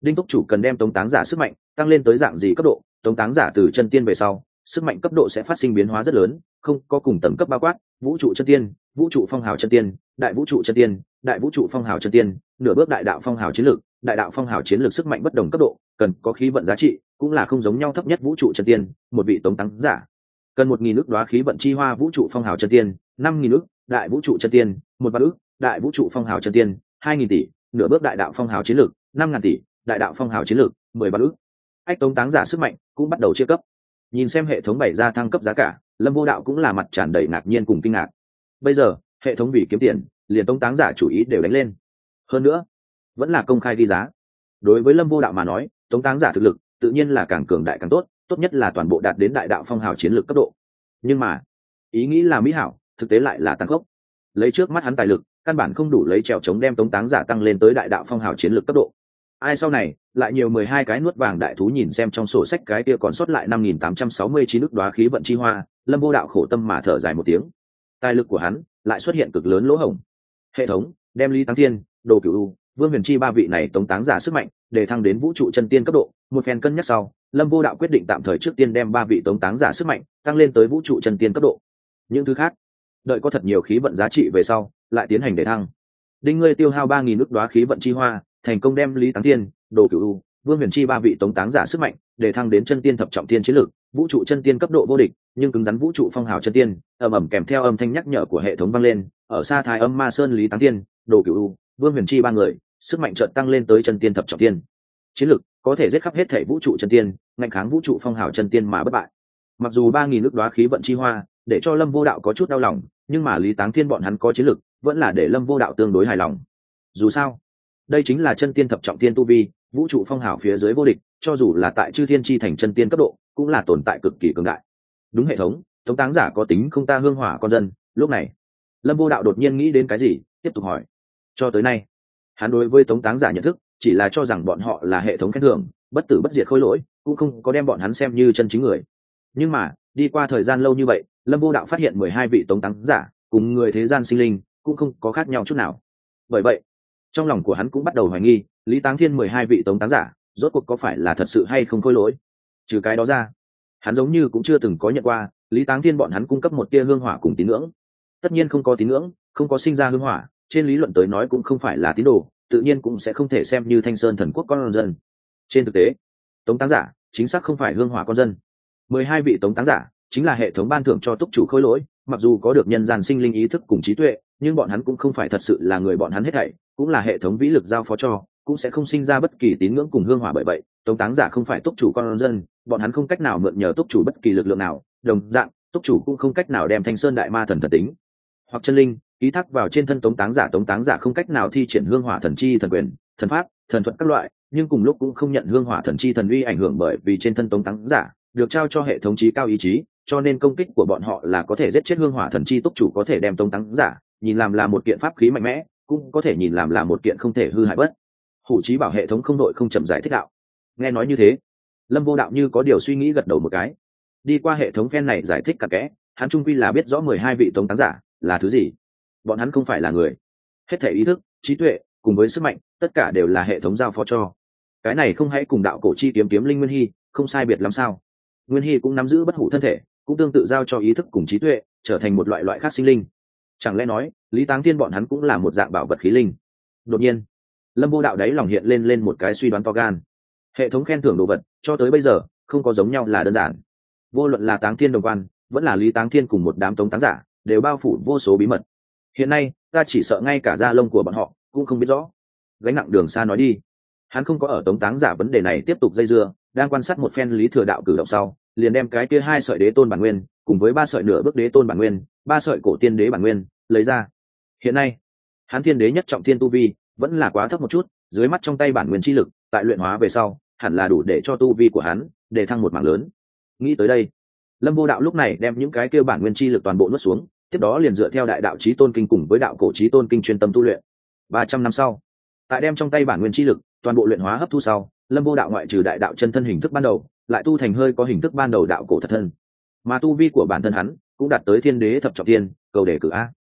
Đinh túc chủ cần đem tống táng giả sức mạnh tăng lên tới dạng gì cấp độ, tống táng giả từ chân tiên về sau, sức mạnh cấp độ sẽ phát sinh biến hóa rất lớn, không có cùng tầng cấp bao quát, vũ trụ chân tiên, vũ trụ phong hào chân tiên, đại vũ trụ chân tiên, đại vũ trụ phong hào chân tiên, nửa bước đại đạo phong hào chiến lược, đại đạo phong hào chiến lược sức mạnh bất đồng cấp độ, cần có khí vận giá trị cũng là không giống nhau thấp nhất vũ trụ chân tiên, một vị tống táng giả. Cần một nghìn ước đoá khí vận chi hoa vũ trụ phong hào chân tiên, năm nghìn ước đại vũ trụ chân tiên, một vạn ước đại vũ trụ phong hào chân tiên, hai nghìn tỷ, nửa bước đại đạo phong hào chiến lược, năm ngàn tỷ, đại đạo phong hào chiến lược, mười vạn ước. Ách tống táng giả sức mạnh cũng bắt đầu chia cấp. Nhìn xem hệ thống bày ra thăng cấp giá cả, lâm vô đạo cũng là mặt tràn đầy ngạc nhiên cùng kinh ngạc. Bây giờ, hệ thống vì kiếm tiền, liền tống táng giả chủ ý đều đánh lên. Hơn nữa, vẫn là công khai ghi giá. Đối với lâm vô đạo mà nói, tống táng giả thực lực tự nhiên là càng cường đại càng tốt tốt nhất là toàn bộ đạt đến đại đạo phong hào chiến lược cấp độ. Nhưng mà, ý nghĩ là mỹ hảo, thực tế lại là tăng gốc lấy trước mắt hắn tài lực, căn bản không đủ lấy trèo chống đem tống táng giả tăng lên tới đại đạo phong hào chiến lược cấp độ. Ai sau này, lại nhiều mười hai cái nuốt vàng đại thú nhìn xem trong sổ sách cái kia còn sót lại năm nghìn tám trăm sáu mươi chín ức đoá khí vận chi hoa, lâm vô đạo khổ tâm mà thở dài một tiếng. Tài lực của hắn lại xuất hiện cực lớn lỗ hổng. Hệ thống, đem lý tăng thiên, đồ cửu vương huyền chi ba vị này tống táng giả sức mạnh, để thăng đến vũ trụ chân tiên cấp độ. Một phen cân nhắc sau, lâm vô đạo quyết định tạm thời trước tiên đem ba vị tống táng giả sức mạnh tăng lên tới vũ trụ chân tiên cấp độ. Những thứ khác, đợi có thật nhiều khí vận giá trị về sau, lại tiến hành để thăng. Đinh ngươi tiêu hao ba nghìn nước đoá khí vận chi hoa, thành công đem lý táng tiên, đồ cửu vương huyền chi ba vị tống táng giả sức mạnh để thăng đến chân tiên thập trọng tiên chiến lược, vũ trụ chân tiên cấp độ vô địch, nhưng cứng rắn vũ trụ phong hào chân tiên, ầm ầm kèm theo âm thanh nhắc nhở của hệ thống vang lên, ở xa thái âm ma sơn lý táng tiên, đồ cửu vương huyền chi ba người sức mạnh trợn tăng lên tới chân tiên thập trọng tiên. Chiến lược có thể giết khắp hết thể vũ trụ chân tiên, ngạnh kháng vũ trụ phong hào chân tiên mà bất bại. Mặc dù ba nghìn nước đoá khí vận chi hoa, để cho lâm vô đạo có chút đau lòng, nhưng mà lý táng thiên bọn hắn có chiến lược vẫn là để lâm vô đạo tương đối hài lòng. Dù sao, đây chính là chân tiên thập trọng tiên tu vi, vũ trụ phong hào phía dưới vô địch, cho dù là tại chư thiên tri thành chân tiên cấp độ, cũng là tồn tại cực kỳ cường đại. Đúng hệ thống, tống táng giả có tính không ta hương hỏa con dân, lúc này, lâm vô đạo đột nhiên nghĩ đến cái gì, tiếp tục hỏi. Cho tới nay hắn đối với tống táng giả nhận thức, chỉ là cho rằng bọn họ là hệ thống khen thưởng, bất tử bất diệt khôi lỗi, cũng không có đem bọn hắn xem như chân chính người. Nhưng mà, đi qua thời gian lâu như vậy, lâm vô đạo phát hiện mười hai vị tống táng giả cùng người thế gian sinh linh cũng không có khác nhau chút nào. Bởi vậy, trong lòng của hắn cũng bắt đầu hoài nghi, lý táng thiên mười hai vị tống táng giả rốt cuộc có phải là thật sự hay không khôi lỗi? Trừ cái đó ra, hắn giống như cũng chưa từng có nhận qua, lý táng thiên bọn hắn cung cấp một tia hương hỏa cùng tín ngưỡng. Tất nhiên không có tín ngưỡng, không có sinh ra hương hỏa trên lý luận tới nói cũng không phải là tín đồ, tự nhiên cũng sẽ không thể xem như thanh sơn thần quốc con dân. Trên thực tế, tống táng giả chính xác không phải hương hỏa con dân. Mười hai vị tống táng giả chính là hệ thống ban thưởng cho túc chủ khôi lỗi, mặc dù có được nhân gian sinh linh ý thức cùng trí tuệ, nhưng bọn hắn cũng không phải thật sự là người bọn hắn hết thảy, cũng là hệ thống vĩ lực giao phó cho, cũng sẽ không sinh ra bất kỳ tín ngưỡng cùng hương hỏa bởi vậy. Tống táng giả không phải túc chủ con dân, bọn hắn không cách nào mượn nhờ túc chủ bất kỳ lực lượng nào. Đồng dạng, túc chủ cũng không cách nào đem thanh sơn đại ma thần thần tính hoặc chân linh ý thác vào trên thân tống táng giả, tống táng giả không cách nào thi triển hương hỏa thần chi thần quyền, thần pháp, thần thuật các loại, nhưng cùng lúc cũng không nhận hương hỏa thần chi thần uy ảnh hưởng bởi vì trên thân tống táng giả được trao cho hệ thống trí cao ý chí, cho nên công kích của bọn họ là có thể giết chết hương hỏa thần chi túc chủ có thể đem tống táng giả nhìn làm là một kiện pháp khí mạnh mẽ, cũng có thể nhìn làm là một kiện không thể hư hại bất. Hủ trí bảo hệ thống không đội không chậm giải thích đạo. Nghe nói như thế, lâm vô đạo như có điều suy nghĩ gật đầu một cái. Đi qua hệ thống phen này giải thích cả kẽ, hắn trung quy là biết rõ mười hai vị tống táng giả là thứ gì bọn hắn không phải là người. Hết thể ý thức trí tuệ cùng với sức mạnh tất cả đều là hệ thống giao phó cho. Cái này không hãy cùng đạo cổ chi kiếm kiếm linh nguyên hy không sai biệt làm sao? Nguyên hy cũng nắm giữ bất hủ thân thể cũng tương tự giao cho ý thức cùng trí tuệ trở thành một loại loại khác sinh linh. Chẳng lẽ nói lý táng thiên bọn hắn cũng là một dạng bảo vật khí linh? Đột nhiên lâm vô đạo đấy lòng hiện lên lên một cái suy đoán to gan. Hệ thống khen thưởng đồ vật cho tới bây giờ không có giống nhau là đơn giản. Vô luận là táng thiên đồng văn, vẫn là lý táng thiên cùng một đám tống táng giả đều bao phủ vô số bí mật hiện nay, ta chỉ sợ ngay cả da lông của bọn họ cũng không biết rõ. Gánh nặng đường xa nói đi. Hắn không có ở tống táng giả vấn đề này tiếp tục dây dưa, đang quan sát một phen lý thừa đạo cử động sau, liền đem cái kia hai sợi đế tôn bản nguyên, cùng với ba sợi nửa bước đế tôn bản nguyên, ba sợi cổ tiên đế bản nguyên, lấy ra. Hiện nay, hắn thiên đế nhất trọng thiên tu vi vẫn là quá thấp một chút, dưới mắt trong tay bản nguyên chi lực, tại luyện hóa về sau, hẳn là đủ để cho tu vi của hắn để thăng một mảng lớn. Nghĩ tới đây, lâm vô đạo lúc này đem những cái kêu bản nguyên chi lực toàn bộ nuốt xuống tiếp đó liền dựa theo đại đạo trí tôn kinh cùng với đạo cổ trí tôn kinh chuyên tâm tu luyện. Ba trăm năm sau, tại đem trong tay bản nguyên chi lực, toàn bộ luyện hóa hấp thu sau, lâm vô đạo ngoại trừ đại đạo chân thân hình thức ban đầu, lại tu thành hơi có hình thức ban đầu đạo cổ thật thân. Mà tu vi của bản thân hắn cũng đạt tới thiên đế thập trọng tiên, cầu đề cử a.